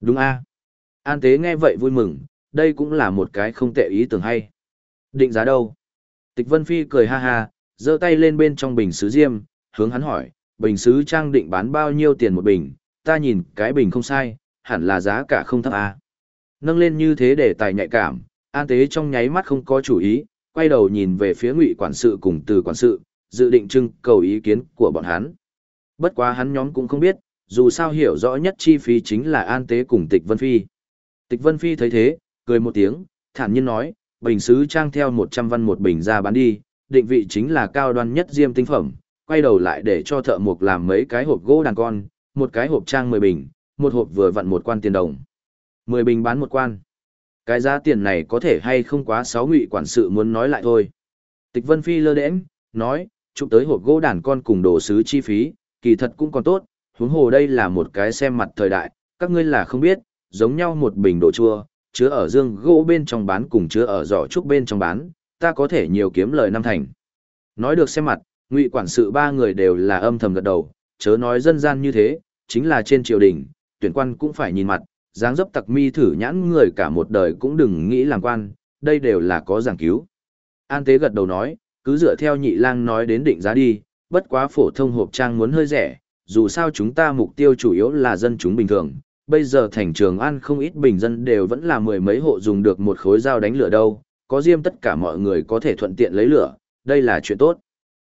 Đúng a An tế nghe vậy vui mừng, đây cũng là một cái không tệ ý tưởng hay. Định giá đâu? Tịch Vân Phi cười ha ha, giơ tay lên bên trong bình sứ diêm, hướng hắn hỏi, bình sứ trang định bán bao nhiêu tiền một bình, ta nhìn cái bình không sai, hẳn là giá cả không thấp a. Nâng lên như thế để tài nhạy cảm, An Tế trong nháy mắt không có chủ ý, quay đầu nhìn về phía Ngụy quản sự cùng Từ quản sự, dự định trưng cầu ý kiến của bọn hắn. Bất quá hắn nhóm cũng không biết, dù sao hiểu rõ nhất chi phí chính là An Tế cùng Tịch Vân Phi. Tịch Vân Phi thấy thế, cười một tiếng, thản nhiên nói, bình sứ trang theo 100 văn một bình ra bán đi, định vị chính là cao đoan nhất diêm tinh phẩm, quay đầu lại để cho thợ mộc làm mấy cái hộp gỗ đàn con, một cái hộp trang 10 bình, một hộp vừa vặn một quan tiền đồng. 10 bình bán một quan. Cái giá tiền này có thể hay không quá sáu ngụy quản sự muốn nói lại thôi. Tịch Vân Phi lơ đễnh, nói, chụp tới hộp gỗ đàn con cùng đồ sứ chi phí, kỳ thật cũng còn tốt, huống hồ đây là một cái xem mặt thời đại, các ngươi là không biết, giống nhau một bình đồ chua, chứa ở dương gỗ bên trong bán cùng chứa ở giỏ trúc bên trong bán, ta có thể nhiều kiếm lời năm thành. Nói được xem mặt, ngụy quản sự ba người đều là âm thầm gật đầu, chớ nói dân gian như thế, chính là trên triều đình, tuyển quan cũng phải nhìn mặt, dáng dấp tặc mi thử nhãn người cả một đời cũng đừng nghĩ làm quan, đây đều là có giảng cứu. An Tế gật đầu nói, cứ dựa theo nhị lang nói đến định giá đi, bất quá phổ thông hộp trang muốn hơi rẻ, dù sao chúng ta mục tiêu chủ yếu là dân chúng bình thường. Bây giờ thành trường An không ít bình dân đều vẫn là mười mấy hộ dùng được một khối dao đánh lửa đâu, có diêm tất cả mọi người có thể thuận tiện lấy lửa, đây là chuyện tốt.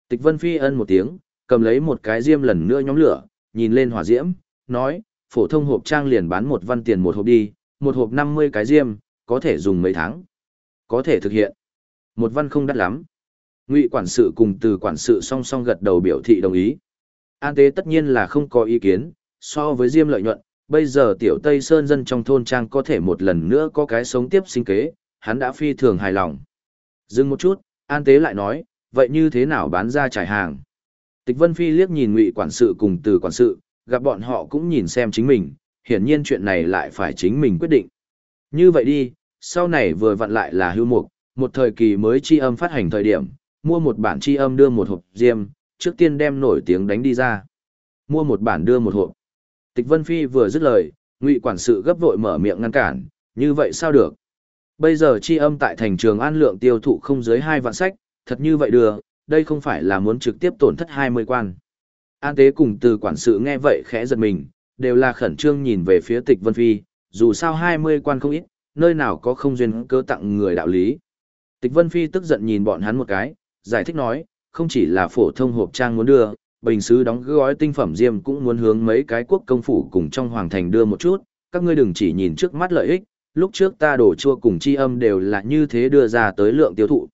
Tịch Vân Phi ân một tiếng, cầm lấy một cái diêm lần nữa nhóm lửa, nhìn lên hỏa diễm, nói, phổ thông hộp trang liền bán một văn tiền một hộp đi, một hộp 50 cái diêm, có thể dùng mấy tháng. Có thể thực hiện. Một văn không đắt lắm. Ngụy quản sự cùng từ quản sự song song gật đầu biểu thị đồng ý. An tế tất nhiên là không có ý kiến, so với diêm lợi nhuận, bây giờ tiểu Tây Sơn dân trong thôn trang có thể một lần nữa có cái sống tiếp sinh kế, hắn đã phi thường hài lòng. Dừng một chút, An tế lại nói, vậy như thế nào bán ra trải hàng? Tịch Vân Phi liếc nhìn Ngụy quản sự cùng từ quản sự, gặp bọn họ cũng nhìn xem chính mình, hiển nhiên chuyện này lại phải chính mình quyết định. Như vậy đi, sau này vừa vặn lại là hưu mục, một thời kỳ mới chi âm phát hành thời điểm, mua một bản chi âm đưa một hộp diêm, trước tiên đem nổi tiếng đánh đi ra. Mua một bản đưa một hộp. Tịch Vân Phi vừa dứt lời, Ngụy quản sự gấp vội mở miệng ngăn cản, như vậy sao được? Bây giờ chi âm tại thành trường an lượng tiêu thụ không dưới hai vạn sách, thật như vậy đưa, đây không phải là muốn trực tiếp tổn thất 20 quan. An tế cùng từ quản sự nghe vậy khẽ giật mình, đều là khẩn trương nhìn về phía tịch Vân Phi, dù sao 20 quan không ít, nơi nào có không duyên cơ tặng người đạo lý. Tịch Vân Phi tức giận nhìn bọn hắn một cái, giải thích nói, không chỉ là phổ thông hộp trang muốn đưa, bình sứ đóng gói tinh phẩm diêm cũng muốn hướng mấy cái quốc công phủ cùng trong hoàng thành đưa một chút, các ngươi đừng chỉ nhìn trước mắt lợi ích, lúc trước ta đổ chua cùng chi âm đều là như thế đưa ra tới lượng tiêu thụ.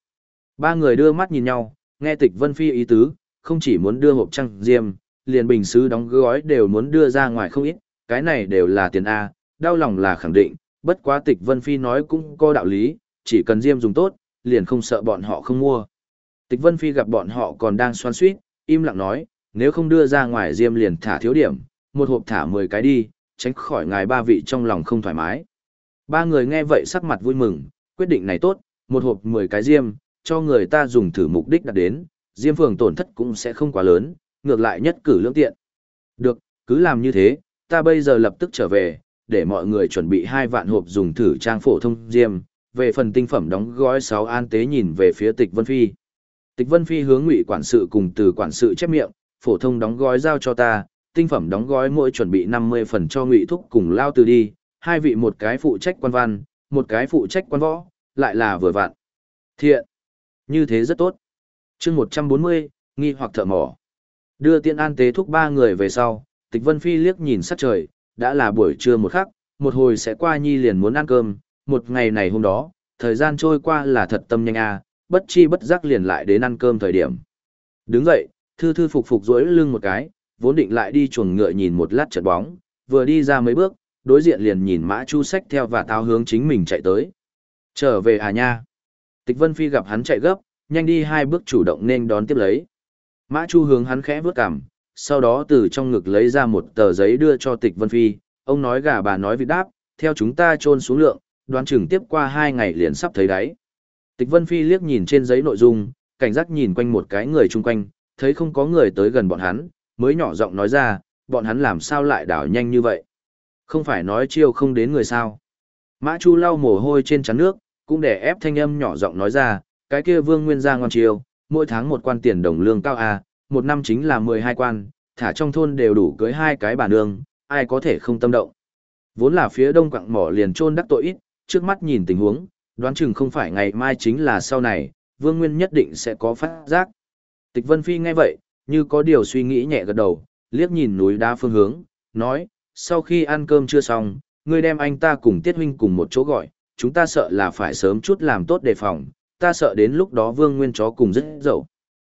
Ba người đưa mắt nhìn nhau, nghe tịch Vân Phi ý tứ, không chỉ muốn đưa hộp trang diêm, liền bình sứ đóng gói đều muốn đưa ra ngoài không ít, cái này đều là tiền A, đau lòng là khẳng định, bất quá tịch Vân Phi nói cũng có đạo lý, chỉ cần diêm dùng tốt, liền không sợ bọn họ không mua. Tịch Vân Phi gặp bọn họ còn đang xoan suýt, im lặng nói, nếu không đưa ra ngoài diêm liền thả thiếu điểm, một hộp thả 10 cái đi, tránh khỏi ngài ba vị trong lòng không thoải mái. Ba người nghe vậy sắc mặt vui mừng, quyết định này tốt, một hộp 10 cái diêm, cho người ta dùng thử mục đích đạt đến, diêm phường tổn thất cũng sẽ không quá lớn, ngược lại nhất cử lưỡng tiện. Được, cứ làm như thế, ta bây giờ lập tức trở về, để mọi người chuẩn bị hai vạn hộp dùng thử trang phổ thông diêm, về phần tinh phẩm đóng gói 6 an tế nhìn về phía tịch Vân Phi. Tịch Vân Phi hướng ngụy quản sự cùng từ quản sự chép miệng, phổ thông đóng gói giao cho ta, tinh phẩm đóng gói mỗi chuẩn bị 50 phần cho ngụy thúc cùng lao từ đi, hai vị một cái phụ trách quan văn, một cái phụ trách quan võ, lại là vừa vặn. Thiện. Như thế rất tốt. chương 140, nghi hoặc thợ mỏ. Đưa tiên an tế thúc ba người về sau, tịch Vân Phi liếc nhìn sắc trời, đã là buổi trưa một khắc, một hồi sẽ qua nhi liền muốn ăn cơm, một ngày này hôm đó, thời gian trôi qua là thật tâm nhanh a bất chi bất giác liền lại đến ăn cơm thời điểm. Đứng dậy, thư thư phục phục duỗi lưng một cái, vốn định lại đi chuồng ngựa nhìn một lát trận bóng, vừa đi ra mấy bước, đối diện liền nhìn Mã Chu sách theo và tao hướng chính mình chạy tới. Trở về à nha. Tịch Vân Phi gặp hắn chạy gấp, nhanh đi hai bước chủ động nên đón tiếp lấy. Mã Chu hướng hắn khẽ vướt cằm, sau đó từ trong ngực lấy ra một tờ giấy đưa cho Tịch Vân Phi, ông nói gà bà nói vịt đáp, theo chúng ta trôn xuống lượng, đoán chừng tiếp qua hai ngày liền sắp thấy đáy. Tịch Vân Phi liếc nhìn trên giấy nội dung, cảnh giác nhìn quanh một cái người chung quanh, thấy không có người tới gần bọn hắn, mới nhỏ giọng nói ra, bọn hắn làm sao lại đảo nhanh như vậy. Không phải nói chiêu không đến người sao. Mã Chu lau mồ hôi trên chắn nước, cũng để ép thanh âm nhỏ giọng nói ra, cái kia vương nguyên gia ngon chiêu, mỗi tháng một quan tiền đồng lương cao à, một năm chính là 12 quan, thả trong thôn đều đủ cưới hai cái bà nương, ai có thể không tâm động. Vốn là phía đông quặng mỏ liền trôn đắc tội ít, trước mắt nhìn tình huống, đoán chừng không phải ngày mai chính là sau này, Vương Nguyên nhất định sẽ có phát giác. Tịch Vân Phi nghe vậy, như có điều suy nghĩ nhẹ gật đầu, liếc nhìn núi đá phương hướng, nói, sau khi ăn cơm chưa xong, ngươi đem anh ta cùng Tiết Huynh cùng một chỗ gọi, chúng ta sợ là phải sớm chút làm tốt đề phòng, ta sợ đến lúc đó Vương Nguyên chó cùng rất dậu.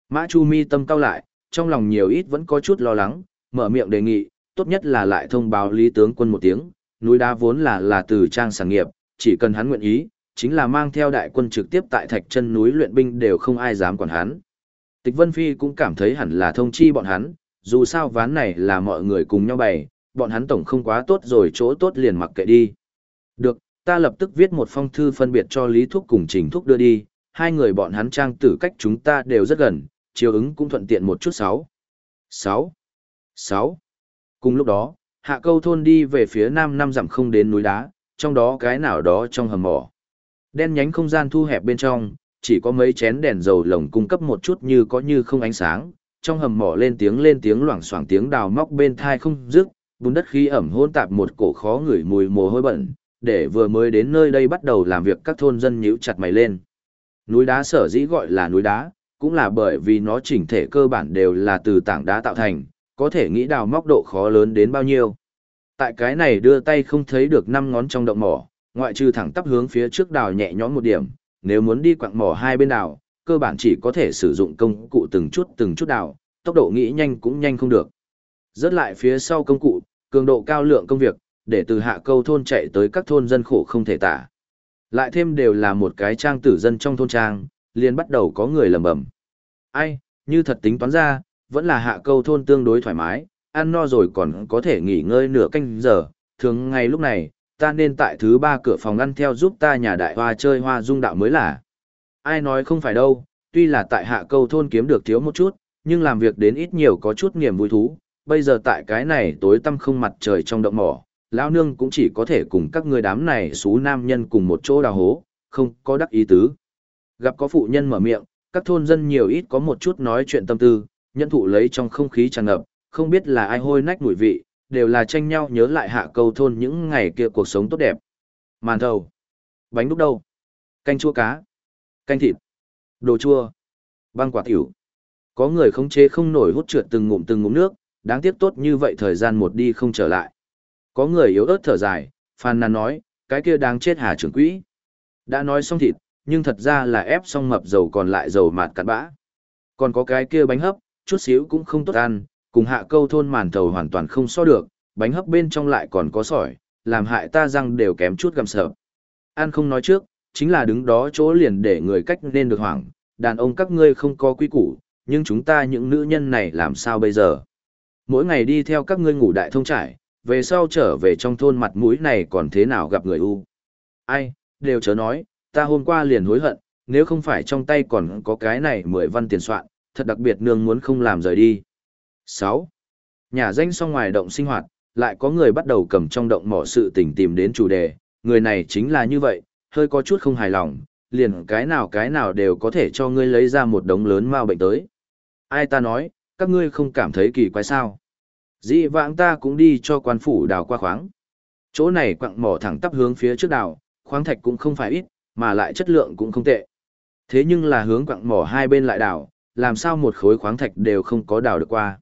Mã Chu Mi tâm cao lại, trong lòng nhiều ít vẫn có chút lo lắng, mở miệng đề nghị, tốt nhất là lại thông báo Lý tướng quân một tiếng, núi đá vốn là là từ trang sản nghiệp, chỉ cần hắn nguyện ý, chính là mang theo đại quân trực tiếp tại thạch chân núi luyện binh đều không ai dám quản hắn. Tịch Vân Phi cũng cảm thấy hẳn là thông chi bọn hắn, dù sao ván này là mọi người cùng nhau bày, bọn hắn tổng không quá tốt rồi chỗ tốt liền mặc kệ đi. Được, ta lập tức viết một phong thư phân biệt cho Lý Thúc cùng Trình Thúc đưa đi, hai người bọn hắn trang tử cách chúng ta đều rất gần, chiều ứng cũng thuận tiện một chút sáu. Sáu. Sáu. Cùng lúc đó, hạ câu thôn đi về phía nam năm dặm không đến núi đá, trong đó cái nào đó trong hầm mỏ. Đen nhánh không gian thu hẹp bên trong, chỉ có mấy chén đèn dầu lồng cung cấp một chút như có như không ánh sáng, trong hầm mỏ lên tiếng lên tiếng loảng xoảng tiếng đào móc bên thai không dứt, bùn đất khí ẩm hôn tạp một cổ khó ngửi mùi mồ hôi bẩn, để vừa mới đến nơi đây bắt đầu làm việc các thôn dân nhíu chặt mày lên. Núi đá sở dĩ gọi là núi đá, cũng là bởi vì nó chỉnh thể cơ bản đều là từ tảng đá tạo thành, có thể nghĩ đào móc độ khó lớn đến bao nhiêu. Tại cái này đưa tay không thấy được năm ngón trong động mỏ, ngoại trừ thẳng tắp hướng phía trước đào nhẹ nhõm một điểm, nếu muốn đi quặng mỏ hai bên đào, cơ bản chỉ có thể sử dụng công cụ từng chút từng chút đào, tốc độ nghĩ nhanh cũng nhanh không được. Rớt lại phía sau công cụ, cường độ cao lượng công việc, để từ hạ câu thôn chạy tới các thôn dân khổ không thể tả. Lại thêm đều là một cái trang tử dân trong thôn trang, liền bắt đầu có người lầm bầm. Ai, như thật tính toán ra, vẫn là hạ câu thôn tương đối thoải mái, ăn no rồi còn có thể nghỉ ngơi nửa canh giờ, thường ngày lúc này, ta nên tại thứ ba cửa phòng ăn theo giúp ta nhà đại hoa chơi hoa dung đạo mới là. Ai nói không phải đâu, tuy là tại hạ câu thôn kiếm được thiếu một chút, nhưng làm việc đến ít nhiều có chút niềm vui thú, bây giờ tại cái này tối tăm không mặt trời trong động mỏ, lão nương cũng chỉ có thể cùng các người đám này xú nam nhân cùng một chỗ đào hố, không có đắc ý tứ. Gặp có phụ nhân mở miệng, các thôn dân nhiều ít có một chút nói chuyện tâm tư, nhân thụ lấy trong không khí tràn ngập, không biết là ai hôi nách mùi vị, đều là tranh nhau nhớ lại hạ câu thôn những ngày kia cuộc sống tốt đẹp. Màn thầu, bánh đúc đâu, canh chua cá, canh thịt, đồ chua, băng quả tiểu. Có người không chế không nổi hút trượt từng ngụm từng ngụm nước, đáng tiếc tốt như vậy thời gian một đi không trở lại. Có người yếu ớt thở dài, phàn nàn nói, cái kia đáng chết hà trưởng quỹ. Đã nói xong thịt, nhưng thật ra là ép xong mập dầu còn lại dầu mạt cặn bã. Còn có cái kia bánh hấp, chút xíu cũng không tốt ăn, cùng hạ câu thôn màn thầu hoàn toàn không so được, bánh hấp bên trong lại còn có sỏi, làm hại ta răng đều kém chút gầm sợ. an không nói trước, chính là đứng đó chỗ liền để người cách nên được hoảng, đàn ông các ngươi không có quy củ, nhưng chúng ta những nữ nhân này làm sao bây giờ? Mỗi ngày đi theo các ngươi ngủ đại thông trải, về sau trở về trong thôn mặt mũi này còn thế nào gặp người u? Ai, đều chớ nói, ta hôm qua liền hối hận, nếu không phải trong tay còn có cái này mười văn tiền soạn, thật đặc biệt nương muốn không làm rời đi. 6. Nhà danh xong ngoài động sinh hoạt, lại có người bắt đầu cầm trong động mỏ sự tình tìm đến chủ đề, người này chính là như vậy, hơi có chút không hài lòng, liền cái nào cái nào đều có thể cho ngươi lấy ra một đống lớn mau bệnh tới. Ai ta nói, các ngươi không cảm thấy kỳ quái sao? Dĩ vãng ta cũng đi cho quan phủ đào qua khoáng. Chỗ này quặng mỏ thẳng tắp hướng phía trước đào, khoáng thạch cũng không phải ít, mà lại chất lượng cũng không tệ. Thế nhưng là hướng quặng mỏ hai bên lại đào, làm sao một khối khoáng thạch đều không có đào được qua.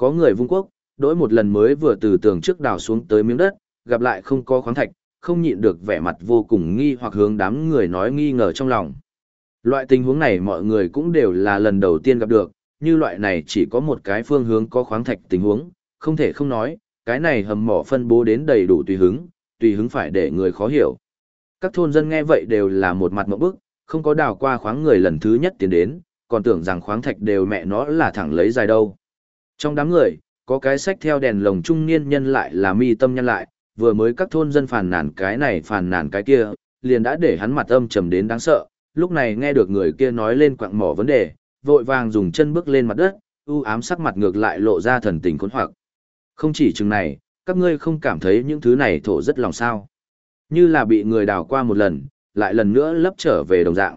Có người vung quốc, đổi một lần mới vừa từ tường trước đào xuống tới miếng đất, gặp lại không có khoáng thạch, không nhịn được vẻ mặt vô cùng nghi hoặc hướng đám người nói nghi ngờ trong lòng. Loại tình huống này mọi người cũng đều là lần đầu tiên gặp được, như loại này chỉ có một cái phương hướng có khoáng thạch tình huống, không thể không nói, cái này hầm mỏ phân bố đến đầy đủ tùy hứng, tùy hứng phải để người khó hiểu. Các thôn dân nghe vậy đều là một mặt mộng bức, không có đào qua khoáng người lần thứ nhất tiến đến, còn tưởng rằng khoáng thạch đều mẹ nó là thẳng lấy dài đâu. Trong đám người, có cái sách theo đèn lồng trung niên nhân lại là mi tâm nhân lại, vừa mới các thôn dân phàn nàn cái này phàn nàn cái kia, liền đã để hắn mặt âm trầm đến đáng sợ, lúc này nghe được người kia nói lên quặng mỏ vấn đề, vội vàng dùng chân bước lên mặt đất, u ám sắc mặt ngược lại lộ ra thần tình khốn hoặc. Không chỉ chừng này, Các ngươi không cảm thấy những thứ này thổ rất lòng sao. Như là bị người đào qua một lần, lại lần nữa lấp trở về đồng dạng.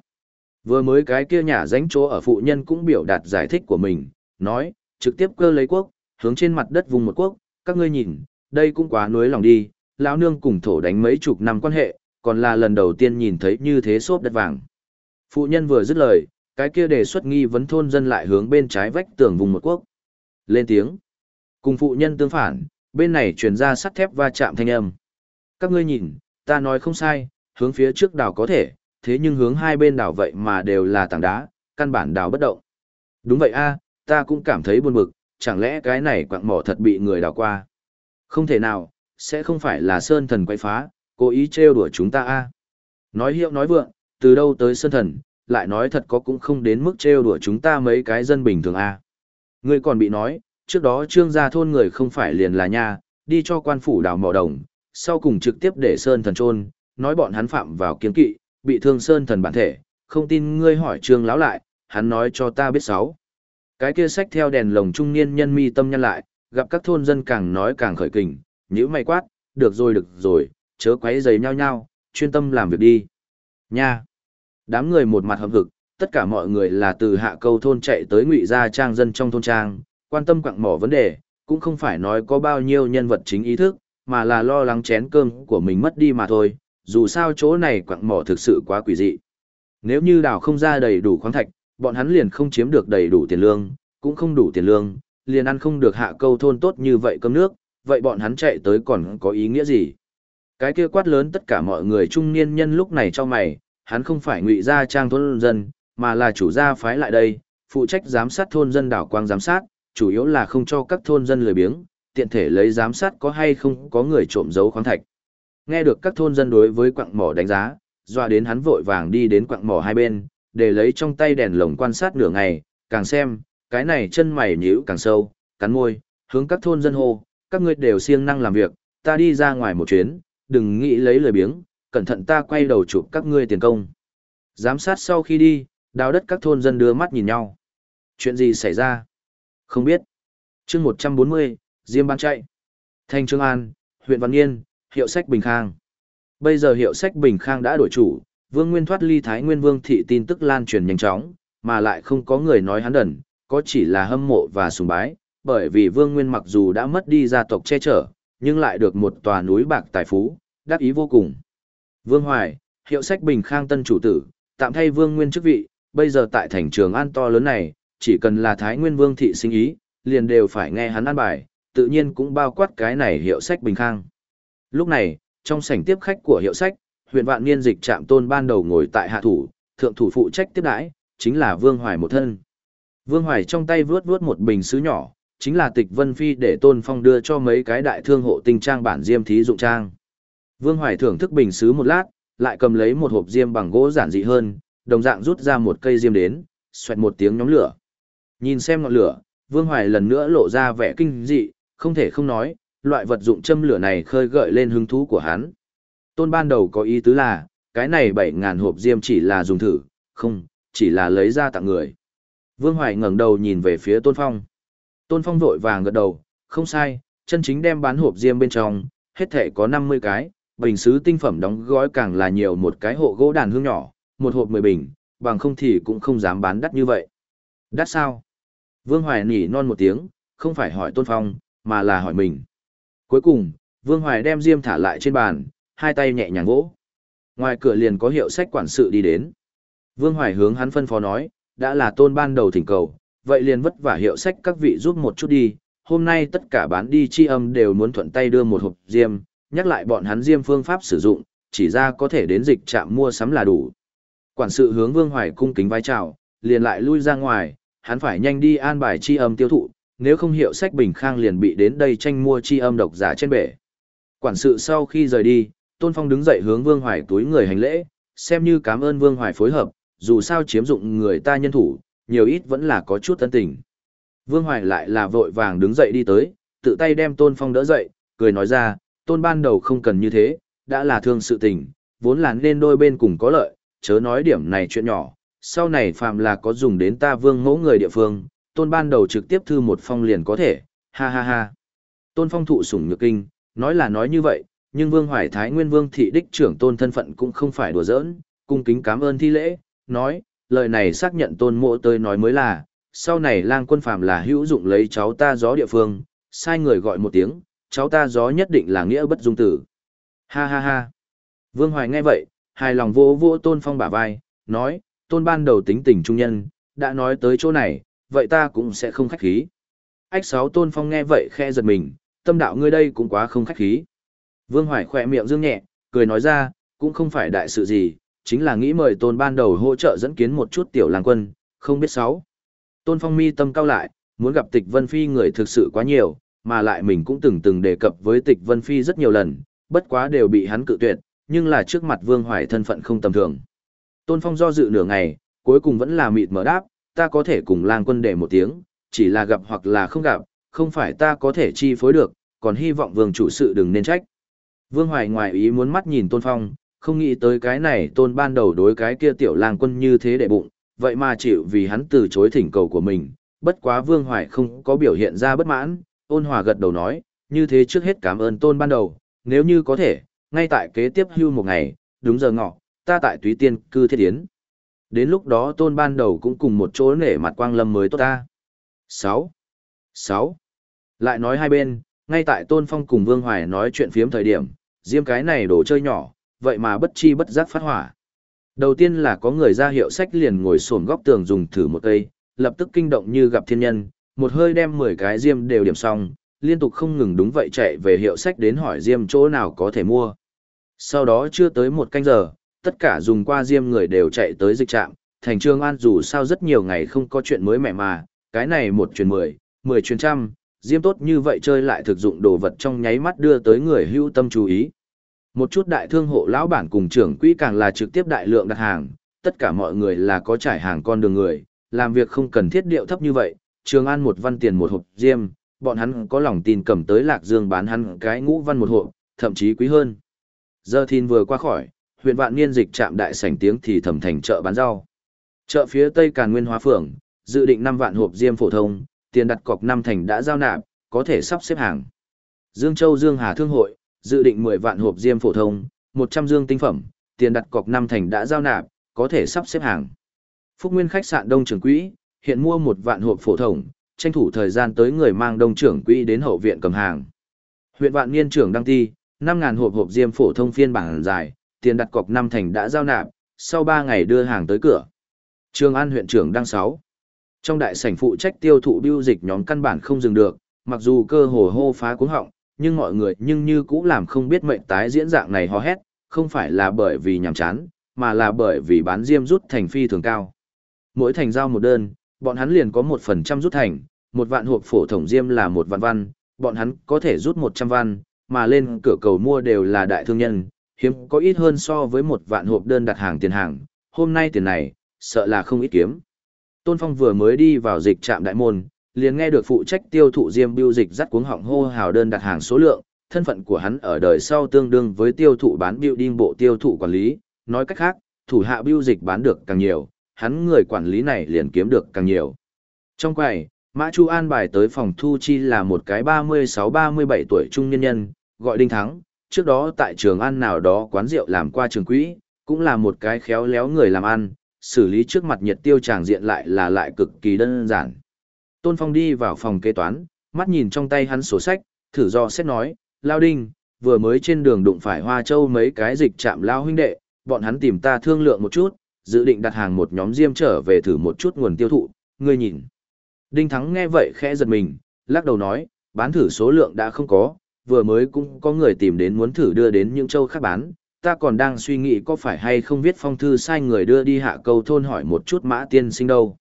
Vừa mới cái kia nhà dánh chỗ ở phụ nhân cũng biểu đạt giải thích của mình, nói, trực tiếp cơ lấy quốc, hướng trên mặt đất vùng một quốc, các ngươi nhìn, đây cũng quá nuối lòng đi, lão nương cùng thổ đánh mấy chục năm quan hệ, còn là lần đầu tiên nhìn thấy như thế xốp đất vàng. Phụ nhân vừa dứt lời, cái kia đề xuất nghi vấn thôn dân lại hướng bên trái vách tường vùng một quốc. Lên tiếng. Cùng phụ nhân tương phản, bên này truyền ra sắt thép va chạm thanh âm. Các ngươi nhìn, ta nói không sai, hướng phía trước đảo có thể, thế nhưng hướng hai bên đảo vậy mà đều là tảng đá, căn bản đảo bất động. Đúng vậy a, ta cũng cảm thấy buồn bực, chẳng lẽ cái này quặng mỏ thật bị người đào qua. Không thể nào, sẽ không phải là sơn thần quay phá, cố ý trêu đùa chúng ta a. Nói hiệu nói vượng, từ đâu tới sơn thần, lại nói thật có cũng không đến mức trêu đùa chúng ta mấy cái dân bình thường a. Ngươi còn bị nói, trước đó trương gia thôn người không phải liền là nha, đi cho quan phủ đào mỏ đồng, sau cùng trực tiếp để sơn thần trôn, nói bọn hắn phạm vào kiến kỵ, bị thương sơn thần bản thể, không tin ngươi hỏi trương lão lại, hắn nói cho ta biết sáu. Cái kia sách theo đèn lồng trung niên nhân mi tâm nhân lại, gặp các thôn dân càng nói càng khởi kình, nhữ mày quát, được rồi được rồi, chớ quấy giày nhau nhau, chuyên tâm làm việc đi. Nha! Đám người một mặt hậm hực, tất cả mọi người là từ hạ câu thôn chạy tới ngụy gia trang dân trong thôn trang, quan tâm quặng mỏ vấn đề, cũng không phải nói có bao nhiêu nhân vật chính ý thức, mà là lo lắng chén cơm của mình mất đi mà thôi, dù sao chỗ này quặng mỏ thực sự quá quỷ dị. Nếu như đào không ra đầy đủ khoáng thạch, bọn hắn liền không chiếm được đầy đủ tiền lương, cũng không đủ tiền lương, liền ăn không được hạ câu thôn tốt như vậy cơm nước, vậy bọn hắn chạy tới còn có ý nghĩa gì? Cái kia quát lớn tất cả mọi người trung niên nhân lúc này cho mày, hắn không phải ngụy gia trang thôn dân, mà là chủ gia phái lại đây, phụ trách giám sát thôn dân đảo quang giám sát, chủ yếu là không cho các thôn dân lười biếng, tiện thể lấy giám sát có hay không có người trộm giấu khoáng thạch. Nghe được các thôn dân đối với quặng mỏ đánh giá, doa đến hắn vội vàng đi đến quặng mỏ hai bên, để lấy trong tay đèn lồng quan sát nửa ngày, càng xem, cái này chân mày nhíu càng sâu, cắn môi, hướng các thôn dân hô, các ngươi đều siêng năng làm việc, ta đi ra ngoài một chuyến, đừng nghĩ lấy lời biếng, cẩn thận ta quay đầu chụp các ngươi tiền công. Giám sát sau khi đi, đào đất các thôn dân đưa mắt nhìn nhau. Chuyện gì xảy ra? Không biết. chương 140, Diêm Ban chạy. Thanh Trương An, huyện Văn Yên, hiệu sách Bình Khang. Bây giờ hiệu sách Bình Khang đã đổi chủ, Vương Nguyên thoát ly Thái Nguyên Vương thị tin tức lan truyền nhanh chóng, mà lại không có người nói hắn đần, có chỉ là hâm mộ và sùng bái, bởi vì Vương Nguyên mặc dù đã mất đi gia tộc che chở, nhưng lại được một tòa núi bạc tài phú, đắc ý vô cùng. Vương Hoài, hiệu sách Bình Khang tân chủ tử, tạm thay Vương Nguyên chức vị, bây giờ tại thành trường an to lớn này, chỉ cần là Thái Nguyên Vương thị sinh ý, liền đều phải nghe hắn an bài, tự nhiên cũng bao quát cái này hiệu sách Bình Khang. Lúc này, trong sảnh tiếp khách của hiệu sách, huyện vạn niên dịch trạm tôn ban đầu ngồi tại hạ thủ, thượng thủ phụ trách tiếp đãi, chính là Vương Hoài một thân. Vương Hoài trong tay vướt vướt một bình sứ nhỏ, chính là tịch Vân Phi để Tôn Phong đưa cho mấy cái đại thương hộ tinh trang bản diêm thí dụng trang. Vương Hoài thưởng thức bình sứ một lát, lại cầm lấy một hộp diêm bằng gỗ giản dị hơn, đồng dạng rút ra một cây diêm đến, xoẹt một tiếng nhóm lửa. Nhìn xem ngọn lửa, Vương Hoài lần nữa lộ ra vẻ kinh dị, không thể không nói, loại vật dụng châm lửa này khơi gợi lên hứng thú của hắn. Tôn ban đầu có ý tứ là, cái này 7.000 hộp diêm chỉ là dùng thử, không, chỉ là lấy ra tặng người. Vương Hoài ngẩng đầu nhìn về phía Tôn Phong. Tôn Phong vội vàng gật đầu, không sai, chân chính đem bán hộp diêm bên trong, hết thể có 50 cái, bình sứ tinh phẩm đóng gói càng là nhiều một cái hộ gỗ đàn hương nhỏ, một hộp 10 bình, bằng không thì cũng không dám bán đắt như vậy. Đắt sao? Vương Hoài nỉ non một tiếng, không phải hỏi Tôn Phong, mà là hỏi mình. Cuối cùng, Vương Hoài đem diêm thả lại trên bàn, hai tay nhẹ nhàng vỗ. Ngoài cửa liền có hiệu sách quản sự đi đến. Vương Hoài hướng hắn phân phó nói, đã là tôn ban đầu thỉnh cầu, vậy liền vất vả hiệu sách các vị giúp một chút đi, hôm nay tất cả bán đi chi âm đều muốn thuận tay đưa một hộp diêm, nhắc lại bọn hắn diêm phương pháp sử dụng, chỉ ra có thể đến dịch trạm mua sắm là đủ. Quản sự hướng Vương Hoài cung kính vai chào, liền lại lui ra ngoài, hắn phải nhanh đi an bài chi âm tiêu thụ, nếu không hiệu sách bình khang liền bị đến đây tranh mua chi âm độc giả trên bể. Quản sự sau khi rời đi, Tôn Phong đứng dậy hướng Vương Hoài túi người hành lễ, xem như cảm ơn Vương Hoài phối hợp, dù sao chiếm dụng người ta nhân thủ, nhiều ít vẫn là có chút tân tình. Vương Hoài lại là vội vàng đứng dậy đi tới, tự tay đem Tôn Phong đỡ dậy, cười nói ra, Tôn ban đầu không cần như thế, đã là thương sự tình, vốn là nên đôi bên cùng có lợi, chớ nói điểm này chuyện nhỏ, sau này phàm là có dùng đến ta vương mẫu người địa phương, Tôn ban đầu trực tiếp thư một phong liền có thể, ha ha ha. Tôn Phong thụ sủng nhược kinh, nói là nói như vậy, nhưng Vương Hoài Thái Nguyên Vương thị đích trưởng tôn thân phận cũng không phải đùa giỡn, cung kính cảm ơn thi lễ, nói, lời này xác nhận tôn mộ tới nói mới là, sau này lang quân phàm là hữu dụng lấy cháu ta gió địa phương, sai người gọi một tiếng, cháu ta gió nhất định là nghĩa bất dung tử. Ha ha ha. Vương Hoài nghe vậy, hài lòng vỗ vỗ tôn phong bả vai, nói, tôn ban đầu tính tình trung nhân, đã nói tới chỗ này, vậy ta cũng sẽ không khách khí. Ách sáu tôn phong nghe vậy khe giật mình, tâm đạo ngươi đây cũng quá không khách khí. Vương Hoài khỏe miệng dương nhẹ, cười nói ra, cũng không phải đại sự gì, chính là nghĩ mời tôn ban đầu hỗ trợ dẫn kiến một chút tiểu làng quân, không biết sáu. Tôn phong mi tâm cao lại, muốn gặp tịch vân phi người thực sự quá nhiều, mà lại mình cũng từng từng đề cập với tịch vân phi rất nhiều lần, bất quá đều bị hắn cự tuyệt, nhưng là trước mặt Vương Hoài thân phận không tầm thường. Tôn Phong do dự nửa ngày, cuối cùng vẫn là mịt mở đáp, ta có thể cùng lang quân để một tiếng, chỉ là gặp hoặc là không gặp, không phải ta có thể chi phối được, còn hy vọng vương chủ sự đừng nên trách. Vương Hoài ngoài ý muốn mắt nhìn Tôn Phong, không nghĩ tới cái này Tôn ban đầu đối cái kia tiểu lang quân như thế để bụng, vậy mà chịu vì hắn từ chối thỉnh cầu của mình, bất quá Vương Hoài không có biểu hiện ra bất mãn, ôn hòa gật đầu nói, như thế trước hết cảm ơn Tôn ban đầu, nếu như có thể, ngay tại kế tiếp hưu một ngày, đúng giờ ngọ, ta tại túy tiên cư thiết yến. Đến lúc đó tôn ban đầu cũng cùng một chỗ nể mặt quang lâm mới tốt ta. 6. 6. Lại nói hai bên, ngay tại tôn phong cùng Vương Hoài nói chuyện phiếm thời điểm, diêm cái này đồ chơi nhỏ, vậy mà bất chi bất giác phát hỏa. Đầu tiên là có người ra hiệu sách liền ngồi xổm góc tường dùng thử một cây, lập tức kinh động như gặp thiên nhân, một hơi đem 10 cái diêm đều điểm xong, liên tục không ngừng đúng vậy chạy về hiệu sách đến hỏi diêm chỗ nào có thể mua. Sau đó chưa tới một canh giờ, tất cả dùng qua diêm người đều chạy tới dịch trạm, thành Trương an dù sao rất nhiều ngày không có chuyện mới mẻ mà, cái này một chuyển mười, mười chuyển trăm, diêm tốt như vậy chơi lại thực dụng đồ vật trong nháy mắt đưa tới người hưu tâm chú ý. Một chút đại thương hộ lão bản cùng trưởng quỹ càng là trực tiếp đại lượng đặt hàng, tất cả mọi người là có trải hàng con đường người, làm việc không cần thiết điệu thấp như vậy, trường an một văn tiền một hộp diêm, bọn hắn có lòng tin cầm tới lạc dương bán hắn cái ngũ văn một hộp, thậm chí quý hơn. Giờ thìn vừa qua khỏi, huyện vạn niên dịch trạm đại sảnh tiếng thì thầm thành chợ bán rau. Chợ phía tây Càn Nguyên Hóa Phường, dự định 5 vạn hộp diêm phổ thông, tiền đặt cọc năm thành đã giao nạp, có thể sắp xếp hàng. Dương Châu Dương Hà Thương hội, dự định 10 vạn hộp diêm phổ thông, 100 dương tinh phẩm, tiền đặt cọc năm thành đã giao nạp, có thể sắp xếp hàng. Phúc Nguyên khách sạn Đông Trường Quỹ, hiện mua một vạn hộp phổ thông, tranh thủ thời gian tới người mang Đông Trưởng Quỹ đến hậu viện cầm hàng. Huyện Vạn Niên trưởng đăng ti, 5000 hộp hộp diêm phổ thông phiên bản dài, tiền đặt cọc năm thành đã giao nạp, sau 3 ngày đưa hàng tới cửa. Trường An huyện trưởng đăng 6. Trong đại sảnh phụ trách tiêu thụ biêu dịch nhóm căn bản không dừng được, mặc dù cơ hồ hô phá cuống họng, nhưng mọi người nhưng như cũng làm không biết mệnh tái diễn dạng này hò hét, không phải là bởi vì nhàm chán, mà là bởi vì bán diêm rút thành phi thường cao. Mỗi thành giao một đơn, bọn hắn liền có một phần trăm rút thành, một vạn hộp phổ thông diêm là một vạn văn, bọn hắn có thể rút 100 văn, mà lên cửa cầu mua đều là đại thương nhân, hiếm có ít hơn so với một vạn hộp đơn đặt hàng tiền hàng, hôm nay tiền này, sợ là không ít kiếm. Tôn Phong vừa mới đi vào dịch trạm đại môn, liền nghe được phụ trách tiêu thụ diêm biêu dịch dắt cuống họng hô hào đơn đặt hàng số lượng, thân phận của hắn ở đời sau tương đương với tiêu thụ bán biêu đinh bộ tiêu thụ quản lý, nói cách khác, thủ hạ biêu dịch bán được càng nhiều, hắn người quản lý này liền kiếm được càng nhiều. Trong quầy, Mã Chu an bài tới phòng thu chi là một cái 36-37 tuổi trung nhân nhân, gọi Đinh Thắng, trước đó tại trường ăn nào đó quán rượu làm qua trường quỹ, cũng là một cái khéo léo người làm ăn, xử lý trước mặt nhiệt tiêu tràng diện lại là lại cực kỳ đơn giản. Tôn Phong đi vào phòng kế toán, mắt nhìn trong tay hắn sổ sách, thử do xét nói, Lao Đinh, vừa mới trên đường đụng phải Hoa Châu mấy cái dịch chạm Lao huynh đệ, bọn hắn tìm ta thương lượng một chút, dự định đặt hàng một nhóm diêm trở về thử một chút nguồn tiêu thụ, ngươi nhìn. Đinh Thắng nghe vậy khẽ giật mình, lắc đầu nói, bán thử số lượng đã không có, vừa mới cũng có người tìm đến muốn thử đưa đến những châu khác bán, ta còn đang suy nghĩ có phải hay không viết phong thư sai người đưa đi hạ câu thôn hỏi một chút mã tiên sinh đâu.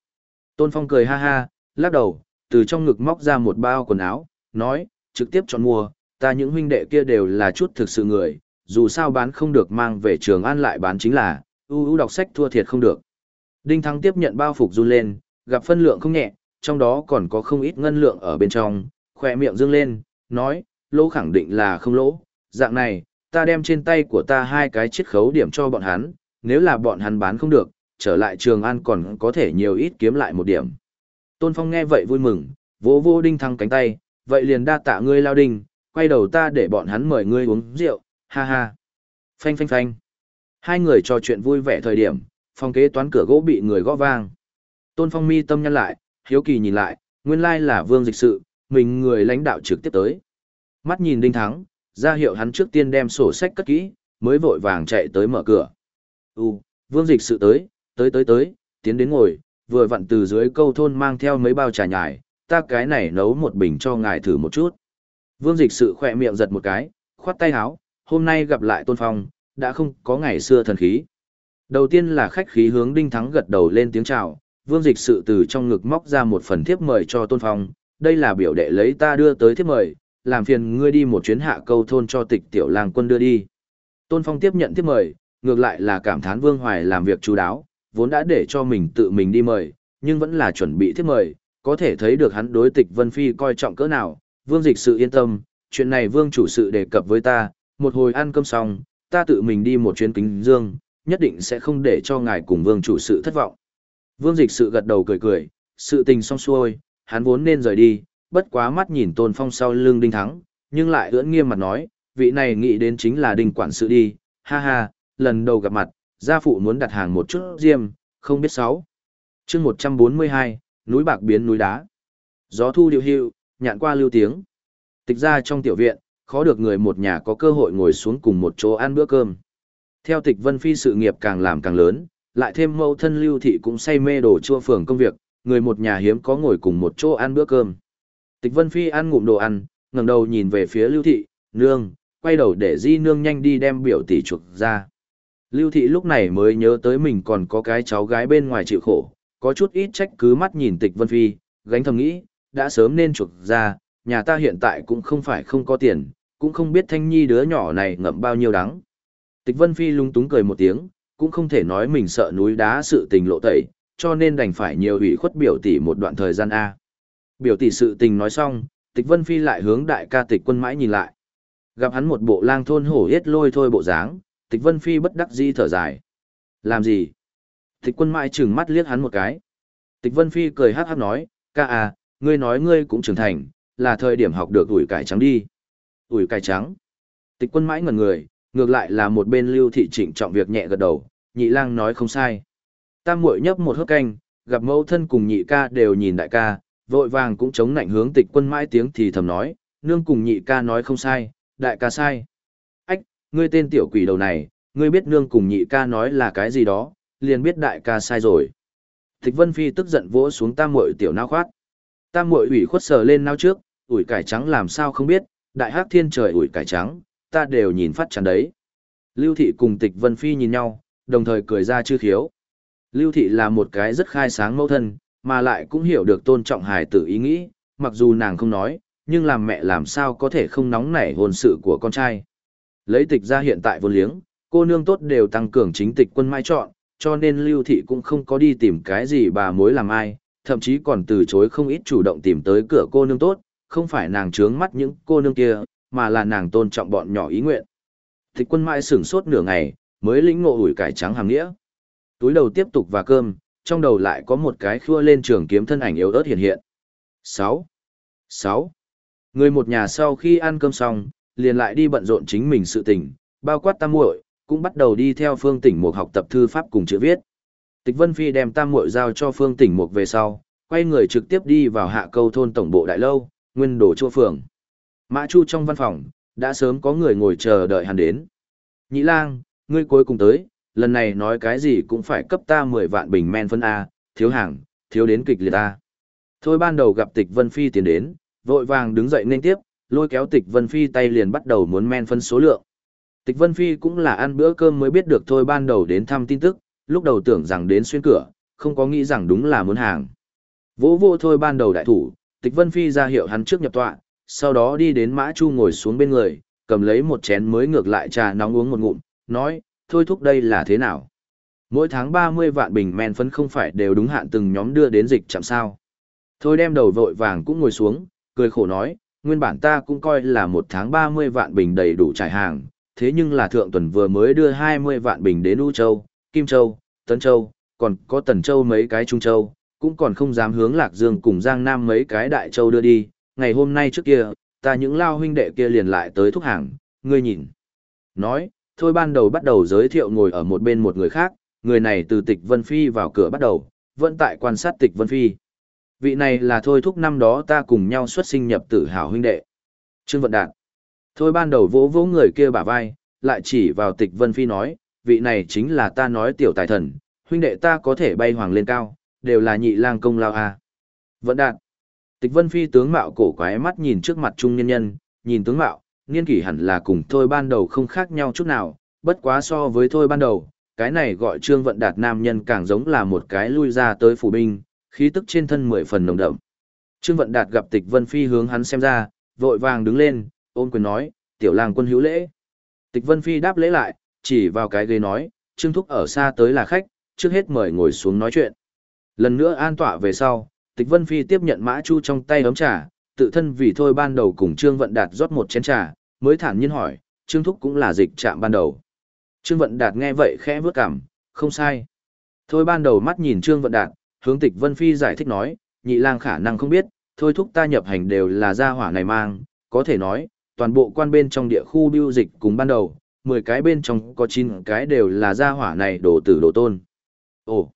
Tôn Phong cười ha ha, lắc đầu, từ trong ngực móc ra một bao quần áo, nói, trực tiếp chọn mua, ta những huynh đệ kia đều là chút thực sự người, dù sao bán không được mang về trường ăn lại bán chính là, ưu ưu đọc sách thua thiệt không được. Đinh Thắng tiếp nhận bao phục run lên, gặp phân lượng không nhẹ, trong đó còn có không ít ngân lượng ở bên trong, khỏe miệng dương lên, nói, lỗ khẳng định là không lỗ, dạng này, ta đem trên tay của ta hai cái chiết khấu điểm cho bọn hắn, nếu là bọn hắn bán không được, trở lại trường ăn còn có thể nhiều ít kiếm lại một điểm. Tôn Phong nghe vậy vui mừng, vỗ vỗ đinh thăng cánh tay, vậy liền đa tạ ngươi lao đinh, quay đầu ta để bọn hắn mời ngươi uống rượu, ha ha. Phanh phanh phanh. Hai người trò chuyện vui vẻ thời điểm, phòng kế toán cửa gỗ bị người gõ vang. Tôn Phong mi tâm nhăn lại, hiếu kỳ nhìn lại, nguyên lai là Vương Dịch Sự, mình người lãnh đạo trực tiếp tới. Mắt nhìn Đinh Thắng, ra hiệu hắn trước tiên đem sổ sách cất kỹ, mới vội vàng chạy tới mở cửa. U, Vương Dịch Sự tới, tới tới tới, tiến đến ngồi, vừa vặn từ dưới câu thôn mang theo mấy bao trà nhài, ta cái này nấu một bình cho ngài thử một chút. Vương Dịch Sự khỏe miệng giật một cái, khoát tay áo, hôm nay gặp lại Tôn Phong, đã không có ngày xưa thần khí. Đầu tiên là khách khí hướng Đinh Thắng gật đầu lên tiếng chào, Vương Dịch Sự từ trong ngực móc ra một phần thiếp mời cho Tôn Phong, đây là biểu đệ lấy ta đưa tới thiếp mời, làm phiền ngươi đi một chuyến hạ câu thôn cho tịch tiểu lang quân đưa đi. Tôn Phong tiếp nhận tiếp mời, ngược lại là cảm thán Vương Hoài làm việc chú đáo, vốn đã để cho mình tự mình đi mời, nhưng vẫn là chuẩn bị tiếp mời, có thể thấy được hắn đối tịch Vân Phi coi trọng cỡ nào, Vương Dịch Sự yên tâm, chuyện này Vương chủ sự đề cập với ta, một hồi ăn cơm xong, ta tự mình đi một chuyến kính dương, nhất định sẽ không để cho ngài cùng Vương chủ sự thất vọng. Vương Dịch Sự gật đầu cười cười, sự tình xong xuôi, hắn vốn nên rời đi, bất quá mắt nhìn Tôn Phong sau lưng Đinh Thắng, nhưng lại ưỡn nghiêm mặt nói, vị này nghĩ đến chính là Đinh quản sự đi, ha ha, lần đầu gặp mặt, gia phụ muốn đặt hàng một chút diêm, không biết sáu. Chương 142, núi bạc biến núi đá. Gió thu điều hưu, nhạn qua lưu tiếng. Tịch ra trong tiểu viện, khó được người một nhà có cơ hội ngồi xuống cùng một chỗ ăn bữa cơm. Theo tịch Vân Phi sự nghiệp càng làm càng lớn, lại thêm mẫu thân lưu thị cũng say mê đồ chua phường công việc, người một nhà hiếm có ngồi cùng một chỗ ăn bữa cơm. Tịch Vân Phi ăn ngụm đồ ăn, ngẩng đầu nhìn về phía lưu thị, nương, quay đầu để di nương nhanh đi đem biểu tỷ chuộc ra. Lưu thị lúc này mới nhớ tới mình còn có cái cháu gái bên ngoài chịu khổ, có chút ít trách cứ mắt nhìn tịch Vân Phi, gánh thầm nghĩ, đã sớm nên chuộc ra, nhà ta hiện tại cũng không phải không có tiền, cũng không biết thanh nhi đứa nhỏ này ngậm bao nhiêu đắng. Tịch Vân Phi lung túng cười một tiếng, cũng không thể nói mình sợ núi đá sự tình lộ tẩy, cho nên đành phải nhiều ủy khuất biểu tỷ một đoạn thời gian A. Biểu tỷ sự tình nói xong, Tịch Vân Phi lại hướng đại ca tịch quân mãi nhìn lại. Gặp hắn một bộ lang thôn hổ yết lôi thôi bộ dáng, Tịch Vân Phi bất đắc dĩ thở dài. Làm gì? Tịch quân mãi trừng mắt liếc hắn một cái. Tịch Vân Phi cười hát hát nói, ca à, ngươi nói ngươi cũng trưởng thành, là thời điểm học được ủi cải trắng đi. Ủi cải trắng. Tịch quân mãi ngẩn người, ngược lại là một bên lưu thị trịnh trọng việc nhẹ gật đầu, nhị lang nói không sai. Tam muội nhấp một hớp canh, gặp mẫu thân cùng nhị ca đều nhìn đại ca, vội vàng cũng chống nạnh hướng tịch quân mãi tiếng thì thầm nói, nương cùng nhị ca nói không sai, đại ca sai. Ách, ngươi tên tiểu quỷ đầu này, ngươi biết nương cùng nhị ca nói là cái gì đó, liền biết đại ca sai rồi. Tịch Vân Phi tức giận vỗ xuống tam muội tiểu nao khoát. Tam muội ủy khuất sờ lên nao trước, ủi cải trắng làm sao không biết, đại hắc thiên trời ủi cải trắng, ta đều nhìn phát chắn đấy. Lưu Thị cùng Tịch Vân Phi nhìn nhau, đồng thời cười ra chư khiếu. Lưu Thị là một cái rất khai sáng mẫu thân, mà lại cũng hiểu được tôn trọng hài tử ý nghĩ, mặc dù nàng không nói, nhưng làm mẹ làm sao có thể không nóng nảy hôn sự của con trai. Lấy tịch ra hiện tại vô liếng, cô nương tốt đều tăng cường chính tịch quân mai chọn, cho nên Lưu Thị cũng không có đi tìm cái gì bà mối làm ai, thậm chí còn từ chối không ít chủ động tìm tới cửa cô nương tốt, không phải nàng trướng mắt những cô nương kia, mà là nàng tôn trọng bọn nhỏ ý nguyện. Tịch quân mai sửng sốt nửa ngày, mới lĩnh ngộ ủi cải trắng hàng nghĩa. Túi đầu tiếp tục và cơm, trong đầu lại có một cái khua lên trường kiếm thân ảnh yếu ớt hiện hiện. 6. 6. Người một nhà sau khi ăn cơm xong, liền lại đi bận rộn chính mình sự tình, bao quát tam muội cũng bắt đầu đi theo phương tỉnh mục học tập thư pháp cùng chữ viết. Tịch Vân Phi đem tam muội giao cho phương tỉnh mục về sau, quay người trực tiếp đi vào hạ câu thôn tổng bộ đại lâu, nguyên đồ chua phường. Mã Chu trong văn phòng, đã sớm có người ngồi chờ đợi hắn đến. Nhĩ lang, ngươi cuối cùng tới, lần này nói cái gì cũng phải cấp ta 10 vạn bình men phân A, thiếu hàng, thiếu đến kịch liệt A. Thôi ban đầu gặp tịch Vân Phi tiến đến, vội vàng đứng dậy nên tiếp, lôi kéo tịch Vân Phi tay liền bắt đầu muốn men phân số lượng. Tịch Vân Phi cũng là ăn bữa cơm mới biết được thôi ban đầu đến thăm tin tức, lúc đầu tưởng rằng đến xuyên cửa, không có nghĩ rằng đúng là muốn hàng. Vỗ vô thôi ban đầu đại thủ, Tịch Vân Phi ra hiệu hắn trước nhập tọa, sau đó đi đến Mã Chu ngồi xuống bên người, cầm lấy một chén mới ngược lại trà nóng uống một ngụm, nói, thôi thúc đây là thế nào? Mỗi tháng 30 vạn bình men phấn không phải đều đúng hạn từng nhóm đưa đến dịch chạm sao. Thôi đem đầu vội vàng cũng ngồi xuống, cười khổ nói, nguyên bản ta cũng coi là một tháng 30 vạn bình đầy đủ trải hàng, thế nhưng là thượng tuần vừa mới đưa 20 vạn bình đến U Châu, Kim Châu, Tấn Châu, còn có Tần Châu mấy cái Trung Châu, cũng còn không dám hướng Lạc Dương cùng Giang Nam mấy cái Đại Châu đưa đi, ngày hôm nay trước kia, ta những lao huynh đệ kia liền lại tới thúc hàng, ngươi nhìn. Nói, thôi ban đầu bắt đầu giới thiệu ngồi ở một bên một người khác, người này từ tịch Vân Phi vào cửa bắt đầu, vẫn tại quan sát tịch Vân Phi. Vị này là thôi thúc năm đó ta cùng nhau xuất sinh nhập tử hào huynh đệ. Trương Vận Đạt. Thôi ban đầu vỗ vỗ người kia bả vai, lại chỉ vào tịch Vân Phi nói, vị này chính là ta nói tiểu tài thần, huynh đệ ta có thể bay hoàng lên cao, đều là nhị lang công lao a. Vận Đạt. Tịch Vân Phi tướng mạo cổ quái mắt nhìn trước mặt trung nhân nhân, nhìn tướng mạo, niên kỷ hẳn là cùng thôi ban đầu không khác nhau chút nào, bất quá so với thôi ban đầu, cái này gọi Trương Vận Đạt nam nhân càng giống là một cái lui ra tới phủ binh, khí tức trên thân mười phần nồng đậm. Trương Vận Đạt gặp Tịch Vân Phi hướng hắn xem ra, vội vàng đứng lên, ôn quyền nói, tiểu lang quân hữu lễ. Tịch Vân Phi đáp lễ lại, chỉ vào cái ghế nói, Trương Thúc ở xa tới là khách, trước hết mời ngồi xuống nói chuyện. Lần nữa an tọa về sau, Tịch Vân Phi tiếp nhận Mã Chu trong tay ấm trà, tự thân vì thôi ban đầu cùng Trương Vận Đạt rót một chén trà, mới thản nhiên hỏi, Trương Thúc cũng là dịch trạm ban đầu. Trương Vận Đạt nghe vậy khẽ vước cảm, không sai. Thôi ban đầu mắt nhìn Trương Vận Đạt, hướng Tịch Vân Phi giải thích nói, nhị lang khả năng không biết, thôi thúc ta nhập hành đều là gia hỏa này mang, có thể nói, toàn bộ quan bên trong địa khu biêu dịch cùng ban đầu, 10 cái bên trong có 9 cái đều là gia hỏa này đổ tử đổ tôn. Ồ!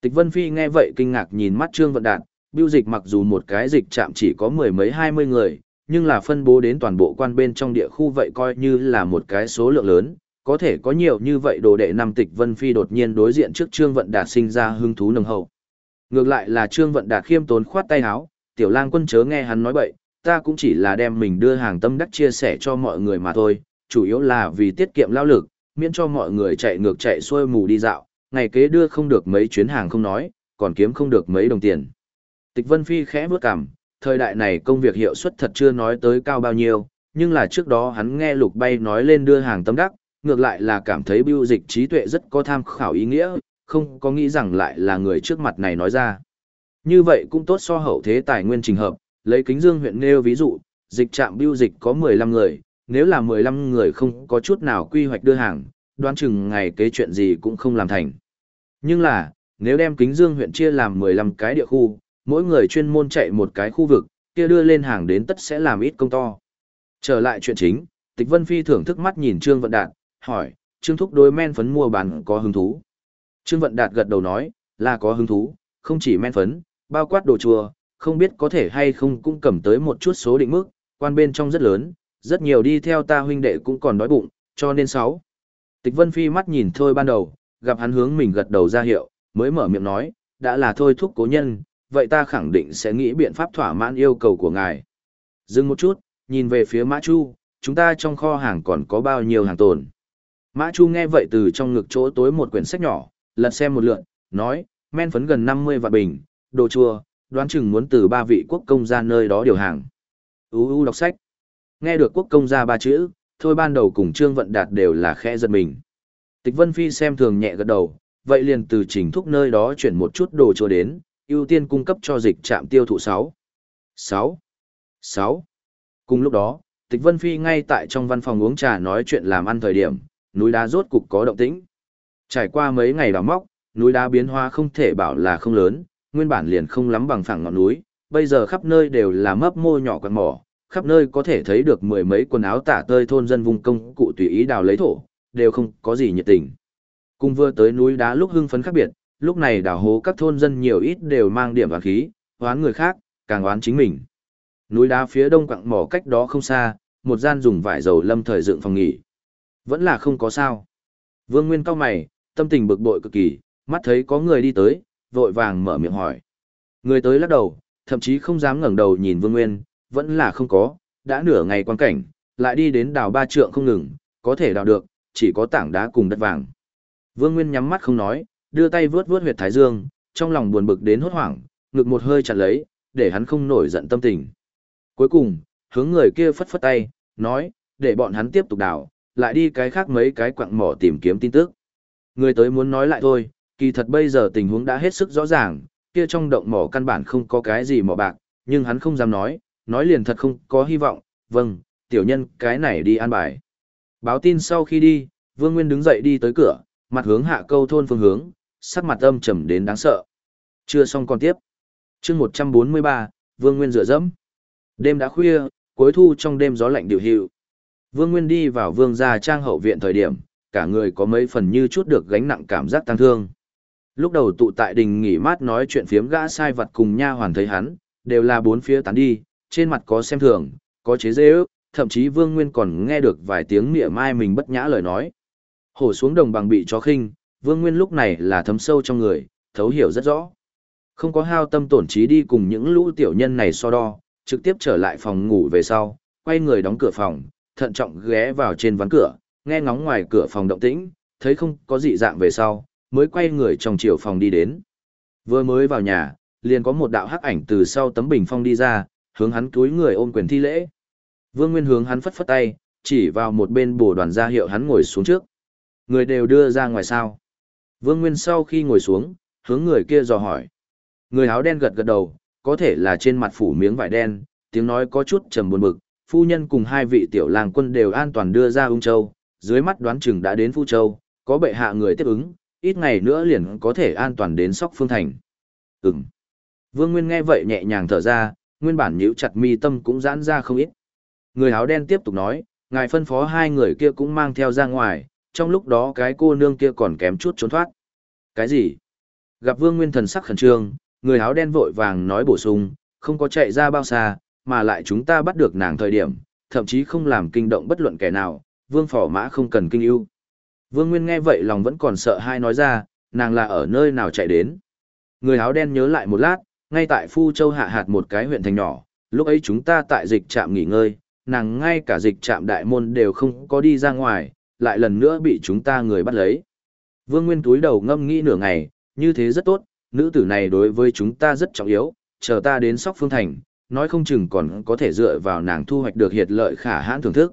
Tịch Vân Phi nghe vậy kinh ngạc nhìn mắt Trương Vận Đạt, biêu dịch mặc dù một cái dịch chạm chỉ có mười mấy hai mươi người, nhưng là phân bố đến toàn bộ quan bên trong địa khu vậy coi như là một cái số lượng lớn, có thể có nhiều như vậy đồ đệ năm tịch Vân Phi đột nhiên đối diện trước Trương Vận Đạt sinh ra hứng thú nồng hậu. Ngược lại là Trương Vận Đạt khiêm tốn khoát tay áo, tiểu lang quân chớ nghe hắn nói bậy, ta cũng chỉ là đem mình đưa hàng tâm đắc chia sẻ cho mọi người mà thôi, chủ yếu là vì tiết kiệm lao lực, miễn cho mọi người chạy ngược chạy xuôi mù đi dạo, ngày kế đưa không được mấy chuyến hàng không nói, còn kiếm không được mấy đồng tiền. Tịch Vân Phi khẽ bước cằm, thời đại này công việc hiệu suất thật chưa nói tới cao bao nhiêu, nhưng là trước đó hắn nghe Lục Bay nói lên đưa hàng tâm đắc, ngược lại là cảm thấy biêu dịch trí tuệ rất có tham khảo ý nghĩa, không có nghĩ rằng lại là người trước mặt này nói ra. Như vậy cũng tốt so hậu thế tài nguyên trình hợp, lấy kính dương huyện nêu ví dụ, dịch trạm biêu dịch có 15 người, nếu là 15 người không có chút nào quy hoạch đưa hàng, đoán chừng ngày kế chuyện gì cũng không làm thành. Nhưng là, nếu đem kính dương huyện chia làm 15 cái địa khu, mỗi người chuyên môn chạy một cái khu vực, kia đưa lên hàng đến tất sẽ làm ít công to. Trở lại chuyện chính, Tịch Vân Phi thưởng thức mắt nhìn Trương Vận Đạt, hỏi, Trương Thúc đối men phấn mua bán có hứng thú. Trương Vận Đạt gật đầu nói, là có hứng thú, không chỉ men phấn, bao quát đồ chùa, không biết có thể hay không cũng cầm tới một chút số định mức, quan bên trong rất lớn, rất nhiều đi theo ta huynh đệ cũng còn đói bụng, cho nên sáu. Tịch Vân Phi mắt nhìn thôi ban đầu, gặp hắn hướng mình gật đầu ra hiệu, mới mở miệng nói, đã là thôi thúc cố nhân, vậy ta khẳng định sẽ nghĩ biện pháp thỏa mãn yêu cầu của ngài. Dừng một chút, nhìn về phía Mã Chu, chúng ta trong kho hàng còn có bao nhiêu hàng tồn. Mã Chu nghe vậy từ trong ngực chỗ tối một quyển sách nhỏ, lật xem một lượt, nói, men phấn gần 50 vạn bình, đồ chua, đoán chừng muốn từ ba vị quốc công ra nơi đó điều hàng. Ú ú đọc sách. Nghe được quốc công ra ba chữ, thôi ban đầu cùng Trương Vận Đạt đều là khẽ giật mình. Tịch Vân Phi xem thường nhẹ gật đầu, vậy liền từ trình thúc nơi đó chuyển một chút đồ chua đến, ưu tiên cung cấp cho dịch trạm tiêu thụ 6. 6. 6. Cùng lúc đó, Tịch Vân Phi ngay tại trong văn phòng uống trà nói chuyện làm ăn thời điểm, núi đá rốt cục có động tĩnh. Trải qua mấy ngày đào móc, núi đá biến hóa không thể bảo là không lớn, nguyên bản liền không lắm bằng phẳng ngọn núi, bây giờ khắp nơi đều là mấp mô nhỏ quạt mỏ, khắp nơi có thể thấy được mười mấy quần áo tả tơi thôn dân vùng công cụ tùy ý đào lấy thổ, đều không có gì nhiệt tình. Cùng vừa tới núi đá lúc hưng phấn khác biệt, lúc này đào hố các thôn dân nhiều ít đều mang điểm và khí, oán người khác, càng oán chính mình. Núi đá phía đông quặng mỏ cách đó không xa, một gian dùng vải dầu lâm thời dựng phòng nghỉ. Vẫn là không có sao. Vương Nguyên cao mày, tâm tình bực bội cực kỳ, mắt thấy có người đi tới, vội vàng mở miệng hỏi. Người tới lắc đầu, thậm chí không dám ngẩng đầu nhìn Vương Nguyên, vẫn là không có, đã nửa ngày quan cảnh, lại đi đến đào ba trượng không ngừng, có thể đào được, chỉ có tảng đá cùng đất vàng. Vương Nguyên nhắm mắt không nói, đưa tay vướt vướt huyệt thái dương, trong lòng buồn bực đến hốt hoảng, ngực một hơi chặt lấy, để hắn không nổi giận tâm tình. Cuối cùng, hướng người kia phất phất tay, nói, để bọn hắn tiếp tục đào, lại đi cái khác mấy cái quặng mỏ tìm kiếm tin tức. Người tới muốn nói lại thôi, kỳ thật bây giờ tình huống đã hết sức rõ ràng, kia trong động mỏ căn bản không có cái gì mỏ bạc, nhưng hắn không dám nói, nói liền thật không có hy vọng, vâng, tiểu nhân cái này đi an bài. Báo tin sau khi đi, Vương Nguyên đứng dậy đi tới cửa, mặt hướng hạ câu thôn phương hướng, sắc mặt âm trầm đến đáng sợ. Chưa xong còn tiếp. chương 143, Vương Nguyên rửa dẫm. Đêm đã khuya, cuối thu trong đêm gió lạnh điều hiệu. Vương Nguyên đi vào vương gia trang hậu viện thời điểm, cả người có mấy phần như chút được gánh nặng cảm giác tăng thương. Lúc đầu tụ tại đình nghỉ mát nói chuyện phiếm gã sai vật cùng nha hoàn thấy hắn, đều là bốn phía tán đi, trên mặt có xem thường, có chế dễ ước, thậm chí Vương Nguyên còn nghe được vài tiếng mỉa mai mình bất nhã lời nói. Hổ xuống đồng bằng bị chó khinh, Vương Nguyên lúc này là thấm sâu trong người, thấu hiểu rất rõ. Không có hao tâm tổn trí đi cùng những lũ tiểu nhân này so đo, trực tiếp trở lại phòng ngủ về sau, quay người đóng cửa phòng, thận trọng ghé vào trên ván cửa, nghe ngóng ngoài cửa phòng động tĩnh, thấy không có dị dạng về sau, mới quay người trong chiều phòng đi đến. Vừa mới vào nhà, liền có một đạo hắc ảnh từ sau tấm bình phong đi ra, hướng hắn cúi người ôm quyền thi lễ. Vương Nguyên hướng hắn phất phất tay, chỉ vào một bên bổ đoàn ra hiệu hắn ngồi xuống trước. Người đều đưa ra ngoài sao. Vương Nguyên sau khi ngồi xuống, hướng người kia dò hỏi. Người áo đen gật gật đầu, có thể là trên mặt phủ miếng vải đen, tiếng nói có chút trầm buồn bực. Phu nhân cùng hai vị tiểu làng quân đều an toàn đưa ra ung châu, dưới mắt đoán chừng đã đến Phu Châu, có bệ hạ người tiếp ứng, ít ngày nữa liền có thể an toàn đến Sóc Phương Thành. Ừm. Vương Nguyên nghe vậy nhẹ nhàng thở ra, nguyên bản nhíu chặt mi tâm cũng giãn ra không ít. Người áo đen tiếp tục nói, ngài phân phó hai người kia cũng mang theo ra ngoài, trong lúc đó cái cô nương kia còn kém chút trốn thoát. Cái gì? Gặp Vương Nguyên thần sắc khẩn trương, người áo đen vội vàng nói bổ sung, không có chạy ra bao xa, mà lại chúng ta bắt được nàng thời điểm, thậm chí không làm kinh động bất luận kẻ nào, Vương Phỏ Mã không cần kinh ưu. Vương Nguyên nghe vậy lòng vẫn còn sợ hai nói ra, nàng là ở nơi nào chạy đến. Người áo đen nhớ lại một lát, ngay tại Phu Châu hạ hạt một cái huyện thành nhỏ, lúc ấy chúng ta tại dịch trạm nghỉ ngơi, nàng ngay cả dịch trạm đại môn đều không có đi ra ngoài, lại lần nữa bị chúng ta người bắt lấy. Vương Nguyên túi đầu ngâm nghĩ nửa ngày, như thế rất tốt, nữ tử này đối với chúng ta rất trọng yếu, chờ ta đến Sóc Phương Thành, nói không chừng còn có thể dựa vào nàng thu hoạch được hiệt lợi khả hãn thưởng thức.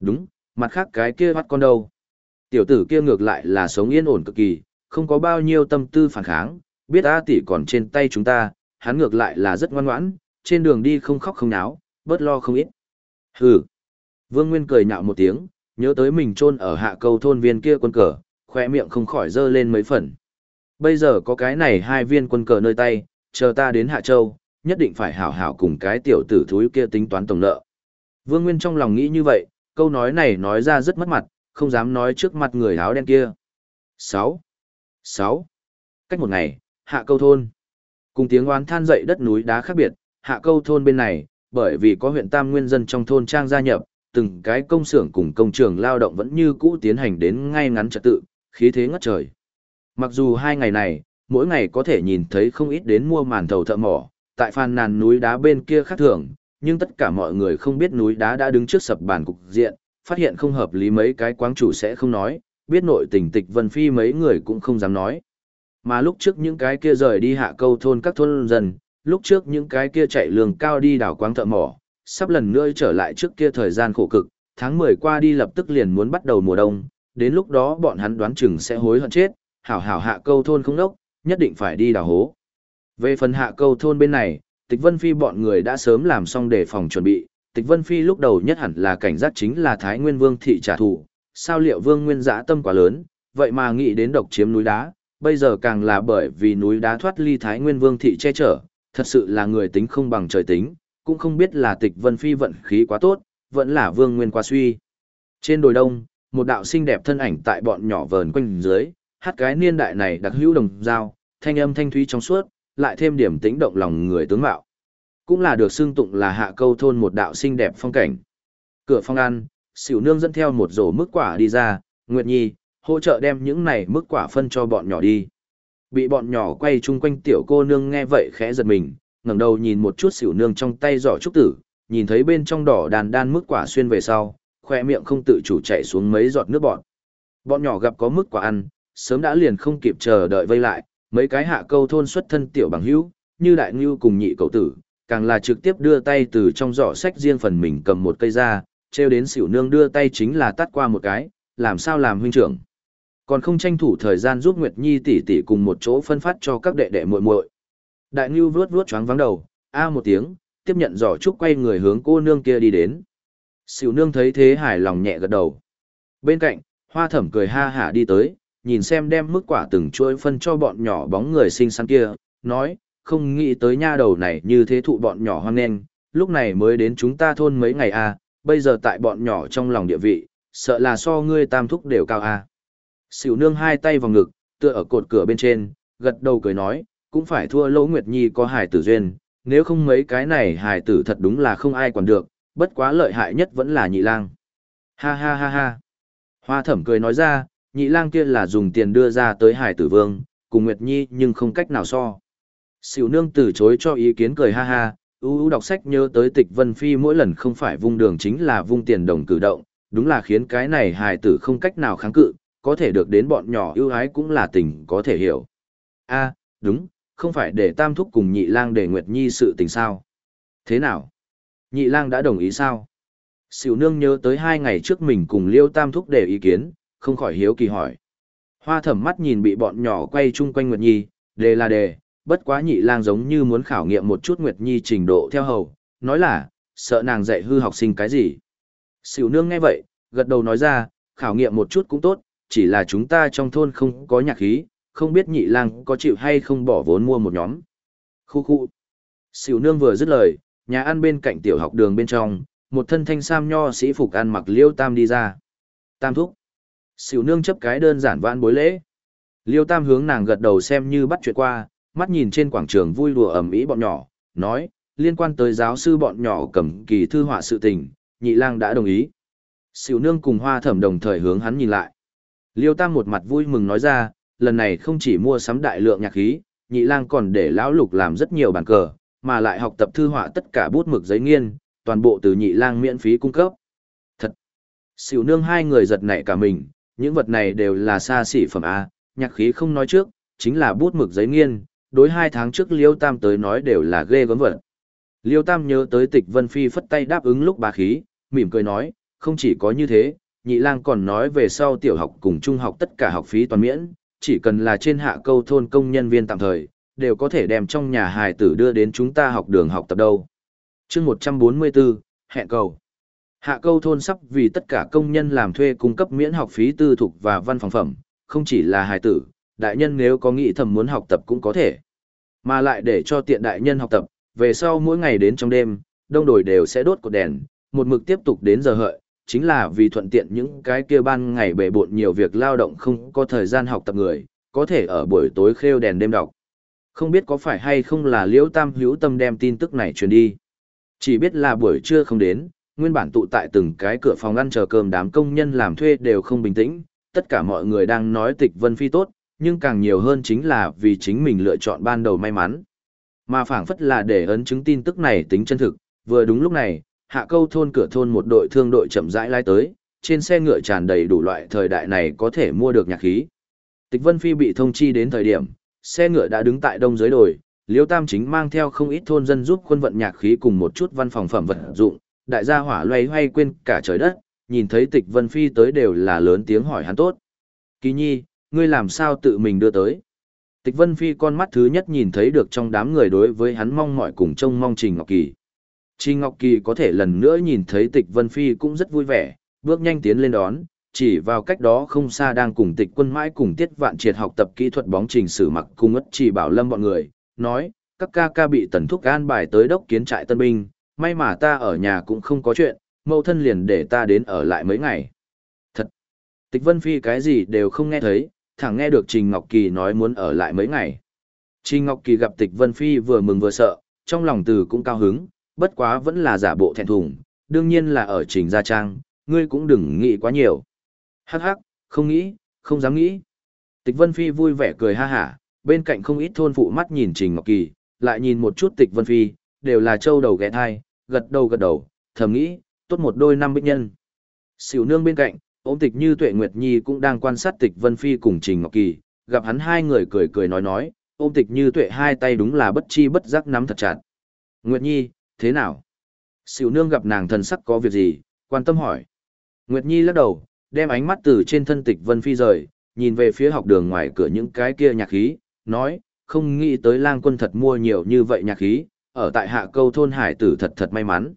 Đúng, mặt khác cái kia bắt con đâu. Tiểu tử kia ngược lại là sống yên ổn cực kỳ, không có bao nhiêu tâm tư phản kháng, biết A tỷ còn trên tay chúng ta, hắn ngược lại là rất ngoan ngoãn, trên đường đi không khóc không náo, bớt lo không ít. Hừ. Vương Nguyên cười nhạo một tiếng, nhớ tới mình chôn ở hạ câu thôn viên kia quân cờ, khoe miệng không khỏi dơ lên mấy phần. Bây giờ có cái này hai viên quân cờ nơi tay, chờ ta đến Hạ Châu, nhất định phải hảo hảo cùng cái tiểu tử thúi kia tính toán tổng nợ. Vương Nguyên trong lòng nghĩ như vậy, câu nói này nói ra rất mất mặt, không dám nói trước mặt người áo đen kia. 6. 6. Cách một ngày, hạ câu thôn. Cùng tiếng oán than dậy đất núi đá khác biệt, hạ câu thôn bên này, bởi vì có huyện tam nguyên dân trong thôn trang gia nhập, từng cái công xưởng cùng công trường lao động vẫn như cũ tiến hành đến ngay ngắn trật tự, khí thế ngất trời. Mặc dù hai ngày này, mỗi ngày có thể nhìn thấy không ít đến mua màn thầu thợ mỏ, tại phàn nàn núi đá bên kia khác thường, nhưng tất cả mọi người không biết núi đá đã đứng trước sập bàn cục diện, phát hiện không hợp lý mấy cái quáng chủ sẽ không nói, biết nội tình tịch vân phi mấy người cũng không dám nói. Mà lúc trước những cái kia rời đi hạ câu thôn các thôn dần, lúc trước những cái kia chạy lường cao đi đảo quáng thợ mỏ, sắp lần nữa trở lại trước kia thời gian khổ cực, tháng 10 qua đi lập tức liền muốn bắt đầu mùa đông, đến lúc đó bọn hắn đoán chừng sẽ hối hận chết, hảo hảo hạ câu thôn không đốc, nhất định phải đi đào hố. Về phần hạ câu thôn bên này, Tịch Vân Phi bọn người đã sớm làm xong để phòng chuẩn bị, Tịch Vân Phi lúc đầu nhất hẳn là cảnh giác chính là Thái Nguyên Vương thị trả thù, sao liệu Vương Nguyên dã tâm quá lớn, vậy mà nghĩ đến độc chiếm núi đá, bây giờ càng là bởi vì núi đá thoát ly Thái Nguyên Vương thị che chở, thật sự là người tính không bằng trời tính, cũng không biết là Tịch Vân Phi vận khí quá tốt, vẫn là Vương Nguyên quá suy. Trên đồi đông, một đạo xinh đẹp thân ảnh tại bọn nhỏ vờn quanh dưới, hát cái niên đại này đặc hữu đồng dao, thanh âm thanh thúy trong suốt, lại thêm điểm tĩnh động lòng người tướng mạo. Cũng là được xưng tụng là hạ câu thôn một đạo xinh đẹp phong cảnh. Cửa phong ăn, xỉu nương dẫn theo một rổ mức quả đi ra, Nguyệt Nhi, hỗ trợ đem những này mức quả phân cho bọn nhỏ đi. Bị bọn nhỏ quay chung quanh tiểu cô nương nghe vậy khẽ giật mình, ngẩng đầu nhìn một chút xỉu nương trong tay giỏ trúc tử, nhìn thấy bên trong đỏ đàn đan mức quả xuyên về sau, khoe miệng không tự chủ chạy xuống mấy giọt nước bọt. Bọn nhỏ gặp có mức quả ăn, sớm đã liền không kịp chờ đợi vây lại, mấy cái hạ câu thôn xuất thân tiểu bằng hữu, như đại ngưu cùng nhị cậu tử, càng là trực tiếp đưa tay từ trong giỏ sách riêng phần mình cầm một cây ra, treo đến xỉu nương đưa tay chính là tắt qua một cái, làm sao làm huynh trưởng. Còn không tranh thủ thời gian giúp Nguyệt Nhi tỷ tỷ cùng một chỗ phân phát cho các đệ đệ muội muội. Đại Ngưu vuốt vuốt choáng vắng đầu, a một tiếng, tiếp nhận giỏ trúc quay người hướng cô nương kia đi đến. Xỉu nương thấy thế hài lòng nhẹ gật đầu. Bên cạnh, hoa thẩm cười ha hả đi tới, nhìn xem đem mức quả từng chuỗi phân cho bọn nhỏ bóng người xinh xắn kia, nói, không nghĩ tới nha đầu này như thế thụ bọn nhỏ hoang nghênh, lúc này mới đến chúng ta thôn mấy ngày à, bây giờ tại bọn nhỏ trong lòng địa vị, sợ là so ngươi tam thúc đều cao à. Sỉu nương hai tay vào ngực, tựa ở cột cửa bên trên, gật đầu cười nói, cũng phải thua Lỗ Nguyệt Nhi có hài tử duyên, nếu không mấy cái này hài tử thật đúng là không ai quản được, bất quá lợi hại nhất vẫn là nhị lang. Ha ha ha ha. Hoa thẩm cười nói ra, nhị lang kia là dùng tiền đưa ra tới Hải tử vương, cùng Nguyệt Nhi nhưng không cách nào so. Sửu nương từ chối cho ý kiến cười ha ha, ưu ưu đọc sách nhớ tới tịch vân phi mỗi lần không phải vung đường chính là vung tiền đồng cử động, đúng là khiến cái này hài tử không cách nào kháng cự, có thể được đến bọn nhỏ ưu ái cũng là tình có thể hiểu. a đúng, không phải để tam thúc cùng nhị lang để Nguyệt Nhi sự tình sao. Thế nào? Nhị lang đã đồng ý sao? Sỉu nương nhớ tới hai ngày trước mình cùng liêu tam thúc để ý kiến, không khỏi hiếu kỳ hỏi. Hoa thẩm mắt nhìn bị bọn nhỏ quay chung quanh Nguyệt Nhi, đề là đề, bất quá nhị lang giống như muốn khảo nghiệm một chút Nguyệt Nhi trình độ theo hầu, nói là, sợ nàng dạy hư học sinh cái gì. Sỉu nương nghe vậy, gật đầu nói ra, khảo nghiệm một chút cũng tốt, chỉ là chúng ta trong thôn không có nhạc khí, không biết nhị lang có chịu hay không bỏ vốn mua một nhóm. Khu khu. Sỉu nương vừa dứt lời, nhà ăn bên cạnh tiểu học đường bên trong, một thân thanh sam nho sĩ phục ăn mặc liêu tam đi ra. Tam thúc. Sỉu nương chấp cái đơn giản vãn bối lễ. Liêu tam hướng nàng gật đầu xem như bắt chuyện qua, mắt nhìn trên quảng trường vui đùa ẩm ý bọn nhỏ, nói, liên quan tới giáo sư bọn nhỏ cầm kỳ thư họa sự tình, nhị lang đã đồng ý. Sỉu nương cùng hoa thẩm đồng thời hướng hắn nhìn lại. Liêu tam một mặt vui mừng nói ra, lần này không chỉ mua sắm đại lượng nhạc khí, nhị lang còn để lão lục làm rất nhiều bàn cờ, mà lại học tập thư họa tất cả bút mực giấy nghiên, toàn bộ từ nhị lang miễn phí cung cấp. Thật! xỉu nương hai người giật nảy cả mình, những vật này đều là xa xỉ phẩm A, nhạc khí không nói trước, chính là bút mực giấy nghiên, đối hai tháng trước Liêu Tam tới nói đều là ghê gớm vật. Liêu Tam nhớ tới tịch Vân Phi phất tay đáp ứng lúc bà khí, mỉm cười nói, không chỉ có như thế, nhị lang còn nói về sau tiểu học cùng trung học tất cả học phí toàn miễn, chỉ cần là trên hạ câu thôn công nhân viên tạm thời, đều có thể đem trong nhà hài tử đưa đến chúng ta học đường học tập đâu. chương 144, hẹn cầu. Hạ câu thôn sắp vì tất cả công nhân làm thuê cung cấp miễn học phí tư thục và văn phòng phẩm, không chỉ là hài tử, đại nhân nếu có nghĩ thầm muốn học tập cũng có thể. Mà lại để cho tiện đại nhân học tập, về sau mỗi ngày đến trong đêm, đông đổi đều sẽ đốt cột đèn, một mực tiếp tục đến giờ hợi, chính là vì thuận tiện những cái kia ban ngày bề bộn nhiều việc lao động không có thời gian học tập người, có thể ở buổi tối khêu đèn đêm đọc. Không biết có phải hay không là Liễu Tam hữu tâm đem tin tức này truyền đi. Chỉ biết là buổi trưa không đến, nguyên bản tụ tại từng cái cửa phòng ăn chờ cơm đám công nhân làm thuê đều không bình tĩnh, tất cả mọi người đang nói tịch vân phi tốt, nhưng càng nhiều hơn chính là vì chính mình lựa chọn ban đầu may mắn. Mà phảng phất là để ấn chứng tin tức này tính chân thực, vừa đúng lúc này, hạ câu thôn cửa thôn một đội thương đội chậm rãi lai tới, trên xe ngựa tràn đầy đủ loại thời đại này có thể mua được nhạc khí. Tịch Vân Phi bị thông chi đến thời điểm, xe ngựa đã đứng tại đông dưới đồi, Liêu Tam chính mang theo không ít thôn dân giúp quân vận nhạc khí cùng một chút văn phòng phẩm vật dụng, đại gia hỏa loay hoay quên cả trời đất, nhìn thấy Tịch Vân Phi tới đều là lớn tiếng hỏi hắn tốt. Kỳ nhi, ngươi làm sao tự mình đưa tới? Tịch Vân Phi con mắt thứ nhất nhìn thấy được trong đám người đối với hắn mong mỏi cùng trông mong Trình Ngọc Kỳ. Trình Ngọc Kỳ có thể lần nữa nhìn thấy Tịch Vân Phi cũng rất vui vẻ, bước nhanh tiến lên đón, chỉ vào cách đó không xa đang cùng Tịch Quân mãi cùng Tiết Vạn Triệt học tập kỹ thuật bóng trình sử mặc cùng ất chỉ bảo lâm bọn người, nói, các ca ca bị tần thúc an bài tới đốc kiến trại tân binh, may mà ta ở nhà cũng không có chuyện, mẫu thân liền để ta đến ở lại mấy ngày. Thật! Tịch Vân Phi cái gì đều không nghe thấy, thẳng nghe được Trình Ngọc Kỳ nói muốn ở lại mấy ngày. Trình Ngọc Kỳ gặp Tịch Vân Phi vừa mừng vừa sợ, trong lòng từ cũng cao hứng, bất quá vẫn là giả bộ thẹn thùng, đương nhiên là ở Trình Gia Trang, ngươi cũng đừng nghĩ quá nhiều. Hắc hắc, không nghĩ, không dám nghĩ. Tịch Vân Phi vui vẻ cười ha hả, bên cạnh không ít thôn phụ mắt nhìn Trình Ngọc Kỳ, lại nhìn một chút Tịch Vân Phi, đều là châu đầu ghé thai, gật đầu gật đầu, thầm nghĩ, tốt một đôi năm bích nhân. Sỉu nương bên cạnh, ôm tịch như Tuệ Nguyệt Nhi cũng đang quan sát tịch Vân Phi cùng Trình Ngọc Kỳ, gặp hắn hai người cười cười nói nói, ôm tịch như Tuệ hai tay đúng là bất chi bất giác nắm thật chặt. Nguyệt Nhi, thế nào? Sỉu nương gặp nàng thần sắc có việc gì, quan tâm hỏi. Nguyệt Nhi lắc đầu, đem ánh mắt từ trên thân tịch Vân Phi rời, nhìn về phía học đường ngoài cửa những cái kia nhạc khí, nói, không nghĩ tới lang quân thật mua nhiều như vậy nhạc khí, ở tại hạ câu thôn hải tử thật thật may mắn.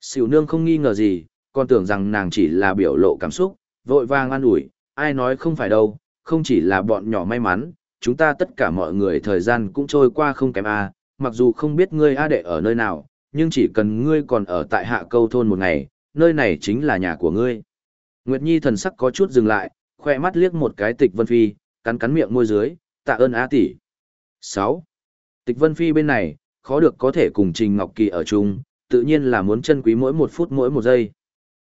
Sỉu nương không nghi ngờ gì, còn tưởng rằng nàng chỉ là biểu lộ cảm xúc, vội vàng an ủi, ai nói không phải đâu, không chỉ là bọn nhỏ may mắn, chúng ta tất cả mọi người thời gian cũng trôi qua không kém a, mặc dù không biết ngươi A đệ ở nơi nào, nhưng chỉ cần ngươi còn ở tại hạ câu thôn một ngày, nơi này chính là nhà của ngươi. Nguyệt Nhi thần sắc có chút dừng lại, khoe mắt liếc một cái tịch vân phi, cắn cắn miệng môi dưới, tạ ơn á tỷ. 6. Tịch vân phi bên này, khó được có thể cùng Trình Ngọc Kỳ ở chung, tự nhiên là muốn chân quý mỗi một phút mỗi một giây.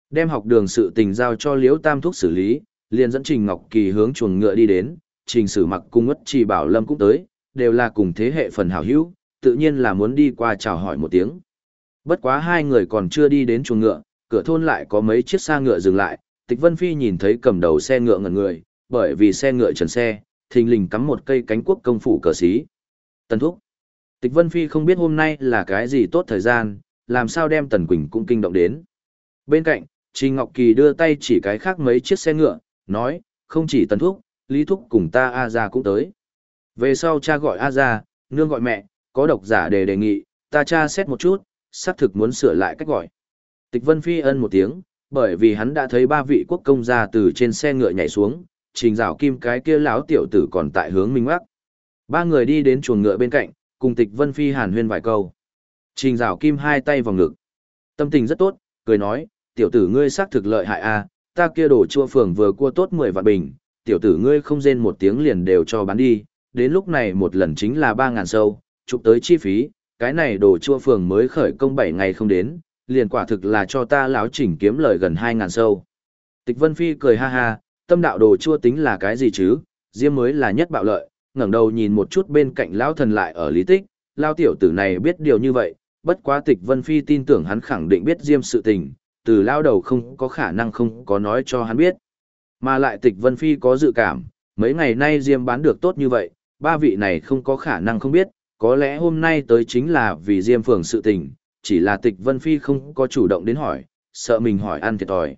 Đem học đường sự tình giao cho Liễu Tam Thúc xử lý, liền dẫn Trình Ngọc Kỳ hướng chuồng ngựa đi đến, Trình Sử Mặc cùng Ngất Trì Bảo Lâm cũng tới, đều là cùng thế hệ phần hảo hữu, tự nhiên là muốn đi qua chào hỏi một tiếng. Bất quá hai người còn chưa đi đến chuồng ngựa, cửa thôn lại có mấy chiếc xa ngựa dừng lại, Tịch Vân Phi nhìn thấy cầm đầu xe ngựa ngẩn người, bởi vì xe ngựa trần xe, thình lình cắm một cây cánh quốc công phủ cờ xí. Tần Thúc. Tịch Vân Phi không biết hôm nay là cái gì tốt thời gian, làm sao đem Tần Quỳnh cũng kinh động đến. Bên cạnh, Trình Ngọc Kỳ đưa tay chỉ cái khác mấy chiếc xe ngựa, nói, không chỉ Tần Thúc, Lý Thúc cùng ta A Gia cũng tới. Về sau cha gọi A Gia, nương gọi mẹ, có độc giả để đề nghị, ta cha xét một chút, xác thực muốn sửa lại cách gọi. Tịch Vân Phi ân một tiếng, bởi vì hắn đã thấy ba vị quốc công gia từ trên xe ngựa nhảy xuống, trình rào kim cái kia lão tiểu tử còn tại hướng minh mắc. Ba người đi đến chuồng ngựa bên cạnh, cùng Tịch Vân Phi hàn huyên vài câu. Trình rào kim hai tay vào ngực. Tâm tình rất tốt, cười nói, tiểu tử ngươi xác thực lợi hại a, à, ta kia đổ chua phường vừa cua tốt 10 vạn bình, tiểu tử ngươi không rên một tiếng liền đều cho bán đi, đến lúc này một lần chính là 3.000 sâu, chụp tới chi phí, cái này đồ chua phường mới khởi công 7 ngày không đến, liền quả thực là cho ta lão chỉnh kiếm lời gần 2.000 sâu. Tịch Vân Phi cười ha ha, tâm đạo đồ chua tính là cái gì chứ, diêm mới là nhất bạo lợi, ngẩng đầu nhìn một chút bên cạnh lão thần lại ở lý tích, lao tiểu tử này biết điều như vậy, bất quá tịch Vân Phi tin tưởng hắn khẳng định biết diêm sự tình, từ lao đầu không có khả năng không có nói cho hắn biết. Mà lại tịch Vân Phi có dự cảm, mấy ngày nay diêm bán được tốt như vậy, ba vị này không có khả năng không biết, có lẽ hôm nay tới chính là vì diêm phường sự tình, chỉ là tịch Vân Phi không có chủ động đến hỏi, sợ mình hỏi ăn thiệt thòi.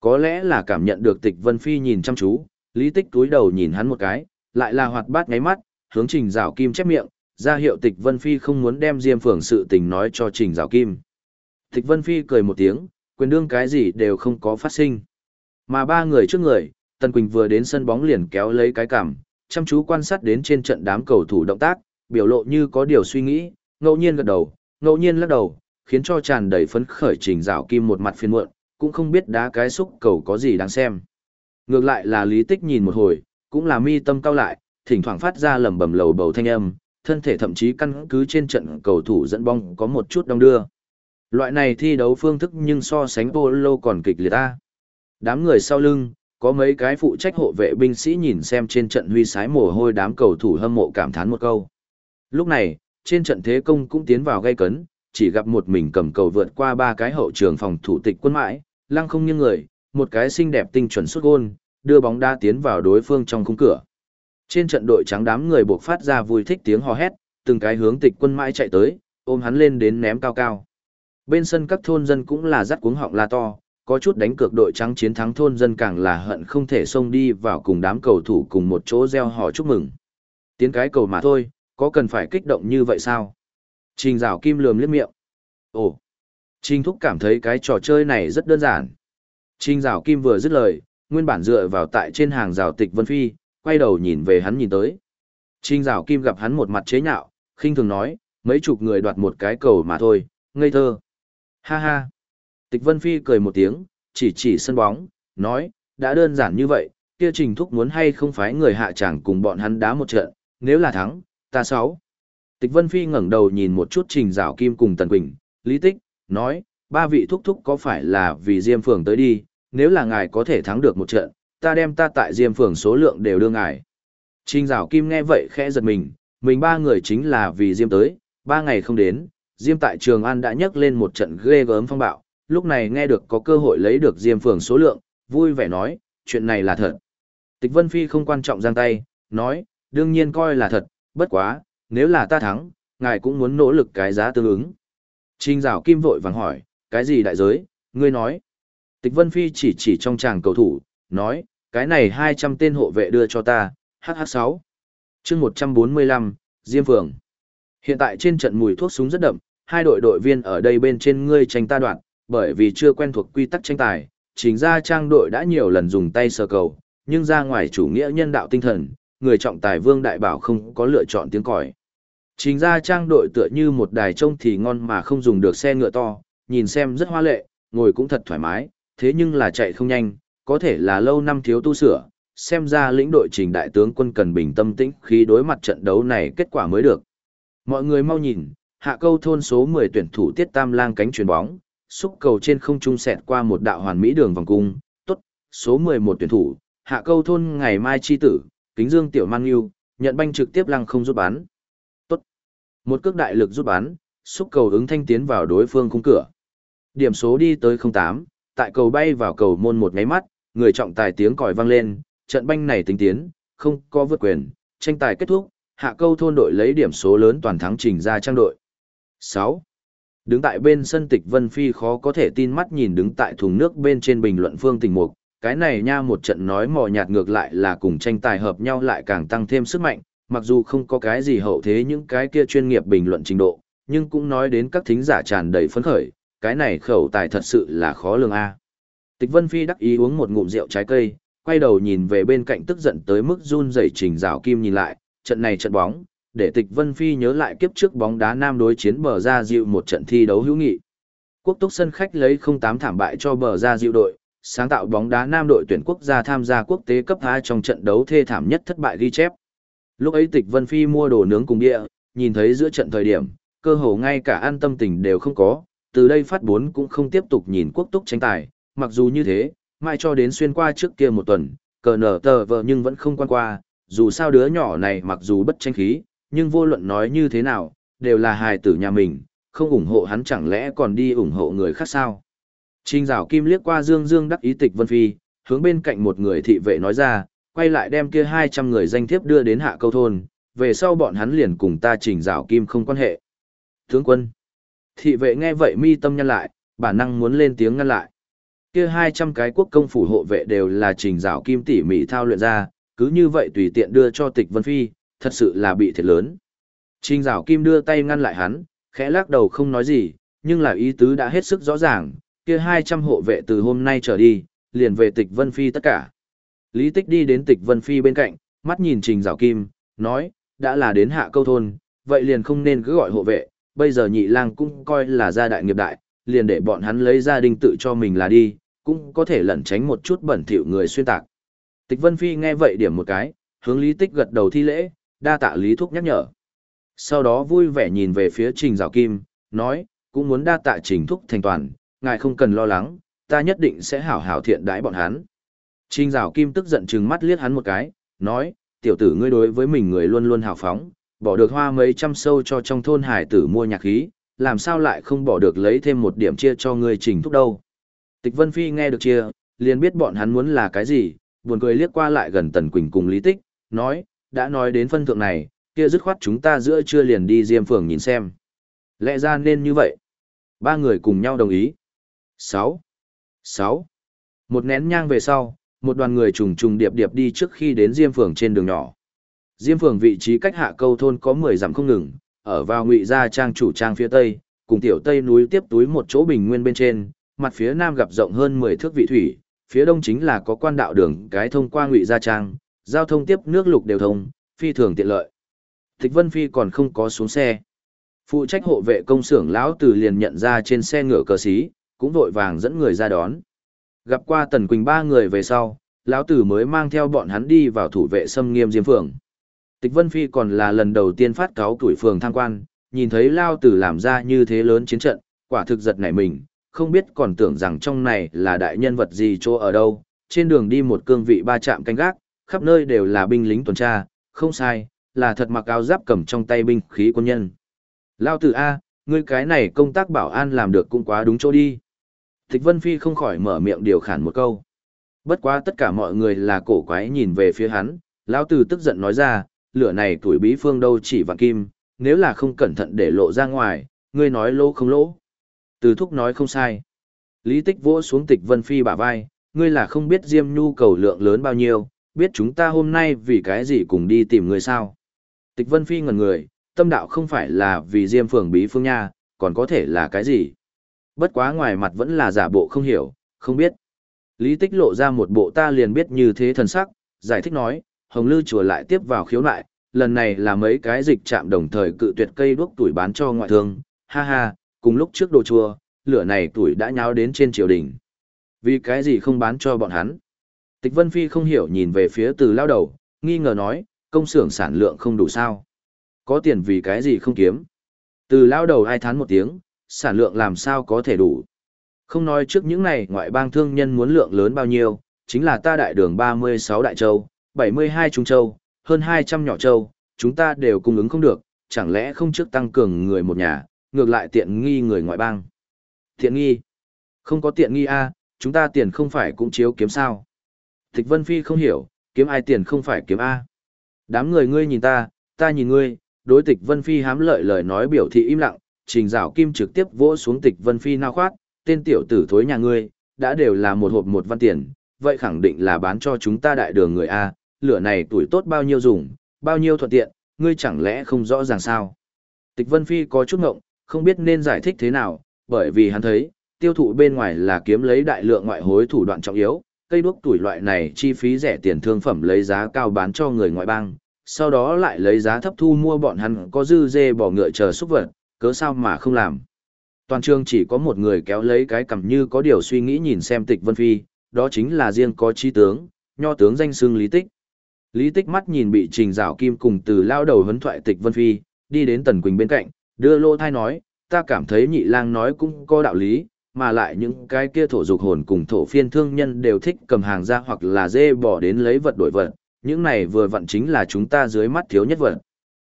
Có lẽ là cảm nhận được tịch Vân Phi nhìn chăm chú, lý tích túi đầu nhìn hắn một cái, lại là hoạt bát ngáy mắt, hướng trình Giảo kim chép miệng, ra hiệu tịch Vân Phi không muốn đem diêm phường sự tình nói cho trình Giảo kim. Tịch Vân Phi cười một tiếng, quyền đương cái gì đều không có phát sinh. Mà ba người trước người, Tần Quỳnh vừa đến sân bóng liền kéo lấy cái cằm, chăm chú quan sát đến trên trận đám cầu thủ động tác, biểu lộ như có điều suy nghĩ, ngẫu nhiên gật đầu, ngẫu nhiên lắc đầu, khiến cho tràn đầy phấn khởi trình rào kim một mặt phiền muộn, cũng không biết đá cái xúc cầu có gì đáng xem. Ngược lại là lý tích nhìn một hồi, cũng là mi tâm cao lại, thỉnh thoảng phát ra lầm bầm lầu bầu thanh âm, thân thể thậm chí căn cứ trên trận cầu thủ dẫn bóng có một chút đông đưa. Loại này thi đấu phương thức nhưng so sánh polo còn kịch liệt ta. Đám người sau lưng, có mấy cái phụ trách hộ vệ binh sĩ nhìn xem trên trận huy sái mồ hôi đám cầu thủ hâm mộ cảm thán một câu. Lúc này, trên trận thế công cũng tiến vào gây cấn, chỉ gặp một mình cầm cầu vượt qua ba cái hậu trường phòng thủ tịch quân mãi, lăng không như người, một cái xinh đẹp tinh chuẩn xuất gôn, đưa bóng đá tiến vào đối phương trong khung cửa. Trên trận đội trắng đám người buộc phát ra vui thích tiếng hò hét, từng cái hướng tịch quân mãi chạy tới, ôm hắn lên đến ném cao cao. Bên sân các thôn dân cũng là rắt cuống họng la to, có chút đánh cược đội trắng chiến thắng thôn dân càng là hận không thể xông đi vào cùng đám cầu thủ cùng một chỗ gieo hò chúc mừng. Tiến cái cầu mà thôi, có cần phải kích động như vậy sao? Trình rào kim lườm liếc miệng. Ồ, Trình thúc cảm thấy cái trò chơi này rất đơn giản. Trình rào kim vừa dứt lời, nguyên bản dựa vào tại trên hàng rào tịch Vân Phi, quay đầu nhìn về hắn nhìn tới. Trình rào kim gặp hắn một mặt chế nhạo, khinh thường nói, mấy chục người đoạt một cái cầu mà thôi, ngây thơ. Ha ha. Tịch Vân Phi cười một tiếng, chỉ chỉ sân bóng, nói, đã đơn giản như vậy, kia trình thúc muốn hay không phải người hạ chẳng cùng bọn hắn đá một trận, nếu là thắng, ta sáu. Tịch Vân Phi ngẩng đầu nhìn một chút Trình Giảo Kim cùng Tần Quỳnh, Lý Tích, nói, ba vị thúc thúc có phải là vì Diêm Phường tới đi, nếu là ngài có thể thắng được một trận, ta đem ta tại Diêm Phường số lượng đều đưa ngài. Trình Giảo Kim nghe vậy khẽ giật mình, mình ba người chính là vì Diêm tới, ba ngày không đến, Diêm tại Trường An đã nhấc lên một trận ghê gớm phong bạo, lúc này nghe được có cơ hội lấy được Diêm Phường số lượng, vui vẻ nói, chuyện này là thật. Tịch Vân Phi không quan trọng giang tay, nói, đương nhiên coi là thật, bất quá, nếu là ta thắng, ngài cũng muốn nỗ lực cái giá tương ứng. Trình rào kim vội vàng hỏi, cái gì đại giới, ngươi nói. Tịch Vân Phi chỉ chỉ trong tràng cầu thủ, nói, cái này 200 tên hộ vệ đưa cho ta, HH6. chương 145, Diêm Phường. Hiện tại trên trận mùi thuốc súng rất đậm, hai đội đội viên ở đây bên trên ngươi tranh ta đoạn, bởi vì chưa quen thuộc quy tắc tranh tài, chính ra trang đội đã nhiều lần dùng tay sờ cầu, nhưng ra ngoài chủ nghĩa nhân đạo tinh thần, người trọng tài Vương Đại Bảo không có lựa chọn tiếng còi. Trình ra trang đội tựa như một đài trông thì ngon mà không dùng được xe ngựa to, nhìn xem rất hoa lệ, ngồi cũng thật thoải mái, thế nhưng là chạy không nhanh, có thể là lâu năm thiếu tu sửa, xem ra lĩnh đội trình đại tướng quân cần bình tâm tĩnh khi đối mặt trận đấu này kết quả mới được. Mọi người mau nhìn, hạ câu thôn số 10 tuyển thủ tiết tam lang cánh chuyền bóng, xúc cầu trên không trung sẹt qua một đạo hoàn mỹ đường vòng cung, tốt, số 11 tuyển thủ, hạ câu thôn ngày mai chi tử, kính dương tiểu mang yêu, nhận banh trực tiếp lăng không rút bán Tốt. Một cước đại lực rút bán xúc cầu ứng thanh tiến vào đối phương khung cửa. Điểm số đi tới 08, tại cầu bay vào cầu môn một nháy mắt, người trọng tài tiếng còi vang lên, trận banh này tính tiến, không có vượt quyền, tranh tài kết thúc, hạ câu thôn đội lấy điểm số lớn toàn thắng trình ra trang đội. 6. Đứng tại bên sân tịch Vân Phi khó có thể tin mắt nhìn đứng tại thùng nước bên trên bình luận phương tình mục, cái này nha một trận nói mò nhạt ngược lại là cùng tranh tài hợp nhau lại càng tăng thêm sức mạnh, mặc dù không có cái gì hậu thế những cái kia chuyên nghiệp bình luận trình độ, nhưng cũng nói đến các thính giả tràn đầy phấn khởi, cái này khẩu tài thật sự là khó lường a. Tịch Vân Phi đắc ý uống một ngụm rượu trái cây, quay đầu nhìn về bên cạnh tức giận tới mức run rẩy Trình dạo Kim nhìn lại, trận này trận bóng, để Tịch Vân Phi nhớ lại kiếp trước bóng đá nam đối chiến bờ ra dịu một trận thi đấu hữu nghị. Quốc túc sân khách lấy 08 thảm bại cho bờ ra dịu đội, sáng tạo bóng đá nam đội tuyển quốc gia tham gia quốc tế cấp A trong trận đấu thê thảm nhất thất bại ghi chép. Lúc ấy Tịch Vân Phi mua đồ nướng cùng địa, nhìn thấy giữa trận thời điểm, cơ hồ ngay cả an tâm tình đều không có, từ đây phát bốn cũng không tiếp tục nhìn quốc túc tranh tài, mặc dù như thế, mai cho đến xuyên qua trước kia một tuần, cờ nở tờ vợ nhưng vẫn không quan qua, dù sao đứa nhỏ này mặc dù bất tranh khí, nhưng vô luận nói như thế nào, đều là hài tử nhà mình, không ủng hộ hắn chẳng lẽ còn đi ủng hộ người khác sao. Trình rào kim liếc qua dương dương đắc ý tịch vân phi, hướng bên cạnh một người thị vệ nói ra, quay lại đem kia 200 người danh thiếp đưa đến hạ câu thôn, về sau bọn hắn liền cùng ta trình rào kim không quan hệ. Tướng quân, thị vệ nghe vậy mi tâm nhăn lại, bản năng muốn lên tiếng ngăn lại. Kia 200 cái quốc công phủ hộ vệ đều là trình rào kim tỉ mỉ thao luyện ra, cứ như vậy tùy tiện đưa cho tịch vân phi, thật sự là bị thiệt lớn. Trình rào kim đưa tay ngăn lại hắn, khẽ lắc đầu không nói gì, nhưng là ý tứ đã hết sức rõ ràng, kia 200 hộ vệ từ hôm nay trở đi, liền về tịch Vân Phi tất cả. Lý Tích đi đến tịch Vân Phi bên cạnh, mắt nhìn Trình Giảo Kim, nói, đã là đến hạ câu thôn, vậy liền không nên cứ gọi hộ vệ, bây giờ nhị lang cũng coi là gia đại nghiệp đại, liền để bọn hắn lấy gia đình tự cho mình là đi, cũng có thể lẩn tránh một chút bẩn thỉu người xuyên tạc. Tịch Vân Phi nghe vậy điểm một cái, hướng Lý Tích gật đầu thi lễ, đa tạ Lý Thúc nhắc nhở. Sau đó vui vẻ nhìn về phía Trình Giảo Kim, nói, cũng muốn đa tạ Trình Thúc thành toàn, ngài không cần lo lắng, ta nhất định sẽ hảo hảo thiện đãi bọn hắn. Trình rào Kim tức giận trừng mắt liếc hắn một cái, nói, tiểu tử ngươi đối với mình người luôn luôn hào phóng, bỏ được hoa mấy trăm sâu cho trong thôn hải tử mua nhạc khí, làm sao lại không bỏ được lấy thêm một điểm chia cho ngươi trình thúc đâu. Tịch Vân Phi nghe được chia, liền biết bọn hắn muốn là cái gì, buồn cười liếc qua lại gần Tần Quỳnh cùng Lý Tích, nói, đã nói đến phân thượng này, kia dứt khoát chúng ta giữa trưa liền đi Diêm Phường nhìn xem. Lẽ ra nên như vậy. Ba người cùng nhau đồng ý. 6. 6. Một nén nhang về sau, một đoàn người trùng trùng điệp điệp đi trước khi đến Diêm Phường trên đường nhỏ. Diêm Phường vị trí cách hạ câu thôn có 10 dặm không ngừng, ở vào ngụy gia trang chủ trang phía tây, cùng tiểu tây núi tiếp túi một chỗ bình nguyên bên trên, mặt phía nam gặp rộng hơn 10 thước vị thủy, phía đông chính là có quan đạo đường cái thông qua ngụy gia trang, giao thông tiếp nước lục đều thông, phi thường tiện lợi. Thích Vân Phi còn không có xuống xe. Phụ trách hộ vệ công xưởng lão từ liền nhận ra trên xe ngựa cờ xí, cũng vội vàng dẫn người ra đón. Gặp qua Tần Quỳnh ba người về sau, lão tử mới mang theo bọn hắn đi vào thủ vệ xâm nghiêm diêm phường. Tịch Vân Phi còn là lần đầu tiên phát cáo tuổi phường tham quan, nhìn thấy Lao Tử làm ra như thế lớn chiến trận, quả thực giật nảy mình, không biết còn tưởng rằng trong này là đại nhân vật gì chỗ ở đâu, trên đường đi một cương vị ba chạm canh gác, khắp nơi đều là binh lính tuần tra, không sai, là thật mặc áo giáp cầm trong tay binh khí quân nhân. Lao Tử A, ngươi cái này công tác bảo an làm được cũng quá đúng chỗ đi. Thích Vân Phi không khỏi mở miệng điều khản một câu. Bất quá tất cả mọi người là cổ quái nhìn về phía hắn, lão tử tức giận nói ra, lửa này tuổi bí phương đâu chỉ vàng kim, nếu là không cẩn thận để lộ ra ngoài, ngươi nói lỗ không lỗ. Từ thúc nói không sai. Lý tích vỗ xuống tịch Vân Phi bả vai, ngươi là không biết Diêm nhu cầu lượng lớn bao nhiêu, biết chúng ta hôm nay vì cái gì cùng đi tìm người sao. Tịch Vân Phi ngẩn người, tâm đạo không phải là vì Diêm phường bí phương nha, còn có thể là cái gì. Bất quá ngoài mặt vẫn là giả bộ không hiểu, không biết. Lý tích lộ ra một bộ ta liền biết như thế thần sắc, giải thích nói, Hồng Lư chùa lại tiếp vào khiếu nại, lần này là mấy cái dịch chạm đồng thời cự tuyệt cây đuốc tuổi bán cho ngoại thương, ha ha, cùng lúc trước đồ chùa lửa này tuổi đã nháo đến trên triều đình. Vì cái gì không bán cho bọn hắn? Tịch Vân Phi không hiểu nhìn về phía từ lao đầu, nghi ngờ nói, công xưởng sản lượng không đủ sao? Có tiền vì cái gì không kiếm? Từ lao đầu ai thán một tiếng, sản lượng làm sao có thể đủ? Không nói trước những này ngoại bang thương nhân muốn lượng lớn bao nhiêu, chính là ta đại đường 36 đại châu, 72 trung châu, hơn 200 nhỏ châu, chúng ta đều cung ứng không được, chẳng lẽ không trước tăng cường người một nhà, ngược lại tiện nghi người ngoại bang. Tiện nghi? Không có tiện nghi a, chúng ta tiền không phải cũng chiếu kiếm sao? Tịch Vân Phi không hiểu, kiếm ai tiền không phải kiếm a. Đám người ngươi nhìn ta, ta nhìn ngươi, đối Tịch Vân Phi hám lợi lời nói biểu thị im lặng, Trình Dạo Kim trực tiếp vỗ xuống Tịch Vân Phi nao khoát, tên tiểu tử thối nhà ngươi, đã đều là một hộp một văn tiền, vậy khẳng định là bán cho chúng ta đại đường người a, lửa này tuổi tốt bao nhiêu dùng, bao nhiêu thuận tiện, ngươi chẳng lẽ không rõ ràng sao? Tịch Vân Phi có chút ngộng, không biết nên giải thích thế nào, bởi vì hắn thấy, tiêu thụ bên ngoài là kiếm lấy đại lượng ngoại hối thủ đoạn trọng yếu, cây đuốc tuổi loại này chi phí rẻ tiền thương phẩm lấy giá cao bán cho người ngoại bang, sau đó lại lấy giá thấp thu mua bọn hắn có dư dê bỏ ngựa chờ xúc vật, cớ sao mà không làm. Toàn trường chỉ có một người kéo lấy cái cầm như có điều suy nghĩ nhìn xem tịch Vân Phi, đó chính là riêng có chi tướng, nho tướng danh xưng Lý Tích. Lý Tích mắt nhìn bị Trình rào Kim cùng từ lao đầu huấn thoại tịch Vân Phi, đi đến Tần Quỳnh bên cạnh, đưa lô thai nói, ta cảm thấy nhị lang nói cũng có đạo lý, mà lại những cái kia thổ dục hồn cùng thổ phiên thương nhân đều thích cầm hàng ra hoặc là dê bỏ đến lấy vật đổi vật, những này vừa vặn chính là chúng ta dưới mắt thiếu nhất vật.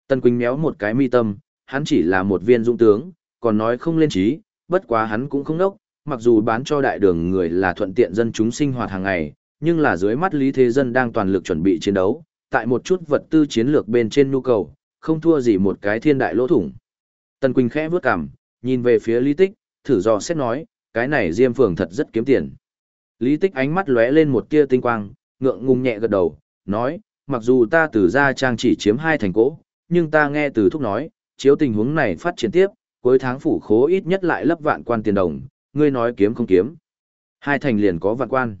Tần Quỳnh méo một cái mi tâm, hắn chỉ là một viên dũng tướng, còn nói không lên trí, bất quá hắn cũng không đốc, mặc dù bán cho đại đường người là thuận tiện dân chúng sinh hoạt hàng ngày, nhưng là dưới mắt Lý Thế Dân đang toàn lực chuẩn bị chiến đấu, tại một chút vật tư chiến lược bên trên nhu cầu, không thua gì một cái thiên đại lỗ thủng. Tần Quỳnh khẽ bước cằm, nhìn về phía Lý Tích, thử dò xét nói, cái này Diêm Phường thật rất kiếm tiền. Lý Tích ánh mắt lóe lên một tia tinh quang, ngượng ngùng nhẹ gật đầu, nói, mặc dù ta từ gia trang chỉ chiếm hai thành cỗ, nhưng ta nghe từ thúc nói, chiếu tình huống này phát triển tiếp, cuối tháng phủ khố ít nhất lại lấp vạn quan tiền đồng, ngươi nói kiếm không kiếm. Hai thành liền có vạn quan.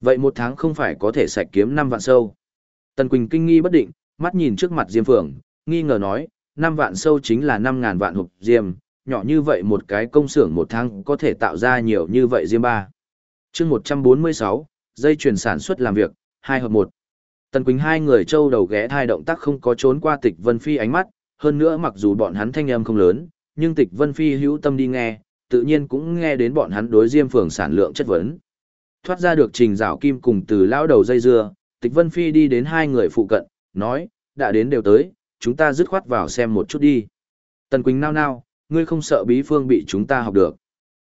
Vậy một tháng không phải có thể sạch kiếm năm vạn sâu. Tần Quỳnh kinh nghi bất định, mắt nhìn trước mặt Diêm Phượng, nghi ngờ nói, năm vạn sâu chính là năm ngàn vạn hộp diêm, nhỏ như vậy một cái công xưởng một tháng có thể tạo ra nhiều như vậy diêm ba. chương 146, dây chuyển sản xuất làm việc, hai hợp một. Tần Quỳnh hai người châu đầu ghé thai động tác không có trốn qua tịch Vân Phi ánh mắt, hơn nữa mặc dù bọn hắn thanh âm không lớn, nhưng tịch Vân Phi hữu tâm đi nghe, tự nhiên cũng nghe đến bọn hắn đối diêm phường sản lượng chất vấn. Thoát ra được trình rào kim cùng từ lão đầu dây dưa, tịch Vân Phi đi đến hai người phụ cận, nói, đã đến đều tới, chúng ta dứt khoát vào xem một chút đi. Tần Quỳnh nao nao, ngươi không sợ bí phương bị chúng ta học được.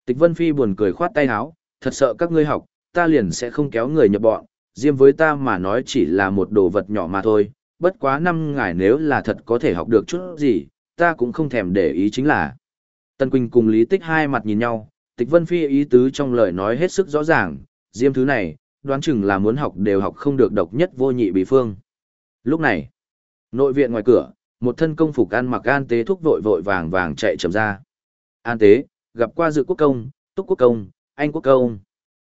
Tịch Vân Phi buồn cười khoát tay áo, thật sợ các ngươi học, ta liền sẽ không kéo người nhập bọn, riêng với ta mà nói chỉ là một đồ vật nhỏ mà thôi, bất quá năm ngài nếu là thật có thể học được chút gì, ta cũng không thèm để ý chính là. Tần Quỳnh cùng Lý Tích hai mặt nhìn nhau, Tịch Vân Phi ý tứ trong lời nói hết sức rõ ràng, diêm thứ này, đoán chừng là muốn học đều học không được độc nhất vô nhị bí phương. Lúc này, nội viện ngoài cửa, một thân công phục ăn mặc an tế thúc vội vội vàng vàng chạy chậm ra. An tế, gặp qua dự quốc công, túc quốc công, anh quốc công.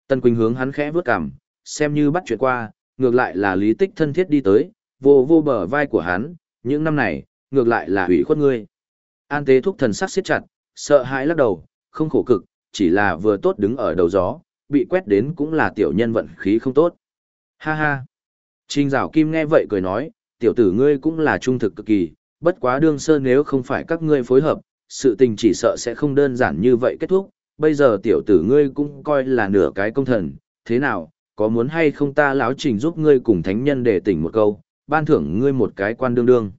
Tân Quỳnh hướng hắn khẽ vướt cằm, xem như bắt chuyện qua, ngược lại là lý tích thân thiết đi tới, vô vô bờ vai của hắn, những năm này, ngược lại là hủy khuất ngươi. An tế thúc thần sắc siết chặt, sợ hãi lắc đầu, không khổ cực, chỉ là vừa tốt đứng ở đầu gió, bị quét đến cũng là tiểu nhân vận khí không tốt. Ha ha. Trình rào kim nghe vậy cười nói, tiểu tử ngươi cũng là trung thực cực kỳ, bất quá đương sơ nếu không phải các ngươi phối hợp, sự tình chỉ sợ sẽ không đơn giản như vậy kết thúc, bây giờ tiểu tử ngươi cũng coi là nửa cái công thần, thế nào, có muốn hay không ta láo trình giúp ngươi cùng thánh nhân để tỉnh một câu, ban thưởng ngươi một cái quan đương đương.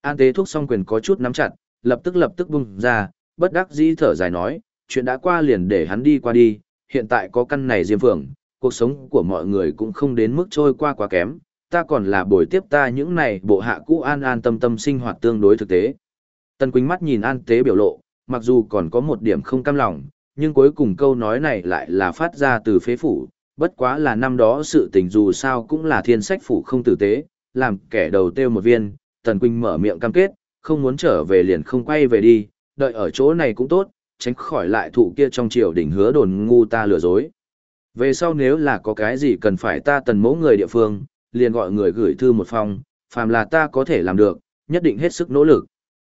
An tế thuốc song quyền có chút nắm chặt, lập tức lập tức bung ra, bất đắc dĩ thở dài nói, chuyện đã qua liền để hắn đi qua đi, hiện tại có căn này diêm phượng, cuộc sống của mọi người cũng không đến mức trôi qua quá kém, ta còn là buổi tiếp ta những này bộ hạ cũ an an tâm tâm sinh hoạt tương đối thực tế. Tần Quỳnh mắt nhìn an tế biểu lộ, mặc dù còn có một điểm không cam lòng, nhưng cuối cùng câu nói này lại là phát ra từ phế phủ, bất quá là năm đó sự tình dù sao cũng là thiên sách phủ không tử tế, làm kẻ đầu tiêu một viên, Tần Quỳnh mở miệng cam kết, không muốn trở về liền không quay về đi, đợi ở chỗ này cũng tốt, tránh khỏi lại thụ kia trong triều đỉnh hứa đồn ngu ta lừa dối. Về sau nếu là có cái gì cần phải ta tần mẫu người địa phương, liền gọi người gửi thư một phong, phàm là ta có thể làm được, nhất định hết sức nỗ lực.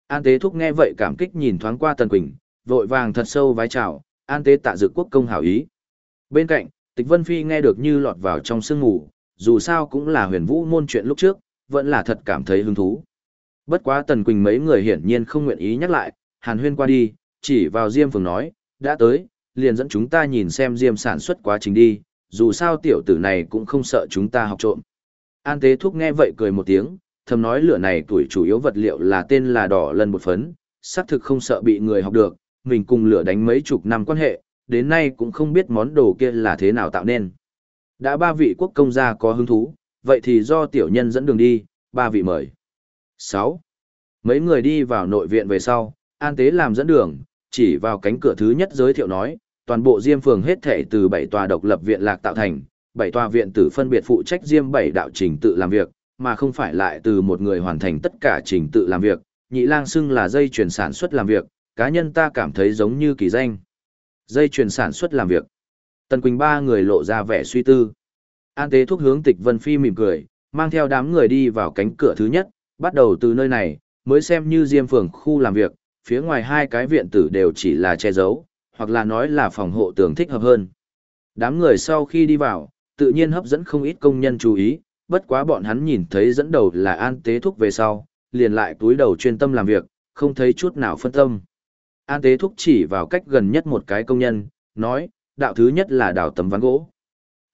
An Tế Thúc nghe vậy cảm kích nhìn thoáng qua Tần Quỳnh, vội vàng thật sâu vái chào, An Tế tạ dự quốc công hảo ý. Bên cạnh, Tịch Vân Phi nghe được như lọt vào trong sương ngủ, dù sao cũng là huyền vũ môn chuyện lúc trước, vẫn là thật cảm thấy hứng thú. Bất quá Tần Quỳnh mấy người hiển nhiên không nguyện ý nhắc lại, Hàn Huyên qua đi, chỉ vào Diêm Phường nói, đã tới, liền dẫn chúng ta nhìn xem Diêm sản xuất quá trình đi, dù sao tiểu tử này cũng không sợ chúng ta học trộm. An Tế Thúc nghe vậy cười một tiếng, thầm nói lửa này tuổi chủ yếu vật liệu là tên là đỏ lần một phấn, xác thực không sợ bị người học được, mình cùng lửa đánh mấy chục năm quan hệ, đến nay cũng không biết món đồ kia là thế nào tạo nên. Đã ba vị quốc công gia có hứng thú, vậy thì do tiểu nhân dẫn đường đi, ba vị mời. 6. Mấy người đi vào nội viện về sau, An Tế làm dẫn đường, chỉ vào cánh cửa thứ nhất giới thiệu nói, toàn bộ Diêm phường hết thể từ 7 tòa độc lập viện lạc tạo thành, 7 tòa viện tử phân biệt phụ trách Diêm 7 đạo trình tự làm việc, mà không phải lại từ một người hoàn thành tất cả trình tự làm việc, nhị lang xưng là dây chuyển sản xuất làm việc, cá nhân ta cảm thấy giống như kỳ danh. Dây chuyển sản xuất làm việc. Tần Quỳnh ba người lộ ra vẻ suy tư. An Tế thúc hướng Tịch Vân Phi mỉm cười, mang theo đám người đi vào cánh cửa thứ nhất, bắt đầu từ nơi này, mới xem như Diêm phường khu làm việc, phía ngoài hai cái viện tử đều chỉ là che giấu, hoặc là nói là phòng hộ tường thích hợp hơn. Đám người sau khi đi vào, tự nhiên hấp dẫn không ít công nhân chú ý, bất quá bọn hắn nhìn thấy dẫn đầu là An Tế Thúc về sau, liền lại túi đầu chuyên tâm làm việc, không thấy chút nào phân tâm. An Tế Thúc chỉ vào cách gần nhất một cái công nhân, nói, đạo thứ nhất là đào tấm ván gỗ.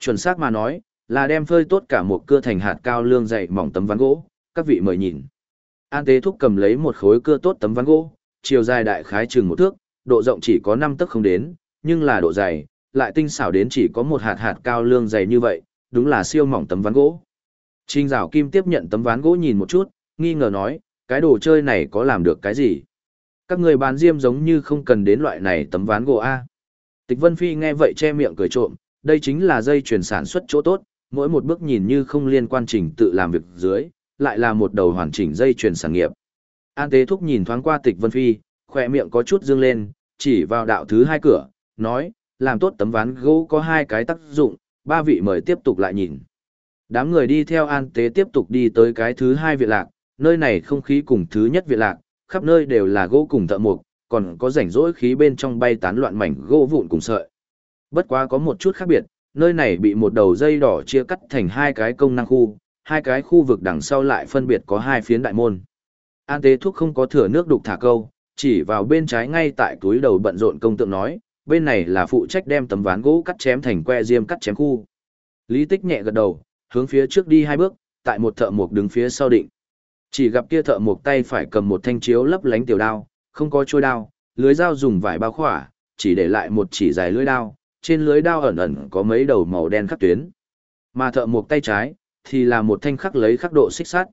Chuẩn xác mà nói, là đem phơi tốt cả một cưa thành hạt cao lương dày mỏng tấm ván gỗ, các vị mời nhìn. An Tế Thúc cầm lấy một khối cưa tốt tấm ván gỗ, chiều dài đại khái chừng một thước, độ rộng chỉ có 5 tấc không đến, nhưng là độ dày, lại tinh xảo đến chỉ có một hạt hạt cao lương dày như vậy, đúng là siêu mỏng tấm ván gỗ. Trình rào Kim tiếp nhận tấm ván gỗ nhìn một chút, nghi ngờ nói, cái đồ chơi này có làm được cái gì? Các người bán diêm giống như không cần đến loại này tấm ván gỗ A. Tịch Vân Phi nghe vậy che miệng cười trộm, đây chính là dây chuyển sản xuất chỗ tốt, mỗi một bước nhìn như không liên quan trình tự làm việc dưới, lại là một đầu hoàn chỉnh dây chuyển sản nghiệp. An Tế Thúc nhìn thoáng qua Tịch Vân Phi, khỏe miệng có chút dương lên, chỉ vào đạo thứ hai cửa, nói, làm tốt tấm ván gỗ có hai cái tác dụng, ba vị mời tiếp tục lại nhìn. Đám người đi theo an tế tiếp tục đi tới cái thứ hai viện lạc, nơi này không khí cùng thứ nhất viện lạc, khắp nơi đều là gỗ cùng thợ mục, còn có rảnh rỗi khí bên trong bay tán loạn mảnh gỗ vụn cùng sợi. Bất quá có một chút khác biệt, nơi này bị một đầu dây đỏ chia cắt thành hai cái công năng khu, hai cái khu vực đằng sau lại phân biệt có hai phiến đại môn. An tế thúc không có thừa nước đục thả câu, chỉ vào bên trái ngay tại túi đầu bận rộn công tượng nói, bên này là phụ trách đem tấm ván gỗ cắt chém thành que diêm cắt chém khu. Lý Tích nhẹ gật đầu, hướng phía trước đi hai bước, tại một thợ mộc đứng phía sau định. Chỉ gặp kia thợ mộc tay phải cầm một thanh chiếu lấp lánh tiểu đao, không có trôi đao, lưới dao dùng vải bao khỏa, chỉ để lại một chỉ dài lưới đao, trên lưới đao ẩn ẩn có mấy đầu màu đen khắc tuyến. Mà thợ mộc tay trái thì là một thanh khắc lấy khắc độ xích sắt.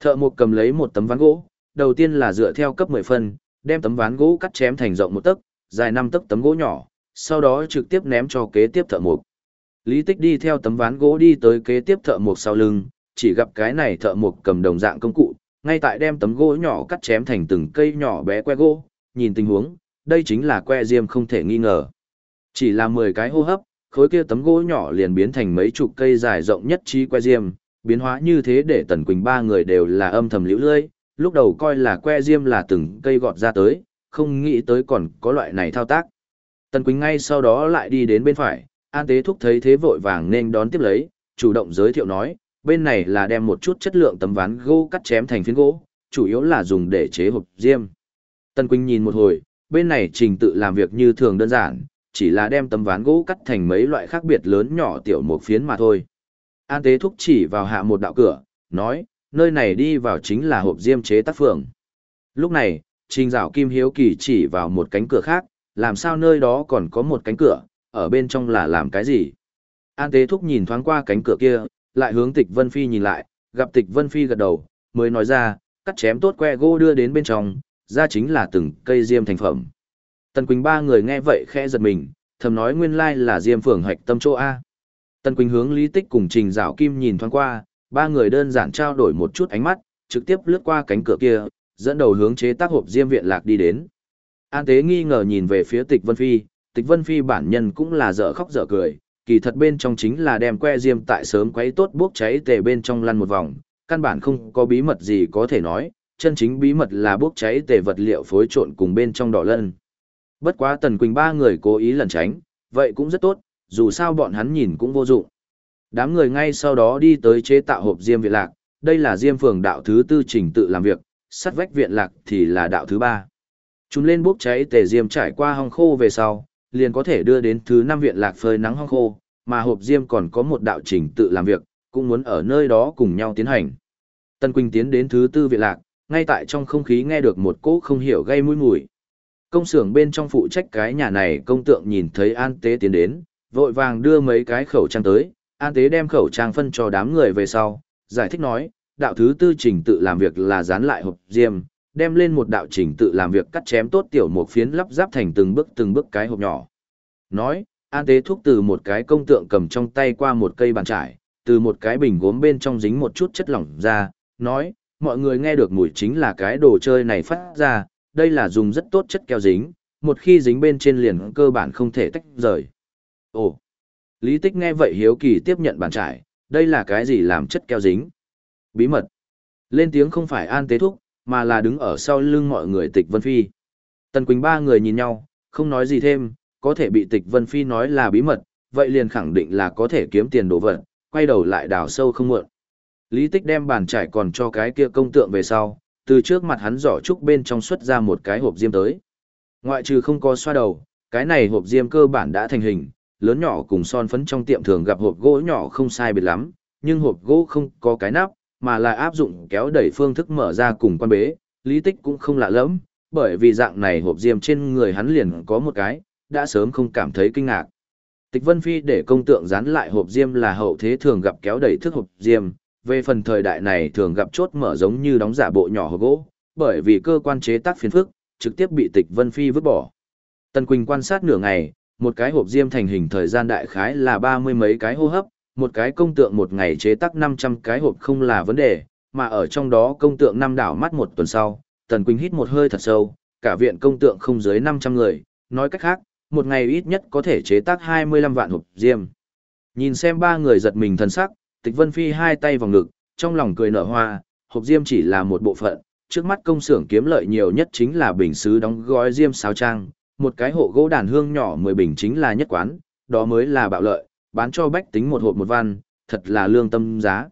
Thợ mộc cầm lấy một tấm ván gỗ, đầu tiên là dựa theo cấp 10 phân, đem tấm ván gỗ cắt chém thành rộng một tấc, dài 5 tấc tấm gỗ nhỏ, sau đó trực tiếp ném cho kế tiếp thợ mộc. Lý Tích đi theo tấm ván gỗ đi tới kế tiếp thợ mộc sau lưng, chỉ gặp cái này thợ mộc cầm đồng dạng công cụ, ngay tại đem tấm gỗ nhỏ cắt chém thành từng cây nhỏ bé que gỗ, nhìn tình huống, đây chính là que diêm không thể nghi ngờ. Chỉ là 10 cái hô hấp, khối kia tấm gỗ nhỏ liền biến thành mấy chục cây dài rộng nhất trí que diêm, biến hóa như thế để Tần Quỳnh ba người đều là âm thầm liễu lơi, lúc đầu coi là que diêm là từng cây gọt ra tới, không nghĩ tới còn có loại này thao tác. Tần Quỳnh ngay sau đó lại đi đến bên phải, An Tế Thúc thấy thế vội vàng nên đón tiếp lấy, chủ động giới thiệu nói, bên này là đem một chút chất lượng tấm ván gỗ cắt chém thành phiến gỗ, chủ yếu là dùng để chế hộp diêm. Tân Quỳnh nhìn một hồi, bên này trình tự làm việc như thường đơn giản, chỉ là đem tấm ván gỗ cắt thành mấy loại khác biệt lớn nhỏ tiểu một phiến mà thôi. An Tế Thúc chỉ vào hạ một đạo cửa, nói, nơi này đi vào chính là hộp diêm chế tác phường. Lúc này, Trình Dạo Kim Hiếu Kỳ chỉ vào một cánh cửa khác, làm sao nơi đó còn có một cánh cửa, ở bên trong là làm cái gì? An Tế Thúc nhìn thoáng qua cánh cửa kia, lại hướng Tịch Vân Phi nhìn lại, gặp Tịch Vân Phi gật đầu, mới nói ra, cắt chém tốt que gỗ đưa đến bên trong, ra chính là từng cây diêm thành phẩm. Tần Quỳnh ba người nghe vậy khẽ giật mình, thầm nói nguyên lai là diêm phường hạch tâm chỗ A. Tần Quỳnh hướng Lý Tích cùng Trình Dạo Kim nhìn thoáng qua, ba người đơn giản trao đổi một chút ánh mắt, trực tiếp lướt qua cánh cửa kia, dẫn đầu hướng chế tác hộp diêm viện lạc đi đến. An Tế nghi ngờ nhìn về phía Tịch Vân Phi, Tịch Vân Phi bản nhân cũng là dở khóc dở cười, kỳ thật bên trong chính là đem que diêm tại sớm quấy tốt bốc cháy tề bên trong lăn một vòng, căn bản không có bí mật gì có thể nói, chân chính bí mật là bốc cháy tề vật liệu phối trộn cùng bên trong đỏ lân. Bất quá Tần Quỳnh ba người cố ý lẩn tránh, vậy cũng rất tốt, dù sao bọn hắn nhìn cũng vô dụng. Đám người ngay sau đó đi tới chế tạo hộp diêm viện lạc, đây là diêm phường đạo thứ tư trình tự làm việc, sắt vách viện lạc thì là đạo thứ ba. Chúng lên bốc cháy tề diêm trải qua hong khô về sau, liền có thể đưa đến thứ năm viện lạc phơi nắng hong khô, mà hộp diêm còn có một đạo trình tự làm việc, cũng muốn ở nơi đó cùng nhau tiến hành. Tân Quỳnh tiến đến thứ tư viện lạc, ngay tại trong không khí nghe được một cỗ không hiểu gây mũi mùi. Công xưởng bên trong phụ trách cái nhà này công tượng nhìn thấy An Tế tiến đến, vội vàng đưa mấy cái khẩu trang tới, An Tế đem khẩu trang phân cho đám người về sau, giải thích nói, đạo thứ tư trình tự làm việc là dán lại hộp diêm, đem lên một đạo trình tự làm việc cắt chém tốt tiểu một phiến lắp ráp thành từng bước từng bước cái hộp nhỏ. Nói, An Tế thúc từ một cái công tượng cầm trong tay qua một cây bàn trải, từ một cái bình gốm bên trong dính một chút chất lỏng ra, nói, mọi người nghe được mùi chính là cái đồ chơi này phát ra, đây là dùng rất tốt chất keo dính, một khi dính bên trên liền cơ bản không thể tách rời. Ồ, Lý Tích nghe vậy hiếu kỳ tiếp nhận bàn trải, đây là cái gì làm chất keo dính? Bí mật. Lên tiếng không phải an tế thúc, mà là đứng ở sau lưng mọi người tịch Vân Phi. Tần Quỳnh ba người nhìn nhau, không nói gì thêm, có thể bị tịch Vân Phi nói là bí mật, vậy liền khẳng định là có thể kiếm tiền đồ vật, quay đầu lại đào sâu không muộn. Lý Tích đem bàn trải còn cho cái kia công tượng về sau, từ trước mặt hắn giỏ trúc bên trong xuất ra một cái hộp diêm tới. Ngoại trừ không có xoa đầu, cái này hộp diêm cơ bản đã thành hình, lớn nhỏ cùng son phấn trong tiệm thường gặp hộp gỗ nhỏ không sai biệt lắm, nhưng hộp gỗ không có cái nắp, mà là áp dụng kéo đẩy phương thức mở ra cùng quan bế, lý tích cũng không lạ lắm, bởi vì dạng này hộp diêm trên người hắn liền có một cái, đã sớm không cảm thấy kinh ngạc. Tịch Vân Phi để công tượng dán lại hộp diêm là hậu thế thường gặp kéo đẩy thức hộp diêm, về phần thời đại này thường gặp chốt mở giống như đóng giả bộ nhỏ hộp gỗ, bởi vì cơ quan chế tác phiền phức, trực tiếp bị Tịch Vân Phi vứt bỏ. Tần Quỳnh quan sát nửa ngày, một cái hộp diêm thành hình thời gian đại khái là ba mươi mấy cái hô hấp, một cái công tượng một ngày chế tác 500 cái hộp không là vấn đề, mà ở trong đó công tượng năm đảo mắt một tuần sau, Tần Quỳnh hít một hơi thật sâu, cả viện công tượng không dưới 500 người, nói cách khác, một ngày ít nhất có thể chế tác 25 vạn hộp diêm. Nhìn xem ba người giật mình thần sắc, Tịch Vân Phi hai tay vòng ngực, trong lòng cười nở hoa, hộp diêm chỉ là một bộ phận, trước mắt công xưởng kiếm lợi nhiều nhất chính là bình sứ đóng gói diêm sáo trang, một cái hộ gỗ đàn hương nhỏ 10 bình chính là nhất quán, đó mới là bạo lợi, bán cho bách tính một hộp một văn, thật là lương tâm giá.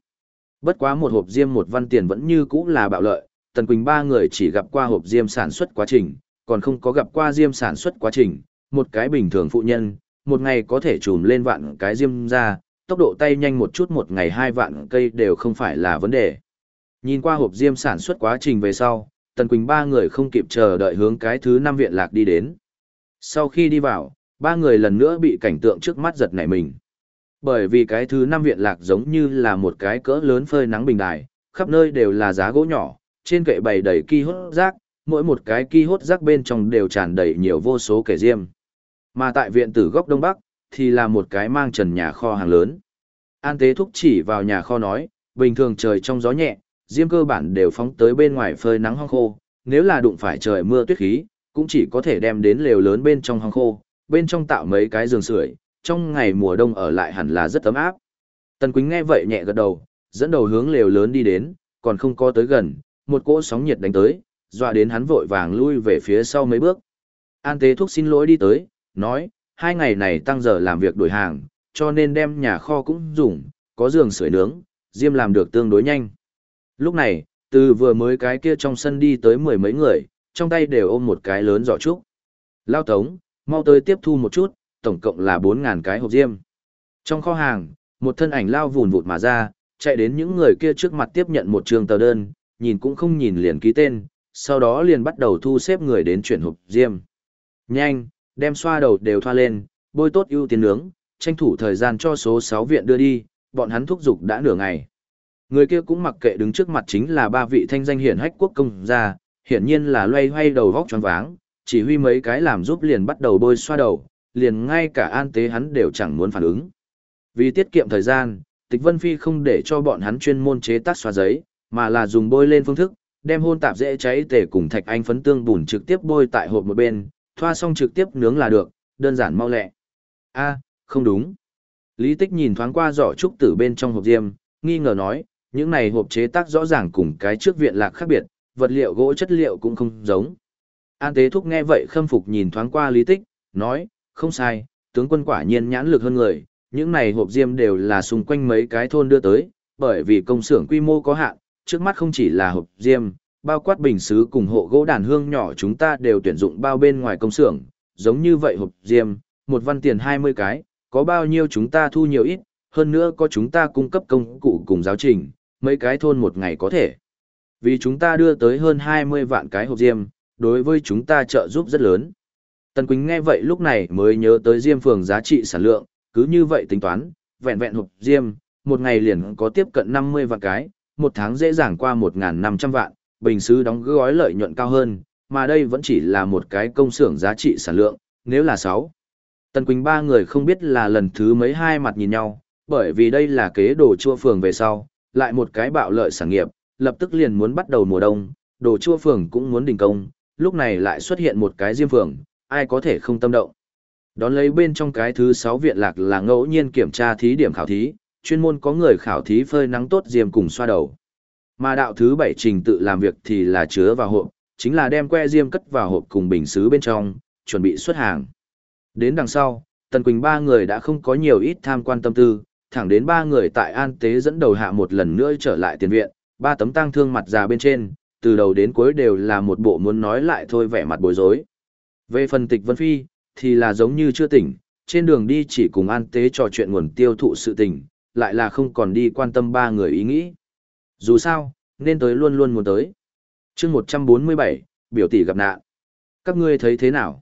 Bất quá một hộp diêm một văn tiền vẫn như cũ là bạo lợi, Tần Quỳnh ba người chỉ gặp qua hộp diêm sản xuất quá trình, còn không có gặp qua diêm sản xuất quá trình, một cái bình thường phụ nhân, một ngày có thể trùm lên vạn cái diêm ra, tốc độ tay nhanh một chút một ngày hai vạn cây đều không phải là vấn đề. Nhìn qua hộp diêm sản xuất quá trình về sau, Tần Quỳnh ba người không kịp chờ đợi hướng cái thứ năm viện lạc đi đến. Sau khi đi vào, ba người lần nữa bị cảnh tượng trước mắt giật nảy mình. Bởi vì cái thứ năm viện lạc giống như là một cái cỡ lớn phơi nắng bình đài, khắp nơi đều là giá gỗ nhỏ, trên kệ bày đầy ki hốt rác, mỗi một cái ki hốt rác bên trong đều tràn đầy nhiều vô số kẻ diêm. Mà tại viện tử góc đông bắc, thì là một cái mang trần nhà kho hàng lớn. An tế thúc chỉ vào nhà kho nói, bình thường trời trong gió nhẹ, diêm cơ bản đều phóng tới bên ngoài phơi nắng hong khô, nếu là đụng phải trời mưa tuyết khí, cũng chỉ có thể đem đến lều lớn bên trong hong khô, bên trong tạo mấy cái giường sưởi, trong ngày mùa đông ở lại hẳn là rất ấm áp. Tần Quýnh nghe vậy nhẹ gật đầu, dẫn đầu hướng lều lớn đi đến, còn không có tới gần, một cỗ sóng nhiệt đánh tới, dọa đến hắn vội vàng lui về phía sau mấy bước. An Tế Thúc xin lỗi đi tới, nói, hai ngày này tăng giờ làm việc đổi hàng, cho nên đem nhà kho cũng dùng, có giường sưởi nướng, Diêm làm được tương đối nhanh. Lúc này, từ vừa mới cái kia trong sân đi tới mười mấy người, trong tay đều ôm một cái lớn giỏ trúc. Lao Tống, mau tới tiếp thu một chút, tổng cộng là 4.000 cái hộp diêm. Trong kho hàng, một thân ảnh lao vùn vụt mà ra, chạy đến những người kia trước mặt tiếp nhận một trường tờ đơn, nhìn cũng không nhìn liền ký tên, sau đó liền bắt đầu thu xếp người đến chuyển hộp diêm. Nhanh, đem xoa đầu đều thoa lên, bôi tốt ưu tiên nướng, tranh thủ thời gian cho số 6 viện đưa đi, bọn hắn thúc giục đã nửa ngày. Người kia cũng mặc kệ đứng trước mặt chính là ba vị thanh danh hiển hách quốc công gia, hiển nhiên là loay hoay đầu vóc tròn váng, chỉ huy mấy cái làm giúp liền bắt đầu bôi xoa đầu, liền ngay cả an tế hắn đều chẳng muốn phản ứng. Vì tiết kiệm thời gian, Tịch Vân Phi không để cho bọn hắn chuyên môn chế tác xoa giấy, mà là dùng bôi lên phương thức, đem hôn tạp dễ cháy tể cùng thạch anh phấn tương bùn trực tiếp bôi tại hộp một bên, thoa xong trực tiếp nướng là được, đơn giản mau lẹ. A, không đúng. Lý Tích nhìn thoáng qua giỏ trúc tử bên trong hộp diêm, nghi ngờ nói, Những này hộp chế tác rõ ràng cùng cái trước viện lạc khác biệt, vật liệu gỗ chất liệu cũng không giống. An Tế Thúc nghe vậy khâm phục nhìn thoáng qua lý tích, nói, không sai, tướng quân quả nhiên nhãn lực hơn người, những này hộp diêm đều là xung quanh mấy cái thôn đưa tới, bởi vì công xưởng quy mô có hạn, trước mắt không chỉ là hộp diêm, bao quát bình xứ cùng hộ gỗ đàn hương nhỏ chúng ta đều tuyển dụng bao bên ngoài công xưởng, giống như vậy hộp diêm, một văn tiền 20 cái, có bao nhiêu chúng ta thu nhiều ít, hơn nữa có chúng ta cung cấp công cụ cùng giáo trình, mấy cái thôn một ngày có thể. Vì chúng ta đưa tới hơn 20 vạn cái hộp diêm, đối với chúng ta trợ giúp rất lớn. Tần Quỳnh nghe vậy lúc này mới nhớ tới diêm phường giá trị sản lượng, cứ như vậy tính toán, vẹn vẹn hộp diêm, một ngày liền có tiếp cận 50 vạn cái, một tháng dễ dàng qua 1.500 vạn, bình sứ đóng gói lợi nhuận cao hơn, mà đây vẫn chỉ là một cái công xưởng giá trị sản lượng, nếu là 6. Tần Quỳnh ba người không biết là lần thứ mấy hai mặt nhìn nhau, bởi vì đây là kế đồ chua phường về sau, lại một cái bạo lợi sản nghiệp, lập tức liền muốn bắt đầu mùa đông, đồ chua phường cũng muốn đình công, lúc này lại xuất hiện một cái diêm phường, ai có thể không tâm động. Đón lấy bên trong cái thứ 6 viện lạc là ngẫu nhiên kiểm tra thí điểm khảo thí, chuyên môn có người khảo thí phơi nắng tốt diêm cùng xoa đầu. Mà đạo thứ 7 trình tự làm việc thì là chứa vào hộp, chính là đem que diêm cất vào hộp cùng bình xứ bên trong, chuẩn bị xuất hàng. Đến đằng sau, Tần Quỳnh ba người đã không có nhiều ít tham quan tâm tư, thẳng đến ba người tại An Tế dẫn đầu hạ một lần nữa trở lại tiền viện, ba tấm tang thương mặt già bên trên, từ đầu đến cuối đều là một bộ muốn nói lại thôi vẻ mặt bối rối. Về phần tịch Vân Phi, thì là giống như chưa tỉnh, trên đường đi chỉ cùng An Tế trò chuyện nguồn tiêu thụ sự tình, lại là không còn đi quan tâm ba người ý nghĩ. Dù sao, nên tới luôn luôn muốn tới. chương 147, biểu tỷ gặp nạn. Các ngươi thấy thế nào?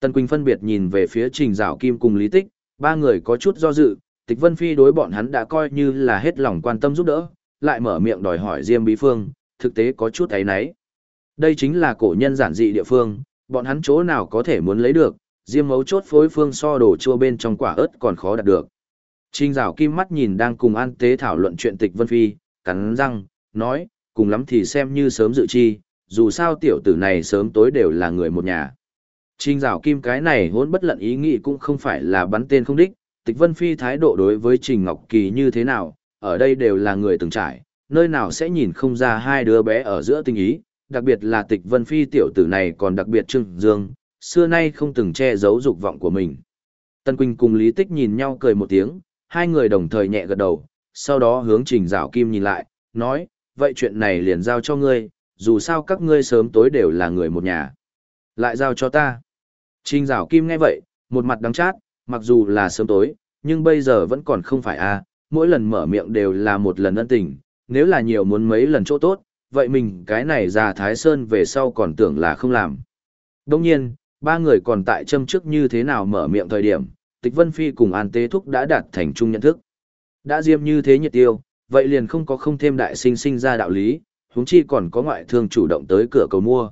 Tân Quỳnh phân biệt nhìn về phía Trình Dạo Kim cùng Lý Tích, ba người có chút do dự, Tịch Vân Phi đối bọn hắn đã coi như là hết lòng quan tâm giúp đỡ, lại mở miệng đòi hỏi Diêm Bí Phương, thực tế có chút ấy nấy. Đây chính là cổ nhân giản dị địa phương, bọn hắn chỗ nào có thể muốn lấy được, Diêm mấu chốt phối phương so đồ chua bên trong quả ớt còn khó đạt được. Trình Dạo Kim mắt nhìn đang cùng An Tế thảo luận chuyện Tịch Vân Phi, cắn răng, nói, cùng lắm thì xem như sớm dự chi, dù sao tiểu tử này sớm tối đều là người một nhà. Trình rào kim cái này hốn bất lận ý nghĩ cũng không phải là bắn tên không đích, tịch vân phi thái độ đối với Trình Ngọc Kỳ như thế nào, ở đây đều là người từng trải, nơi nào sẽ nhìn không ra hai đứa bé ở giữa tình ý, đặc biệt là tịch vân phi tiểu tử này còn đặc biệt trưng dương, xưa nay không từng che giấu dục vọng của mình. Tân Quỳnh cùng Lý Tích nhìn nhau cười một tiếng, hai người đồng thời nhẹ gật đầu, sau đó hướng Trình Dạo Kim nhìn lại, nói, vậy chuyện này liền giao cho ngươi, dù sao các ngươi sớm tối đều là người một nhà. Lại giao cho ta. Trình Dạo Kim nghe vậy, một mặt đắng chát, mặc dù là sớm tối, nhưng bây giờ vẫn còn không phải a, mỗi lần mở miệng đều là một lần ân tình, nếu là nhiều muốn mấy lần chỗ tốt, vậy mình cái này ra Thái Sơn về sau còn tưởng là không làm. Đồng nhiên, ba người còn tại châm trước như thế nào mở miệng thời điểm, Tịch Vân Phi cùng An Tế Thúc đã đạt thành chung nhận thức. Đã diêm như thế nhiệt tiêu, vậy liền không có không thêm đại sinh sinh ra đạo lý, huống chi còn có ngoại thương chủ động tới cửa cầu mua.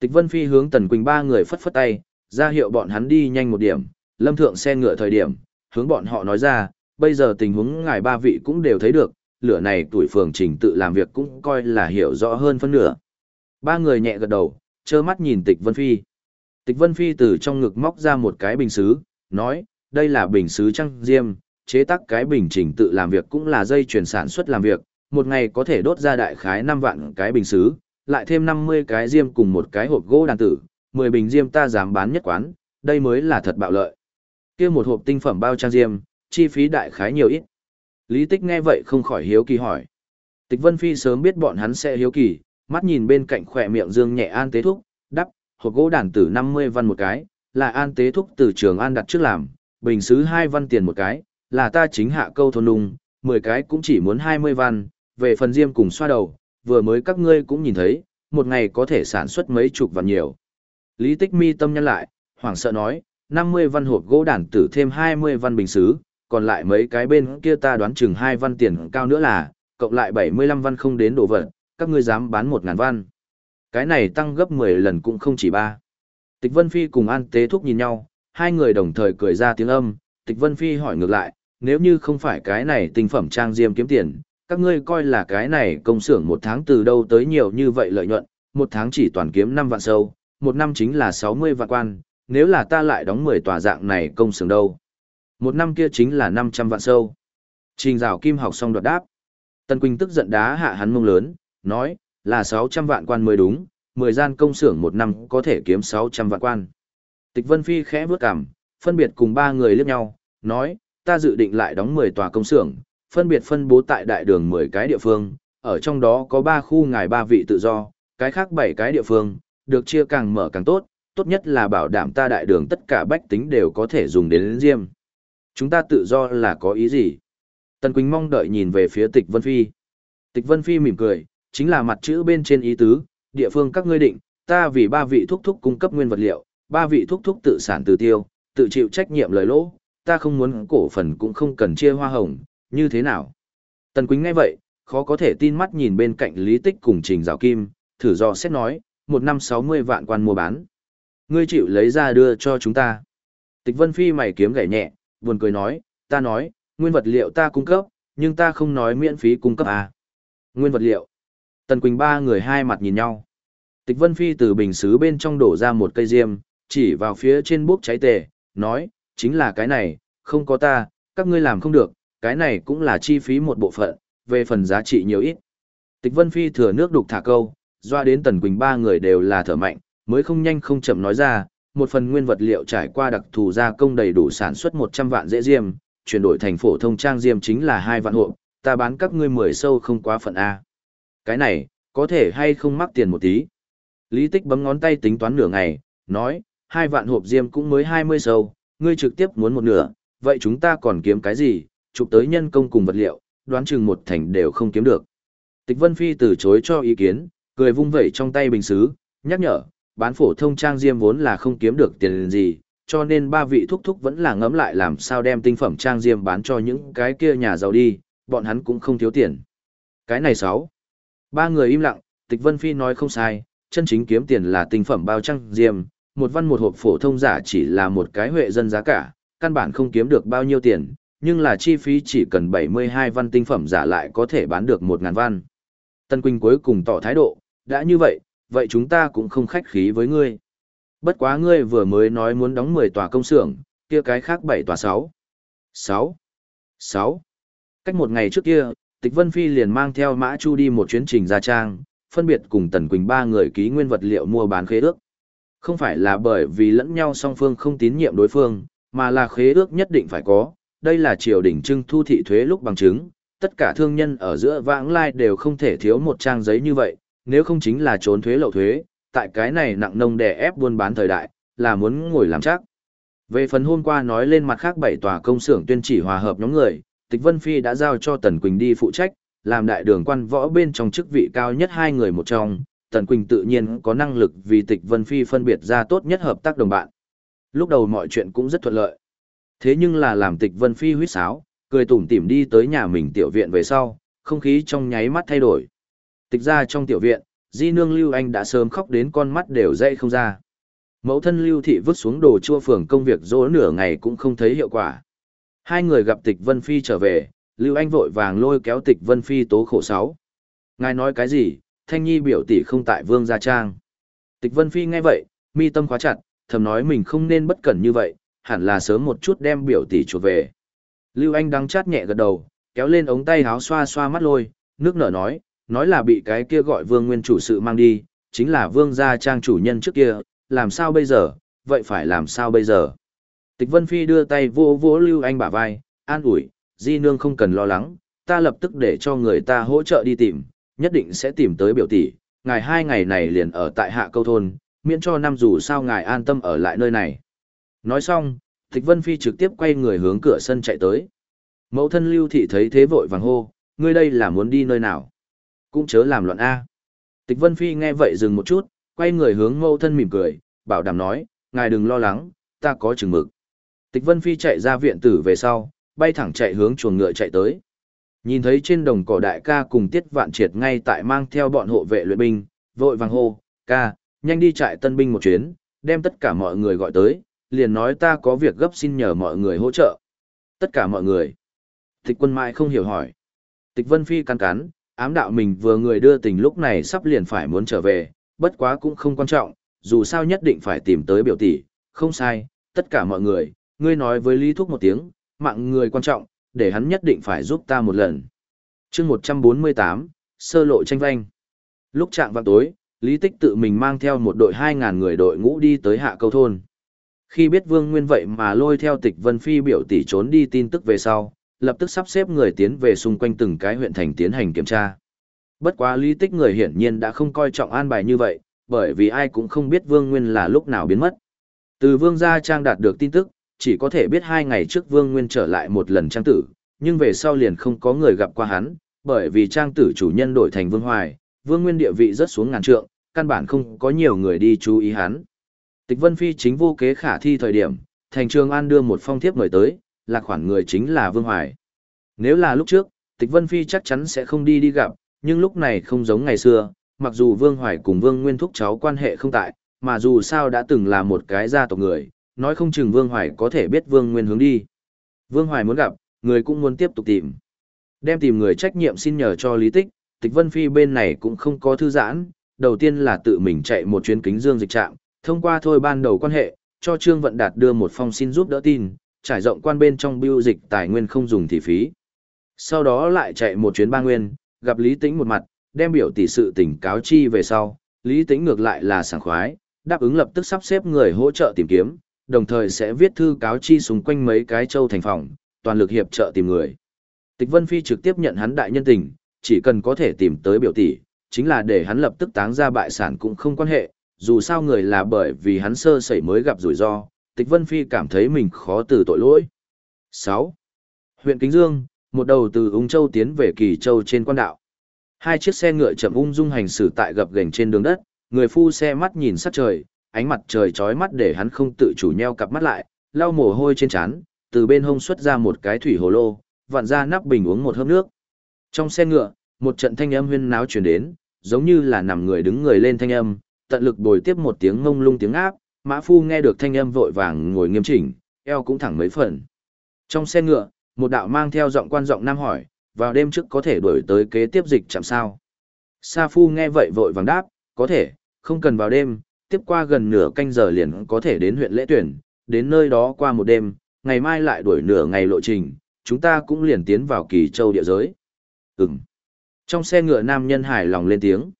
Tịch Vân Phi hướng Tần Quỳnh ba người phất phất tay, ra hiệu bọn hắn đi nhanh một điểm, lâm thượng xe ngựa thời điểm, hướng bọn họ nói ra, bây giờ tình huống ngài ba vị cũng đều thấy được, lửa này tuổi phường trình tự làm việc cũng coi là hiểu rõ hơn phân nửa. Ba người nhẹ gật đầu, trơ mắt nhìn Tịch Vân Phi. Tịch Vân Phi từ trong ngực móc ra một cái bình xứ, nói, đây là bình xứ trăng diêm, chế tác cái bình trình tự làm việc cũng là dây chuyển sản xuất làm việc, một ngày có thể đốt ra đại khái 5 vạn cái bình xứ, lại thêm 50 cái diêm cùng một cái hộp gỗ đàn tử, 10 bình diêm ta dám bán nhất quán, đây mới là thật bạo lợi. kia một hộp tinh phẩm bao trang diêm, chi phí đại khái nhiều ít. Lý Tích nghe vậy không khỏi hiếu kỳ hỏi. Tịch Vân Phi sớm biết bọn hắn sẽ hiếu kỳ, mắt nhìn bên cạnh khỏe miệng dương nhẹ an tế thúc, đắp, hộp gỗ đàn tử 50 văn một cái, là an tế thúc từ trường an đặt trước làm, bình xứ 2 văn tiền một cái, là ta chính hạ câu thôn nung, 10 cái cũng chỉ muốn 20 văn, về phần diêm cùng xoa đầu, vừa mới các ngươi cũng nhìn thấy, một ngày có thể sản xuất mấy chục văn nhiều. Lý Tích mi tâm nhân lại, hoảng sợ nói, 50 văn hộp gỗ đàn tử thêm 20 văn bình xứ, còn lại mấy cái bên kia ta đoán chừng 2 văn tiền cao nữa là, cộng lại 75 văn không đến đồ vật, các ngươi dám bán 1 ngàn văn. Cái này tăng gấp 10 lần cũng không chỉ ba. Tịch Vân Phi cùng An Tế Thúc nhìn nhau, hai người đồng thời cười ra tiếng âm, Tịch Vân Phi hỏi ngược lại, nếu như không phải cái này tinh phẩm trang diêm kiếm tiền, các ngươi coi là cái này công xưởng một tháng từ đâu tới nhiều như vậy lợi nhuận, một tháng chỉ toàn kiếm 5 vạn sâu, một năm chính là 60 vạn quan, nếu là ta lại đóng 10 tòa dạng này công xưởng đâu. Một năm kia chính là 500 vạn sâu. Trình rào kim học xong đoạt đáp. Tần Quỳnh tức giận đá hạ hắn mông lớn, nói, là 600 vạn quan mới đúng, 10 gian công xưởng một năm có thể kiếm 600 vạn quan. Tịch Vân Phi khẽ bước cằm, phân biệt cùng ba người liếc nhau, nói, ta dự định lại đóng 10 tòa công xưởng, phân biệt phân bố tại đại đường 10 cái địa phương, ở trong đó có 3 khu ngài ba vị tự do, cái khác 7 cái địa phương, được chia càng mở càng tốt, tốt nhất là bảo đảm ta đại đường tất cả bách tính đều có thể dùng đến đến diêm. Chúng ta tự do là có ý gì? Tần Quỳnh mong đợi nhìn về phía Tịch Vân Phi. Tịch Vân Phi mỉm cười, chính là mặt chữ bên trên ý tứ, địa phương các ngươi định, ta vì ba vị thúc thúc cung cấp nguyên vật liệu, ba vị thúc thúc tự sản tự tiêu, tự chịu trách nhiệm lời lỗ, ta không muốn cổ phần cũng không cần chia hoa hồng, như thế nào? Tần Quỳnh nghe vậy, khó có thể tin mắt nhìn bên cạnh Lý Tích cùng Trình Giảo Kim, thử do xét nói, một năm sáu mươi vạn quan mua bán. Ngươi chịu lấy ra đưa cho chúng ta. Tịch Vân Phi mày kiếm gảy nhẹ, buồn cười nói, ta nói, nguyên vật liệu ta cung cấp, nhưng ta không nói miễn phí cung cấp à. Nguyên vật liệu. Tần Quỳnh ba người hai mặt nhìn nhau. Tịch Vân Phi từ bình xứ bên trong đổ ra một cây diêm, chỉ vào phía trên bốc cháy tề, nói, chính là cái này, không có ta, các ngươi làm không được, cái này cũng là chi phí một bộ phận, về phần giá trị nhiều ít. Tịch Vân Phi thừa nước đục thả câu, doa đến Tần Quỳnh ba người đều là thở mạnh, mới không nhanh không chậm nói ra, một phần nguyên vật liệu trải qua đặc thù gia công đầy đủ sản xuất 100 vạn dễ diêm, chuyển đổi thành phổ thông trang diêm chính là hai vạn hộp, ta bán các ngươi 10 sâu không quá phận A. Cái này, có thể hay không mắc tiền một tí. Lý Tích bấm ngón tay tính toán nửa ngày, nói, hai vạn hộp diêm cũng mới 20 sâu, ngươi trực tiếp muốn một nửa, vậy chúng ta còn kiếm cái gì, chụp tới nhân công cùng vật liệu, đoán chừng một thành đều không kiếm được. Tịch Vân Phi từ chối cho ý kiến, cười vung vẩy trong tay bình xứ, nhắc nhở, bán phổ thông trang diêm vốn là không kiếm được tiền gì, cho nên ba vị thúc thúc vẫn là ngẫm lại làm sao đem tinh phẩm trang diêm bán cho những cái kia nhà giàu đi, bọn hắn cũng không thiếu tiền. Cái này sáu. Ba người im lặng, Tịch Vân Phi nói không sai, chân chính kiếm tiền là tinh phẩm bao trang diêm, một văn một hộp phổ thông giả chỉ là một cái huệ dân giá cả, căn bản không kiếm được bao nhiêu tiền, nhưng là chi phí chỉ cần 72 văn tinh phẩm giả lại có thể bán được 1.000 văn. Tân Quỳnh cuối cùng tỏ thái độ, đã như vậy, vậy chúng ta cũng không khách khí với ngươi. Bất quá ngươi vừa mới nói muốn đóng 10 tòa công xưởng, kia cái khác 7 tòa 6. 6. 6. Cách một ngày trước kia, Tịch Vân Phi liền mang theo Mã Chu đi một chuyến trình ra trang, phân biệt cùng Tần Quỳnh ba người ký nguyên vật liệu mua bán khế ước. Không phải là bởi vì lẫn nhau song phương không tín nhiệm đối phương, mà là khế ước nhất định phải có, đây là triều đình trưng thu thị thuế lúc bằng chứng, tất cả thương nhân ở giữa vãng lai đều không thể thiếu một trang giấy như vậy, nếu không chính là trốn thuế lậu thuế, tại cái này nặng nông đè ép buôn bán thời đại, là muốn ngồi làm chắc. Về phần hôm qua nói lên mặt khác bảy tòa công xưởng tuyên chỉ hòa hợp nhóm người, Tịch Vân Phi đã giao cho Tần Quỳnh đi phụ trách, làm đại đường quan võ bên trong chức vị cao nhất hai người một trong, Tần Quỳnh tự nhiên có năng lực vì Tịch Vân Phi phân biệt ra tốt nhất hợp tác đồng bạn. Lúc đầu mọi chuyện cũng rất thuận lợi. Thế nhưng là làm Tịch Vân Phi huýt sáo, cười tủm tỉm đi tới nhà mình tiểu viện về sau, không khí trong nháy mắt thay đổi. Tịch ra trong tiểu viện, Di nương Lưu Anh đã sớm khóc đến con mắt đều dậy không ra. Mẫu thân Lưu Thị vứt xuống đồ chua phường công việc dỗ nửa ngày cũng không thấy hiệu quả. Hai người gặp Tịch Vân Phi trở về, Lưu Anh vội vàng lôi kéo Tịch Vân Phi tố khổ sáu. Ngài nói cái gì, Thanh Nhi biểu tỷ không tại Vương Gia Trang. Tịch Vân Phi nghe vậy, mi tâm khóa chặt, thầm nói mình không nên bất cẩn như vậy, hẳn là sớm một chút đem biểu tỷ chuột về. Lưu Anh đắng chát nhẹ gật đầu, kéo lên ống tay háo xoa xoa mắt lôi, nước nở nói, nói là bị cái kia gọi vương nguyên chủ sự mang đi, chính là vương gia trang chủ nhân trước kia, làm sao bây giờ, vậy phải làm sao bây giờ. Tịch Vân Phi đưa tay vô vỗ Lưu Anh bả vai, an ủi, di nương không cần lo lắng, ta lập tức để cho người ta hỗ trợ đi tìm, nhất định sẽ tìm tới biểu tỷ, ngài hai ngày này liền ở tại hạ câu thôn, miễn cho năm dù sao ngài an tâm ở lại nơi này. Nói xong, Tịch Vân Phi trực tiếp quay người hướng cửa sân chạy tới. Mẫu thân Lưu Thị thấy thế vội vàng hô, ngươi đây là muốn đi nơi nào? Cũng chớ làm loạn A. Tịch Vân Phi nghe vậy dừng một chút, quay người hướng mẫu thân mỉm cười, bảo đảm nói, ngài đừng lo lắng, ta có chừng mực. Tịch Vân Phi chạy ra viện tử về sau, bay thẳng chạy hướng chuồng ngựa chạy tới. Nhìn thấy trên đồng cỏ đại ca cùng tiết vạn triệt ngay tại mang theo bọn hộ vệ luyện binh, vội vàng hô, ca, nhanh đi trại tân binh một chuyến, đem tất cả mọi người gọi tới, liền nói ta có việc gấp xin nhờ mọi người hỗ trợ. Tất cả mọi người. Tịch quân mãi không hiểu hỏi. Tịch Vân Phi cắn cắn, ám đạo mình vừa người đưa tình lúc này sắp liền phải muốn trở về, bất quá cũng không quan trọng, dù sao nhất định phải tìm tới biểu tỷ, không sai, tất cả mọi người, ngươi nói với Lý Thúc một tiếng, mạng người quan trọng, để hắn nhất định phải giúp ta một lần. chương 148, sơ lộ tranh vanh. Lúc trạng vào tối, Lý Tích tự mình mang theo một đội 2.000 người đội ngũ đi tới hạ câu thôn. Khi biết Vương Nguyên vậy mà lôi theo tịch Vân Phi biểu tỷ trốn đi tin tức về sau, lập tức sắp xếp người tiến về xung quanh từng cái huyện thành tiến hành kiểm tra. Bất quá Lý Tích người hiển nhiên đã không coi trọng an bài như vậy, bởi vì ai cũng không biết Vương Nguyên là lúc nào biến mất. Từ Vương Gia Trang đạt được tin tức, chỉ có thể biết hai ngày trước Vương Nguyên trở lại một lần Trang Tử, nhưng về sau liền không có người gặp qua hắn, bởi vì Trang Tử chủ nhân đổi thành Vương Hoài, Vương Nguyên địa vị rất xuống ngàn trượng, căn bản không có nhiều người đi chú ý hắn. Tịch Vân Phi chính vô kế khả thi thời điểm, thành trường An đưa một phong thiếp người tới, là khoản người chính là Vương Hoài. Nếu là lúc trước, Tịch Vân Phi chắc chắn sẽ không đi đi gặp, nhưng lúc này không giống ngày xưa, mặc dù Vương Hoài cùng Vương Nguyên Thúc cháu quan hệ không tại, mà dù sao đã từng là một cái gia tộc người, nói không chừng Vương Hoài có thể biết Vương Nguyên hướng đi. Vương Hoài muốn gặp, người cũng muốn tiếp tục tìm. Đem tìm người trách nhiệm xin nhờ cho Lý Tích, Tịch Vân Phi bên này cũng không có thư giãn, đầu tiên là tự mình chạy một chuyến kính dương dịch trạm, thông qua thôi ban đầu quan hệ, cho Trương Vận Đạt đưa một phong xin giúp đỡ tin, trải rộng quan bên trong biêu dịch tài nguyên không dùng thì phí. Sau đó lại chạy một chuyến ba nguyên, gặp Lý Tĩnh một mặt, đem biểu tỷ sự tình cáo chi về sau, Lý Tĩnh ngược lại là sảng khoái, đáp ứng lập tức sắp xếp người hỗ trợ tìm kiếm, đồng thời sẽ viết thư cáo chi xung quanh mấy cái châu thành phòng, toàn lực hiệp trợ tìm người. Tịch Vân Phi trực tiếp nhận hắn đại nhân tình, chỉ cần có thể tìm tới biểu tỷ, chính là để hắn lập tức táng ra bại sản cũng không quan hệ, dù sao người là bởi vì hắn sơ sẩy mới gặp rủi ro, Tịch Vân Phi cảm thấy mình khó từ tội lỗi. 6. Huyện Kính Dương, một đầu từ Ung Châu tiến về Kỳ Châu trên quan đạo. Hai chiếc xe ngựa chậm ung dung hành xử tại gập ghềnh trên đường đất, người phu xe mắt nhìn sát trời, ánh mặt trời chói mắt để hắn không tự chủ nheo cặp mắt lại, lau mồ hôi trên trán, từ bên hông xuất ra một cái thủy hồ lô, vặn ra nắp bình uống một hớp nước. Trong xe ngựa, một trận thanh âm huyên náo truyền đến, giống như là nằm người đứng người lên thanh âm, tận lực bồi tiếp một tiếng ngông lung tiếng áp, Mã Phu nghe được thanh âm vội vàng ngồi nghiêm chỉnh, eo cũng thẳng mấy phần. Trong xe ngựa, một đạo mang theo giọng quan giọng nam hỏi, vào đêm trước có thể đuổi tới kế tiếp dịch chạm sao. Sa Phu nghe vậy vội vàng đáp, có thể, không cần vào đêm, tiếp qua gần nửa canh giờ liền có thể đến huyện lễ tuyển, đến nơi đó qua một đêm, ngày mai lại đuổi nửa ngày lộ trình, chúng ta cũng liền tiến vào kỳ châu địa giới. Ừm. Trong xe ngựa nam nhân hài lòng lên tiếng.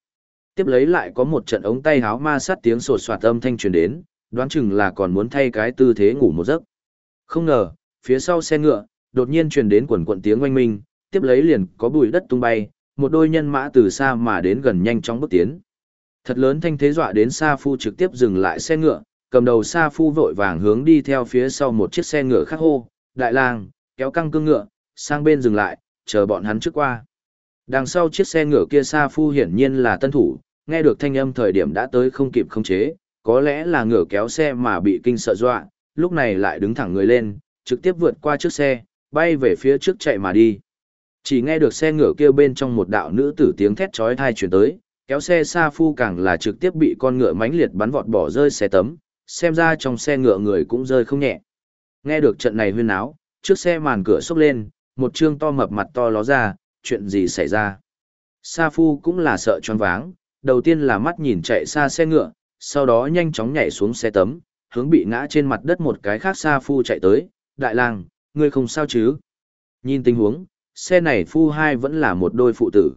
Tiếp lấy lại có một trận ống tay háo ma sát tiếng sột soạt âm thanh truyền đến, đoán chừng là còn muốn thay cái tư thế ngủ một giấc. Không ngờ, phía sau xe ngựa, đột nhiên truyền đến quần quận tiếng oanh minh, tiếp lấy liền có bụi đất tung bay, một đôi nhân mã từ xa mà đến gần nhanh chóng bước tiến. Thật lớn thanh thế dọa đến Sa Phu trực tiếp dừng lại xe ngựa, cầm đầu Sa Phu vội vàng hướng đi theo phía sau một chiếc xe ngựa khác hô, đại lang, kéo căng cương ngựa, sang bên dừng lại, chờ bọn hắn trước qua. Đằng sau chiếc xe ngựa kia Sa Phu hiển nhiên là tân thủ, nghe được thanh âm thời điểm đã tới không kịp khống chế, có lẽ là ngựa kéo xe mà bị kinh sợ dọa, lúc này lại đứng thẳng người lên, trực tiếp vượt qua chiếc xe, bay về phía trước chạy mà đi. Chỉ nghe được xe ngựa kia bên trong một đạo nữ tử tiếng thét chói tai truyền tới, kéo xe xa phu càng là trực tiếp bị con ngựa mãnh liệt bắn vọt bỏ rơi xe tấm, xem ra trong xe ngựa người cũng rơi không nhẹ. Nghe được trận này huyên náo, trước xe màn cửa sốc lên, một trương to mập mặt to ló ra, chuyện gì xảy ra. Sa Phu cũng là sợ choáng váng, đầu tiên là mắt nhìn chạy xa xe ngựa, sau đó nhanh chóng nhảy xuống xe tấm, hướng bị ngã trên mặt đất một cái khác Sa Phu chạy tới, đại lang, ngươi không sao chứ? Nhìn tình huống, xe này Phu hai vẫn là một đôi phụ tử.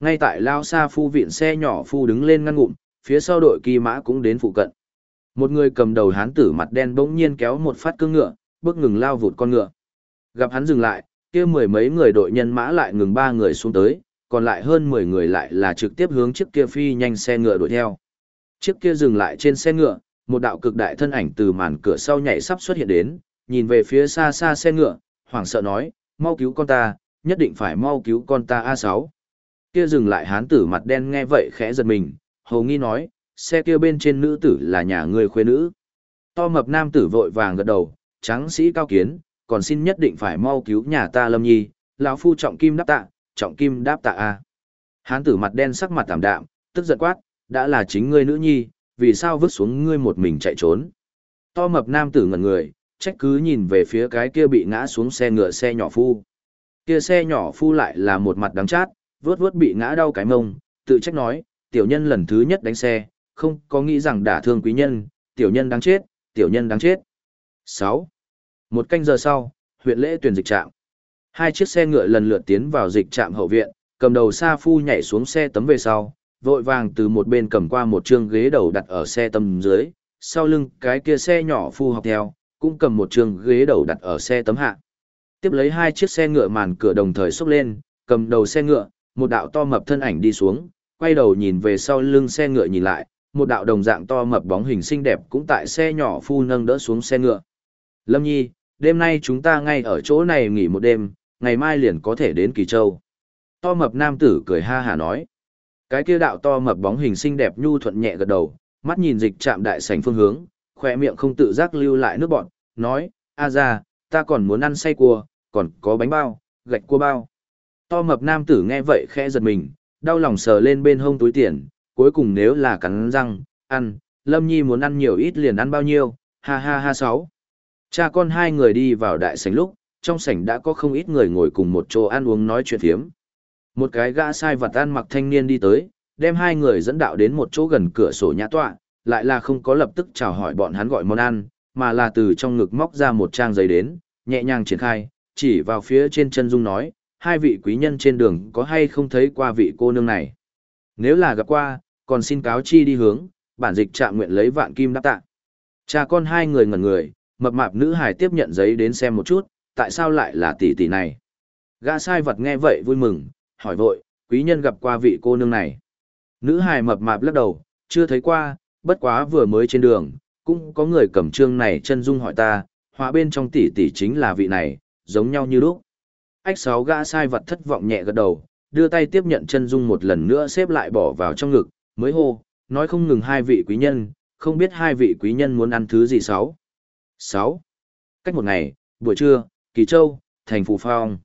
Ngay tại lao xa phu viện xe nhỏ phu đứng lên ngăn ngụm, phía sau đội kỳ mã cũng đến phụ cận. Một người cầm đầu hán tử mặt đen bỗng nhiên kéo một phát cương ngựa, bước ngừng lao vụt con ngựa. Gặp hắn dừng lại, kia mười mấy người đội nhân mã lại ngừng ba người xuống tới, còn lại hơn mười người lại là trực tiếp hướng chiếc kia phi nhanh xe ngựa đuổi theo. Chiếc kia dừng lại trên xe ngựa, một đạo cực đại thân ảnh từ màn cửa sau nhảy sắp xuất hiện đến, nhìn về phía xa xa xe ngựa, hoảng sợ nói, mau cứu con ta, nhất định phải mau cứu con ta A6 kia dừng lại hán tử mặt đen nghe vậy khẽ giật mình, hầu nghi nói, xe kia bên trên nữ tử là nhà người khuê nữ. To mập nam tử vội vàng gật đầu, trắng sĩ cao kiến, còn xin nhất định phải mau cứu nhà ta lâm nhi, lão phu trọng kim đáp tạ, trọng kim đáp tạ a. Hán tử mặt đen sắc mặt tạm đạm, tức giận quát, đã là chính ngươi nữ nhi, vì sao vứt xuống ngươi một mình chạy trốn. To mập nam tử ngẩn người, trách cứ nhìn về phía cái kia bị ngã xuống xe ngựa xe nhỏ phu. Kia xe nhỏ phu lại là một mặt đắng chát, vớt vớt bị ngã đau cái mông, tự trách nói, tiểu nhân lần thứ nhất đánh xe, không có nghĩ rằng đả thương quý nhân, tiểu nhân đáng chết, tiểu nhân đáng chết. 6. Một canh giờ sau, huyện lễ tuyển dịch trạm. Hai chiếc xe ngựa lần lượt tiến vào dịch trạm hậu viện, cầm đầu Sa Phu nhảy xuống xe tấm về sau, vội vàng từ một bên cầm qua một chương ghế đầu đặt ở xe tấm dưới, sau lưng cái kia xe nhỏ Phu học theo, cũng cầm một chương ghế đầu đặt ở xe tấm hạ. Tiếp lấy hai chiếc xe ngựa màn cửa đồng thời xốc lên, cầm đầu xe ngựa, một đạo to mập thân ảnh đi xuống, quay đầu nhìn về sau lưng xe ngựa nhìn lại, một đạo đồng dạng to mập bóng hình xinh đẹp cũng tại xe nhỏ Phu nâng đỡ xuống xe ngựa. Lâm Nhi, đêm nay chúng ta ngay ở chỗ này nghỉ một đêm, ngày mai liền có thể đến Kỳ Châu. To mập nam tử cười ha hà nói. Cái kia đạo to mập bóng hình xinh đẹp nhu thuận nhẹ gật đầu, mắt nhìn dịch chạm đại sảnh phương hướng, khỏe miệng không tự giác lưu lại nước bọn, nói, a ra, ta còn muốn ăn say cua, còn có bánh bao, gạch cua bao. To mập nam tử nghe vậy khẽ giật mình, đau lòng sờ lên bên hông túi tiền, cuối cùng nếu là cắn răng, ăn, Lâm Nhi muốn ăn nhiều ít liền ăn bao nhiêu, ha ha ha sáu. Cha con hai người đi vào đại sảnh lúc, trong sảnh đã có không ít người ngồi cùng một chỗ ăn uống nói chuyện phiếm. Một cái gã sai vật ăn mặc thanh niên đi tới, đem hai người dẫn đạo đến một chỗ gần cửa sổ nhã tọa, lại là không có lập tức chào hỏi bọn hắn gọi món ăn, mà là từ trong ngực móc ra một trang giấy đến, nhẹ nhàng triển khai, chỉ vào phía trên chân dung nói, hai vị quý nhân trên đường có hay không thấy qua vị cô nương này. Nếu là gặp qua, còn xin cáo chi đi hướng, bản dịch trạng nguyện lấy vạn kim đáp tạ. Cha con hai người ngẩn người, mập mạp nữ hải tiếp nhận giấy đến xem một chút, tại sao lại là tỷ tỷ này. Gã sai vật nghe vậy vui mừng, hỏi vội, quý nhân gặp qua vị cô nương này. Nữ hài mập mạp lắc đầu, chưa thấy qua, bất quá vừa mới trên đường, cũng có người cầm trương này chân dung hỏi ta, hóa bên trong tỷ tỷ chính là vị này, giống nhau như lúc. Ách sáu gã sai vật thất vọng nhẹ gật đầu, đưa tay tiếp nhận chân dung một lần nữa xếp lại bỏ vào trong ngực, mới hô, nói không ngừng hai vị quý nhân, không biết hai vị quý nhân muốn ăn thứ gì sáu. Sáu. Cách một ngày, buổi trưa, Kỳ Châu, thành Phù Phong.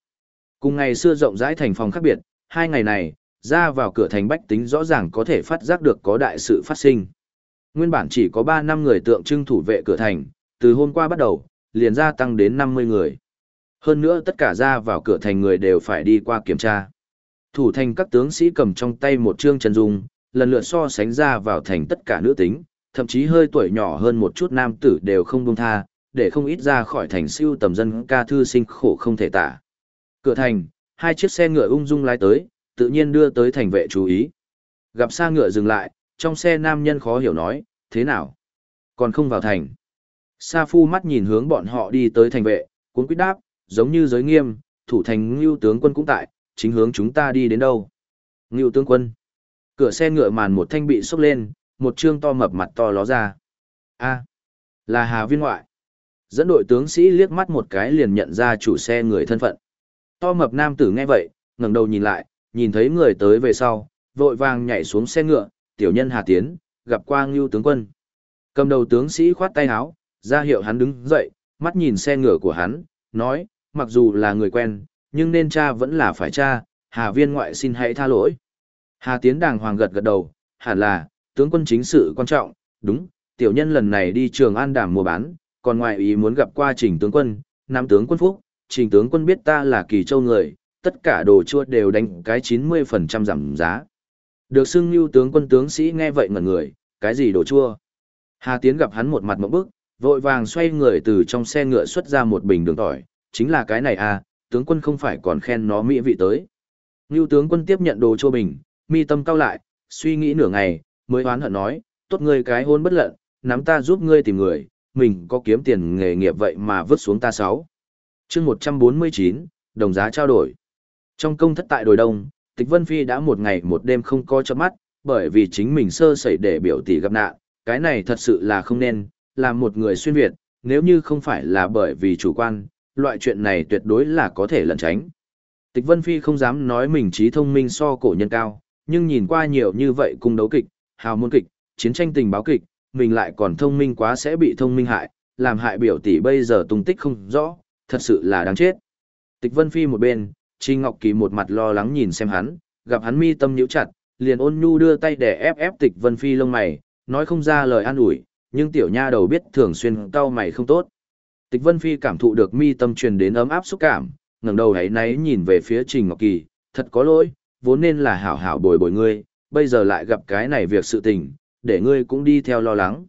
Cùng ngày xưa rộng rãi thành phòng khác biệt, hai ngày này, ra vào cửa thành bách tính rõ ràng có thể phát giác được có đại sự phát sinh. Nguyên bản chỉ có 3 năm người tượng trưng thủ vệ cửa thành, từ hôm qua bắt đầu, liền gia tăng đến 50 người. Hơn nữa tất cả ra vào cửa thành người đều phải đi qua kiểm tra. Thủ thành các tướng sĩ cầm trong tay một trương chân dung, lần lượt so sánh ra vào thành tất cả nữ tính, thậm chí hơi tuổi nhỏ hơn một chút nam tử đều không buông tha, để không ít ra khỏi thành siêu tầm dân ca thư sinh khổ không thể tả. Cửa thành, hai chiếc xe ngựa ung dung lái tới, tự nhiên đưa tới thành vệ chú ý. Gặp xa ngựa dừng lại, trong xe nam nhân khó hiểu nói, thế nào? Còn không vào thành. Sa phu mắt nhìn hướng bọn họ đi tới thành vệ, cuốn quyết đáp, giống như giới nghiêm, thủ thành ngưu tướng quân cũng tại, chính hướng chúng ta đi đến đâu. Ngưu tướng quân. Cửa xe ngựa màn một thanh bị sốc lên, một trương to mập mặt to ló ra. a là Hà Viên ngoại. Dẫn đội tướng sĩ liếc mắt một cái liền nhận ra chủ xe người thân phận. To mập nam tử nghe vậy, ngẩng đầu nhìn lại, nhìn thấy người tới về sau, vội vàng nhảy xuống xe ngựa, tiểu nhân Hà Tiến, gặp qua Ngưu tướng quân. Cầm đầu tướng sĩ khoát tay áo, ra hiệu hắn đứng dậy, mắt nhìn xe ngựa của hắn, nói, mặc dù là người quen, nhưng nên cha vẫn là phải cha, Hà viên ngoại xin hãy tha lỗi. Hà Tiến đàng hoàng gật gật đầu, hẳn là, tướng quân chính sự quan trọng, đúng, tiểu nhân lần này đi trường an đảm mua bán, còn ngoại ý muốn gặp qua trình tướng quân, nam tướng quân phúc, trình tướng quân biết ta là kỳ châu người, tất cả đồ chua đều đánh cái 90% giảm giá. Được xưng lưu tướng quân tướng sĩ nghe vậy ngẩn người, cái gì đồ chua? Hà Tiến gặp hắn một mặt mẫu bức, vội vàng xoay người từ trong xe ngựa xuất ra một bình đường tỏi, chính là cái này à, tướng quân không phải còn khen nó mỹ vị tới. Lưu tướng quân tiếp nhận đồ chua bình, mi tâm cao lại, suy nghĩ nửa ngày, mới oán hận nói, tốt ngươi cái hôn bất lận, nắm ta giúp ngươi tìm người, mình có kiếm tiền nghề nghiệp vậy mà vứt xuống ta sáu chương 149, đồng giá trao đổi. Trong công thất tại đồi đông, Tịch Vân Phi đã một ngày một đêm không có chớp mắt, bởi vì chính mình sơ sẩy để biểu tỷ gặp nạn, cái này thật sự là không nên, là một người xuyên Việt, nếu như không phải là bởi vì chủ quan, loại chuyện này tuyệt đối là có thể lẩn tránh. Tịch Vân Phi không dám nói mình trí thông minh so cổ nhân cao, nhưng nhìn qua nhiều như vậy cung đấu kịch, hào môn kịch, chiến tranh tình báo kịch, mình lại còn thông minh quá sẽ bị thông minh hại, làm hại biểu tỷ bây giờ tung tích không rõ, thật sự là đáng chết. Tịch Vân Phi một bên, Trình Ngọc Kỳ một mặt lo lắng nhìn xem hắn, gặp hắn mi tâm nhíu chặt, liền ôn nhu đưa tay để ép ép Tịch Vân Phi lông mày, nói không ra lời an ủi, nhưng tiểu nha đầu biết thường xuyên cau mày không tốt. Tịch Vân Phi cảm thụ được mi tâm truyền đến ấm áp xúc cảm, ngẩng đầu hãy náy nhìn về phía Trình Ngọc Kỳ, thật có lỗi, vốn nên là hảo hảo bồi bồi ngươi, bây giờ lại gặp cái này việc sự tình, để ngươi cũng đi theo lo lắng.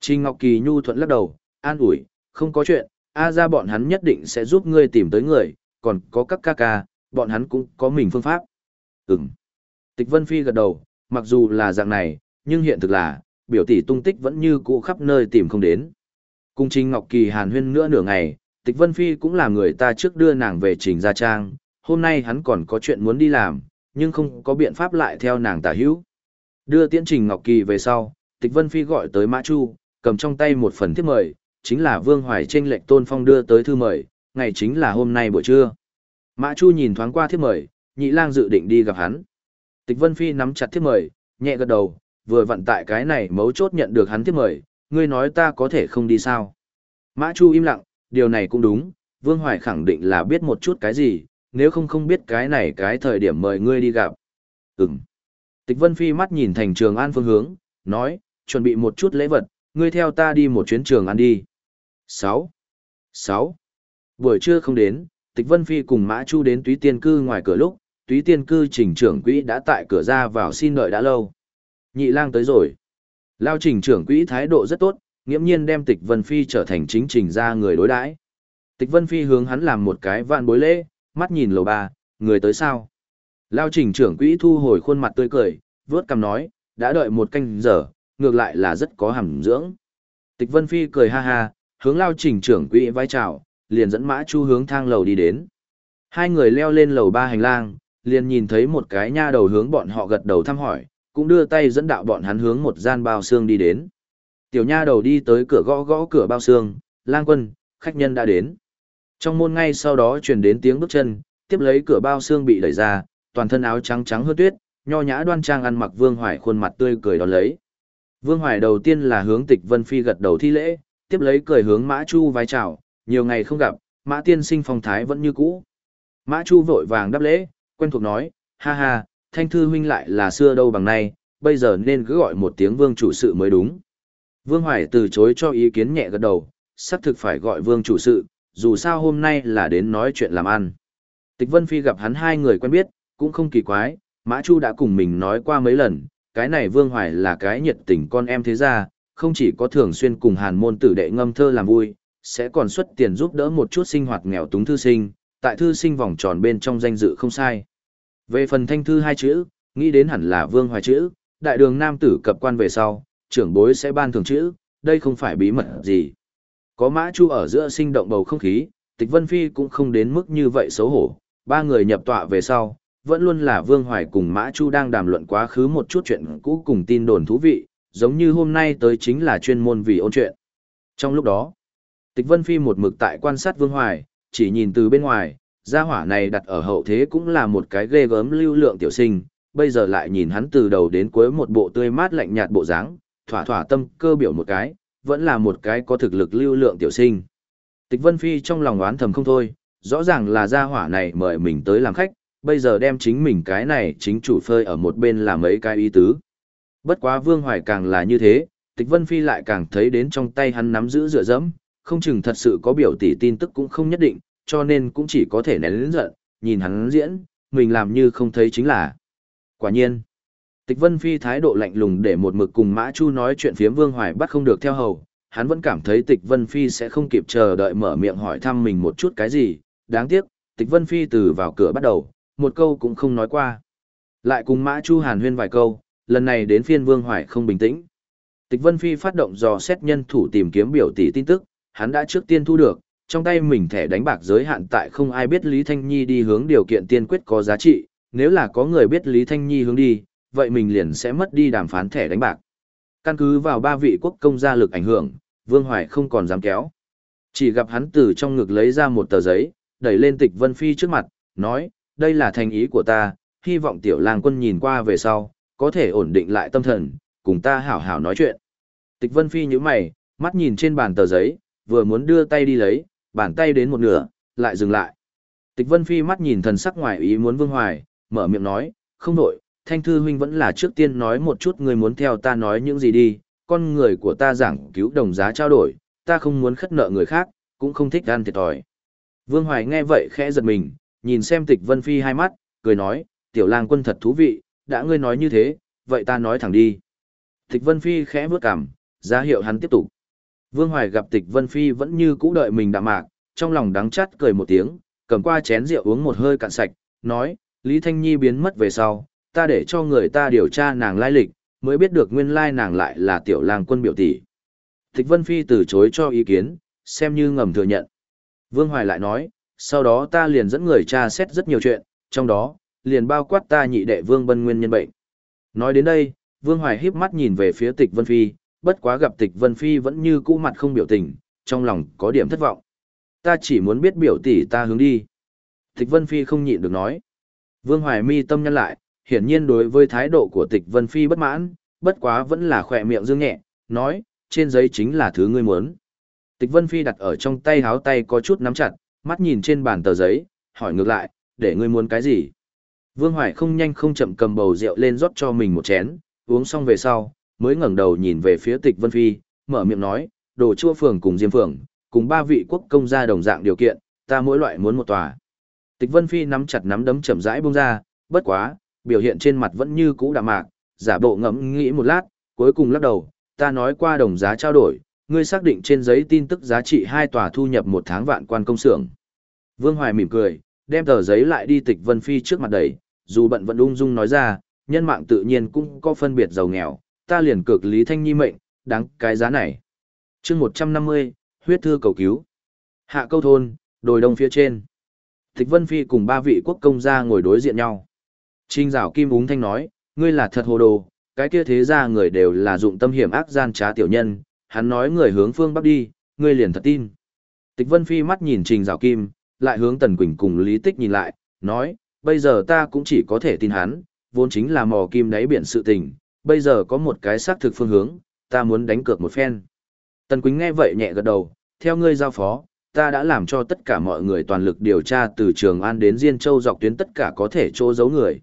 Trình Ngọc Kỳ nhu thuận lắc đầu, an ủi, không có chuyện, A ra bọn hắn nhất định sẽ giúp ngươi tìm tới người, còn có các ca ca, bọn hắn cũng có mình phương pháp. Ừm. Tịch Vân Phi gật đầu, mặc dù là dạng này, nhưng hiện thực là, biểu tỷ tung tích vẫn như cũ khắp nơi tìm không đến. Cung Trình Ngọc Kỳ hàn huyên nữa nửa ngày, Tịch Vân Phi cũng là người ta trước đưa nàng về trình gia trang, hôm nay hắn còn có chuyện muốn đi làm, nhưng không có biện pháp lại theo nàng tả hữu. Đưa tiễn Trình Ngọc Kỳ về sau, Tịch Vân Phi gọi tới Mã Chu, cầm trong tay một phần thiếp mời, chính là Vương Hoài trên lệnh Tôn Phong đưa tới thư mời, ngày chính là hôm nay buổi trưa. Mã Chu nhìn thoáng qua thiếp mời, nhị lang dự định đi gặp hắn. Tịch Vân Phi nắm chặt thiếp mời, nhẹ gật đầu, vừa vặn tại cái này mấu chốt nhận được hắn thiếp mời, ngươi nói ta có thể không đi sao. Mã Chu im lặng, điều này cũng đúng, Vương Hoài khẳng định là biết một chút cái gì, nếu không không biết cái này cái thời điểm mời ngươi đi gặp. Ừm. Tịch Vân Phi mắt nhìn thành trường an phương hướng, nói, chuẩn bị một chút lễ vật, ngươi theo ta đi một chuyến trường an đi. 6. 6. Buổi trưa không đến, Tịch Vân Phi cùng Mã Chu đến túy tiên cư ngoài cửa lúc, túy tiên cư trình trưởng quỹ đã tại cửa ra vào xin đợi đã lâu. Nhị lang tới rồi. Lao trình trưởng quỹ thái độ rất tốt, nghiễm nhiên đem Tịch Vân Phi trở thành chính trình ra người đối đãi. Tịch Vân Phi hướng hắn làm một cái vạn bối lễ, mắt nhìn lầu ba, người tới sao? Lao trình trưởng quỹ thu hồi khuôn mặt tươi cười, vớt cằm nói, đã đợi một canh giờ, ngược lại là rất có hàm dưỡng. Tịch Vân Phi cười ha ha, hướng Lao trình trưởng quỹ vai chào, liền dẫn Mã Chu hướng thang lầu đi đến. Hai người leo lên lầu ba hành lang, liền nhìn thấy một cái nha đầu hướng bọn họ gật đầu thăm hỏi, cũng đưa tay dẫn đạo bọn hắn hướng một gian bao xương đi đến. Tiểu nha đầu đi tới cửa gõ gõ cửa bao xương, lang quân, khách nhân đã đến. Trong môn ngay sau đó truyền đến tiếng bước chân, tiếp lấy cửa bao xương bị đẩy ra, toàn thân áo trắng trắng hơn tuyết, nho nhã đoan trang ăn mặc Vương Hoài khuôn mặt tươi cười đón lấy. Vương Hoài đầu tiên là hướng Tịch Vân Phi gật đầu thi lễ, tiếp lấy cười hướng Mã Chu vái chào, nhiều ngày không gặp, Mã tiên sinh phong thái vẫn như cũ. Mã Chu vội vàng đáp lễ, quen thuộc nói, ha ha, thanh thư huynh lại là xưa đâu bằng nay, bây giờ nên cứ gọi một tiếng vương chủ sự mới đúng. Vương Hoài từ chối cho ý kiến nhẹ gật đầu, sắp thực phải gọi vương chủ sự, dù sao hôm nay là đến nói chuyện làm ăn. Tịch Vân Phi gặp hắn hai người quen biết, cũng không kỳ quái, Mã Chu đã cùng mình nói qua mấy lần, cái này Vương Hoài là cái nhiệt tình con em thế gia, không chỉ có thường xuyên cùng hàn môn tử đệ ngâm thơ làm vui, sẽ còn xuất tiền giúp đỡ một chút sinh hoạt nghèo túng thư sinh, tại thư sinh vòng tròn bên trong danh dự không sai. Về phần thanh thư hai chữ, nghĩ đến hẳn là Vương Hoài chữ, đại đường nam tử cập quan về sau, trưởng bối sẽ ban thường chữ, đây không phải bí mật gì. Có Mã Chu ở giữa sinh động bầu không khí, Tịch Vân Phi cũng không đến mức như vậy xấu hổ, ba người nhập tọa về sau, vẫn luôn là Vương Hoài cùng Mã Chu đang đàm luận quá khứ một chút chuyện cũ cùng tin đồn thú vị, giống như hôm nay tới chính là chuyên môn vì ôn chuyện. Trong lúc đó, Tịch Vân Phi một mực tại quan sát Vương Hoài, chỉ nhìn từ bên ngoài, gia hỏa này đặt ở hậu thế cũng là một cái ghê gớm lưu lượng tiểu sinh, bây giờ lại nhìn hắn từ đầu đến cuối một bộ tươi mát lạnh nhạt bộ dáng, thỏa thỏa tâm cơ biểu một cái, vẫn là một cái có thực lực lưu lượng tiểu sinh. Tịch Vân Phi trong lòng oán thầm không thôi, rõ ràng là gia hỏa này mời mình tới làm khách, bây giờ đem chính mình cái này chính chủ phơi ở một bên là mấy cái ý tứ. Bất quá Vương Hoài càng là như thế, Tịch Vân Phi lại càng thấy đến trong tay hắn nắm giữ dựa dẫm, không chừng thật sự có biểu tỷ tin tức cũng không nhất định, cho nên cũng chỉ có thể nén lớn giận, nhìn hắn diễn, mình làm như không thấy chính là. Quả nhiên, Tịch Vân Phi thái độ lạnh lùng để một mực cùng Mã Chu nói chuyện phiếm Vương Hoài bắt không được theo hầu, hắn vẫn cảm thấy Tịch Vân Phi sẽ không kịp chờ đợi mở miệng hỏi thăm mình một chút cái gì, đáng tiếc, Tịch Vân Phi từ vào cửa bắt đầu, một câu cũng không nói qua. Lại cùng Mã Chu hàn huyên vài câu, lần này đến phiên Vương Hoài không bình tĩnh. Tịch Vân Phi phát động dò xét nhân thủ tìm kiếm biểu tỷ tin tức, hắn đã trước tiên thu được, trong tay mình thẻ đánh bạc giới hạn tại không ai biết Lý Thanh Nhi đi hướng điều kiện tiên quyết có giá trị, nếu là có người biết Lý Thanh Nhi hướng đi, vậy mình liền sẽ mất đi đàm phán thẻ đánh bạc. Căn cứ vào ba vị quốc công gia lực ảnh hưởng, Vương Hoài không còn dám kéo. Chỉ gặp hắn từ trong ngực lấy ra một tờ giấy, đẩy lên tịch Vân Phi trước mặt, nói, đây là thành ý của ta, hy vọng tiểu lang quân nhìn qua về sau, có thể ổn định lại tâm thần, cùng ta hảo hảo nói chuyện. Tịch Vân Phi nhíu mày, mắt nhìn trên bàn tờ giấy, vừa muốn đưa tay đi lấy, bàn tay đến một nửa, lại dừng lại. Tịch Vân Phi mắt nhìn thần sắc ngoài ý muốn Vương Hoài, mở miệng nói, không đổi, Thanh Thư Huynh vẫn là trước tiên nói một chút người muốn theo ta nói những gì đi, con người của ta giảng cứu đồng giá trao đổi, ta không muốn khất nợ người khác, cũng không thích ăn thiệt thòi. Vương Hoài nghe vậy khẽ giật mình, nhìn xem Tịch Vân Phi hai mắt, cười nói, tiểu lang quân thật thú vị, đã ngươi nói như thế, vậy ta nói thẳng đi. Tịch Vân Phi khẽ bước cằm, ra hiệu hắn tiếp tục. Vương Hoài gặp Tịch Vân Phi vẫn như cũ đợi mình đạm mạc, trong lòng đắng chát cười một tiếng, cầm qua chén rượu uống một hơi cạn sạch, nói, Lý Thanh Nhi biến mất về sau, ta để cho người ta điều tra nàng lai lịch, mới biết được nguyên lai nàng lại là tiểu lang quân biểu tỷ. Tịch Vân Phi từ chối cho ý kiến, xem như ngầm thừa nhận. Vương Hoài lại nói, sau đó ta liền dẫn người tra xét rất nhiều chuyện, trong đó, liền bao quát ta nhị đệ Vương Bân nguyên nhân bệnh. Nói đến đây, Vương Hoài híp mắt nhìn về phía Tịch Vân Phi, bất quá gặp Tịch Vân Phi vẫn như cũ mặt không biểu tình, trong lòng có điểm thất vọng. Ta chỉ muốn biết biểu tỷ ta hướng đi. Tịch Vân Phi không nhịn được nói. Vương Hoài mi tâm nhân lại, hiển nhiên đối với thái độ của Tịch Vân Phi bất mãn, bất quá vẫn là khỏe miệng dương nhẹ, nói, trên giấy chính là thứ ngươi muốn. Tịch Vân Phi đặt ở trong tay háo tay có chút nắm chặt, mắt nhìn trên bàn tờ giấy, hỏi ngược lại, để ngươi muốn cái gì? Vương Hoài không nhanh không chậm cầm bầu rượu lên rót cho mình một chén, uống xong về sau, mới ngẩng đầu nhìn về phía Tịch Vân Phi, mở miệng nói, đồ chua phường cùng diêm phường, cùng ba vị quốc công gia đồng dạng điều kiện, ta mỗi loại muốn một tòa. Tịch Vân Phi nắm chặt nắm đấm chậm rãi buông ra, bất quá, biểu hiện trên mặt vẫn như cũ đạm mạc, giả bộ ngẫm nghĩ một lát, cuối cùng lắc đầu, ta nói qua đồng giá trao đổi, ngươi xác định trên giấy tin tức giá trị hai tòa thu nhập một tháng vạn quan công xưởng. Vương Hoài mỉm cười, đem tờ giấy lại đi tịch Vân Phi trước mặt đẩy, dù bận vẫn ung dung nói ra, nhân mạng tự nhiên cũng có phân biệt giàu nghèo, ta liền cực Lý Thanh Nhi mệnh, đáng cái giá này. chương 150, huyết thư cầu cứu. Hạ câu thôn, đồi đông phía trên. Tịch Vân Phi cùng ba vị quốc công gia ngồi đối diện nhau. Trinh rào kim úng thanh nói, ngươi là thật hồ đồ, cái kia thế ra người đều là dụng tâm hiểm ác gian trá tiểu nhân, hắn nói người hướng phương bắc đi, ngươi liền thật tin. Tịch Vân Phi mắt nhìn Trình dạo Kim, lại hướng Tần Quỳnh cùng Lý Tích nhìn lại, nói, bây giờ ta cũng chỉ có thể tin hắn, vốn chính là mò kim đáy biển sự tình, bây giờ có một cái xác thực phương hướng, ta muốn đánh cược một phen. Tần Quỳnh nghe vậy nhẹ gật đầu, theo ngươi giao phó, ta đã làm cho tất cả mọi người toàn lực điều tra từ Trường An đến Diên Châu dọc tuyến tất cả có thể trô giấu người.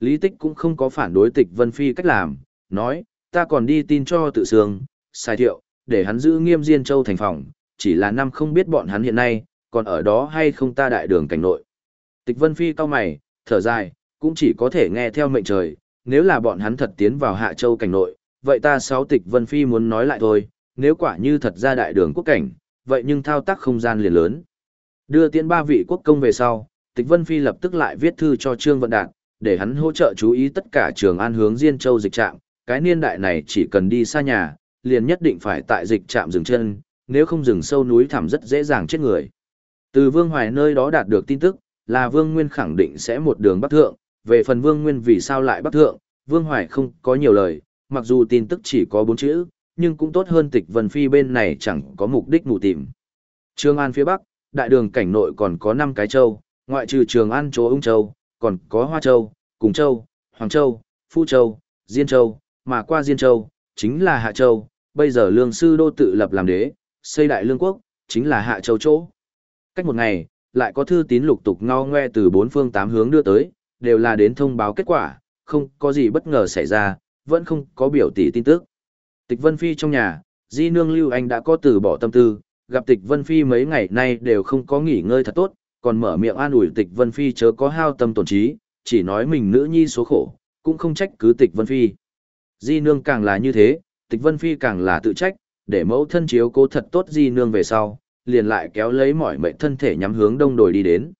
Lý Tích cũng không có phản đối tịch Vân Phi cách làm, nói, ta còn đi tin cho tự sương, sai thiệu, để hắn giữ nghiêm Diên Châu thành phòng, chỉ là năm không biết bọn hắn hiện nay, còn ở đó hay không ta đại đường cảnh nội. Tịch Vân Phi cao mày, thở dài, cũng chỉ có thể nghe theo mệnh trời, nếu là bọn hắn thật tiến vào Hạ Châu cảnh nội, vậy ta sáu tịch Vân Phi muốn nói lại thôi, nếu quả như thật ra đại đường quốc cảnh, vậy nhưng thao tác không gian liền lớn. Đưa tiễn ba vị quốc công về sau, tịch Vân Phi lập tức lại viết thư cho Trương Vận Đạt, để hắn hỗ trợ chú ý tất cả trường an hướng Diên Châu dịch trạm, cái niên đại này chỉ cần đi xa nhà, liền nhất định phải tại dịch trạm dừng chân, nếu không dừng sâu núi thẳm rất dễ dàng chết người. Từ Vương Hoài nơi đó đạt được tin tức, là Vương Nguyên khẳng định sẽ một đường bắc thượng, về phần Vương Nguyên vì sao lại bắc thượng, Vương Hoài không có nhiều lời, mặc dù tin tức chỉ có bốn chữ, nhưng cũng tốt hơn tịch Vân Phi bên này chẳng có mục đích mù tìm. Trường An phía Bắc, đại đường cảnh nội còn có 5 cái châu, ngoại trừ Trường An chỗ Ung Châu, còn có Hoa Châu, Cùng Châu, Hoàng Châu, Phu Châu, Diên Châu, mà qua Diên Châu, chính là Hạ Châu, bây giờ lương sư đô tự lập làm đế, xây đại lương quốc, chính là Hạ Châu chỗ. Cách một ngày, lại có thư tín lục tục ngao ngoe từ bốn phương tám hướng đưa tới, đều là đến thông báo kết quả, không có gì bất ngờ xảy ra, vẫn không có biểu tỷ tin tức. Tịch Vân Phi trong nhà, Di Nương Lưu Anh đã có từ bỏ tâm tư, gặp Tịch Vân Phi mấy ngày nay đều không có nghỉ ngơi thật tốt, còn mở miệng an ủi Tịch Vân Phi chớ có hao tâm tổn trí, chỉ nói mình nữ nhi số khổ, cũng không trách cứ Tịch Vân Phi. Di Nương càng là như thế, Tịch Vân Phi càng là tự trách, để mẫu thân chiếu cố thật tốt Di Nương về sau, liền lại kéo lấy mọi mệnh thân thể nhắm hướng đông đồi đi đến.